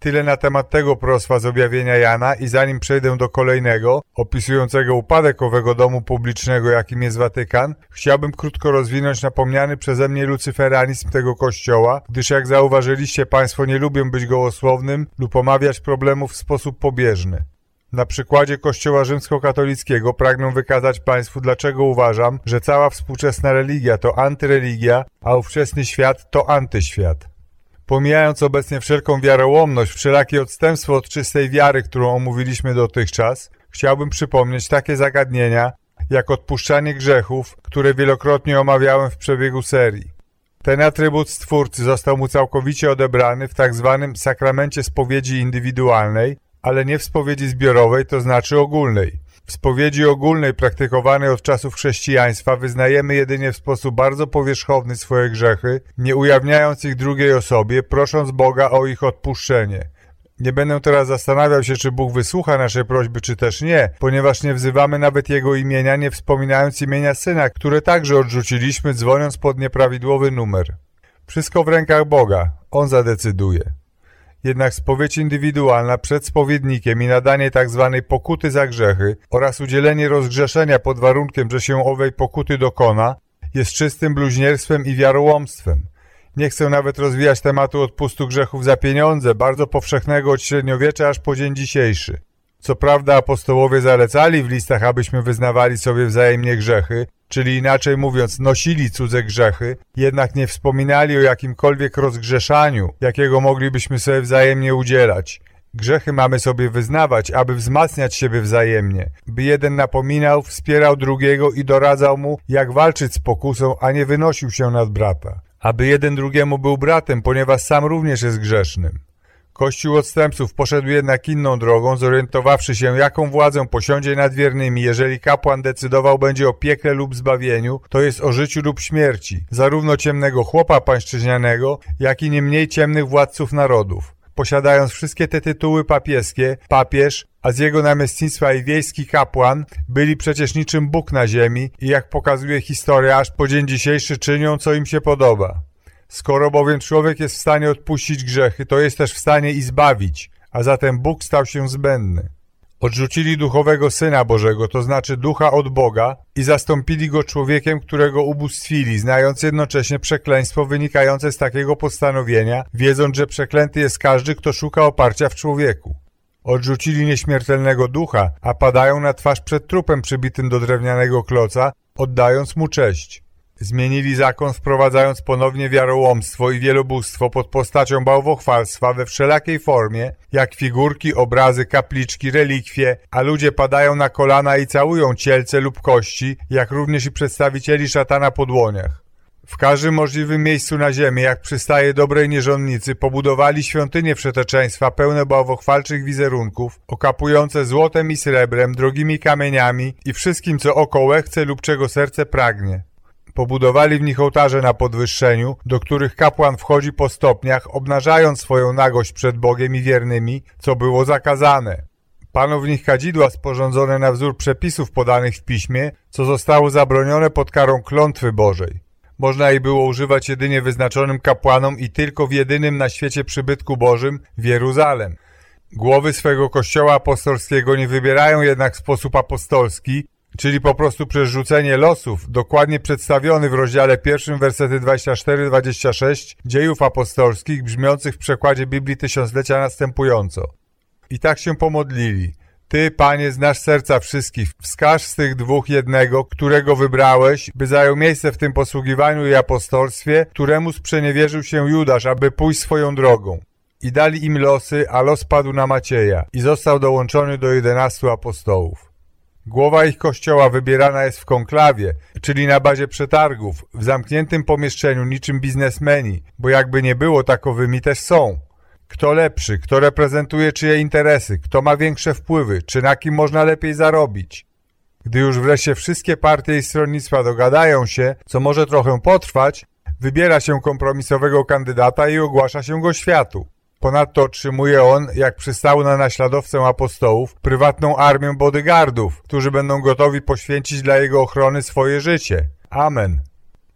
Tyle na temat tego proroctwa z objawienia Jana i zanim przejdę do kolejnego, opisującego upadek owego domu publicznego, jakim jest Watykan, chciałbym krótko rozwinąć napomniany przeze mnie lucyferanizm tego kościoła, gdyż jak zauważyliście Państwo nie lubią być gołosłownym lub omawiać problemów w sposób pobieżny. Na przykładzie Kościoła rzymskokatolickiego pragnę wykazać Państwu, dlaczego uważam, że cała współczesna religia to antyreligia, a ówczesny świat to antyświat. Pomijając obecnie wszelką wiarołomność, wszelakie odstępstwo od czystej wiary, którą omówiliśmy dotychczas, chciałbym przypomnieć takie zagadnienia, jak odpuszczanie grzechów, które wielokrotnie omawiałem w przebiegu serii. Ten atrybut Stwórcy został mu całkowicie odebrany w tak zwanym sakramencie spowiedzi indywidualnej, ale nie w spowiedzi zbiorowej, to znaczy ogólnej. Spowiedzi ogólnej praktykowanej od czasów chrześcijaństwa wyznajemy jedynie w sposób bardzo powierzchowny swoje grzechy, nie ujawniając ich drugiej osobie, prosząc Boga o ich odpuszczenie. Nie będę teraz zastanawiał się, czy Bóg wysłucha naszej prośby, czy też nie, ponieważ nie wzywamy nawet Jego imienia, nie wspominając imienia Syna, które także odrzuciliśmy, dzwoniąc pod nieprawidłowy numer. Wszystko w rękach Boga. On zadecyduje. Jednak spowiedź indywidualna przed spowiednikiem i nadanie tzw. Tak pokuty za grzechy oraz udzielenie rozgrzeszenia pod warunkiem, że się owej pokuty dokona, jest czystym bluźnierstwem i wiarołomstwem. Nie chcę nawet rozwijać tematu odpustu grzechów za pieniądze, bardzo powszechnego od średniowiecza aż po dzień dzisiejszy. Co prawda apostołowie zalecali w listach, abyśmy wyznawali sobie wzajemnie grzechy, czyli inaczej mówiąc nosili cudze grzechy, jednak nie wspominali o jakimkolwiek rozgrzeszaniu, jakiego moglibyśmy sobie wzajemnie udzielać. Grzechy mamy sobie wyznawać, aby wzmacniać siebie wzajemnie, by jeden napominał, wspierał drugiego i doradzał mu, jak walczyć z pokusą, a nie wynosił się nad brata. Aby jeden drugiemu był bratem, ponieważ sam również jest grzesznym. Kościół odstępców poszedł jednak inną drogą, zorientowawszy się, jaką władzę posiądzie nad wiernymi, jeżeli kapłan decydował będzie o piekle lub zbawieniu, to jest o życiu lub śmierci, zarówno ciemnego chłopa pańszczyźnianego, jak i nie mniej ciemnych władców narodów. Posiadając wszystkie te tytuły papieskie, papież, a z jego namiestnictwa i wiejski kapłan byli przecież niczym Bóg na ziemi i jak pokazuje historia, aż po dzień dzisiejszy czynią, co im się podoba. Skoro bowiem człowiek jest w stanie odpuścić grzechy, to jest też w stanie i zbawić, a zatem Bóg stał się zbędny. Odrzucili duchowego Syna Bożego, to znaczy ducha od Boga i zastąpili go człowiekiem, którego ubóstwili, znając jednocześnie przekleństwo wynikające z takiego postanowienia, wiedząc, że przeklęty jest każdy, kto szuka oparcia w człowieku. Odrzucili nieśmiertelnego ducha, a padają na twarz przed trupem przybitym do drewnianego kloca, oddając mu cześć. Zmienili zakon, wprowadzając ponownie wiarołomstwo i wielobóstwo pod postacią bałwochwalstwa we wszelakiej formie, jak figurki, obrazy, kapliczki, relikwie, a ludzie padają na kolana i całują cielce lub kości, jak również i przedstawicieli szatana po dłoniach. W każdym możliwym miejscu na ziemi, jak przystaje dobrej nierządnicy, pobudowali świątynie wszeteczeństwa pełne bałwochwalczych wizerunków, okapujące złotem i srebrem, drogimi kamieniami i wszystkim, co oko chce lub czego serce pragnie. Pobudowali w nich ołtarze na podwyższeniu, do których kapłan wchodzi po stopniach, obnażając swoją nagość przed Bogiem i wiernymi, co było zakazane. Pano w nich kadzidła sporządzone na wzór przepisów podanych w piśmie, co zostało zabronione pod karą klątwy Bożej. Można jej było używać jedynie wyznaczonym kapłanom i tylko w jedynym na świecie przybytku Bożym w Jeruzalem. Głowy swego kościoła apostolskiego nie wybierają jednak w sposób apostolski, czyli po prostu przez rzucenie losów, dokładnie przedstawiony w rozdziale pierwszym wersety 24-26 dziejów apostolskich, brzmiących w przekładzie Biblii Tysiąclecia następująco. I tak się pomodlili. Ty, Panie, znasz serca wszystkich. Wskaż z tych dwóch jednego, którego wybrałeś, by zajął miejsce w tym posługiwaniu i apostolstwie, któremu sprzeniewierzył się Judasz, aby pójść swoją drogą. I dali im losy, a los padł na Macieja i został dołączony do jedenastu apostołów. Głowa ich kościoła wybierana jest w konklawie, czyli na bazie przetargów, w zamkniętym pomieszczeniu niczym biznesmeni, bo jakby nie było takowymi też są. Kto lepszy, kto reprezentuje czyje interesy, kto ma większe wpływy, czy na kim można lepiej zarobić. Gdy już wreszcie wszystkie partie i stronnictwa dogadają się, co może trochę potrwać, wybiera się kompromisowego kandydata i ogłasza się go światu. Ponadto otrzymuje on, jak przystało na naśladowcę apostołów, prywatną armię bodyguardów, którzy będą gotowi poświęcić dla jego ochrony swoje życie. Amen.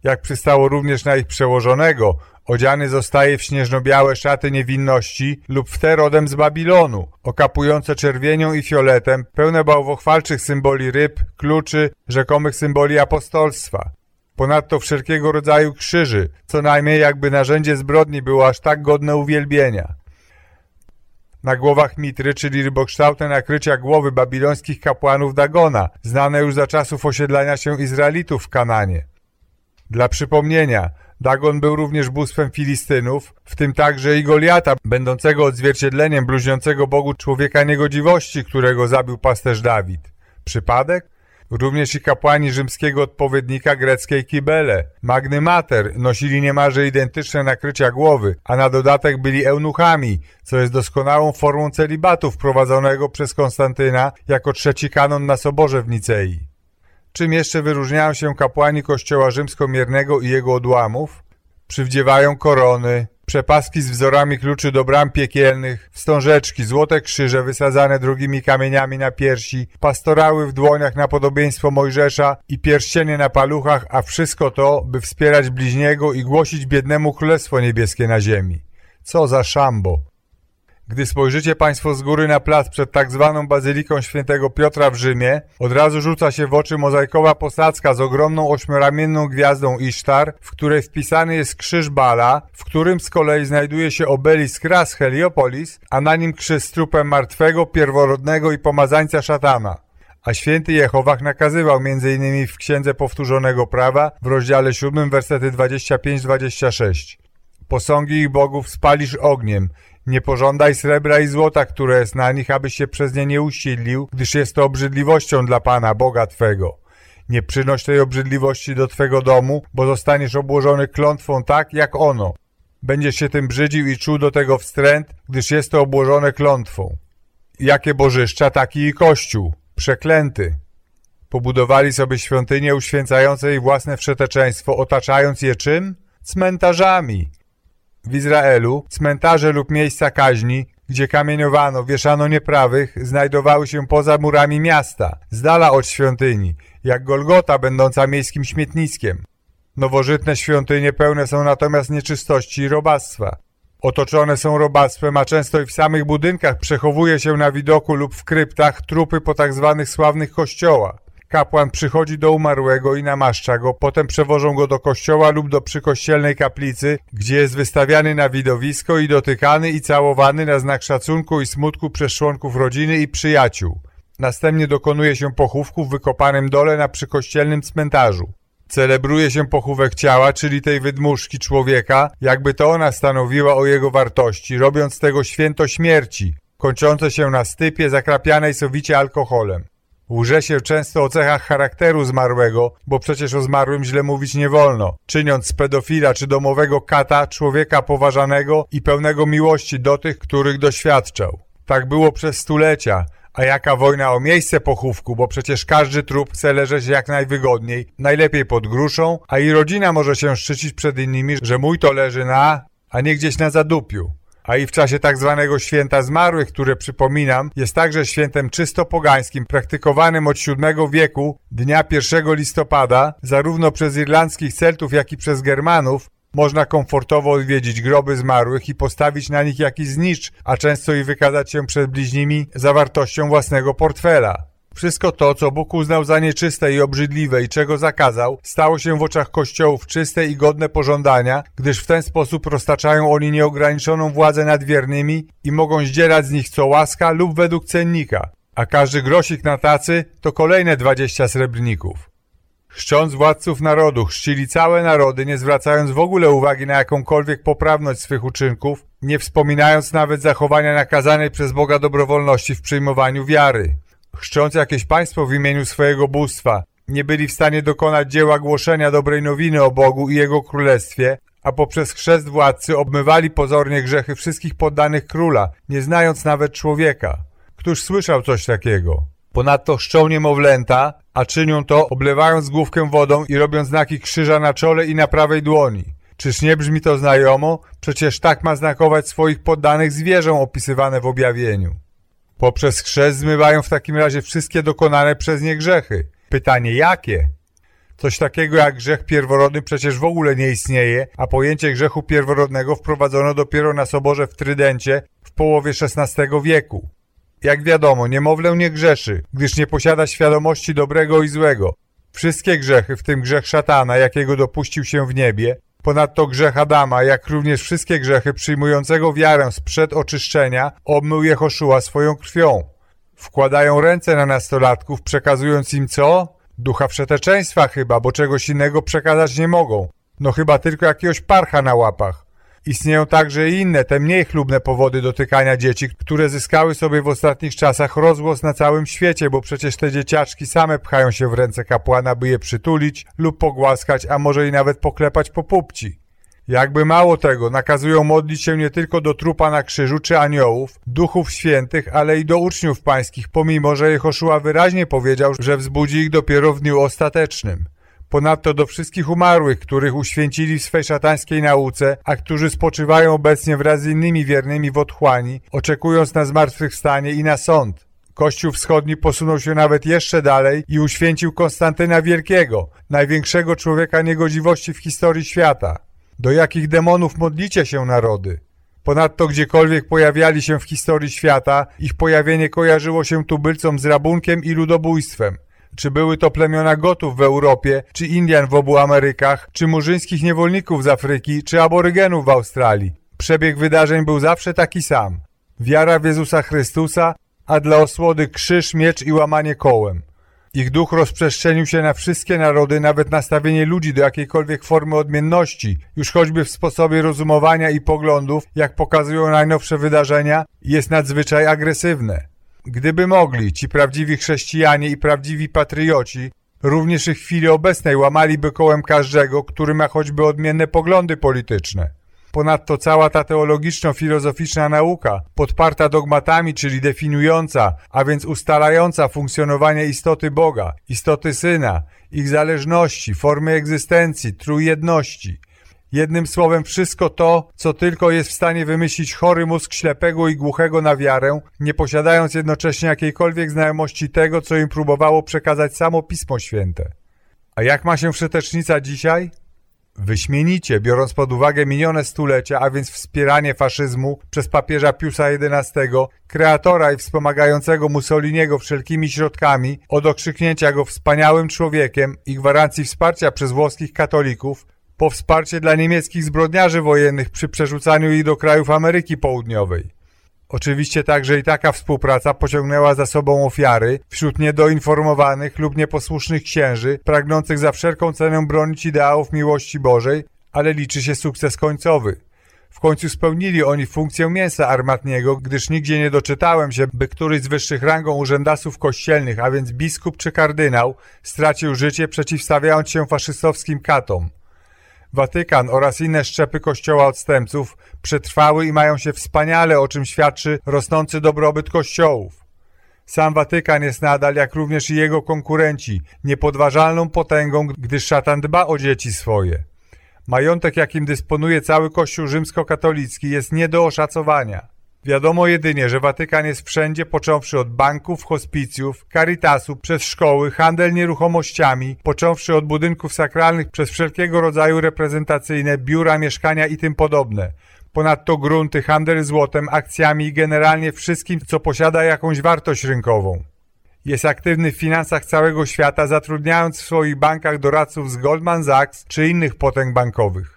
Jak przystało również na ich przełożonego, odziany zostaje w śnieżno-białe szaty niewinności lub w te rodem z Babilonu, okapujące czerwienią i fioletem, pełne bałwochwalczych symboli ryb, kluczy, rzekomych symboli apostolstwa. Ponadto wszelkiego rodzaju krzyży, co najmniej jakby narzędzie zbrodni było aż tak godne uwielbienia. Na głowach mitry, czyli rybokształtne nakrycia głowy babilońskich kapłanów Dagona, znane już za czasów osiedlania się Izraelitów w Kananie. Dla przypomnienia, Dagon był również bóstwem Filistynów, w tym także i Goliata, będącego odzwierciedleniem bluźniącego Bogu człowieka niegodziwości, którego zabił pasterz Dawid. Przypadek? Również i kapłani rzymskiego odpowiednika greckiej Kibele, Magny Mater, nosili niemalże identyczne nakrycia głowy, a na dodatek byli eunuchami, co jest doskonałą formą celibatu wprowadzonego przez Konstantyna jako trzeci kanon na soborze w Nicei. Czym jeszcze wyróżniają się kapłani kościoła rzymskomiernego i jego odłamów? Przywdziewają korony, przepaski z wzorami kluczy do bram piekielnych, wstążeczki, złote krzyże wysadzane drugimi kamieniami na piersi, pastorały w dłoniach na podobieństwo Mojżesza i pierścienie na paluchach, a wszystko to, by wspierać bliźniego i głosić biednemu Królestwo Niebieskie na ziemi. Co za szambo! Gdy spojrzycie Państwo z góry na plac przed tak zwaną Bazyliką Świętego Piotra w Rzymie, od razu rzuca się w oczy mozaikowa posadzka z ogromną ośmioramienną gwiazdą Isztar, w której wpisany jest krzyż Bala, w którym z kolei znajduje się obelisk Ras Heliopolis, a na nim krzyż z trupem martwego, pierworodnego i pomazańca szatana. A święty Jehowach nakazywał m.in. w Księdze Powtórzonego Prawa w rozdziale 7 wersety 25-26. Posągi ich bogów spalisz ogniem, nie pożądaj srebra i złota, które jest na nich, abyś się przez nie nie usidlił, gdyż jest to obrzydliwością dla Pana, Boga Twego. Nie przynoś tej obrzydliwości do Twego domu, bo zostaniesz obłożony klątwą tak, jak ono. Będziesz się tym brzydził i czuł do tego wstręt, gdyż jest to obłożone klątwą. Jakie bożyszcza, taki i kościół. Przeklęty. Pobudowali sobie świątynie uświęcające ich własne wszeteczeństwo, otaczając je czym? Cmentarzami. W Izraelu cmentarze lub miejsca kaźni, gdzie kamieniowano, wieszano nieprawych, znajdowały się poza murami miasta, z dala od świątyni, jak Golgota będąca miejskim śmietniskiem. Nowożytne świątynie pełne są natomiast nieczystości i robactwa. Otoczone są robactwem, a często i w samych budynkach przechowuje się na widoku lub w kryptach trupy po tak zwanych sławnych kościołach. Kapłan przychodzi do umarłego i namaszcza go, potem przewożą go do kościoła lub do przykościelnej kaplicy, gdzie jest wystawiany na widowisko i dotykany i całowany na znak szacunku i smutku przez członków rodziny i przyjaciół. Następnie dokonuje się pochówku w wykopanym dole na przykościelnym cmentarzu. Celebruje się pochówek ciała, czyli tej wydmuszki człowieka, jakby to ona stanowiła o jego wartości, robiąc z tego święto śmierci, kończące się na stypie zakrapianej sowicie alkoholem. Łże się często o cechach charakteru zmarłego, bo przecież o zmarłym źle mówić nie wolno, czyniąc z pedofila czy domowego kata człowieka poważanego i pełnego miłości do tych, których doświadczał. Tak było przez stulecia, a jaka wojna o miejsce pochówku, bo przecież każdy trup chce leżeć jak najwygodniej, najlepiej pod gruszą, a i rodzina może się szczycić przed innymi, że mój to leży na, a nie gdzieś na zadupiu a i w czasie tak zwanego święta zmarłych, które przypominam, jest także świętem czysto pogańskim, praktykowanym od VII wieku, dnia 1 listopada, zarówno przez irlandzkich Celtów, jak i przez Germanów, można komfortowo odwiedzić groby zmarłych i postawić na nich jakiś znicz, a często i wykazać się przed bliźnimi zawartością własnego portfela. Wszystko to, co Bóg uznał za nieczyste i obrzydliwe i czego zakazał, stało się w oczach kościołów czyste i godne pożądania, gdyż w ten sposób roztaczają oni nieograniczoną władzę nad wiernymi i mogą zdzierać z nich co łaska lub według cennika, a każdy grosik na tacy to kolejne dwadzieścia srebrników. Chrzcząc władców narodu, chrzcili całe narody, nie zwracając w ogóle uwagi na jakąkolwiek poprawność swych uczynków, nie wspominając nawet zachowania nakazanej przez Boga dobrowolności w przyjmowaniu wiary chrzcząc jakieś państwo w imieniu swojego bóstwa, nie byli w stanie dokonać dzieła głoszenia dobrej nowiny o Bogu i Jego Królestwie, a poprzez chrzest władcy obmywali pozornie grzechy wszystkich poddanych króla, nie znając nawet człowieka. Któż słyszał coś takiego? Ponadto chrzczą niemowlęta, a czynią to oblewając główkę wodą i robiąc znaki krzyża na czole i na prawej dłoni. Czyż nie brzmi to znajomo? Przecież tak ma znakować swoich poddanych zwierzę opisywane w objawieniu. Poprzez chrzest zmywają w takim razie wszystkie dokonane przez nie grzechy. Pytanie jakie? Coś takiego jak grzech pierworodny przecież w ogóle nie istnieje, a pojęcie grzechu pierworodnego wprowadzono dopiero na soborze w Trydencie w połowie XVI wieku. Jak wiadomo, niemowlę nie grzeszy, gdyż nie posiada świadomości dobrego i złego. Wszystkie grzechy, w tym grzech szatana, jakiego dopuścił się w niebie, ponadto grzech Adama, jak również wszystkie grzechy przyjmującego wiarę sprzed oczyszczenia, obmył Jehoszua swoją krwią. Wkładają ręce na nastolatków, przekazując im co? Ducha wszeteczeństwa chyba, bo czegoś innego przekazać nie mogą. No chyba tylko jakiegoś parcha na łapach. Istnieją także i inne, te mniej chlubne powody dotykania dzieci, które zyskały sobie w ostatnich czasach rozgłos na całym świecie, bo przecież te dzieciaczki same pchają się w ręce kapłana, by je przytulić lub pogłaskać, a może i nawet poklepać po pupci. Jakby mało tego, nakazują modlić się nie tylko do trupa na krzyżu czy aniołów, duchów świętych, ale i do uczniów pańskich, pomimo że Jehoszua wyraźnie powiedział, że wzbudzi ich dopiero w dniu ostatecznym. Ponadto do wszystkich umarłych, których uświęcili w swej szatańskiej nauce, a którzy spoczywają obecnie wraz z innymi wiernymi w otchłani, oczekując na zmartwychwstanie i na sąd. Kościół wschodni posunął się nawet jeszcze dalej i uświęcił Konstantyna Wielkiego, największego człowieka niegodziwości w historii świata. Do jakich demonów modlicie się narody? Ponadto gdziekolwiek pojawiali się w historii świata, ich pojawienie kojarzyło się tubylcom z rabunkiem i ludobójstwem. Czy były to plemiona Gotów w Europie, czy Indian w obu Amerykach, czy murzyńskich niewolników z Afryki, czy aborygenów w Australii. Przebieg wydarzeń był zawsze taki sam. Wiara w Jezusa Chrystusa, a dla osłody krzyż, miecz i łamanie kołem. Ich duch rozprzestrzenił się na wszystkie narody, nawet nastawienie ludzi do jakiejkolwiek formy odmienności, już choćby w sposobie rozumowania i poglądów, jak pokazują najnowsze wydarzenia, jest nadzwyczaj agresywne. Gdyby mogli, ci prawdziwi chrześcijanie i prawdziwi patrioci, również w chwili obecnej łamaliby kołem każdego, który ma choćby odmienne poglądy polityczne. Ponadto cała ta teologiczno-filozoficzna nauka, podparta dogmatami, czyli definiująca, a więc ustalająca funkcjonowanie istoty Boga, istoty Syna, ich zależności, formy egzystencji, trójjedności, Jednym słowem wszystko to, co tylko jest w stanie wymyślić chory mózg ślepego i głuchego na wiarę, nie posiadając jednocześnie jakiejkolwiek znajomości tego, co im próbowało przekazać samo Pismo Święte. A jak ma się wszetecznica dzisiaj? Wyśmienicie, biorąc pod uwagę minione stulecia, a więc wspieranie faszyzmu przez papieża Piusa XI, kreatora i wspomagającego Mussoliniego wszelkimi środkami od okrzyknięcia go wspaniałym człowiekiem i gwarancji wsparcia przez włoskich katolików, po wsparcie dla niemieckich zbrodniarzy wojennych przy przerzucaniu ich do krajów Ameryki Południowej. Oczywiście także i taka współpraca pociągnęła za sobą ofiary wśród niedoinformowanych lub nieposłusznych księży, pragnących za wszelką cenę bronić ideałów miłości Bożej, ale liczy się sukces końcowy. W końcu spełnili oni funkcję mięsa armatniego, gdyż nigdzie nie doczytałem się, by któryś z wyższych rangą urzędasów kościelnych, a więc biskup czy kardynał, stracił życie przeciwstawiając się faszystowskim katom. Watykan oraz inne szczepy kościoła odstępców przetrwały i mają się wspaniale, o czym świadczy rosnący dobrobyt kościołów. Sam Watykan jest nadal, jak również i jego konkurenci, niepodważalną potęgą, gdyż szatan dba o dzieci swoje. Majątek, jakim dysponuje cały Kościół rzymskokatolicki, jest nie do oszacowania. Wiadomo jedynie, że Watykan jest wszędzie, począwszy od banków, hospicjów, caritasu, przez szkoły, handel nieruchomościami, począwszy od budynków sakralnych, przez wszelkiego rodzaju reprezentacyjne, biura, mieszkania i tym podobne. Ponadto grunty, handel złotem, akcjami i generalnie wszystkim, co posiada jakąś wartość rynkową. Jest aktywny w finansach całego świata, zatrudniając w swoich bankach doradców z Goldman Sachs czy innych potęg bankowych.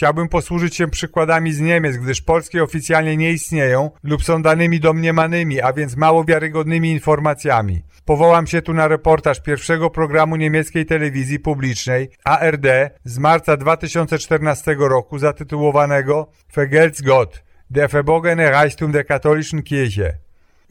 Chciałbym posłużyć się przykładami z Niemiec, gdyż polskie oficjalnie nie istnieją lub są danymi domniemanymi, a więc mało wiarygodnymi informacjami. Powołam się tu na reportaż pierwszego programu niemieckiej telewizji publicznej ARD z marca 2014 roku zatytułowanego Vergelt's Gott, der verbogene Reichtum der katholischen Kirche.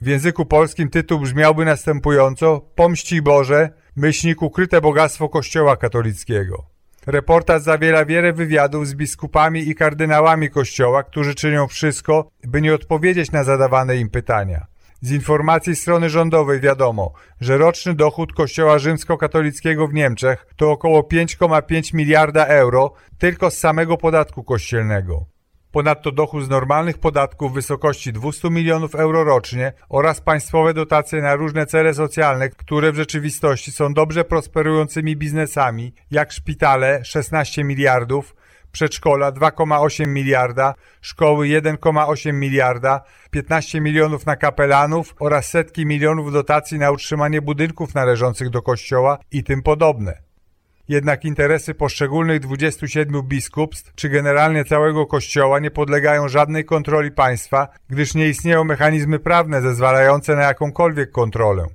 W języku polskim tytuł brzmiałby następująco Pomści Boże, myślnik ukryte bogactwo Kościoła katolickiego. Reportaż zawiera wiele wywiadów z biskupami i kardynałami Kościoła, którzy czynią wszystko, by nie odpowiedzieć na zadawane im pytania. Z informacji strony rządowej wiadomo, że roczny dochód Kościoła rzymskokatolickiego w Niemczech to około 5,5 miliarda euro tylko z samego podatku kościelnego. Ponadto dochód z normalnych podatków w wysokości 200 milionów euro rocznie oraz państwowe dotacje na różne cele socjalne, które w rzeczywistości są dobrze prosperującymi biznesami, jak szpitale 16 miliardów, przedszkola 2,8 miliarda, szkoły 1,8 miliarda, 15 milionów na kapelanów oraz setki milionów dotacji na utrzymanie budynków należących do kościoła i tym podobne. Jednak interesy poszczególnych 27 biskupstw, czy generalnie całego Kościoła nie podlegają żadnej kontroli państwa, gdyż nie istnieją mechanizmy prawne zezwalające na jakąkolwiek kontrolę.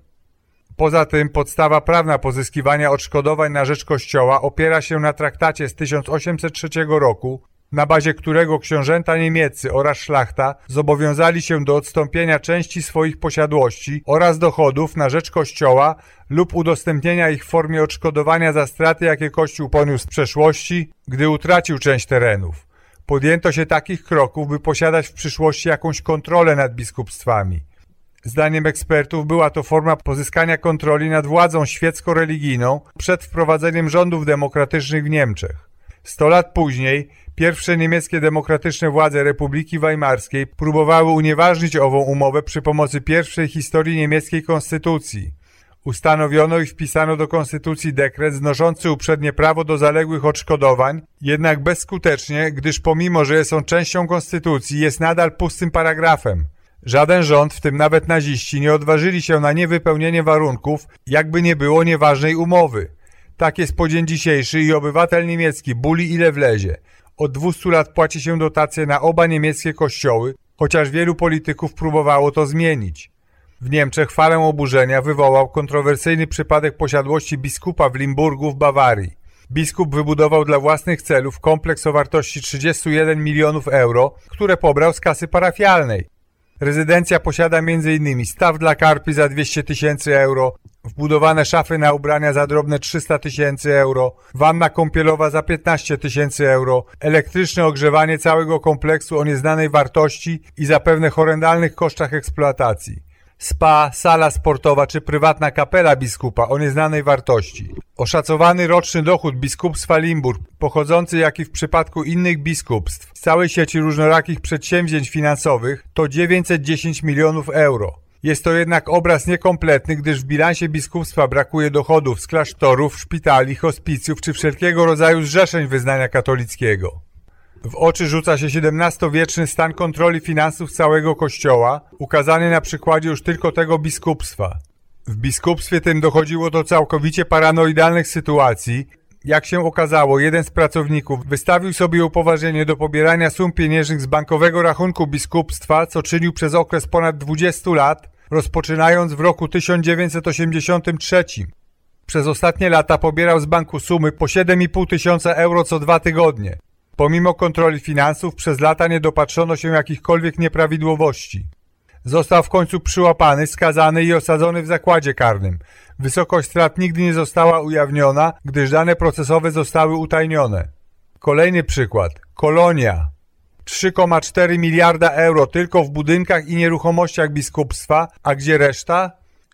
Poza tym podstawa prawna pozyskiwania odszkodowań na rzecz Kościoła opiera się na traktacie z 1803 roku, na bazie którego książęta niemieccy oraz szlachta zobowiązali się do odstąpienia części swoich posiadłości oraz dochodów na rzecz Kościoła lub udostępnienia ich w formie odszkodowania za straty, jakie Kościół poniósł w przeszłości, gdy utracił część terenów. Podjęto się takich kroków, by posiadać w przyszłości jakąś kontrolę nad biskupstwami. Zdaniem ekspertów była to forma pozyskania kontroli nad władzą świecko-religijną przed wprowadzeniem rządów demokratycznych w Niemczech. Sto lat później pierwsze niemieckie demokratyczne władze Republiki Weimarskiej próbowały unieważnić ową umowę przy pomocy pierwszej historii niemieckiej konstytucji. Ustanowiono i wpisano do konstytucji dekret znoszący uprzednie prawo do zaległych odszkodowań, jednak bezskutecznie, gdyż pomimo, że jest on częścią konstytucji, jest nadal pustym paragrafem. Żaden rząd, w tym nawet naziści, nie odważyli się na niewypełnienie warunków, jakby nie było nieważnej umowy. Tak jest po dzień dzisiejszy i obywatel niemiecki buli ile wlezie. Od 200 lat płaci się dotacje na oba niemieckie kościoły, chociaż wielu polityków próbowało to zmienić. W Niemczech falę oburzenia wywołał kontrowersyjny przypadek posiadłości biskupa w Limburgu w Bawarii. Biskup wybudował dla własnych celów kompleks o wartości 31 milionów euro, które pobrał z kasy parafialnej. Rezydencja posiada m.in. staw dla karpi za 200 tysięcy euro, wbudowane szafy na ubrania za drobne 300 tysięcy euro, wanna kąpielowa za 15 tysięcy euro, elektryczne ogrzewanie całego kompleksu o nieznanej wartości i zapewne horrendalnych kosztach eksploatacji spa, sala sportowa czy prywatna kapela biskupa o nieznanej wartości. Oszacowany roczny dochód biskupstwa Limburg, pochodzący jak i w przypadku innych biskupstw z całej sieci różnorakich przedsięwzięć finansowych, to 910 milionów euro. Jest to jednak obraz niekompletny, gdyż w bilansie biskupstwa brakuje dochodów z klasztorów, szpitali, hospicjów czy wszelkiego rodzaju zrzeszeń wyznania katolickiego. W oczy rzuca się XVII-wieczny stan kontroli finansów całego kościoła, ukazany na przykładzie już tylko tego biskupstwa. W biskupstwie tym dochodziło do całkowicie paranoidalnych sytuacji. Jak się okazało, jeden z pracowników wystawił sobie upoważnienie do pobierania sum pieniężnych z bankowego rachunku biskupstwa, co czynił przez okres ponad 20 lat, rozpoczynając w roku 1983. Przez ostatnie lata pobierał z banku sumy po 7,5 tysiąca euro co dwa tygodnie. Pomimo kontroli finansów przez lata nie dopatrzono się jakichkolwiek nieprawidłowości. Został w końcu przyłapany, skazany i osadzony w zakładzie karnym. Wysokość strat nigdy nie została ujawniona, gdyż dane procesowe zostały utajnione. Kolejny przykład. Kolonia. 3,4 miliarda euro tylko w budynkach i nieruchomościach biskupstwa, a gdzie reszta?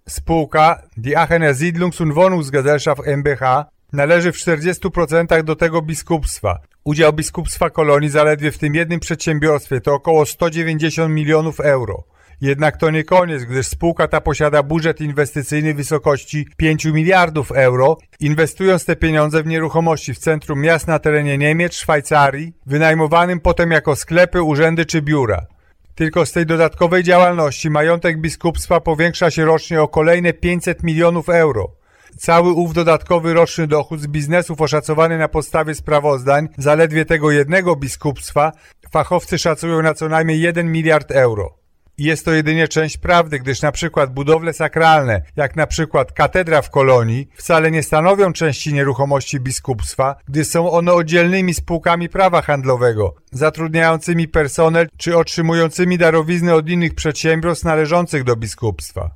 Spółka Die Aachener Siedlungs- und Wohnungsgesellschaft MBH należy w 40% do tego biskupstwa. Udział biskupstwa kolonii zaledwie w tym jednym przedsiębiorstwie to około 190 milionów euro. Jednak to nie koniec, gdyż spółka ta posiada budżet inwestycyjny wysokości 5 miliardów euro, inwestując te pieniądze w nieruchomości w centrum miast na terenie Niemiec, Szwajcarii, wynajmowanym potem jako sklepy, urzędy czy biura. Tylko z tej dodatkowej działalności majątek biskupstwa powiększa się rocznie o kolejne 500 milionów euro. Cały ów dodatkowy roczny dochód z biznesów oszacowany na podstawie sprawozdań zaledwie tego jednego biskupstwa fachowcy szacują na co najmniej 1 miliard euro. Jest to jedynie część prawdy, gdyż na przykład budowle sakralne, jak na przykład katedra w kolonii, wcale nie stanowią części nieruchomości biskupstwa, gdyż są one oddzielnymi spółkami prawa handlowego, zatrudniającymi personel czy otrzymującymi darowizny od innych przedsiębiorstw należących do biskupstwa.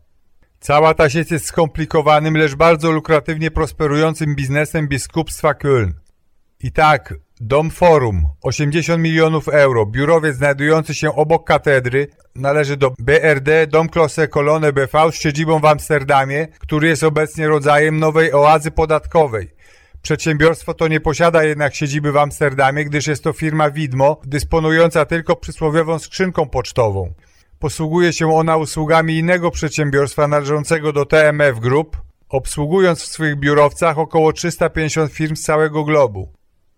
Cała ta sieć jest skomplikowanym, lecz bardzo lukratywnie prosperującym biznesem biskupstwa Köln. I tak, Dom Forum, 80 milionów euro, biurowiec znajdujący się obok katedry, należy do BRD Dom Klosse Kolone BV z siedzibą w Amsterdamie, który jest obecnie rodzajem nowej oazy podatkowej. Przedsiębiorstwo to nie posiada jednak siedziby w Amsterdamie, gdyż jest to firma widmo, dysponująca tylko przysłowiową skrzynką pocztową. Posługuje się ona usługami innego przedsiębiorstwa należącego do TMF Group, obsługując w swych biurowcach około 350 firm z całego globu.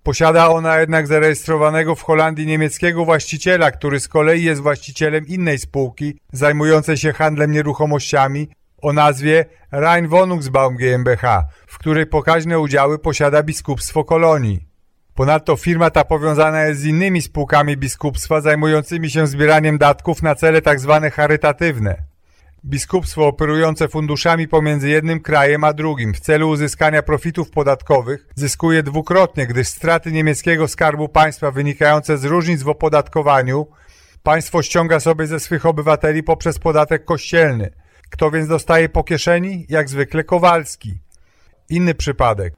Posiada ona jednak zarejestrowanego w Holandii niemieckiego właściciela, który z kolei jest właścicielem innej spółki zajmującej się handlem nieruchomościami o nazwie Rhein Wohnungsbaum GmbH, w której pokaźne udziały posiada biskupstwo Kolonii. Ponadto firma ta powiązana jest z innymi spółkami biskupstwa zajmującymi się zbieraniem datków na cele tzw. Tak charytatywne. Biskupstwo operujące funduszami pomiędzy jednym krajem a drugim w celu uzyskania profitów podatkowych zyskuje dwukrotnie, gdyż straty niemieckiego skarbu państwa wynikające z różnic w opodatkowaniu państwo ściąga sobie ze swych obywateli poprzez podatek kościelny. Kto więc dostaje po kieszeni? Jak zwykle Kowalski. Inny przypadek.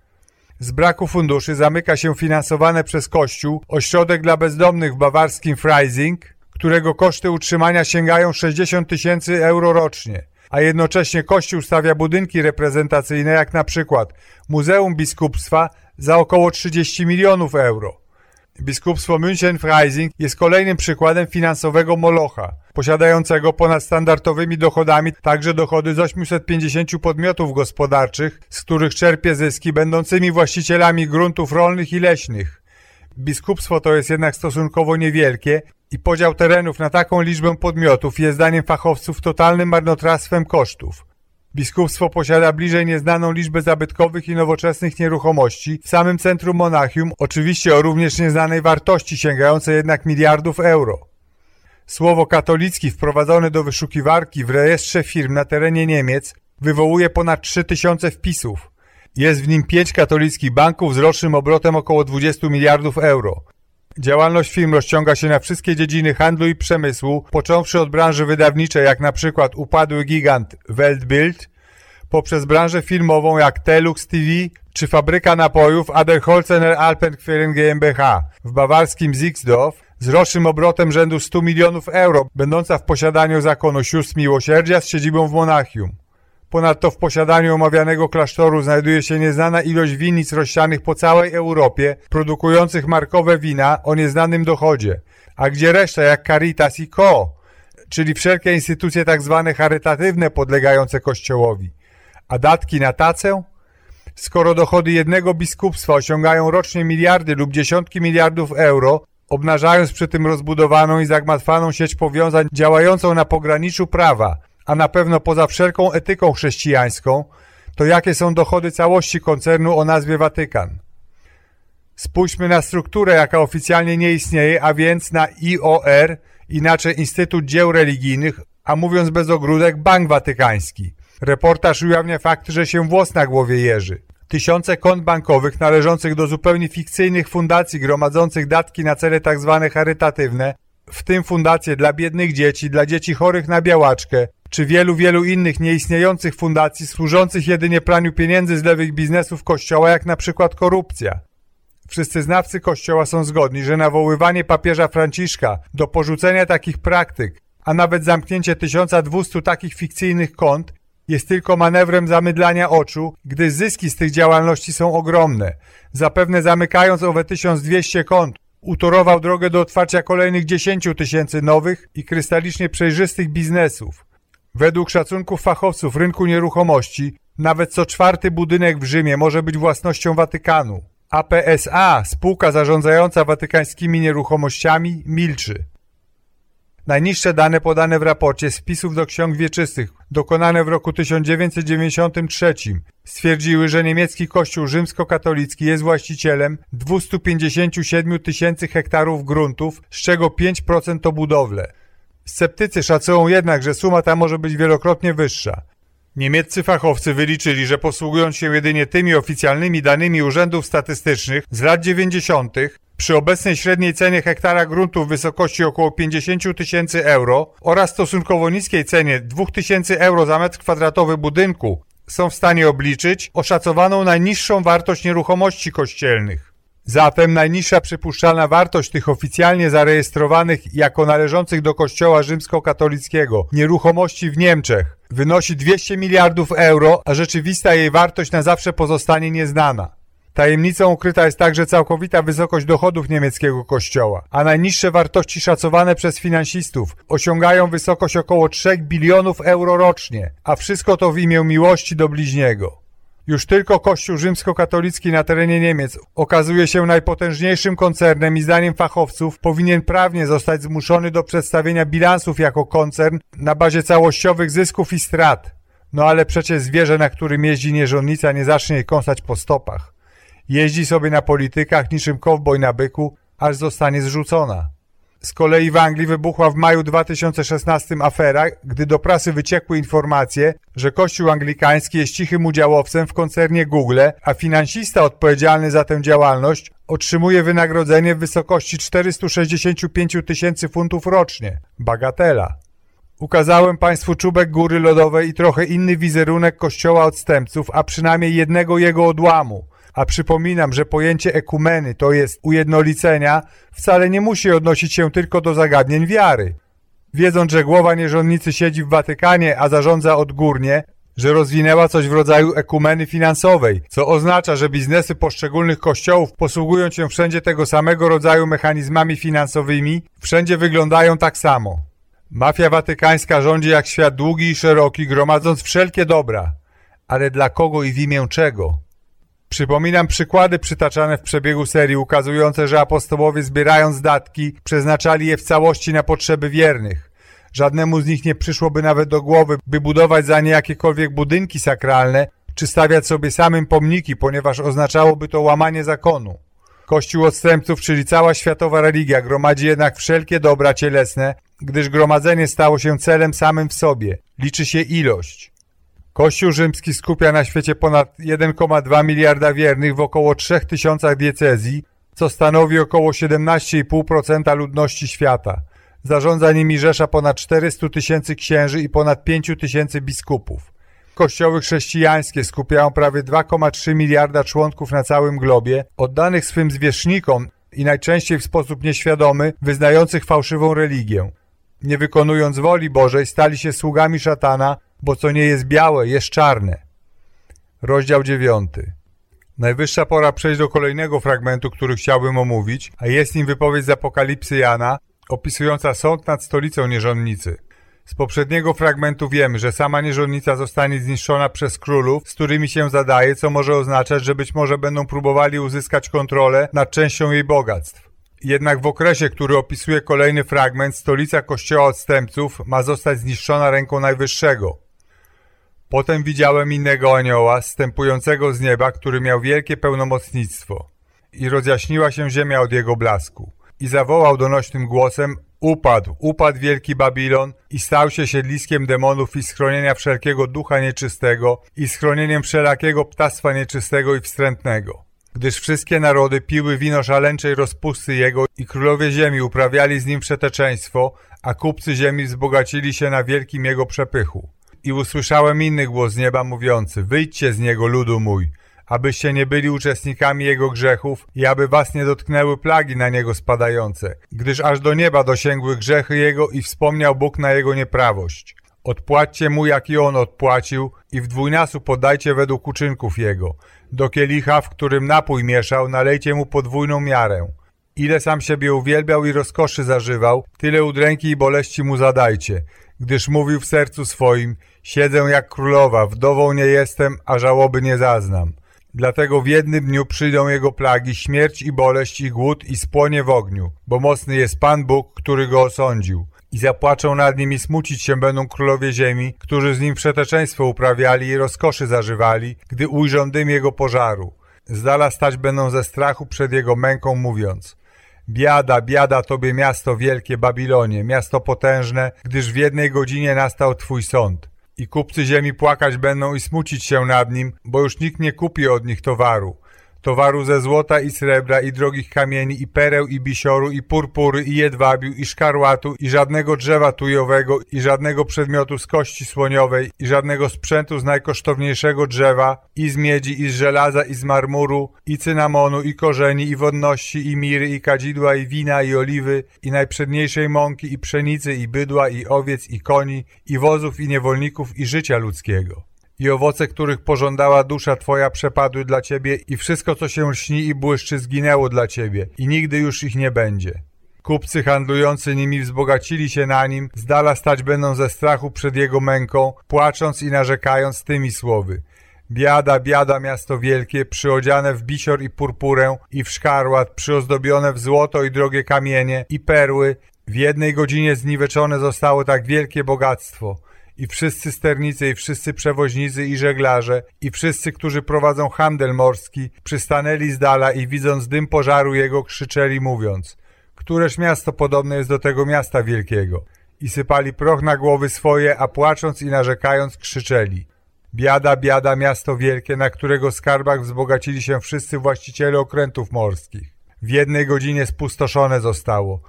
Z braku funduszy zamyka się finansowane przez Kościół ośrodek dla bezdomnych w bawarskim Freising, którego koszty utrzymania sięgają 60 tysięcy euro rocznie, a jednocześnie Kościół stawia budynki reprezentacyjne jak na przykład Muzeum Biskupstwa za około 30 milionów euro. Biskupstwo München-Freising jest kolejnym przykładem finansowego molocha, posiadającego ponad standardowymi dochodami także dochody z 850 podmiotów gospodarczych, z których czerpie zyski będącymi właścicielami gruntów rolnych i leśnych. Biskupstwo to jest jednak stosunkowo niewielkie i podział terenów na taką liczbę podmiotów jest zdaniem fachowców totalnym marnotrawstwem kosztów. Biskupstwo posiada bliżej nieznaną liczbę zabytkowych i nowoczesnych nieruchomości w samym centrum Monachium, oczywiście o również nieznanej wartości, sięgającej jednak miliardów euro. Słowo katolicki wprowadzone do wyszukiwarki w rejestrze firm na terenie Niemiec wywołuje ponad 3000 wpisów. Jest w nim pięć katolickich banków z rocznym obrotem około 20 miliardów euro. Działalność firm rozciąga się na wszystkie dziedziny handlu i przemysłu, począwszy od branży wydawniczej, jak na przykład upadły gigant Weltbild, poprzez branżę filmową jak Telux TV czy fabryka napojów Aderholzener Alpenquellen GmbH w bawarskim Zixdorf z rocznym obrotem rzędu 100 milionów euro, będąca w posiadaniu zakonu sióstr miłosierdzia z siedzibą w Monachium. Ponadto w posiadaniu omawianego klasztoru znajduje się nieznana ilość winnic rozsianych po całej Europie, produkujących markowe wina o nieznanym dochodzie. A gdzie reszta jak Caritas i Co., czyli wszelkie instytucje tak zwane charytatywne podlegające Kościołowi. A datki na tacę? Skoro dochody jednego biskupstwa osiągają rocznie miliardy lub dziesiątki miliardów euro, obnażając przy tym rozbudowaną i zagmatwaną sieć powiązań działającą na pograniczu prawa, a na pewno poza wszelką etyką chrześcijańską, to jakie są dochody całości koncernu o nazwie Watykan? Spójrzmy na strukturę, jaka oficjalnie nie istnieje, a więc na IOR, inaczej Instytut Dzieł Religijnych, a mówiąc bez ogródek Bank Watykański. Reportaż ujawnia fakt, że się włos na głowie jeży. Tysiące kont bankowych należących do zupełnie fikcyjnych fundacji gromadzących datki na cele tzw. Tak charytatywne, w tym fundacje dla biednych dzieci, dla dzieci chorych na białaczkę, czy wielu, wielu innych nieistniejących fundacji służących jedynie praniu pieniędzy z lewych biznesów Kościoła, jak na przykład korupcja. Wszyscy znawcy Kościoła są zgodni, że nawoływanie papieża Franciszka do porzucenia takich praktyk, a nawet zamknięcie 1200 takich fikcyjnych kont jest tylko manewrem zamydlania oczu, gdyż zyski z tych działalności są ogromne. Zapewne zamykając owe 1200 kont, utorował drogę do otwarcia kolejnych 10 tysięcy nowych i krystalicznie przejrzystych biznesów. Według szacunków fachowców rynku nieruchomości, nawet co czwarty budynek w Rzymie może być własnością Watykanu. APSA, spółka zarządzająca watykańskimi nieruchomościami, milczy. Najniższe dane podane w raporcie z wpisów do ksiąg wieczystych, dokonane w roku 1993, stwierdziły, że niemiecki kościół rzymskokatolicki jest właścicielem 257 tysięcy hektarów gruntów, z czego 5% to budowle. Sceptycy szacują jednak, że suma ta może być wielokrotnie wyższa. Niemieccy fachowcy wyliczyli, że posługując się jedynie tymi oficjalnymi danymi urzędów statystycznych z lat 90., przy obecnej średniej cenie hektara gruntu w wysokości około 50 tysięcy euro oraz stosunkowo niskiej cenie 2000 euro za metr kwadratowy budynku są w stanie obliczyć oszacowaną najniższą wartość nieruchomości kościelnych. Zatem najniższa przypuszczalna wartość tych oficjalnie zarejestrowanych jako należących do Kościoła rzymskokatolickiego nieruchomości w Niemczech wynosi 200 miliardów euro, a rzeczywista jej wartość na zawsze pozostanie nieznana. Tajemnicą ukryta jest także całkowita wysokość dochodów niemieckiego kościoła, a najniższe wartości szacowane przez finansistów osiągają wysokość około 3 bilionów euro rocznie, a wszystko to w imię miłości do bliźniego. Już tylko Kościół rzymskokatolicki na terenie Niemiec okazuje się najpotężniejszym koncernem i zdaniem fachowców powinien prawnie zostać zmuszony do przedstawienia bilansów jako koncern na bazie całościowych zysków i strat. No ale przecież zwierzę, na którym jeździ nierządnica, nie zacznie jej kąsać po stopach. Jeździ sobie na politykach niczym kowboj na byku, aż zostanie zrzucona. Z kolei w Anglii wybuchła w maju 2016 afera, gdy do prasy wyciekły informacje, że Kościół Anglikański jest cichym udziałowcem w koncernie Google, a finansista odpowiedzialny za tę działalność otrzymuje wynagrodzenie w wysokości 465 tysięcy funtów rocznie. Bagatela. Ukazałem Państwu czubek góry lodowej i trochę inny wizerunek kościoła odstępców, a przynajmniej jednego jego odłamu – a przypominam, że pojęcie ekumeny, to jest ujednolicenia, wcale nie musi odnosić się tylko do zagadnień wiary. Wiedząc, że głowa nierządnicy siedzi w Watykanie, a zarządza odgórnie, że rozwinęła coś w rodzaju ekumeny finansowej, co oznacza, że biznesy poszczególnych kościołów posługują się wszędzie tego samego rodzaju mechanizmami finansowymi, wszędzie wyglądają tak samo. Mafia watykańska rządzi jak świat długi i szeroki, gromadząc wszelkie dobra. Ale dla kogo i w imię czego? Przypominam przykłady przytaczane w przebiegu serii ukazujące, że apostołowie zbierając datki przeznaczali je w całości na potrzeby wiernych. Żadnemu z nich nie przyszłoby nawet do głowy, by budować za nie jakiekolwiek budynki sakralne, czy stawiać sobie samym pomniki, ponieważ oznaczałoby to łamanie zakonu. Kościół odstępców, czyli cała światowa religia, gromadzi jednak wszelkie dobra cielesne, gdyż gromadzenie stało się celem samym w sobie. Liczy się ilość. Kościół rzymski skupia na świecie ponad 1,2 miliarda wiernych w około 3 tysiącach diecezji, co stanowi około 17,5% ludności świata. Zarządza nimi rzesza ponad 400 tysięcy księży i ponad 5 tysięcy biskupów. Kościoły chrześcijańskie skupiają prawie 2,3 miliarda członków na całym globie, oddanych swym zwierzchnikom i najczęściej w sposób nieświadomy, wyznających fałszywą religię. Nie wykonując woli Bożej, stali się sługami szatana, bo co nie jest białe, jest czarne. Rozdział dziewiąty. Najwyższa pora przejść do kolejnego fragmentu, który chciałbym omówić, a jest nim wypowiedź z Apokalipsy Jana, opisująca sąd nad stolicą nierządnicy. Z poprzedniego fragmentu wiemy, że sama nierządnica zostanie zniszczona przez królów, z którymi się zadaje, co może oznaczać, że być może będą próbowali uzyskać kontrolę nad częścią jej bogactw. Jednak w okresie, który opisuje kolejny fragment, stolica kościoła odstępców ma zostać zniszczona ręką Najwyższego. Potem widziałem innego anioła, stępującego z nieba, który miał wielkie pełnomocnictwo. I rozjaśniła się ziemia od jego blasku. I zawołał donośnym głosem, upadł, upadł wielki Babilon i stał się siedliskiem demonów i schronienia wszelkiego ducha nieczystego i schronieniem wszelakiego ptactwa nieczystego i wstrętnego. Gdyż wszystkie narody piły wino szaleńczej rozpusty jego i królowie ziemi uprawiali z nim przeteczeństwo, a kupcy ziemi wzbogacili się na wielkim jego przepychu. I usłyszałem inny głos z nieba mówiący, wyjdźcie z niego, ludu mój, abyście nie byli uczestnikami jego grzechów i aby was nie dotknęły plagi na niego spadające, gdyż aż do nieba dosięgły grzechy jego i wspomniał Bóg na jego nieprawość. Odpłaćcie mu, jak i on odpłacił i w dwójnasu podajcie według uczynków jego. Do kielicha, w którym napój mieszał, nalejcie mu podwójną miarę. Ile sam siebie uwielbiał i rozkoszy zażywał, tyle udręki i boleści mu zadajcie gdyż mówił w sercu swoim, siedzę jak królowa, wdową nie jestem, a żałoby nie zaznam. Dlatego w jednym dniu przyjdą jego plagi, śmierć i boleść i głód i spłonie w ogniu, bo mocny jest Pan Bóg, który go osądził. I zapłaczą nad nim i smucić się będą królowie ziemi, którzy z nim przeteczeństwo uprawiali i rozkoszy zażywali, gdy ujrzą dym jego pożaru. Z dala stać będą ze strachu przed jego męką, mówiąc Biada, biada tobie miasto wielkie Babilonie, miasto potężne, gdyż w jednej godzinie nastał twój sąd. I kupcy ziemi płakać będą i smucić się nad nim, bo już nikt nie kupi od nich towaru towaru ze złota i srebra i drogich kamieni i pereł i bisioru i purpury i jedwabiu i szkarłatu i żadnego drzewa tujowego i żadnego przedmiotu z kości słoniowej i żadnego sprzętu z najkosztowniejszego drzewa i z miedzi i z żelaza i z marmuru i cynamonu i korzeni i wodności i miry i kadzidła i wina i oliwy i najprzedniejszej mąki i pszenicy i bydła i owiec i koni i wozów i niewolników i życia ludzkiego i owoce, których pożądała dusza Twoja, przepadły dla Ciebie i wszystko, co się śni i błyszczy, zginęło dla Ciebie i nigdy już ich nie będzie. Kupcy handlujący nimi wzbogacili się na nim, z dala stać będą ze strachu przed jego męką, płacząc i narzekając tymi słowy. Biada, biada, miasto wielkie, przyodziane w bisior i purpurę i w szkarłat, przyozdobione w złoto i drogie kamienie i perły. W jednej godzinie zniweczone zostało tak wielkie bogactwo. I wszyscy sternicy, i wszyscy przewoźnicy i żeglarze, i wszyscy, którzy prowadzą handel morski, przystanęli z dala i widząc dym pożaru jego, krzyczeli mówiąc – Któreż miasto podobne jest do tego miasta wielkiego? I sypali proch na głowy swoje, a płacząc i narzekając krzyczeli. Biada, biada, miasto wielkie, na którego skarbach wzbogacili się wszyscy właściciele okrętów morskich. W jednej godzinie spustoszone zostało.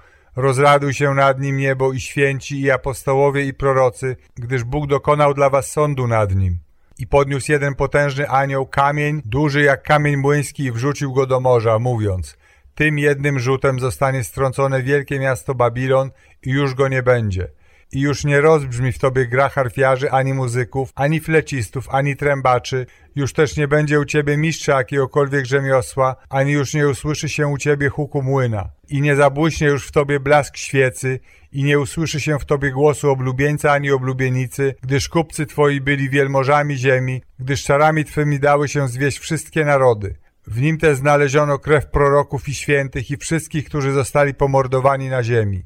Rozraduj się nad nim niebo i święci, i apostołowie, i prorocy, gdyż Bóg dokonał dla was sądu nad nim. I podniósł jeden potężny anioł kamień, duży jak kamień młyński, i wrzucił go do morza, mówiąc – tym jednym rzutem zostanie strącone wielkie miasto Babilon i już go nie będzie. I już nie rozbrzmi w tobie gra harfiarzy, ani muzyków, ani flecistów, ani trębaczy. Już też nie będzie u ciebie mistrza jakiegokolwiek rzemiosła, ani już nie usłyszy się u ciebie huku młyna. I nie zabłyśnie już w tobie blask świecy, i nie usłyszy się w tobie głosu oblubieńca ani oblubienicy, gdyż kupcy twoi byli wielmożami ziemi, gdyż czarami twymi dały się zwieść wszystkie narody. W nim też znaleziono krew proroków i świętych i wszystkich, którzy zostali pomordowani na ziemi.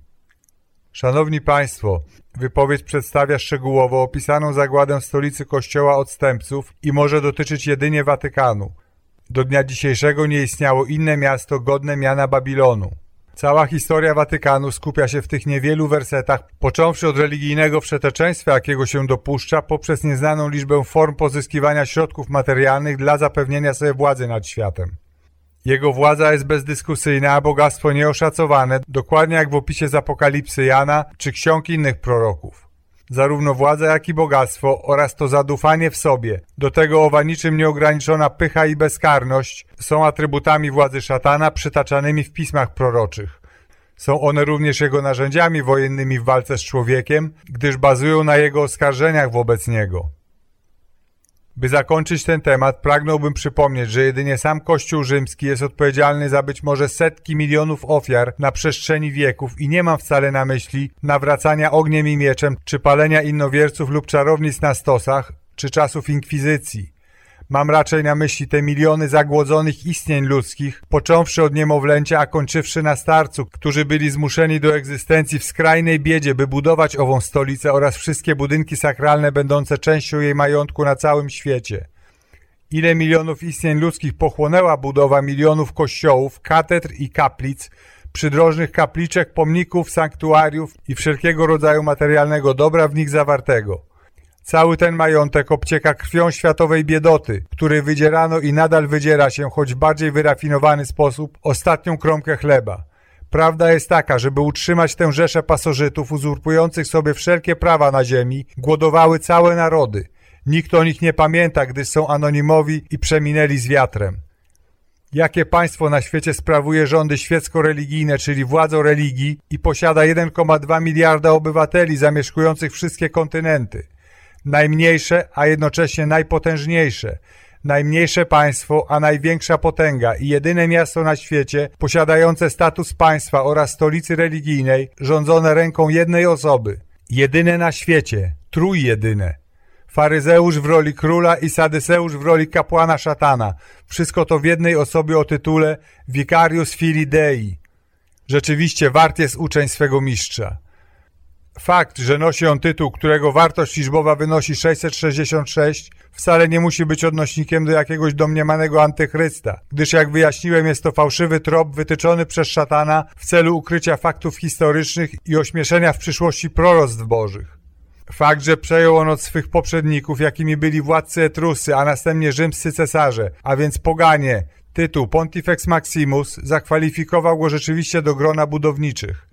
Szanowni Państwo, wypowiedź przedstawia szczegółowo opisaną zagładę stolicy Kościoła odstępców i może dotyczyć jedynie Watykanu. Do dnia dzisiejszego nie istniało inne miasto godne miana Babilonu. Cała historia Watykanu skupia się w tych niewielu wersetach, począwszy od religijnego wszeteczeństwa, jakiego się dopuszcza, poprzez nieznaną liczbę form pozyskiwania środków materialnych dla zapewnienia sobie władzy nad światem. Jego władza jest bezdyskusyjna, a bogactwo nieoszacowane, dokładnie jak w opisie z Apokalipsy Jana czy ksiąg innych proroków. Zarówno władza, jak i bogactwo oraz to zadufanie w sobie, do tego owa niczym nieograniczona pycha i bezkarność są atrybutami władzy szatana przytaczanymi w pismach proroczych. Są one również jego narzędziami wojennymi w walce z człowiekiem, gdyż bazują na jego oskarżeniach wobec niego. By zakończyć ten temat, pragnąłbym przypomnieć, że jedynie sam Kościół rzymski jest odpowiedzialny za być może setki milionów ofiar na przestrzeni wieków i nie mam wcale na myśli nawracania ogniem i mieczem, czy palenia innowierców lub czarownic na stosach, czy czasów inkwizycji. Mam raczej na myśli te miliony zagłodzonych istnień ludzkich, począwszy od niemowlęcia, a kończywszy na starcu, którzy byli zmuszeni do egzystencji w skrajnej biedzie, by budować ową stolicę oraz wszystkie budynki sakralne będące częścią jej majątku na całym świecie. Ile milionów istnień ludzkich pochłonęła budowa milionów kościołów, katedr i kaplic, przydrożnych kapliczek, pomników, sanktuariów i wszelkiego rodzaju materialnego dobra w nich zawartego – Cały ten majątek obcieka krwią światowej biedoty, który wydzierano i nadal wydziera się, choć w bardziej wyrafinowany sposób, ostatnią kromkę chleba. Prawda jest taka, żeby utrzymać tę rzeszę pasożytów uzurpujących sobie wszelkie prawa na ziemi, głodowały całe narody. Nikt o nich nie pamięta, gdyż są anonimowi i przeminęli z wiatrem. Jakie państwo na świecie sprawuje rządy świecko-religijne, czyli władzą religii i posiada 1,2 miliarda obywateli zamieszkujących wszystkie kontynenty? Najmniejsze, a jednocześnie najpotężniejsze, najmniejsze państwo, a największa potęga i jedyne miasto na świecie posiadające status państwa oraz stolicy religijnej, rządzone ręką jednej osoby. Jedyne na świecie, trójjedyne. Faryzeusz w roli króla i Sadyseusz w roli kapłana szatana. Wszystko to w jednej osobie o tytule Vicarius Filii Dei. Rzeczywiście wart jest uczeń swego mistrza. Fakt, że nosi on tytuł, którego wartość liczbowa wynosi 666, wcale nie musi być odnośnikiem do jakiegoś domniemanego antychrysta, gdyż jak wyjaśniłem jest to fałszywy trop wytyczony przez szatana w celu ukrycia faktów historycznych i ośmieszenia w przyszłości proroctw bożych. Fakt, że przejął on od swych poprzedników, jakimi byli władcy Etrusy, a następnie rzymscy cesarze, a więc poganie, tytuł Pontifex Maximus zakwalifikował go rzeczywiście do grona budowniczych.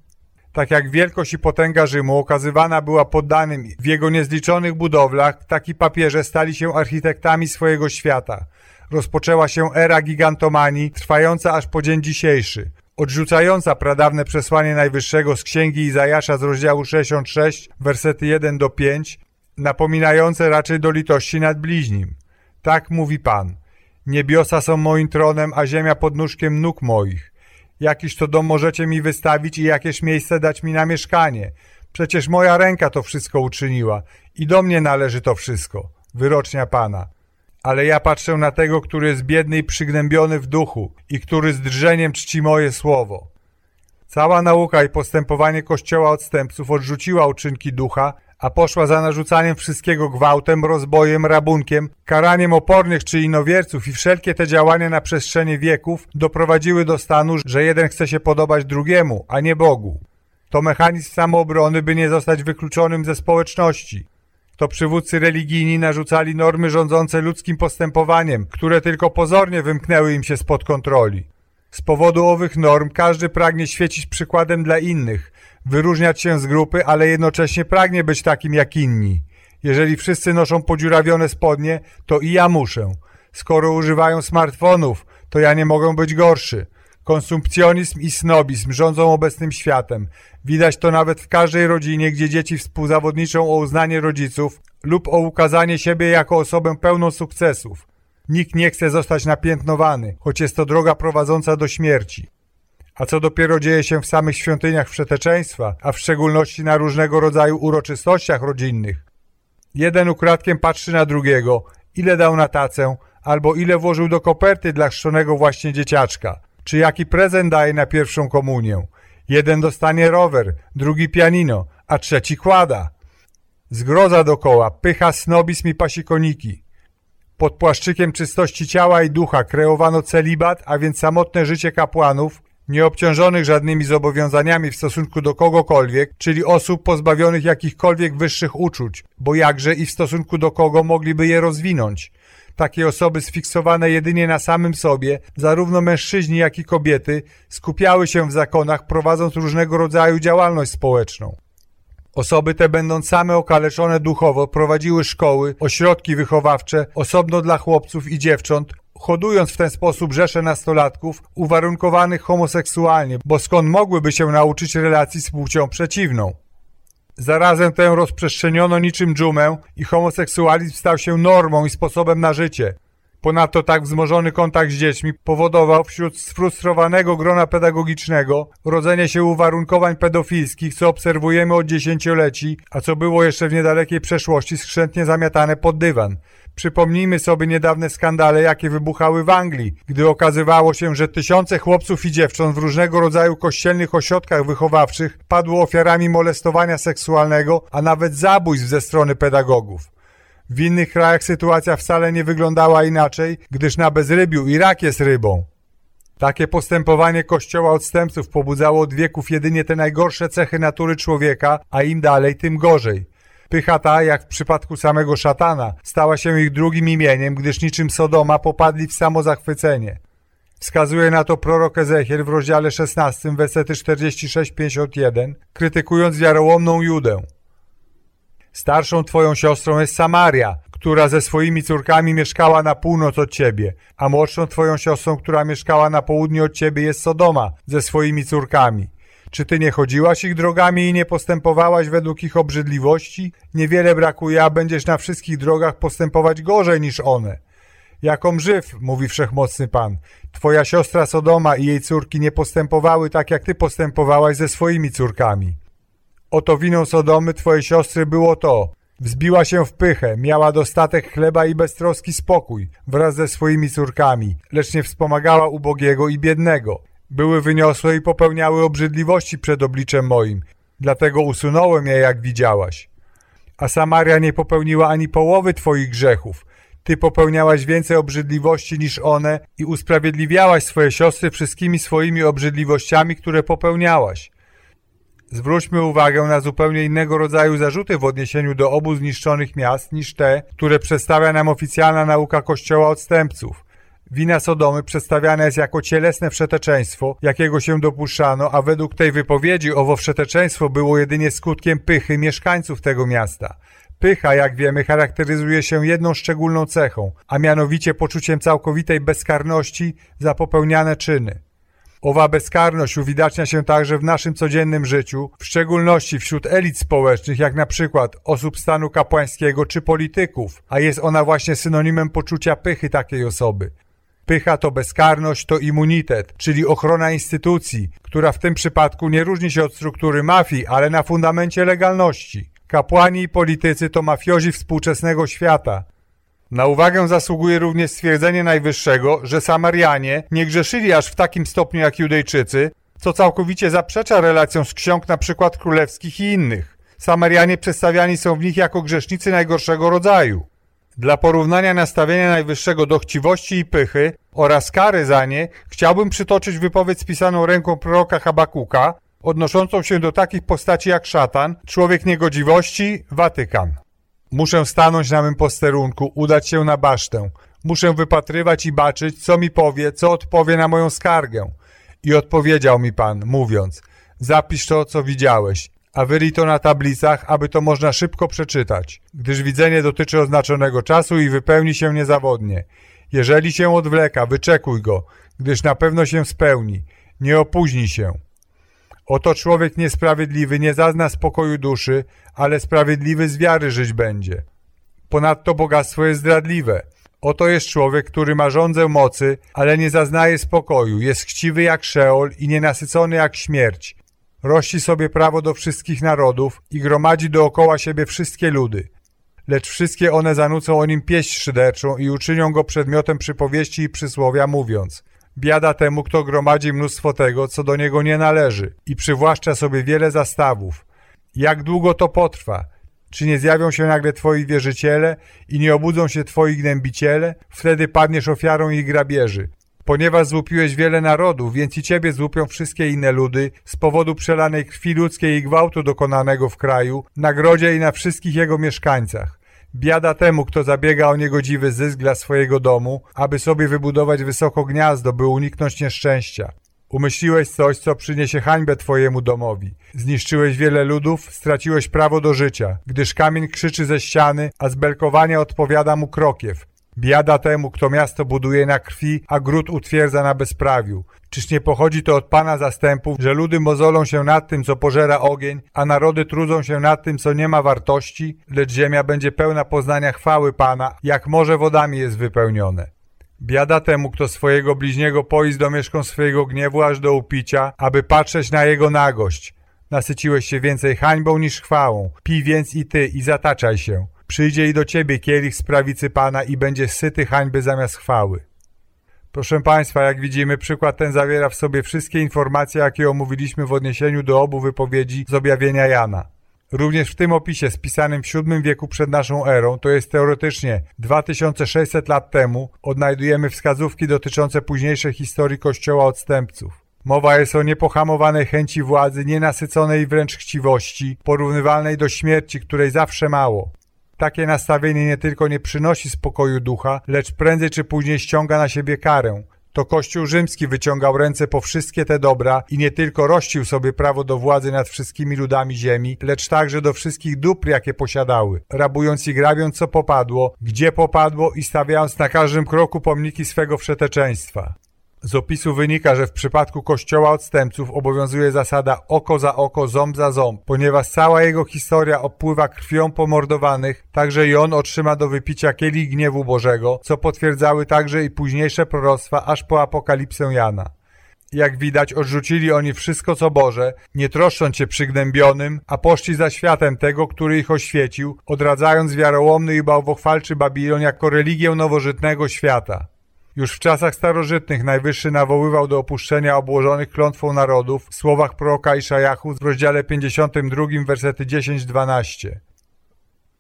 Tak jak wielkość i potęga Rzymu okazywana była poddanym w jego niezliczonych budowlach, tak i papieże stali się architektami swojego świata. Rozpoczęła się era gigantomanii, trwająca aż po dzień dzisiejszy. Odrzucająca pradawne przesłanie Najwyższego z Księgi Izajasza z rozdziału 66, wersety 1 do 5, napominające raczej do litości nad bliźnim. Tak mówi Pan. Niebiosa są moim tronem, a ziemia pod nóżkiem nóg moich. Jakiż to dom możecie mi wystawić i jakież miejsce dać mi na mieszkanie? Przecież moja ręka to wszystko uczyniła i do mnie należy to wszystko. Wyrocznia Pana. Ale ja patrzę na tego, który jest biedny i przygnębiony w duchu i który z drżeniem czci moje słowo. Cała nauka i postępowanie Kościoła odstępców odrzuciła uczynki ducha, a poszła za narzucaniem wszystkiego gwałtem, rozbojem, rabunkiem, karaniem opornych czy inowierców i wszelkie te działania na przestrzeni wieków doprowadziły do stanu, że jeden chce się podobać drugiemu, a nie Bogu. To mechanizm samoobrony, by nie zostać wykluczonym ze społeczności. To przywódcy religijni narzucali normy rządzące ludzkim postępowaniem, które tylko pozornie wymknęły im się spod kontroli. Z powodu owych norm każdy pragnie świecić przykładem dla innych, wyróżniać się z grupy, ale jednocześnie pragnie być takim jak inni. Jeżeli wszyscy noszą podziurawione spodnie, to i ja muszę. Skoro używają smartfonów, to ja nie mogę być gorszy. Konsumpcjonizm i snobizm rządzą obecnym światem. Widać to nawet w każdej rodzinie, gdzie dzieci współzawodniczą o uznanie rodziców lub o ukazanie siebie jako osobę pełną sukcesów. Nikt nie chce zostać napiętnowany, choć jest to droga prowadząca do śmierci. A co dopiero dzieje się w samych świątyniach wszeteczeństwa, a w szczególności na różnego rodzaju uroczystościach rodzinnych. Jeden ukradkiem patrzy na drugiego, ile dał na tacę, albo ile włożył do koperty dla chrzczonego właśnie dzieciaczka, czy jaki prezent daje na pierwszą komunię. Jeden dostanie rower, drugi pianino, a trzeci kłada. Zgroza dokoła, pycha, snobizm i pasikoniki. Pod płaszczykiem czystości ciała i ducha kreowano celibat, a więc samotne życie kapłanów, nieobciążonych żadnymi zobowiązaniami w stosunku do kogokolwiek, czyli osób pozbawionych jakichkolwiek wyższych uczuć, bo jakże i w stosunku do kogo mogliby je rozwinąć. Takie osoby sfiksowane jedynie na samym sobie, zarówno mężczyźni, jak i kobiety, skupiały się w zakonach, prowadząc różnego rodzaju działalność społeczną. Osoby te, będąc same okaleczone duchowo, prowadziły szkoły, ośrodki wychowawcze, osobno dla chłopców i dziewcząt, hodując w ten sposób rzesze nastolatków uwarunkowanych homoseksualnie, bo skąd mogłyby się nauczyć relacji z płcią przeciwną? Zarazem tę rozprzestrzeniono niczym dżumę i homoseksualizm stał się normą i sposobem na życie. Ponadto tak wzmożony kontakt z dziećmi powodował wśród sfrustrowanego grona pedagogicznego rodzenie się uwarunkowań pedofilskich, co obserwujemy od dziesięcioleci, a co było jeszcze w niedalekiej przeszłości skrzętnie zamiatane pod dywan. Przypomnijmy sobie niedawne skandale, jakie wybuchały w Anglii, gdy okazywało się, że tysiące chłopców i dziewcząt w różnego rodzaju kościelnych ośrodkach wychowawczych padło ofiarami molestowania seksualnego, a nawet zabójstw ze strony pedagogów. W innych krajach sytuacja wcale nie wyglądała inaczej, gdyż na bezrybiu Irak jest rybą. Takie postępowanie kościoła odstępców pobudzało od wieków jedynie te najgorsze cechy natury człowieka, a im dalej, tym gorzej. Pycha ta, jak w przypadku samego szatana, stała się ich drugim imieniem, gdyż niczym Sodoma popadli w samozachwycenie. Wskazuje na to prorok Ezechiel w rozdziale 16, wersety 46-51, krytykując wiarołomną Judę. Starszą twoją siostrą jest Samaria, która ze swoimi córkami mieszkała na północ od ciebie, a młodszą twoją siostrą, która mieszkała na południe od ciebie jest Sodoma ze swoimi córkami. Czy ty nie chodziłaś ich drogami i nie postępowałaś według ich obrzydliwości? Niewiele brakuje, a będziesz na wszystkich drogach postępować gorzej niż one. Jaką żyw, mówi wszechmocny Pan. Twoja siostra Sodoma i jej córki nie postępowały tak, jak ty postępowałaś ze swoimi córkami. Oto winą Sodomy twojej siostry było to. Wzbiła się w pychę, miała dostatek chleba i beztroski spokój wraz ze swoimi córkami, lecz nie wspomagała ubogiego i biednego. Były wyniosłe i popełniały obrzydliwości przed obliczem moim, dlatego usunąłem je, jak widziałaś. A Samaria nie popełniła ani połowy twoich grzechów. Ty popełniałaś więcej obrzydliwości niż one i usprawiedliwiałaś swoje siostry wszystkimi swoimi obrzydliwościami, które popełniałaś. Zwróćmy uwagę na zupełnie innego rodzaju zarzuty w odniesieniu do obu zniszczonych miast niż te, które przedstawia nam oficjalna nauka Kościoła odstępców. Wina Sodomy przedstawiana jest jako cielesne wszeteczeństwo, jakiego się dopuszczano, a według tej wypowiedzi owo wszeteczeństwo było jedynie skutkiem pychy mieszkańców tego miasta. Pycha, jak wiemy, charakteryzuje się jedną szczególną cechą, a mianowicie poczuciem całkowitej bezkarności za popełniane czyny. Owa bezkarność uwidacznia się także w naszym codziennym życiu, w szczególności wśród elit społecznych, jak na przykład osób stanu kapłańskiego czy polityków, a jest ona właśnie synonimem poczucia pychy takiej osoby. Pycha to bezkarność, to immunitet, czyli ochrona instytucji, która w tym przypadku nie różni się od struktury mafii, ale na fundamencie legalności. Kapłani i politycy to mafiozi współczesnego świata. Na uwagę zasługuje również stwierdzenie Najwyższego, że Samarianie nie grzeszyli aż w takim stopniu jak Judejczycy, co całkowicie zaprzecza relacjom z ksiąg przykład królewskich i innych. Samarianie przedstawiani są w nich jako grzesznicy najgorszego rodzaju. Dla porównania nastawienia Najwyższego do chciwości i pychy oraz kary za nie chciałbym przytoczyć wypowiedź spisaną ręką proroka Habakuka, odnoszącą się do takich postaci jak szatan, człowiek niegodziwości, Watykan. Muszę stanąć na mym posterunku, udać się na basztę. Muszę wypatrywać i baczyć, co mi powie, co odpowie na moją skargę. I odpowiedział mi Pan, mówiąc, zapisz to, co widziałeś, a wyryj to na tablicach, aby to można szybko przeczytać, gdyż widzenie dotyczy oznaczonego czasu i wypełni się niezawodnie. Jeżeli się odwleka, wyczekuj go, gdyż na pewno się spełni. Nie opóźnij się. Oto człowiek niesprawiedliwy nie zazna spokoju duszy, ale sprawiedliwy z wiary żyć będzie. Ponadto bogactwo jest zdradliwe. Oto jest człowiek, który ma rządzę mocy, ale nie zaznaje spokoju, jest chciwy jak szeol i nienasycony jak śmierć. Rości sobie prawo do wszystkich narodów i gromadzi dookoła siebie wszystkie ludy. Lecz wszystkie one zanucą o nim pieśń szyderczą i uczynią go przedmiotem przypowieści i przysłowia, mówiąc Biada temu, kto gromadzi mnóstwo tego, co do niego nie należy i przywłaszcza sobie wiele zastawów. Jak długo to potrwa? Czy nie zjawią się nagle twoi wierzyciele i nie obudzą się twoi gnębiciele? Wtedy padniesz ofiarą ich grabieży. Ponieważ złupiłeś wiele narodów, więc i ciebie złupią wszystkie inne ludy z powodu przelanej krwi ludzkiej i gwałtu dokonanego w kraju, nagrodzie i na wszystkich jego mieszkańcach. Biada temu, kto zabiega o niegodziwy zysk dla swojego domu, aby sobie wybudować wysoko gniazdo, by uniknąć nieszczęścia. Umyśliłeś coś, co przyniesie hańbę twojemu domowi. Zniszczyłeś wiele ludów, straciłeś prawo do życia, gdyż kamień krzyczy ze ściany, a z belkowania odpowiada mu krokiew. Biada temu, kto miasto buduje na krwi, a gród utwierdza na bezprawiu. Czyż nie pochodzi to od Pana zastępów, że ludy mozolą się nad tym, co pożera ogień, a narody trudzą się nad tym, co nie ma wartości? Lecz ziemia będzie pełna poznania chwały Pana, jak morze wodami jest wypełnione. Biada temu, kto swojego bliźniego poi z domieszką swojego gniewu aż do upicia, aby patrzeć na jego nagość. Nasyciłeś się więcej hańbą niż chwałą. Pij więc i ty i zataczaj się. Przyjdzie i do ciebie kielich z prawicy Pana i będzie syty hańby zamiast chwały. Proszę Państwa, jak widzimy, przykład ten zawiera w sobie wszystkie informacje, jakie omówiliśmy w odniesieniu do obu wypowiedzi z objawienia Jana. Również w tym opisie spisanym w VII wieku przed naszą erą, to jest teoretycznie 2600 lat temu, odnajdujemy wskazówki dotyczące późniejszej historii Kościoła odstępców. Mowa jest o niepohamowanej chęci władzy, nienasyconej wręcz chciwości, porównywalnej do śmierci, której zawsze mało. Takie nastawienie nie tylko nie przynosi spokoju ducha, lecz prędzej czy później ściąga na siebie karę. To Kościół rzymski wyciągał ręce po wszystkie te dobra i nie tylko rościł sobie prawo do władzy nad wszystkimi ludami ziemi, lecz także do wszystkich dóbr, jakie posiadały, rabując i grabiąc co popadło, gdzie popadło i stawiając na każdym kroku pomniki swego wszeteczeństwa. Z opisu wynika, że w przypadku kościoła odstępców obowiązuje zasada oko za oko, ząb za ząb, ponieważ cała jego historia opływa krwią pomordowanych, także i on otrzyma do wypicia kielich gniewu Bożego, co potwierdzały także i późniejsze proroctwa aż po apokalipsę Jana. Jak widać, odrzucili oni wszystko co Boże, nie troszcząc się przygnębionym, a poszli za światem tego, który ich oświecił, odradzając wiarołomny i bałwochwalczy Babilon jako religię nowożytnego świata. Już w czasach starożytnych Najwyższy nawoływał do opuszczenia obłożonych klątwą narodów w słowach proroka Iszajachu w rozdziale 52, wersety 10-12.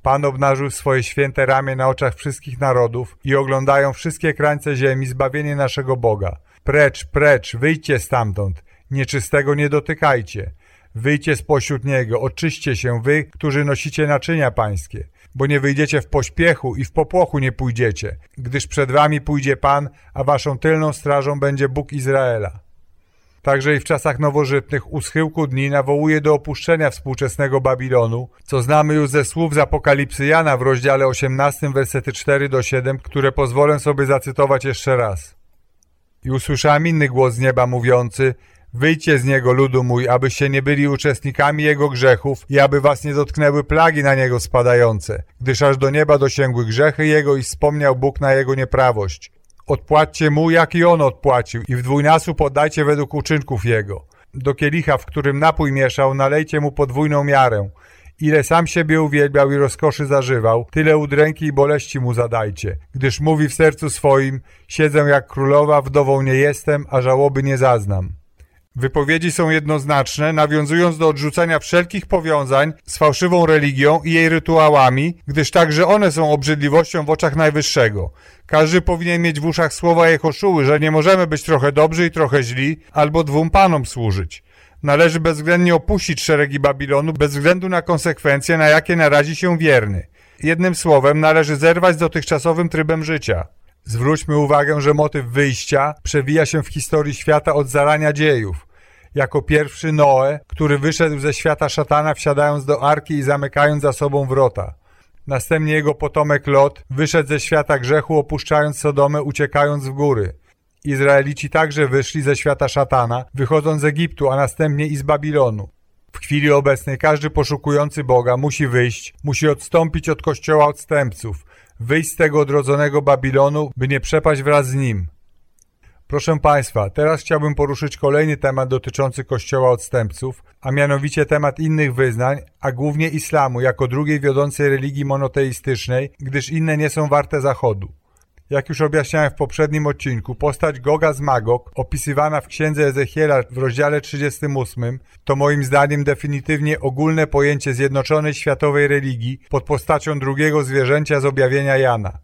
Pan obnażył swoje święte ramię na oczach wszystkich narodów i oglądają wszystkie krańce ziemi zbawienie naszego Boga. Precz, precz, wyjdźcie stamtąd, nieczystego nie dotykajcie. Wyjdźcie spośród niego, oczyście się wy, którzy nosicie naczynia pańskie bo nie wyjdziecie w pośpiechu i w popłochu nie pójdziecie, gdyż przed wami pójdzie Pan, a waszą tylną strażą będzie Bóg Izraela. Także i w czasach nowożytnych u schyłku dni nawołuje do opuszczenia współczesnego Babilonu, co znamy już ze słów z Apokalipsy Jana w rozdziale 18, wersety 4 do 7, które pozwolę sobie zacytować jeszcze raz. I usłyszałem inny głos z nieba mówiący, Wyjdźcie z niego, ludu mój, abyście nie byli uczestnikami jego grzechów i aby was nie dotknęły plagi na niego spadające, gdyż aż do nieba dosięgły grzechy jego i wspomniał Bóg na jego nieprawość. Odpłaccie mu, jak i on odpłacił i w dwójnasób poddajcie według uczynków jego. Do kielicha, w którym napój mieszał, nalejcie mu podwójną miarę. Ile sam siebie uwielbiał i rozkoszy zażywał, tyle udręki i boleści mu zadajcie. Gdyż mówi w sercu swoim, siedzę jak królowa, wdową nie jestem, a żałoby nie zaznam. Wypowiedzi są jednoznaczne, nawiązując do odrzucenia wszelkich powiązań z fałszywą religią i jej rytuałami, gdyż także one są obrzydliwością w oczach Najwyższego. Każdy powinien mieć w uszach słowa Jehoszuły, że nie możemy być trochę dobrzy i trochę źli, albo dwóm panom służyć. Należy bezwzględnie opuścić szeregi Babilonu bez względu na konsekwencje, na jakie narazi się wierny. Jednym słowem, należy zerwać z dotychczasowym trybem życia. Zwróćmy uwagę, że motyw wyjścia przewija się w historii świata od zarania dziejów. Jako pierwszy Noe, który wyszedł ze świata szatana, wsiadając do arki i zamykając za sobą wrota. Następnie jego potomek Lot wyszedł ze świata grzechu, opuszczając Sodomę, uciekając w góry. Izraelici także wyszli ze świata szatana, wychodząc z Egiptu, a następnie i z Babilonu. W chwili obecnej każdy poszukujący Boga musi wyjść, musi odstąpić od kościoła odstępców, wyjść z tego odrodzonego Babilonu, by nie przepaść wraz z nim. Proszę Państwa, teraz chciałbym poruszyć kolejny temat dotyczący Kościoła odstępców, a mianowicie temat innych wyznań, a głównie islamu jako drugiej wiodącej religii monoteistycznej, gdyż inne nie są warte zachodu. Jak już objaśniałem w poprzednim odcinku, postać Goga z Magog, opisywana w księdze Ezechiela w rozdziale 38, to moim zdaniem definitywnie ogólne pojęcie zjednoczonej światowej religii pod postacią drugiego zwierzęcia z objawienia Jana.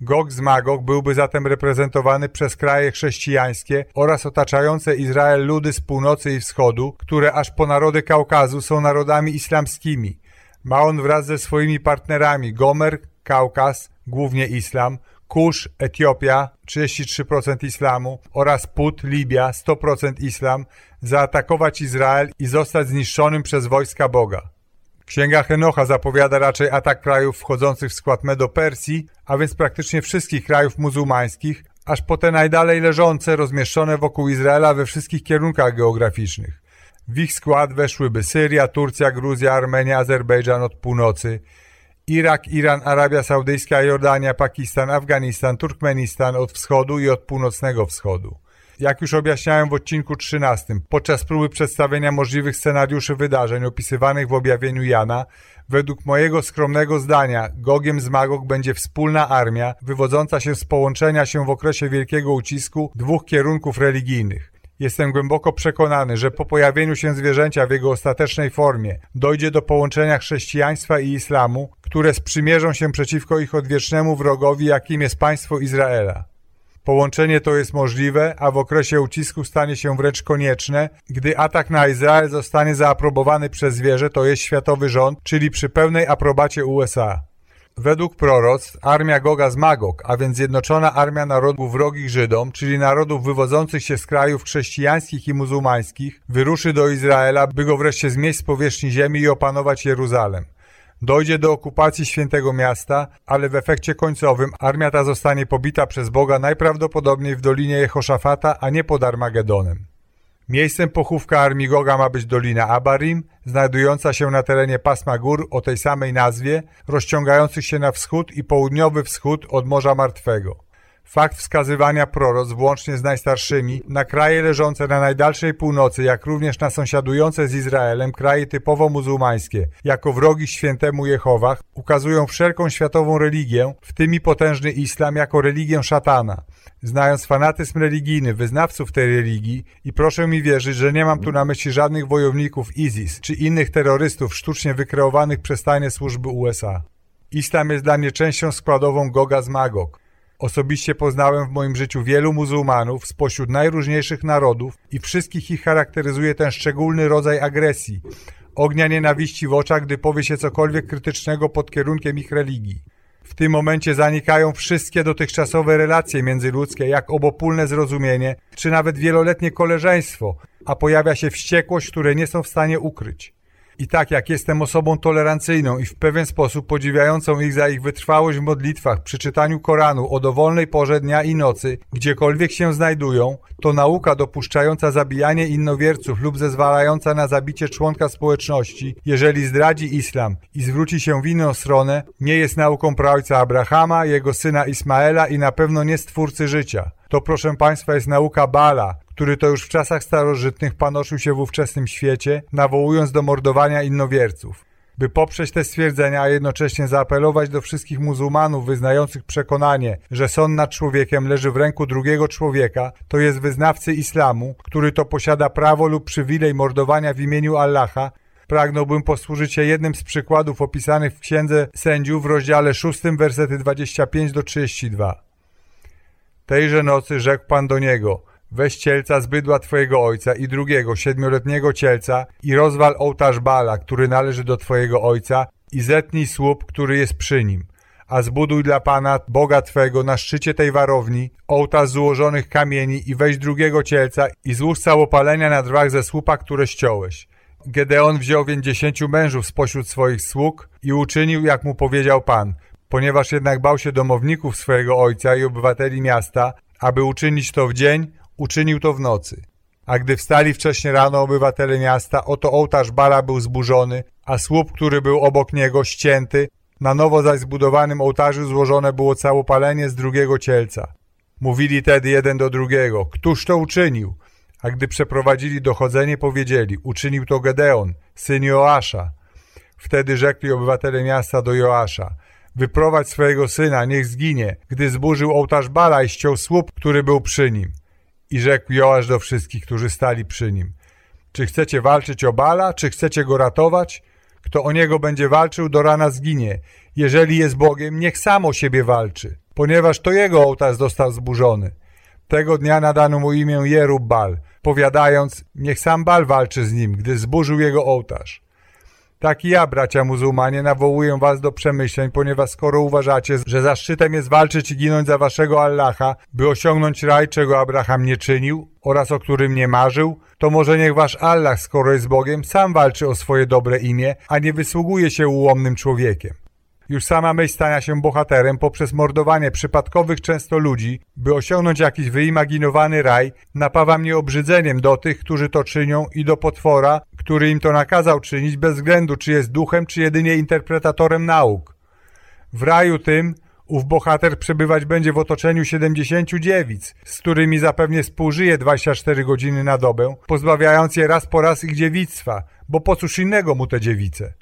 Gog z Magog byłby zatem reprezentowany przez kraje chrześcijańskie oraz otaczające Izrael ludy z północy i wschodu, które aż po narody Kaukazu są narodami islamskimi. Ma on wraz ze swoimi partnerami Gomer, Kaukaz, głównie islam, Kusz, Etiopia, 33% islamu oraz Put, Libia, 100% islam, zaatakować Izrael i zostać zniszczonym przez wojska Boga. Księga Henocha zapowiada raczej atak krajów wchodzących w skład Medo-Persji, a więc praktycznie wszystkich krajów muzułmańskich, aż po te najdalej leżące, rozmieszczone wokół Izraela we wszystkich kierunkach geograficznych. W ich skład weszłyby Syria, Turcja, Gruzja, Armenia, Azerbejdżan od północy, Irak, Iran, Arabia Saudyjska, Jordania, Pakistan, Afganistan, Turkmenistan od wschodu i od północnego wschodu. Jak już objaśniałem w odcinku 13, podczas próby przedstawienia możliwych scenariuszy wydarzeń opisywanych w objawieniu Jana, według mojego skromnego zdania Gogiem z Magog będzie wspólna armia wywodząca się z połączenia się w okresie wielkiego ucisku dwóch kierunków religijnych. Jestem głęboko przekonany, że po pojawieniu się zwierzęcia w jego ostatecznej formie dojdzie do połączenia chrześcijaństwa i islamu, które sprzymierzą się przeciwko ich odwiecznemu wrogowi, jakim jest państwo Izraela. Połączenie to jest możliwe, a w okresie ucisku stanie się wręcz konieczne, gdy atak na Izrael zostanie zaaprobowany przez zwierzę, to jest światowy rząd, czyli przy pełnej aprobacie USA. Według proroc armia Goga z Magog, a więc Zjednoczona Armia Narodów Wrogich Żydom, czyli narodów wywodzących się z krajów chrześcijańskich i muzułmańskich, wyruszy do Izraela, by go wreszcie zmieść z powierzchni ziemi i opanować Jeruzalem. Dojdzie do okupacji świętego miasta, ale w efekcie końcowym armia ta zostanie pobita przez Boga najprawdopodobniej w Dolinie Jehoszafata, a nie pod Armagedonem. Miejscem pochówka armii Goga ma być Dolina Abarim, znajdująca się na terenie pasma gór o tej samej nazwie, rozciągających się na wschód i południowy wschód od Morza Martwego. Fakt wskazywania proroc, włącznie z najstarszymi, na kraje leżące na najdalszej północy, jak również na sąsiadujące z Izraelem kraje typowo muzułmańskie, jako wrogi świętemu Jehowach, ukazują wszelką światową religię, w tym i potężny islam, jako religię szatana. Znając fanatyzm religijny wyznawców tej religii i proszę mi wierzyć, że nie mam tu na myśli żadnych wojowników ISIS czy innych terrorystów sztucznie wykreowanych przez tajne służby USA. Islam jest dla mnie częścią składową Goga z Magog. Osobiście poznałem w moim życiu wielu muzułmanów spośród najróżniejszych narodów i wszystkich ich charakteryzuje ten szczególny rodzaj agresji, ognia nienawiści w oczach, gdy powie się cokolwiek krytycznego pod kierunkiem ich religii. W tym momencie zanikają wszystkie dotychczasowe relacje międzyludzkie, jak obopólne zrozumienie, czy nawet wieloletnie koleżeństwo, a pojawia się wściekłość, której nie są w stanie ukryć. I tak jak jestem osobą tolerancyjną i w pewien sposób podziwiającą ich za ich wytrwałość w modlitwach, przy czytaniu Koranu o dowolnej porze dnia i nocy, gdziekolwiek się znajdują, to nauka dopuszczająca zabijanie innowierców lub zezwalająca na zabicie członka społeczności, jeżeli zdradzi islam i zwróci się w inną stronę, nie jest nauką praojca Abrahama, jego syna Ismaela i na pewno nie stwórcy życia. To proszę Państwa jest nauka Bala, który to już w czasach starożytnych panoszył się w ówczesnym świecie, nawołując do mordowania innowierców. By poprzeć te stwierdzenia, a jednocześnie zaapelować do wszystkich muzułmanów wyznających przekonanie, że sąd nad człowiekiem leży w ręku drugiego człowieka, to jest wyznawcy islamu, który to posiada prawo lub przywilej mordowania w imieniu Allaha, pragnąłbym posłużyć się jednym z przykładów opisanych w Księdze Sędziów w rozdziale 6, wersety 25 do 32. Tejże nocy rzekł Pan do niego – Weź cielca z bydła twojego ojca i drugiego, siedmioletniego cielca i rozwal ołtarz Bala, który należy do twojego ojca i zetnij słup, który jest przy nim. A zbuduj dla Pana, Boga Twego, na szczycie tej warowni, ołtarz z ułożonych kamieni i weź drugiego cielca i złóż całopalenia na drwach ze słupa, które ściąłeś. Gedeon wziął więc dziesięciu mężów spośród swoich sług i uczynił, jak mu powiedział Pan, ponieważ jednak bał się domowników swojego ojca i obywateli miasta, aby uczynić to w dzień, uczynił to w nocy. A gdy wstali wcześnie rano obywatele miasta, oto ołtarz Bala był zburzony, a słup, który był obok niego, ścięty, na nowo zaś zbudowanym ołtarzu złożone było całopalenie z drugiego cielca. Mówili tedy jeden do drugiego, któż to uczynił? A gdy przeprowadzili dochodzenie, powiedzieli, uczynił to Gedeon, syn Joasza. Wtedy rzekli obywatele miasta do Joasza, wyprowadź swojego syna, niech zginie, gdy zburzył ołtarz Bala i ściął słup, który był przy nim. I rzekł Joasz do wszystkich, którzy stali przy nim. Czy chcecie walczyć o Bala, czy chcecie go ratować? Kto o niego będzie walczył, do rana zginie. Jeżeli jest Bogiem, niech sam o siebie walczy, ponieważ to jego ołtarz został zburzony. Tego dnia nadano mu imię Jerub Bal, powiadając, niech sam Bal walczy z nim, gdy zburzył jego ołtarz. Tak i ja, bracia muzułmanie, nawołuję was do przemyśleń, ponieważ skoro uważacie, że zaszczytem jest walczyć i ginąć za waszego Allaha, by osiągnąć raj, czego Abraham nie czynił oraz o którym nie marzył, to może niech wasz Allah, skoro jest Bogiem, sam walczy o swoje dobre imię, a nie wysługuje się ułomnym człowiekiem. Już sama myśl stania się bohaterem poprzez mordowanie przypadkowych często ludzi, by osiągnąć jakiś wyimaginowany raj, napawa mnie obrzydzeniem do tych, którzy to czynią i do potwora, który im to nakazał czynić bez względu, czy jest duchem, czy jedynie interpretatorem nauk. W raju tym ów bohater przebywać będzie w otoczeniu 70 dziewic, z którymi zapewnie współżyje 24 godziny na dobę, pozbawiając je raz po raz ich dziewictwa, bo po cóż innego mu te dziewice.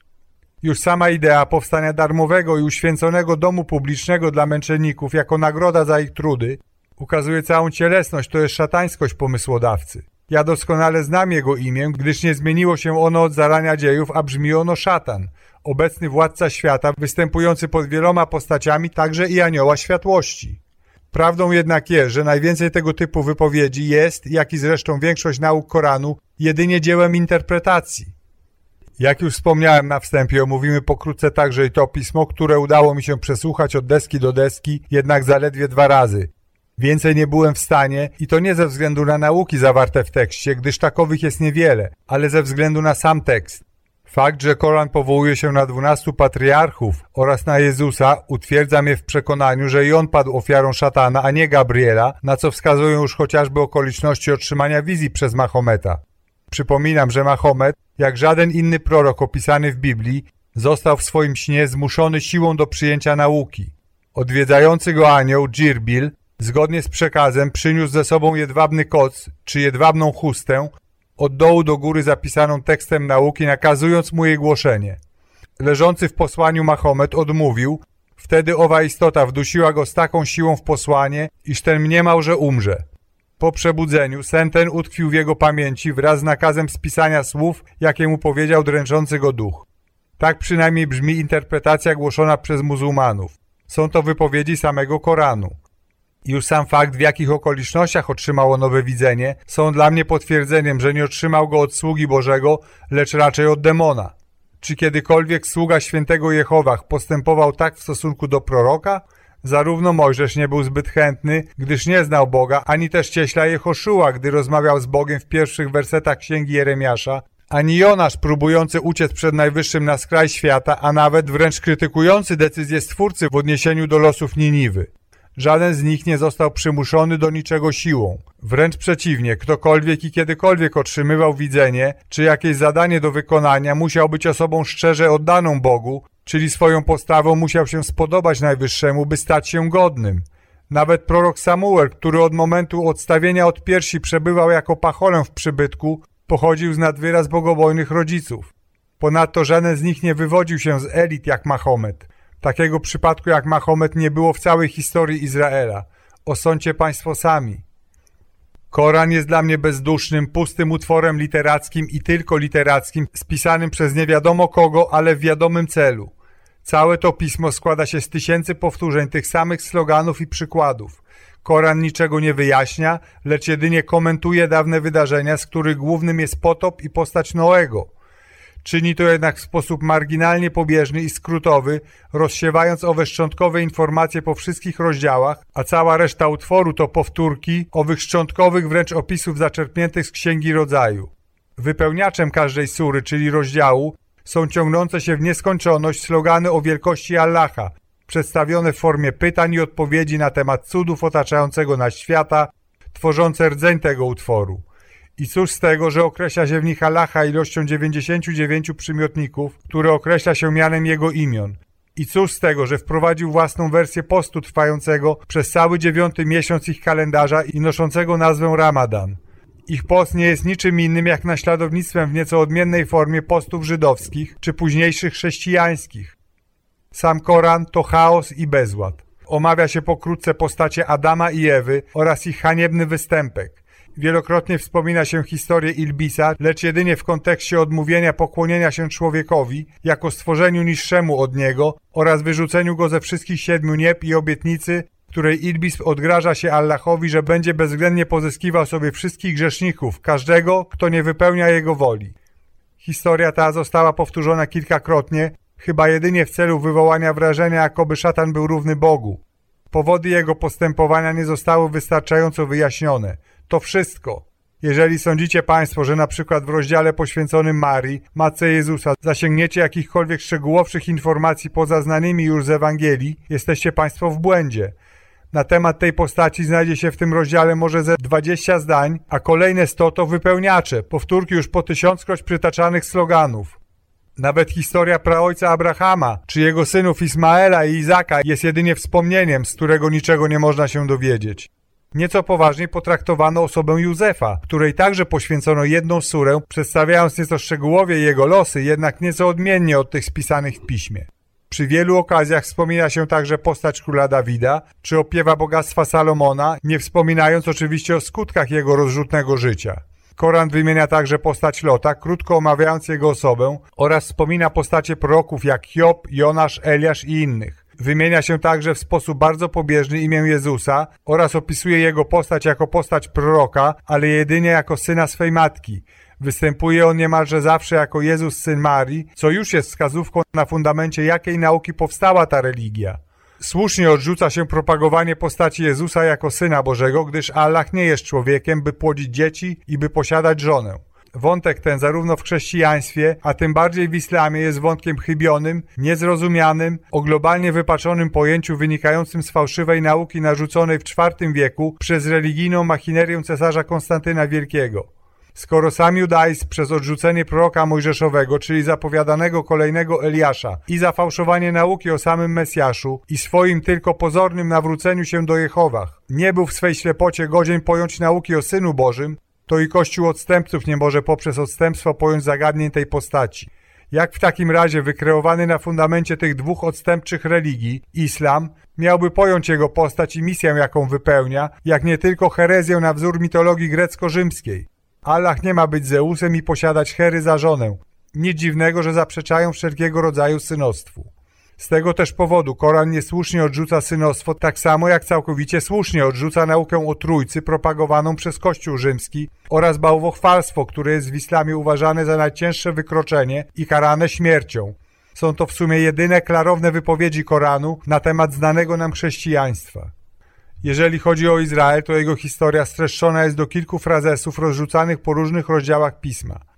Już sama idea powstania darmowego i uświęconego domu publicznego dla męczenników jako nagroda za ich trudy ukazuje całą cielesność, to jest szatańskość pomysłodawcy. Ja doskonale znam jego imię, gdyż nie zmieniło się ono od zarania dziejów, a brzmi ono szatan, obecny władca świata, występujący pod wieloma postaciami, także i anioła światłości. Prawdą jednak jest, że najwięcej tego typu wypowiedzi jest, jak i zresztą większość nauk Koranu, jedynie dziełem interpretacji. Jak już wspomniałem na wstępie, omówimy pokrótce także i to pismo, które udało mi się przesłuchać od deski do deski, jednak zaledwie dwa razy. Więcej nie byłem w stanie i to nie ze względu na nauki zawarte w tekście, gdyż takowych jest niewiele, ale ze względu na sam tekst. Fakt, że Koran powołuje się na dwunastu patriarchów oraz na Jezusa utwierdza mnie w przekonaniu, że i on padł ofiarą szatana, a nie Gabriela, na co wskazują już chociażby okoliczności otrzymania wizji przez Mahometa. Przypominam, że Mahomet, jak żaden inny prorok opisany w Biblii, został w swoim śnie zmuszony siłą do przyjęcia nauki. Odwiedzający go anioł, Dżirbil, zgodnie z przekazem przyniósł ze sobą jedwabny koc czy jedwabną chustę, od dołu do góry zapisaną tekstem nauki, nakazując mu jej głoszenie. Leżący w posłaniu Mahomet odmówił, wtedy owa istota wdusiła go z taką siłą w posłanie, iż ten mniemał, że umrze. Po przebudzeniu sen ten utkwił w jego pamięci wraz z nakazem spisania słów, jakie mu powiedział dręczący go duch. Tak przynajmniej brzmi interpretacja głoszona przez muzułmanów. Są to wypowiedzi samego Koranu. Już sam fakt, w jakich okolicznościach otrzymało nowe widzenie, są dla mnie potwierdzeniem, że nie otrzymał go od sługi Bożego, lecz raczej od demona. Czy kiedykolwiek sługa świętego Jehowach postępował tak w stosunku do proroka? Zarówno Mojżesz nie był zbyt chętny, gdyż nie znał Boga, ani też cieśla Jehoszua, gdy rozmawiał z Bogiem w pierwszych wersetach księgi Jeremiasza, ani Jonasz próbujący uciec przed Najwyższym na skraj świata, a nawet wręcz krytykujący decyzję Stwórcy w odniesieniu do losów Niniwy. Żaden z nich nie został przymuszony do niczego siłą. Wręcz przeciwnie, ktokolwiek i kiedykolwiek otrzymywał widzenie, czy jakieś zadanie do wykonania, musiał być osobą szczerze oddaną Bogu, czyli swoją postawą musiał się spodobać Najwyższemu, by stać się godnym. Nawet prorok Samuel, który od momentu odstawienia od piersi przebywał jako pacholę w przybytku, pochodził z nadwyraz bogobojnych rodziców. Ponadto żaden z nich nie wywodził się z elit jak Mahomet. Takiego przypadku jak Mahomet nie było w całej historii Izraela. Osądźcie państwo sami. Koran jest dla mnie bezdusznym, pustym utworem literackim i tylko literackim, spisanym przez nie wiadomo kogo, ale w wiadomym celu. Całe to pismo składa się z tysięcy powtórzeń tych samych sloganów i przykładów. Koran niczego nie wyjaśnia, lecz jedynie komentuje dawne wydarzenia, z których głównym jest potop i postać Noego. Czyni to jednak w sposób marginalnie pobieżny i skrótowy, rozsiewając owe szczątkowe informacje po wszystkich rozdziałach, a cała reszta utworu to powtórki owych szczątkowych wręcz opisów zaczerpniętych z Księgi Rodzaju. Wypełniaczem każdej sury, czyli rozdziału, są ciągnące się w nieskończoność slogany o wielkości Allaha, przedstawione w formie pytań i odpowiedzi na temat cudów otaczającego nas świata, tworzące rdzeń tego utworu. I cóż z tego, że określa się w nich Allaha ilością 99 przymiotników, które określa się mianem jego imion. I cóż z tego, że wprowadził własną wersję postu trwającego przez cały dziewiąty miesiąc ich kalendarza i noszącego nazwę Ramadan. Ich post nie jest niczym innym jak naśladownictwem w nieco odmiennej formie postów żydowskich czy późniejszych chrześcijańskich. Sam Koran to chaos i bezład. Omawia się pokrótce postacie Adama i Ewy oraz ich haniebny występek. Wielokrotnie wspomina się historię Ilbisa, lecz jedynie w kontekście odmówienia pokłonienia się człowiekowi, jako stworzeniu niższemu od niego oraz wyrzuceniu go ze wszystkich siedmiu nieb i obietnicy, której Ilbis odgraża się Allahowi, że będzie bezwzględnie pozyskiwał sobie wszystkich grzeszników, każdego, kto nie wypełnia jego woli. Historia ta została powtórzona kilkakrotnie, chyba jedynie w celu wywołania wrażenia, jakoby szatan był równy Bogu. Powody jego postępowania nie zostały wystarczająco wyjaśnione. To wszystko. Jeżeli sądzicie Państwo, że na przykład w rozdziale poświęconym Marii, Matce Jezusa, zasięgniecie jakichkolwiek szczegółowszych informacji poza znanymi już z Ewangelii, jesteście Państwo w błędzie. Na temat tej postaci znajdzie się w tym rozdziale może ze 20 zdań, a kolejne 100 to wypełniacze, powtórki już po tysiąckroć przytaczanych sloganów. Nawet historia praojca Abrahama, czy jego synów Ismaela i Izaka jest jedynie wspomnieniem, z którego niczego nie można się dowiedzieć. Nieco poważniej potraktowano osobę Józefa, której także poświęcono jedną surę, przedstawiając nieco szczegółowie jego losy, jednak nieco odmiennie od tych spisanych w piśmie. Przy wielu okazjach wspomina się także postać króla Dawida, czy opiewa bogactwa Salomona, nie wspominając oczywiście o skutkach jego rozrzutnego życia. Koran wymienia także postać Lota, krótko omawiając jego osobę oraz wspomina postacie proroków jak Hiob, Jonasz, Eliasz i innych. Wymienia się także w sposób bardzo pobieżny imię Jezusa oraz opisuje jego postać jako postać proroka, ale jedynie jako syna swej matki. Występuje on niemalże zawsze jako Jezus syn Marii, co już jest wskazówką na fundamencie jakiej nauki powstała ta religia. Słusznie odrzuca się propagowanie postaci Jezusa jako Syna Bożego, gdyż Allah nie jest człowiekiem, by płodzić dzieci i by posiadać żonę. Wątek ten zarówno w chrześcijaństwie, a tym bardziej w islamie jest wątkiem chybionym, niezrozumianym, o globalnie wypaczonym pojęciu wynikającym z fałszywej nauki narzuconej w IV wieku przez religijną machinerię cesarza Konstantyna Wielkiego. Skoro sam judaizm przez odrzucenie proroka mojżeszowego, czyli zapowiadanego kolejnego Eliasza i zafałszowanie nauki o samym Mesjaszu i swoim tylko pozornym nawróceniu się do Jehowach nie był w swej ślepocie godzien pojąć nauki o Synu Bożym, to i Kościół odstępców nie może poprzez odstępstwo pojąć zagadnień tej postaci. Jak w takim razie wykreowany na fundamencie tych dwóch odstępczych religii, islam, miałby pojąć jego postać i misję, jaką wypełnia, jak nie tylko herezję na wzór mitologii grecko-rzymskiej. Allah nie ma być Zeusem i posiadać Hery za żonę. Nic dziwnego, że zaprzeczają wszelkiego rodzaju synostwu. Z tego też powodu Koran niesłusznie odrzuca synostwo, tak samo jak całkowicie słusznie odrzuca naukę o trójcy propagowaną przez Kościół rzymski oraz bałwochwalstwo, które jest w islamie uważane za najcięższe wykroczenie i karane śmiercią. Są to w sumie jedyne klarowne wypowiedzi Koranu na temat znanego nam chrześcijaństwa. Jeżeli chodzi o Izrael, to jego historia streszczona jest do kilku frazesów rozrzucanych po różnych rozdziałach pisma.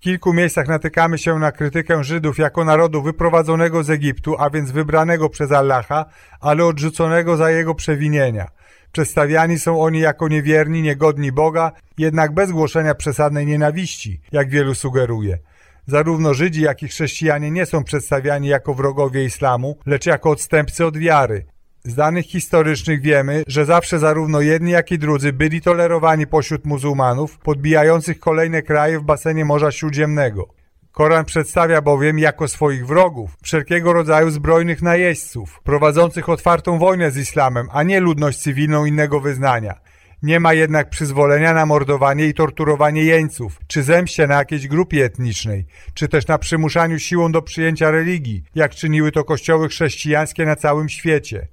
W kilku miejscach natykamy się na krytykę Żydów jako narodu wyprowadzonego z Egiptu, a więc wybranego przez Allaha, ale odrzuconego za jego przewinienia. Przedstawiani są oni jako niewierni, niegodni Boga, jednak bez głoszenia przesadnej nienawiści, jak wielu sugeruje. Zarówno Żydzi, jak i chrześcijanie nie są przedstawiani jako wrogowie islamu, lecz jako odstępcy od wiary. Z danych historycznych wiemy, że zawsze zarówno jedni, jak i drudzy byli tolerowani pośród muzułmanów, podbijających kolejne kraje w basenie Morza Śródziemnego. Koran przedstawia bowiem jako swoich wrogów wszelkiego rodzaju zbrojnych najeźdźców, prowadzących otwartą wojnę z islamem, a nie ludność cywilną innego wyznania. Nie ma jednak przyzwolenia na mordowanie i torturowanie jeńców, czy zemście na jakiejś grupie etnicznej, czy też na przymuszaniu siłą do przyjęcia religii, jak czyniły to kościoły chrześcijańskie na całym świecie.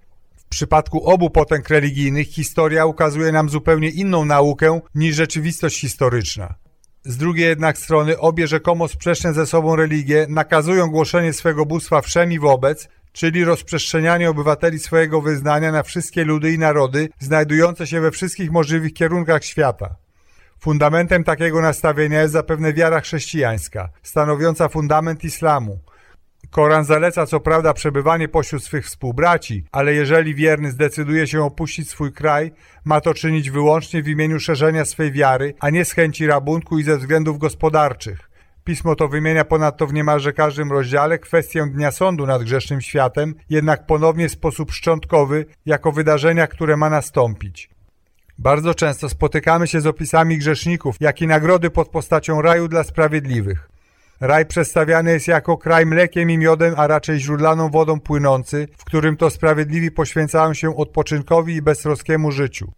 W przypadku obu potęg religijnych historia ukazuje nam zupełnie inną naukę niż rzeczywistość historyczna. Z drugiej jednak strony obie rzekomo sprzeczne ze sobą religie nakazują głoszenie swego bóstwa wszem i wobec, czyli rozprzestrzenianie obywateli swojego wyznania na wszystkie ludy i narody znajdujące się we wszystkich możliwych kierunkach świata. Fundamentem takiego nastawienia jest zapewne wiara chrześcijańska, stanowiąca fundament islamu. Koran zaleca co prawda przebywanie pośród swych współbraci, ale jeżeli wierny zdecyduje się opuścić swój kraj, ma to czynić wyłącznie w imieniu szerzenia swej wiary, a nie z chęci rabunku i ze względów gospodarczych. Pismo to wymienia ponadto w niemalże każdym rozdziale kwestię dnia sądu nad grzesznym światem, jednak ponownie w sposób szczątkowy, jako wydarzenia, które ma nastąpić. Bardzo często spotykamy się z opisami grzeszników, jak i nagrody pod postacią raju dla sprawiedliwych. Raj przedstawiany jest jako kraj mlekiem i miodem, a raczej źródlaną wodą płynący, w którym to sprawiedliwi poświęcają się odpoczynkowi i beztroskiemu życiu.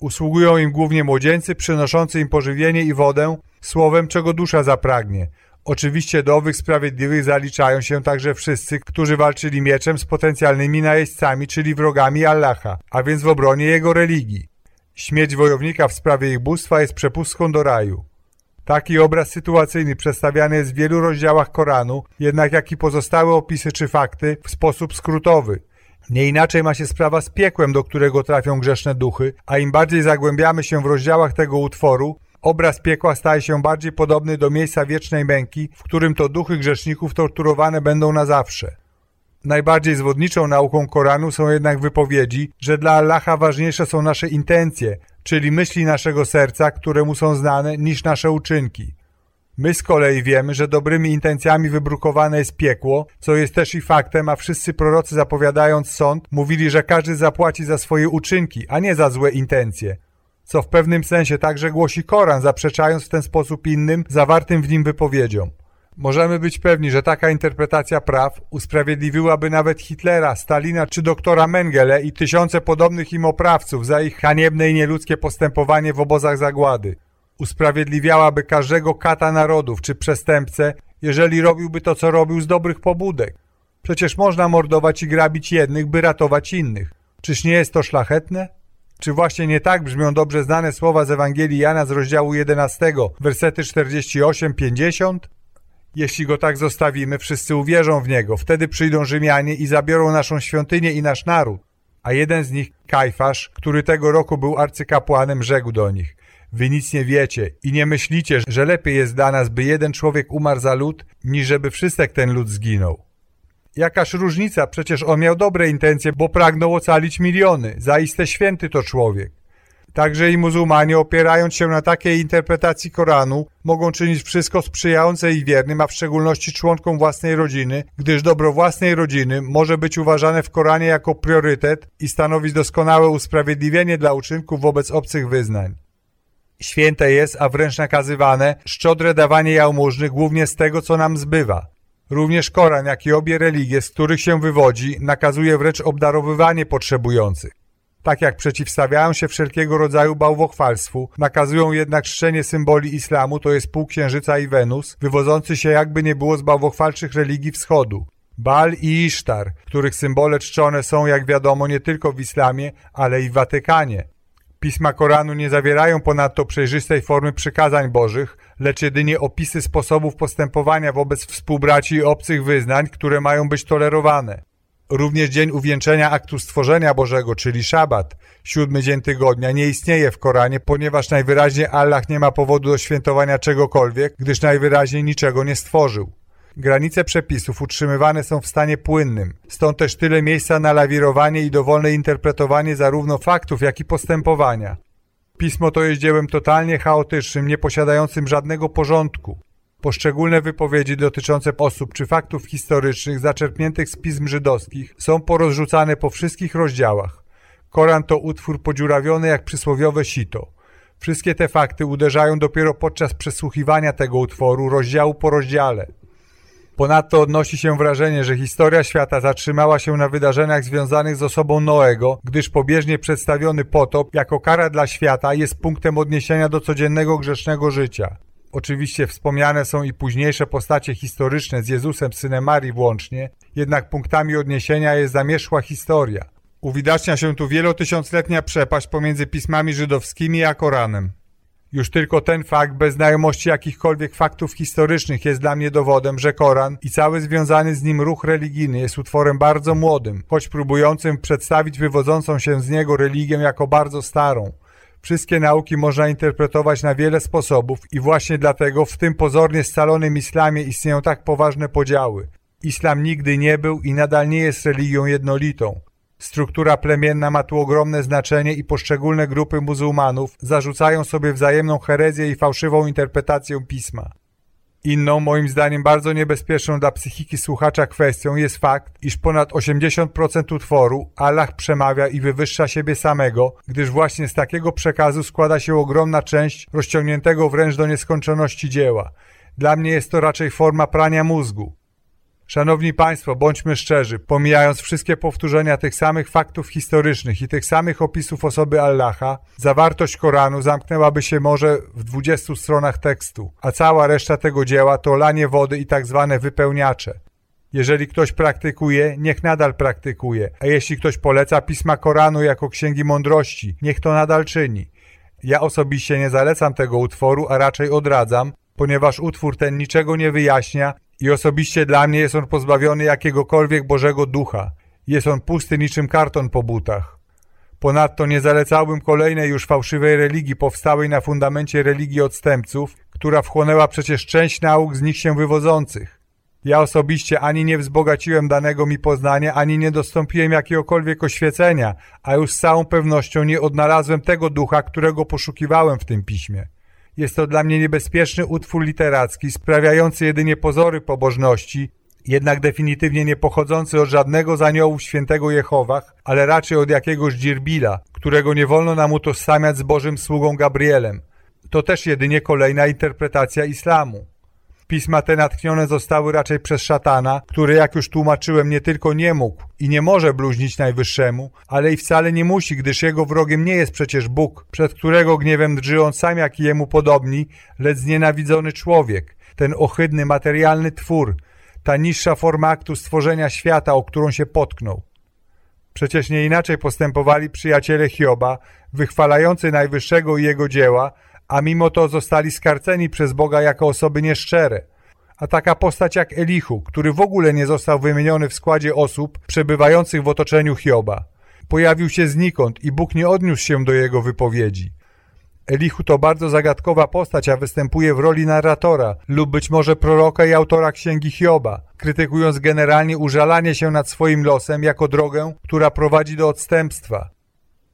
Usługują im głównie młodzieńcy, przynoszący im pożywienie i wodę, słowem czego dusza zapragnie. Oczywiście do owych sprawiedliwych zaliczają się także wszyscy, którzy walczyli mieczem z potencjalnymi najeźdźcami, czyli wrogami Allaha, a więc w obronie jego religii. Śmierć wojownika w sprawie ich bóstwa jest przepustką do raju. Taki obraz sytuacyjny przedstawiany jest w wielu rozdziałach Koranu, jednak jak i pozostałe opisy czy fakty w sposób skrótowy. Nie inaczej ma się sprawa z piekłem, do którego trafią grzeszne duchy, a im bardziej zagłębiamy się w rozdziałach tego utworu, obraz piekła staje się bardziej podobny do miejsca wiecznej męki, w którym to duchy grzeszników torturowane będą na zawsze. Najbardziej zwodniczą nauką Koranu są jednak wypowiedzi, że dla Allaha ważniejsze są nasze intencje, czyli myśli naszego serca, które mu są znane, niż nasze uczynki. My z kolei wiemy, że dobrymi intencjami wybrukowane jest piekło, co jest też i faktem, a wszyscy prorocy zapowiadając sąd, mówili, że każdy zapłaci za swoje uczynki, a nie za złe intencje. Co w pewnym sensie także głosi Koran, zaprzeczając w ten sposób innym, zawartym w nim wypowiedziom. Możemy być pewni, że taka interpretacja praw usprawiedliwiłaby nawet Hitlera, Stalina czy doktora Mengele i tysiące podobnych im oprawców za ich haniebne i nieludzkie postępowanie w obozach zagłady. Usprawiedliwiałaby każdego kata narodów czy przestępcę, jeżeli robiłby to, co robił z dobrych pobudek. Przecież można mordować i grabić jednych, by ratować innych. Czyż nie jest to szlachetne? Czy właśnie nie tak brzmią dobrze znane słowa z Ewangelii Jana z rozdziału 11, wersety 48-50? Jeśli go tak zostawimy, wszyscy uwierzą w niego. Wtedy przyjdą Rzymianie i zabiorą naszą świątynię i nasz naród. A jeden z nich, Kajfasz, który tego roku był arcykapłanem, rzekł do nich: Wy nic nie wiecie i nie myślicie, że lepiej jest dla nas, by jeden człowiek umarł za lud, niż żeby wszystek ten lud zginął. Jakaż różnica, przecież on miał dobre intencje, bo pragnął ocalić miliony. Zaiste święty to człowiek. Także i muzułmanie, opierając się na takiej interpretacji Koranu, mogą czynić wszystko sprzyjające ich wiernym, a w szczególności członkom własnej rodziny, gdyż dobro własnej rodziny może być uważane w Koranie jako priorytet i stanowić doskonałe usprawiedliwienie dla uczynków wobec obcych wyznań. Święte jest, a wręcz nakazywane, szczodre dawanie jałmużny głównie z tego, co nam zbywa. Również Koran, jak i obie religie, z których się wywodzi, nakazuje wręcz obdarowywanie potrzebujących. Tak jak przeciwstawiają się wszelkiego rodzaju bałwochwalstwu, nakazują jednak czczenie symboli islamu, to jest półksiężyca i Wenus, wywodzący się jakby nie było z bałwochwalczych religii wschodu. Baal i Isztar, których symbole czczone są, jak wiadomo, nie tylko w islamie, ale i w Watykanie. Pisma Koranu nie zawierają ponadto przejrzystej formy przykazań bożych, lecz jedynie opisy sposobów postępowania wobec współbraci i obcych wyznań, które mają być tolerowane. Również dzień uwieńczenia aktu stworzenia Bożego, czyli szabat, siódmy dzień tygodnia, nie istnieje w Koranie, ponieważ najwyraźniej Allah nie ma powodu do świętowania czegokolwiek, gdyż najwyraźniej niczego nie stworzył. Granice przepisów utrzymywane są w stanie płynnym, stąd też tyle miejsca na lawirowanie i dowolne interpretowanie zarówno faktów, jak i postępowania. Pismo to jest dziełem totalnie chaotycznym, nie posiadającym żadnego porządku. Poszczególne wypowiedzi dotyczące osób czy faktów historycznych zaczerpniętych z pism żydowskich są porozrzucane po wszystkich rozdziałach. Koran to utwór podziurawiony jak przysłowiowe sito. Wszystkie te fakty uderzają dopiero podczas przesłuchiwania tego utworu rozdziału po rozdziale. Ponadto odnosi się wrażenie, że historia świata zatrzymała się na wydarzeniach związanych z osobą Noego, gdyż pobieżnie przedstawiony potop jako kara dla świata jest punktem odniesienia do codziennego grzesznego życia. Oczywiście wspomniane są i późniejsze postacie historyczne z Jezusem, synem Marii włącznie, jednak punktami odniesienia jest zamierzchła historia. Uwidacznia się tu wielotysiącletnia przepaść pomiędzy pismami żydowskimi a Koranem. Już tylko ten fakt, bez znajomości jakichkolwiek faktów historycznych, jest dla mnie dowodem, że Koran i cały związany z nim ruch religijny jest utworem bardzo młodym, choć próbującym przedstawić wywodzącą się z niego religię jako bardzo starą. Wszystkie nauki można interpretować na wiele sposobów i właśnie dlatego w tym pozornie scalonym islamie istnieją tak poważne podziały. Islam nigdy nie był i nadal nie jest religią jednolitą. Struktura plemienna ma tu ogromne znaczenie i poszczególne grupy muzułmanów zarzucają sobie wzajemną herezję i fałszywą interpretację pisma. Inną, moim zdaniem bardzo niebezpieczną dla psychiki słuchacza kwestią jest fakt, iż ponad 80% utworu Allah przemawia i wywyższa siebie samego, gdyż właśnie z takiego przekazu składa się ogromna część rozciągniętego wręcz do nieskończoności dzieła. Dla mnie jest to raczej forma prania mózgu. Szanowni Państwo, bądźmy szczerzy, pomijając wszystkie powtórzenia tych samych faktów historycznych i tych samych opisów osoby Allaha, zawartość Koranu zamknęłaby się może w 20 stronach tekstu, a cała reszta tego dzieła to lanie wody i tak zwane wypełniacze. Jeżeli ktoś praktykuje, niech nadal praktykuje, a jeśli ktoś poleca pisma Koranu jako księgi mądrości, niech to nadal czyni. Ja osobiście nie zalecam tego utworu, a raczej odradzam, ponieważ utwór ten niczego nie wyjaśnia i osobiście dla mnie jest on pozbawiony jakiegokolwiek Bożego Ducha. Jest on pusty niczym karton po butach. Ponadto nie zalecałbym kolejnej już fałszywej religii powstałej na fundamencie religii odstępców, która wchłonęła przecież część nauk z nich się wywodzących. Ja osobiście ani nie wzbogaciłem danego mi poznania, ani nie dostąpiłem jakiegokolwiek oświecenia, a już z całą pewnością nie odnalazłem tego ducha, którego poszukiwałem w tym piśmie. Jest to dla mnie niebezpieczny utwór literacki, sprawiający jedynie pozory pobożności, jednak definitywnie nie pochodzący od żadnego z aniołów świętego Jehowach, ale raczej od jakiegoś dzirbila, którego nie wolno nam utożsamiać z Bożym sługą Gabrielem. To też jedynie kolejna interpretacja islamu. Pisma te natchnione zostały raczej przez szatana, który, jak już tłumaczyłem, nie tylko nie mógł i nie może bluźnić Najwyższemu, ale i wcale nie musi, gdyż jego wrogiem nie jest przecież Bóg, przed którego gniewem drży on sam jak i jemu podobni, lecz znienawidzony człowiek, ten ohydny, materialny twór, ta niższa forma aktu stworzenia świata, o którą się potknął. Przecież nie inaczej postępowali przyjaciele Hioba, wychwalający Najwyższego i jego dzieła, a mimo to zostali skarceni przez Boga jako osoby nieszczere. A taka postać jak Elichu, który w ogóle nie został wymieniony w składzie osób przebywających w otoczeniu Hioba. Pojawił się znikąd i Bóg nie odniósł się do jego wypowiedzi. Elichu to bardzo zagadkowa postać, a występuje w roli narratora lub być może proroka i autora księgi Hioba, krytykując generalnie użalanie się nad swoim losem jako drogę, która prowadzi do odstępstwa.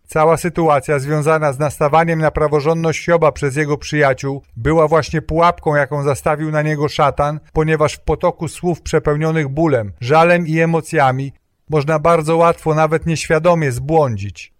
Cała sytuacja związana z nastawaniem na praworządność Hioba przez jego przyjaciół była właśnie pułapką, jaką zastawił na niego szatan, ponieważ w potoku słów przepełnionych bólem, żalem i emocjami można bardzo łatwo, nawet nieświadomie zbłądzić.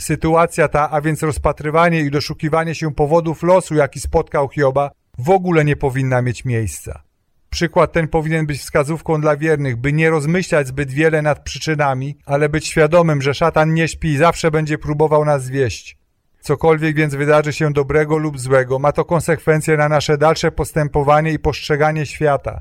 Sytuacja ta, a więc rozpatrywanie i doszukiwanie się powodów losu, jaki spotkał Hioba, w ogóle nie powinna mieć miejsca. Przykład ten powinien być wskazówką dla wiernych, by nie rozmyślać zbyt wiele nad przyczynami, ale być świadomym, że szatan nie śpi i zawsze będzie próbował nas zwieść. Cokolwiek więc wydarzy się dobrego lub złego, ma to konsekwencje na nasze dalsze postępowanie i postrzeganie świata.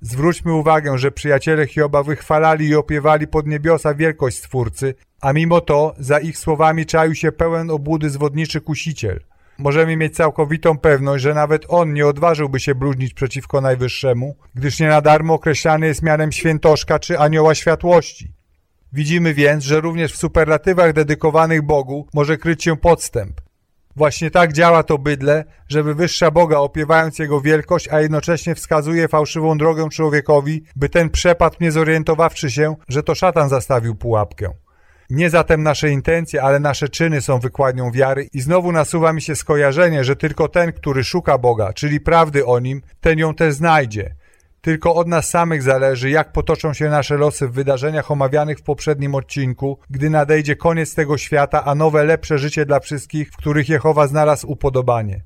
Zwróćmy uwagę, że przyjaciele Hioba wychwalali i opiewali pod niebiosa wielkość Stwórcy, a mimo to za ich słowami czaił się pełen obłudy zwodniczy kusiciel możemy mieć całkowitą pewność, że nawet on nie odważyłby się bluźnić przeciwko Najwyższemu, gdyż nie na darmo określany jest mianem świętoszka czy anioła światłości. Widzimy więc, że również w superlatywach dedykowanych Bogu może kryć się podstęp. Właśnie tak działa to bydle, że wywyższa Boga opiewając Jego wielkość, a jednocześnie wskazuje fałszywą drogę człowiekowi, by ten przepadł nie zorientowawszy się, że to szatan zastawił pułapkę. Nie zatem nasze intencje, ale nasze czyny są wykładnią wiary i znowu nasuwa mi się skojarzenie, że tylko ten, który szuka Boga, czyli prawdy o Nim, ten ją też znajdzie. Tylko od nas samych zależy, jak potoczą się nasze losy w wydarzeniach omawianych w poprzednim odcinku, gdy nadejdzie koniec tego świata, a nowe, lepsze życie dla wszystkich, w których Jehowa znalazł upodobanie.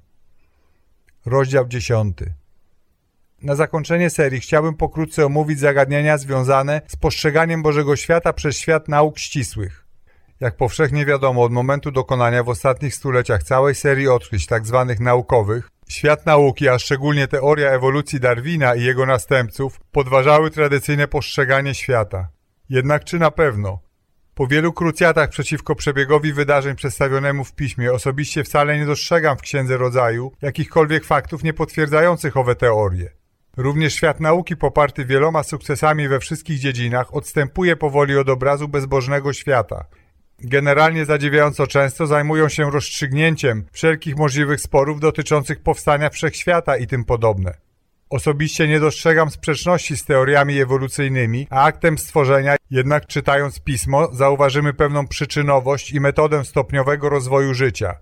Rozdział 10. Na zakończenie serii chciałbym pokrótce omówić zagadnienia związane z postrzeganiem Bożego Świata przez świat nauk ścisłych. Jak powszechnie wiadomo, od momentu dokonania w ostatnich stuleciach całej serii odkryć tzw. Tak naukowych, świat nauki, a szczególnie teoria ewolucji Darwina i jego następców, podważały tradycyjne postrzeganie świata. Jednak czy na pewno? Po wielu krucjatach przeciwko przebiegowi wydarzeń przedstawionemu w piśmie osobiście wcale nie dostrzegam w Księdze Rodzaju jakichkolwiek faktów niepotwierdzających owe teorie. Również świat nauki poparty wieloma sukcesami we wszystkich dziedzinach odstępuje powoli od obrazu bezbożnego świata. Generalnie zadziwiająco często zajmują się rozstrzygnięciem wszelkich możliwych sporów dotyczących powstania wszechświata i tym podobne. Osobiście nie dostrzegam sprzeczności z teoriami ewolucyjnymi, a aktem stworzenia, jednak czytając pismo, zauważymy pewną przyczynowość i metodę stopniowego rozwoju życia.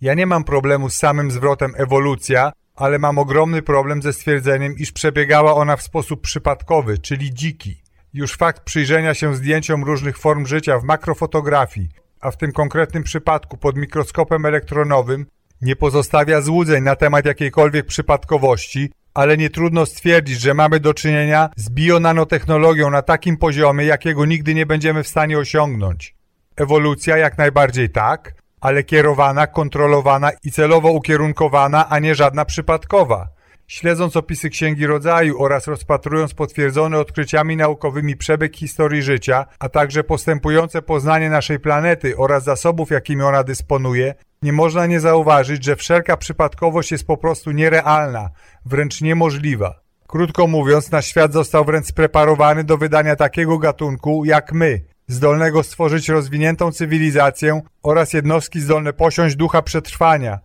Ja nie mam problemu z samym zwrotem ewolucja, ale mam ogromny problem ze stwierdzeniem, iż przebiegała ona w sposób przypadkowy, czyli dziki. Już fakt przyjrzenia się zdjęciom różnych form życia w makrofotografii, a w tym konkretnym przypadku pod mikroskopem elektronowym, nie pozostawia złudzeń na temat jakiejkolwiek przypadkowości, ale nie trudno stwierdzić, że mamy do czynienia z bionanotechnologią na takim poziomie, jakiego nigdy nie będziemy w stanie osiągnąć. Ewolucja jak najbardziej tak, ale kierowana, kontrolowana i celowo ukierunkowana, a nie żadna przypadkowa. Śledząc opisy Księgi Rodzaju oraz rozpatrując potwierdzone odkryciami naukowymi przebieg historii życia, a także postępujące poznanie naszej planety oraz zasobów, jakimi ona dysponuje, nie można nie zauważyć, że wszelka przypadkowość jest po prostu nierealna, wręcz niemożliwa. Krótko mówiąc, nasz świat został wręcz spreparowany do wydania takiego gatunku jak my, zdolnego stworzyć rozwiniętą cywilizację oraz jednostki zdolne posiąść ducha przetrwania.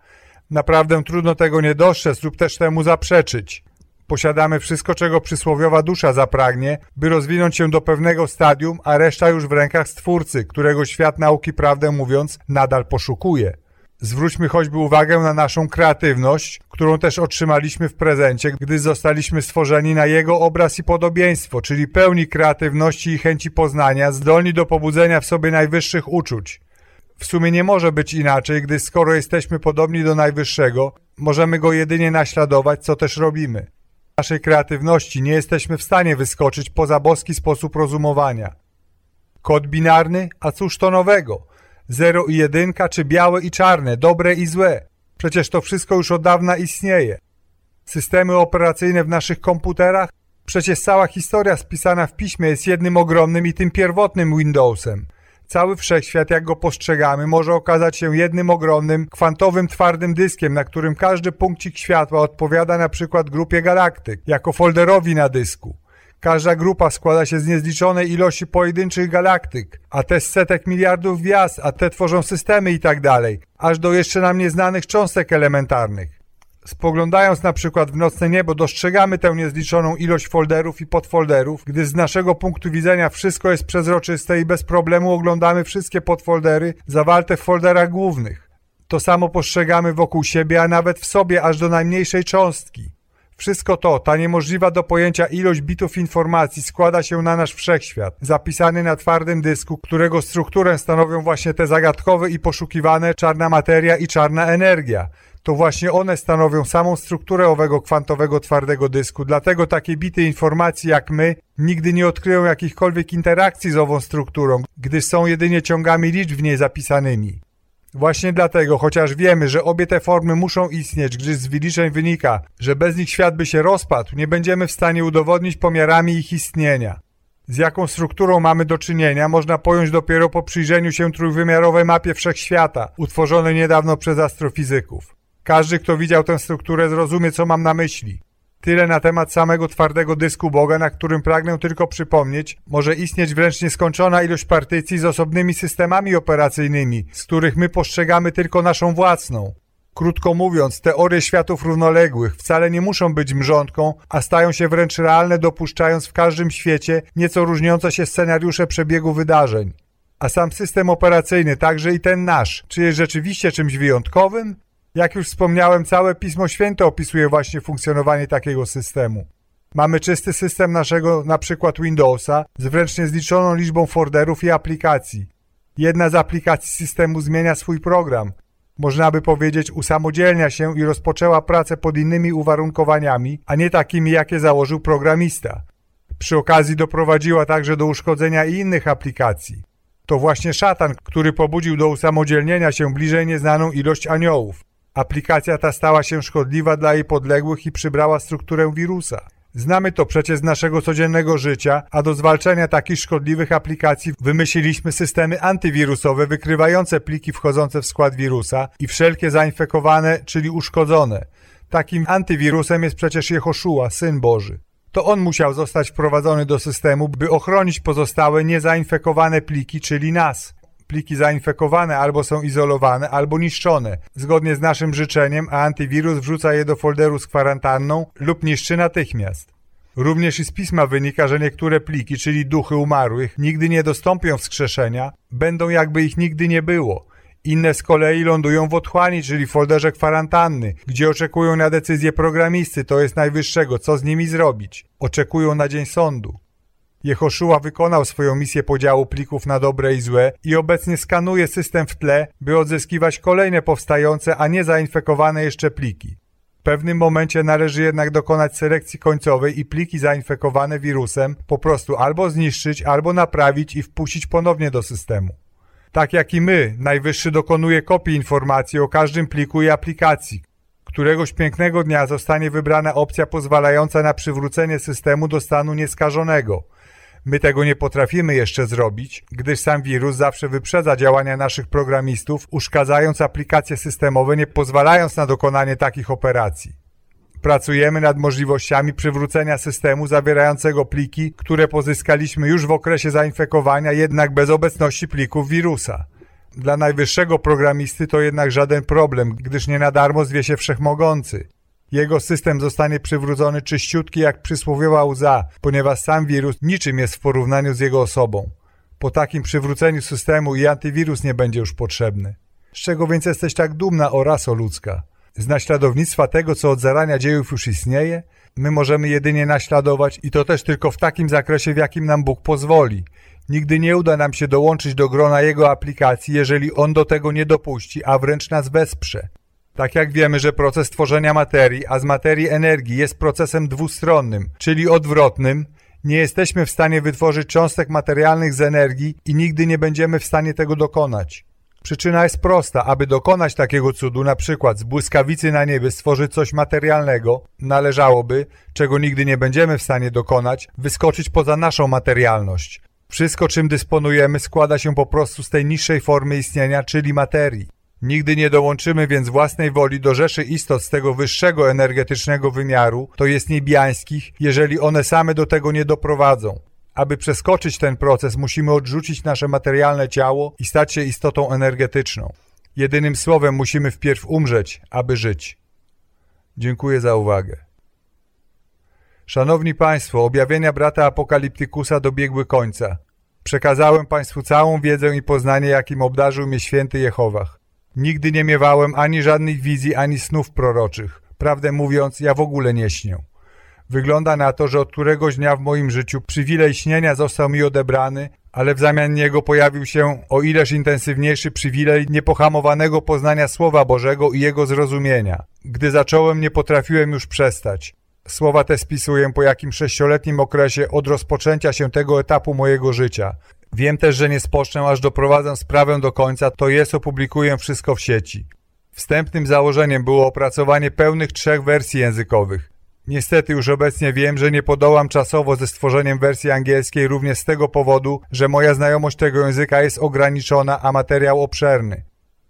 Naprawdę trudno tego nie dostrzec lub też temu zaprzeczyć. Posiadamy wszystko, czego przysłowiowa dusza zapragnie, by rozwinąć się do pewnego stadium, a reszta już w rękach Stwórcy, którego świat nauki, prawdę mówiąc, nadal poszukuje. Zwróćmy choćby uwagę na naszą kreatywność, którą też otrzymaliśmy w prezencie, gdy zostaliśmy stworzeni na Jego obraz i podobieństwo, czyli pełni kreatywności i chęci poznania, zdolni do pobudzenia w sobie najwyższych uczuć. W sumie nie może być inaczej, gdyż skoro jesteśmy podobni do Najwyższego, możemy Go jedynie naśladować, co też robimy. Naszej kreatywności nie jesteśmy w stanie wyskoczyć poza boski sposób rozumowania. Kod binarny? A cóż to nowego? Zero i jedynka, czy białe i czarne, dobre i złe. Przecież to wszystko już od dawna istnieje. Systemy operacyjne w naszych komputerach? Przecież cała historia spisana w piśmie jest jednym ogromnym i tym pierwotnym Windowsem. Cały wszechświat, jak go postrzegamy, może okazać się jednym ogromnym, kwantowym, twardym dyskiem, na którym każdy punkcik światła odpowiada na przykład grupie galaktyk, jako folderowi na dysku. Każda grupa składa się z niezliczonej ilości pojedynczych galaktyk, a te z setek miliardów gwiazd, a te tworzą systemy i tak dalej, aż do jeszcze nam nieznanych cząstek elementarnych. Spoglądając na przykład w nocne niebo, dostrzegamy tę niezliczoną ilość folderów i podfolderów, gdy z naszego punktu widzenia wszystko jest przezroczyste i bez problemu oglądamy wszystkie podfoldery zawarte w folderach głównych. To samo postrzegamy wokół siebie, a nawet w sobie aż do najmniejszej cząstki. Wszystko to, ta niemożliwa do pojęcia ilość bitów informacji składa się na nasz wszechświat, zapisany na twardym dysku, którego strukturę stanowią właśnie te zagadkowe i poszukiwane czarna materia i czarna energia. To właśnie one stanowią samą strukturę owego kwantowego twardego dysku, dlatego takie bity informacji jak my nigdy nie odkryją jakichkolwiek interakcji z ową strukturą, gdyż są jedynie ciągami liczb w niej zapisanymi. Właśnie dlatego, chociaż wiemy, że obie te formy muszą istnieć, gdyż z wyliczeń wynika, że bez nich świat by się rozpadł, nie będziemy w stanie udowodnić pomiarami ich istnienia. Z jaką strukturą mamy do czynienia, można pojąć dopiero po przyjrzeniu się trójwymiarowej mapie wszechświata, utworzonej niedawno przez astrofizyków. Każdy, kto widział tę strukturę, zrozumie, co mam na myśli. Tyle na temat samego twardego dysku Boga, na którym pragnę tylko przypomnieć, może istnieć wręcz nieskończona ilość partycji z osobnymi systemami operacyjnymi, z których my postrzegamy tylko naszą własną. Krótko mówiąc, teorie światów równoległych wcale nie muszą być mrzątką, a stają się wręcz realne, dopuszczając w każdym świecie nieco różniące się scenariusze przebiegu wydarzeń. A sam system operacyjny, także i ten nasz, czy jest rzeczywiście czymś wyjątkowym? Jak już wspomniałem, całe Pismo Święte opisuje właśnie funkcjonowanie takiego systemu. Mamy czysty system naszego na przykład Windowsa z wręcz niezliczoną liczbą folderów i aplikacji. Jedna z aplikacji systemu zmienia swój program. Można by powiedzieć usamodzielnia się i rozpoczęła pracę pod innymi uwarunkowaniami, a nie takimi jakie założył programista. Przy okazji doprowadziła także do uszkodzenia innych aplikacji. To właśnie szatan, który pobudził do usamodzielnienia się bliżej nieznaną ilość aniołów. Aplikacja ta stała się szkodliwa dla jej podległych i przybrała strukturę wirusa. Znamy to przecież z naszego codziennego życia, a do zwalczania takich szkodliwych aplikacji wymyśliliśmy systemy antywirusowe wykrywające pliki wchodzące w skład wirusa i wszelkie zainfekowane, czyli uszkodzone. Takim antywirusem jest przecież Jehoszua, Syn Boży. To on musiał zostać wprowadzony do systemu, by ochronić pozostałe niezainfekowane pliki, czyli nas pliki zainfekowane albo są izolowane, albo niszczone, zgodnie z naszym życzeniem, a antywirus wrzuca je do folderu z kwarantanną lub niszczy natychmiast. Również i z pisma wynika, że niektóre pliki, czyli duchy umarłych, nigdy nie dostąpią wskrzeszenia, będą jakby ich nigdy nie było. Inne z kolei lądują w otchłani, czyli folderze kwarantanny, gdzie oczekują na decyzję programisty, to jest najwyższego, co z nimi zrobić. Oczekują na dzień sądu. Jehoszua wykonał swoją misję podziału plików na dobre i złe i obecnie skanuje system w tle, by odzyskiwać kolejne powstające, a nie zainfekowane jeszcze pliki. W pewnym momencie należy jednak dokonać selekcji końcowej i pliki zainfekowane wirusem po prostu albo zniszczyć, albo naprawić i wpuścić ponownie do systemu. Tak jak i my, Najwyższy dokonuje kopii informacji o każdym pliku i aplikacji. Któregoś pięknego dnia zostanie wybrana opcja pozwalająca na przywrócenie systemu do stanu nieskażonego – My tego nie potrafimy jeszcze zrobić, gdyż sam wirus zawsze wyprzedza działania naszych programistów, uszkadzając aplikacje systemowe, nie pozwalając na dokonanie takich operacji. Pracujemy nad możliwościami przywrócenia systemu zawierającego pliki, które pozyskaliśmy już w okresie zainfekowania, jednak bez obecności plików wirusa. Dla najwyższego programisty to jednak żaden problem, gdyż nie na darmo zwie się wszechmogący. Jego system zostanie przywrócony czyściutki jak przysłowiowa łza, ponieważ sam wirus niczym jest w porównaniu z jego osobą. Po takim przywróceniu systemu i antywirus nie będzie już potrzebny. Z czego więc jesteś tak dumna o raso ludzka? Z naśladownictwa tego, co od zarania dziejów już istnieje? My możemy jedynie naśladować i to też tylko w takim zakresie, w jakim nam Bóg pozwoli. Nigdy nie uda nam się dołączyć do grona Jego aplikacji, jeżeli On do tego nie dopuści, a wręcz nas wesprze. Tak jak wiemy, że proces tworzenia materii, a z materii energii jest procesem dwustronnym, czyli odwrotnym, nie jesteśmy w stanie wytworzyć cząstek materialnych z energii i nigdy nie będziemy w stanie tego dokonać. Przyczyna jest prosta. Aby dokonać takiego cudu, na przykład z błyskawicy na niebie stworzyć coś materialnego, należałoby, czego nigdy nie będziemy w stanie dokonać, wyskoczyć poza naszą materialność. Wszystko, czym dysponujemy, składa się po prostu z tej niższej formy istnienia, czyli materii. Nigdy nie dołączymy więc własnej woli do rzeszy istot z tego wyższego energetycznego wymiaru, to jest niebiańskich, jeżeli one same do tego nie doprowadzą. Aby przeskoczyć ten proces, musimy odrzucić nasze materialne ciało i stać się istotą energetyczną. Jedynym słowem musimy wpierw umrzeć, aby żyć. Dziękuję za uwagę. Szanowni Państwo, objawienia brata Apokaliptykusa dobiegły końca. Przekazałem Państwu całą wiedzę i poznanie, jakim obdarzył mnie święty Jehowach. Nigdy nie miewałem ani żadnych wizji, ani snów proroczych. Prawdę mówiąc, ja w ogóle nie śnię. Wygląda na to, że od któregoś dnia w moim życiu przywilej śnienia został mi odebrany, ale w zamian niego pojawił się o ileż intensywniejszy przywilej niepohamowanego poznania Słowa Bożego i jego zrozumienia. Gdy zacząłem, nie potrafiłem już przestać. Słowa te spisuję po jakim sześcioletnim okresie od rozpoczęcia się tego etapu mojego życia. Wiem też, że nie spoczę, aż doprowadzę sprawę do końca, to jest opublikuję wszystko w sieci. Wstępnym założeniem było opracowanie pełnych trzech wersji językowych. Niestety już obecnie wiem, że nie podołam czasowo ze stworzeniem wersji angielskiej również z tego powodu, że moja znajomość tego języka jest ograniczona, a materiał obszerny.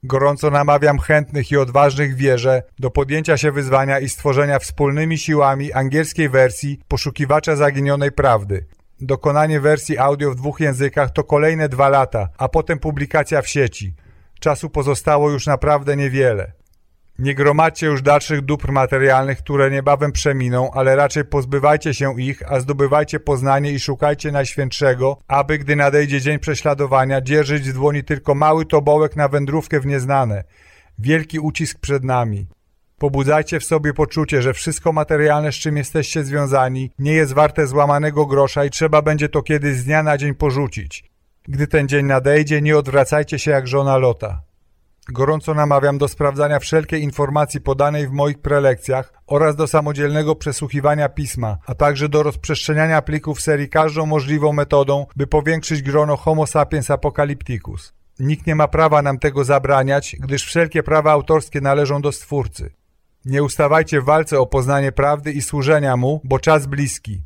Gorąco namawiam chętnych i odważnych w wierze do podjęcia się wyzwania i stworzenia wspólnymi siłami angielskiej wersji Poszukiwacza Zaginionej Prawdy. Dokonanie wersji audio w dwóch językach to kolejne dwa lata, a potem publikacja w sieci. Czasu pozostało już naprawdę niewiele. Nie gromadźcie już dalszych dóbr materialnych, które niebawem przeminą, ale raczej pozbywajcie się ich, a zdobywajcie poznanie i szukajcie Najświętszego, aby, gdy nadejdzie dzień prześladowania, dzierżyć w dłoni tylko mały tobołek na wędrówkę w nieznane. Wielki ucisk przed nami. Pobudzajcie w sobie poczucie, że wszystko materialne, z czym jesteście związani, nie jest warte złamanego grosza i trzeba będzie to kiedyś z dnia na dzień porzucić. Gdy ten dzień nadejdzie, nie odwracajcie się jak żona Lota. Gorąco namawiam do sprawdzania wszelkiej informacji podanej w moich prelekcjach oraz do samodzielnego przesłuchiwania pisma, a także do rozprzestrzeniania plików serii każdą możliwą metodą, by powiększyć grono Homo sapiens apocalypticus. Nikt nie ma prawa nam tego zabraniać, gdyż wszelkie prawa autorskie należą do Stwórcy. Nie ustawajcie w walce o poznanie prawdy i służenia Mu, bo czas bliski.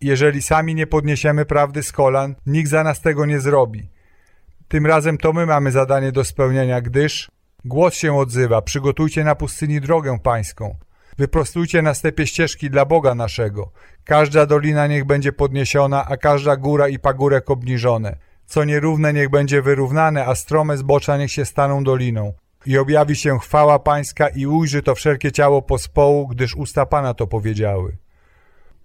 Jeżeli sami nie podniesiemy prawdy z kolan, nikt za nas tego nie zrobi. Tym razem to my mamy zadanie do spełnienia, gdyż głos się odzywa, przygotujcie na pustyni drogę pańską. Wyprostujcie na stepie ścieżki dla Boga naszego. Każda dolina niech będzie podniesiona, a każda góra i pagórek obniżone. Co nierówne niech będzie wyrównane, a strome zbocza niech się staną doliną. I objawi się chwała pańska i ujrzy to wszelkie ciało pospołu, gdyż usta Pana to powiedziały.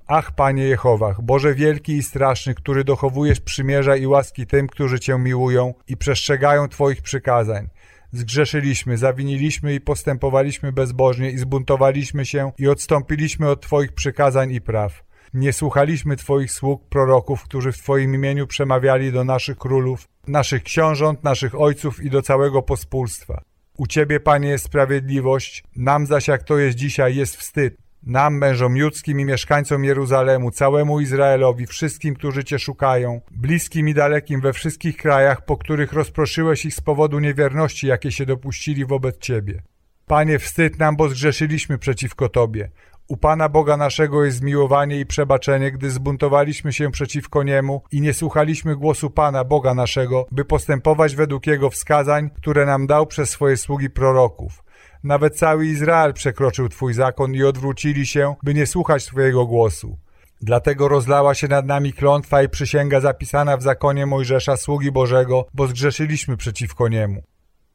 Ach, Panie Jehowach, Boże wielki i straszny, który dochowujesz przymierza i łaski tym, którzy Cię miłują i przestrzegają Twoich przykazań. Zgrzeszyliśmy, zawiniliśmy i postępowaliśmy bezbożnie i zbuntowaliśmy się i odstąpiliśmy od Twoich przykazań i praw. Nie słuchaliśmy Twoich sług, proroków, którzy w Twoim imieniu przemawiali do naszych królów, naszych książąt, naszych ojców i do całego pospólstwa. U Ciebie, Panie, jest sprawiedliwość, nam zaś jak to jest dzisiaj jest wstyd. Nam, mężom judzkim i mieszkańcom Jeruzalemu, całemu Izraelowi, wszystkim, którzy Cię szukają, bliskim i dalekim we wszystkich krajach, po których rozproszyłeś ich z powodu niewierności, jakie się dopuścili wobec Ciebie. Panie, wstyd nam, bo zgrzeszyliśmy przeciwko Tobie. U Pana Boga naszego jest zmiłowanie i przebaczenie, gdy zbuntowaliśmy się przeciwko Niemu i nie słuchaliśmy głosu Pana Boga naszego, by postępować według Jego wskazań, które nam dał przez swoje sługi proroków. Nawet cały Izrael przekroczył Twój zakon i odwrócili się, by nie słuchać Twojego głosu. Dlatego rozlała się nad nami klątwa i przysięga zapisana w zakonie Mojżesza, sługi Bożego, bo zgrzeszyliśmy przeciwko Niemu.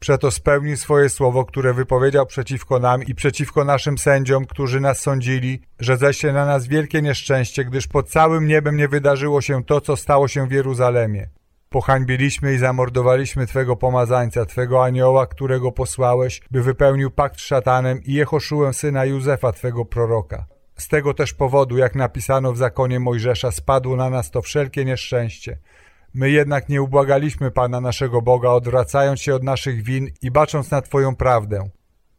Przeto spełnił swoje słowo, które wypowiedział przeciwko nam i przeciwko naszym sędziom, którzy nas sądzili, że ześle na nas wielkie nieszczęście, gdyż pod całym niebem nie wydarzyło się to, co stało się w Jeruzalemie. Pohańbiliśmy i zamordowaliśmy Twego pomazańca, Twego anioła, którego posłałeś, by wypełnił pakt z szatanem i Jehoszułem syna Józefa, Twego proroka. Z tego też powodu, jak napisano w zakonie Mojżesza, spadło na nas to wszelkie nieszczęście. My jednak nie ubłagaliśmy Pana naszego Boga, odwracając się od naszych win i bacząc na Twoją prawdę.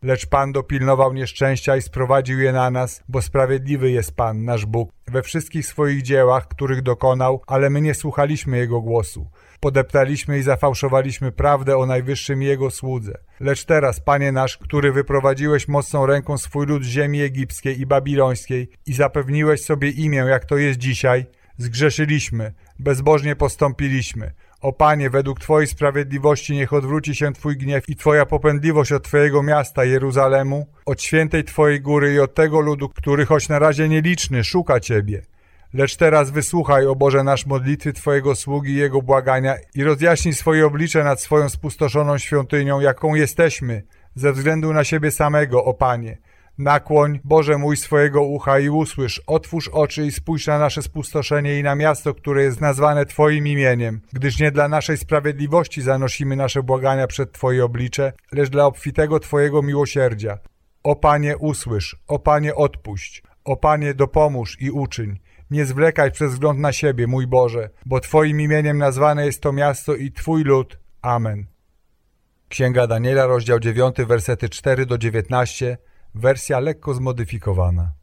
Lecz Pan dopilnował nieszczęścia i sprowadził je na nas, bo sprawiedliwy jest Pan, nasz Bóg, we wszystkich swoich dziełach, których dokonał, ale my nie słuchaliśmy Jego głosu. Podeptaliśmy i zafałszowaliśmy prawdę o Najwyższym Jego słudze. Lecz teraz, Panie nasz, który wyprowadziłeś mocną ręką swój lud z ziemi egipskiej i babilońskiej i zapewniłeś sobie imię, jak to jest dzisiaj, zgrzeszyliśmy, bezbożnie postąpiliśmy. O Panie, według Twojej sprawiedliwości niech odwróci się Twój gniew i Twoja popędliwość od Twojego miasta, Jeruzalemu, od świętej Twojej góry i od tego ludu, który choć na razie nieliczny, szuka Ciebie. Lecz teraz wysłuchaj, o Boże, nasz modlitwy Twojego sługi i Jego błagania i rozjaśnij swoje oblicze nad swoją spustoszoną świątynią, jaką jesteśmy, ze względu na siebie samego, o Panie. Nakłoń, Boże mój, swojego ucha i usłysz, otwórz oczy i spójrz na nasze spustoszenie i na miasto, które jest nazwane Twoim imieniem, gdyż nie dla naszej sprawiedliwości zanosimy nasze błagania przed Twoje oblicze, lecz dla obfitego Twojego miłosierdzia. O Panie, usłysz, o Panie, odpuść, o Panie, dopomóż i uczyń. Nie zwlekaj przez wzgląd na siebie, mój Boże, bo Twoim imieniem nazwane jest to miasto i Twój lud. Amen. Księga Daniela, rozdział 9, wersety 4 do 19, wersja lekko zmodyfikowana.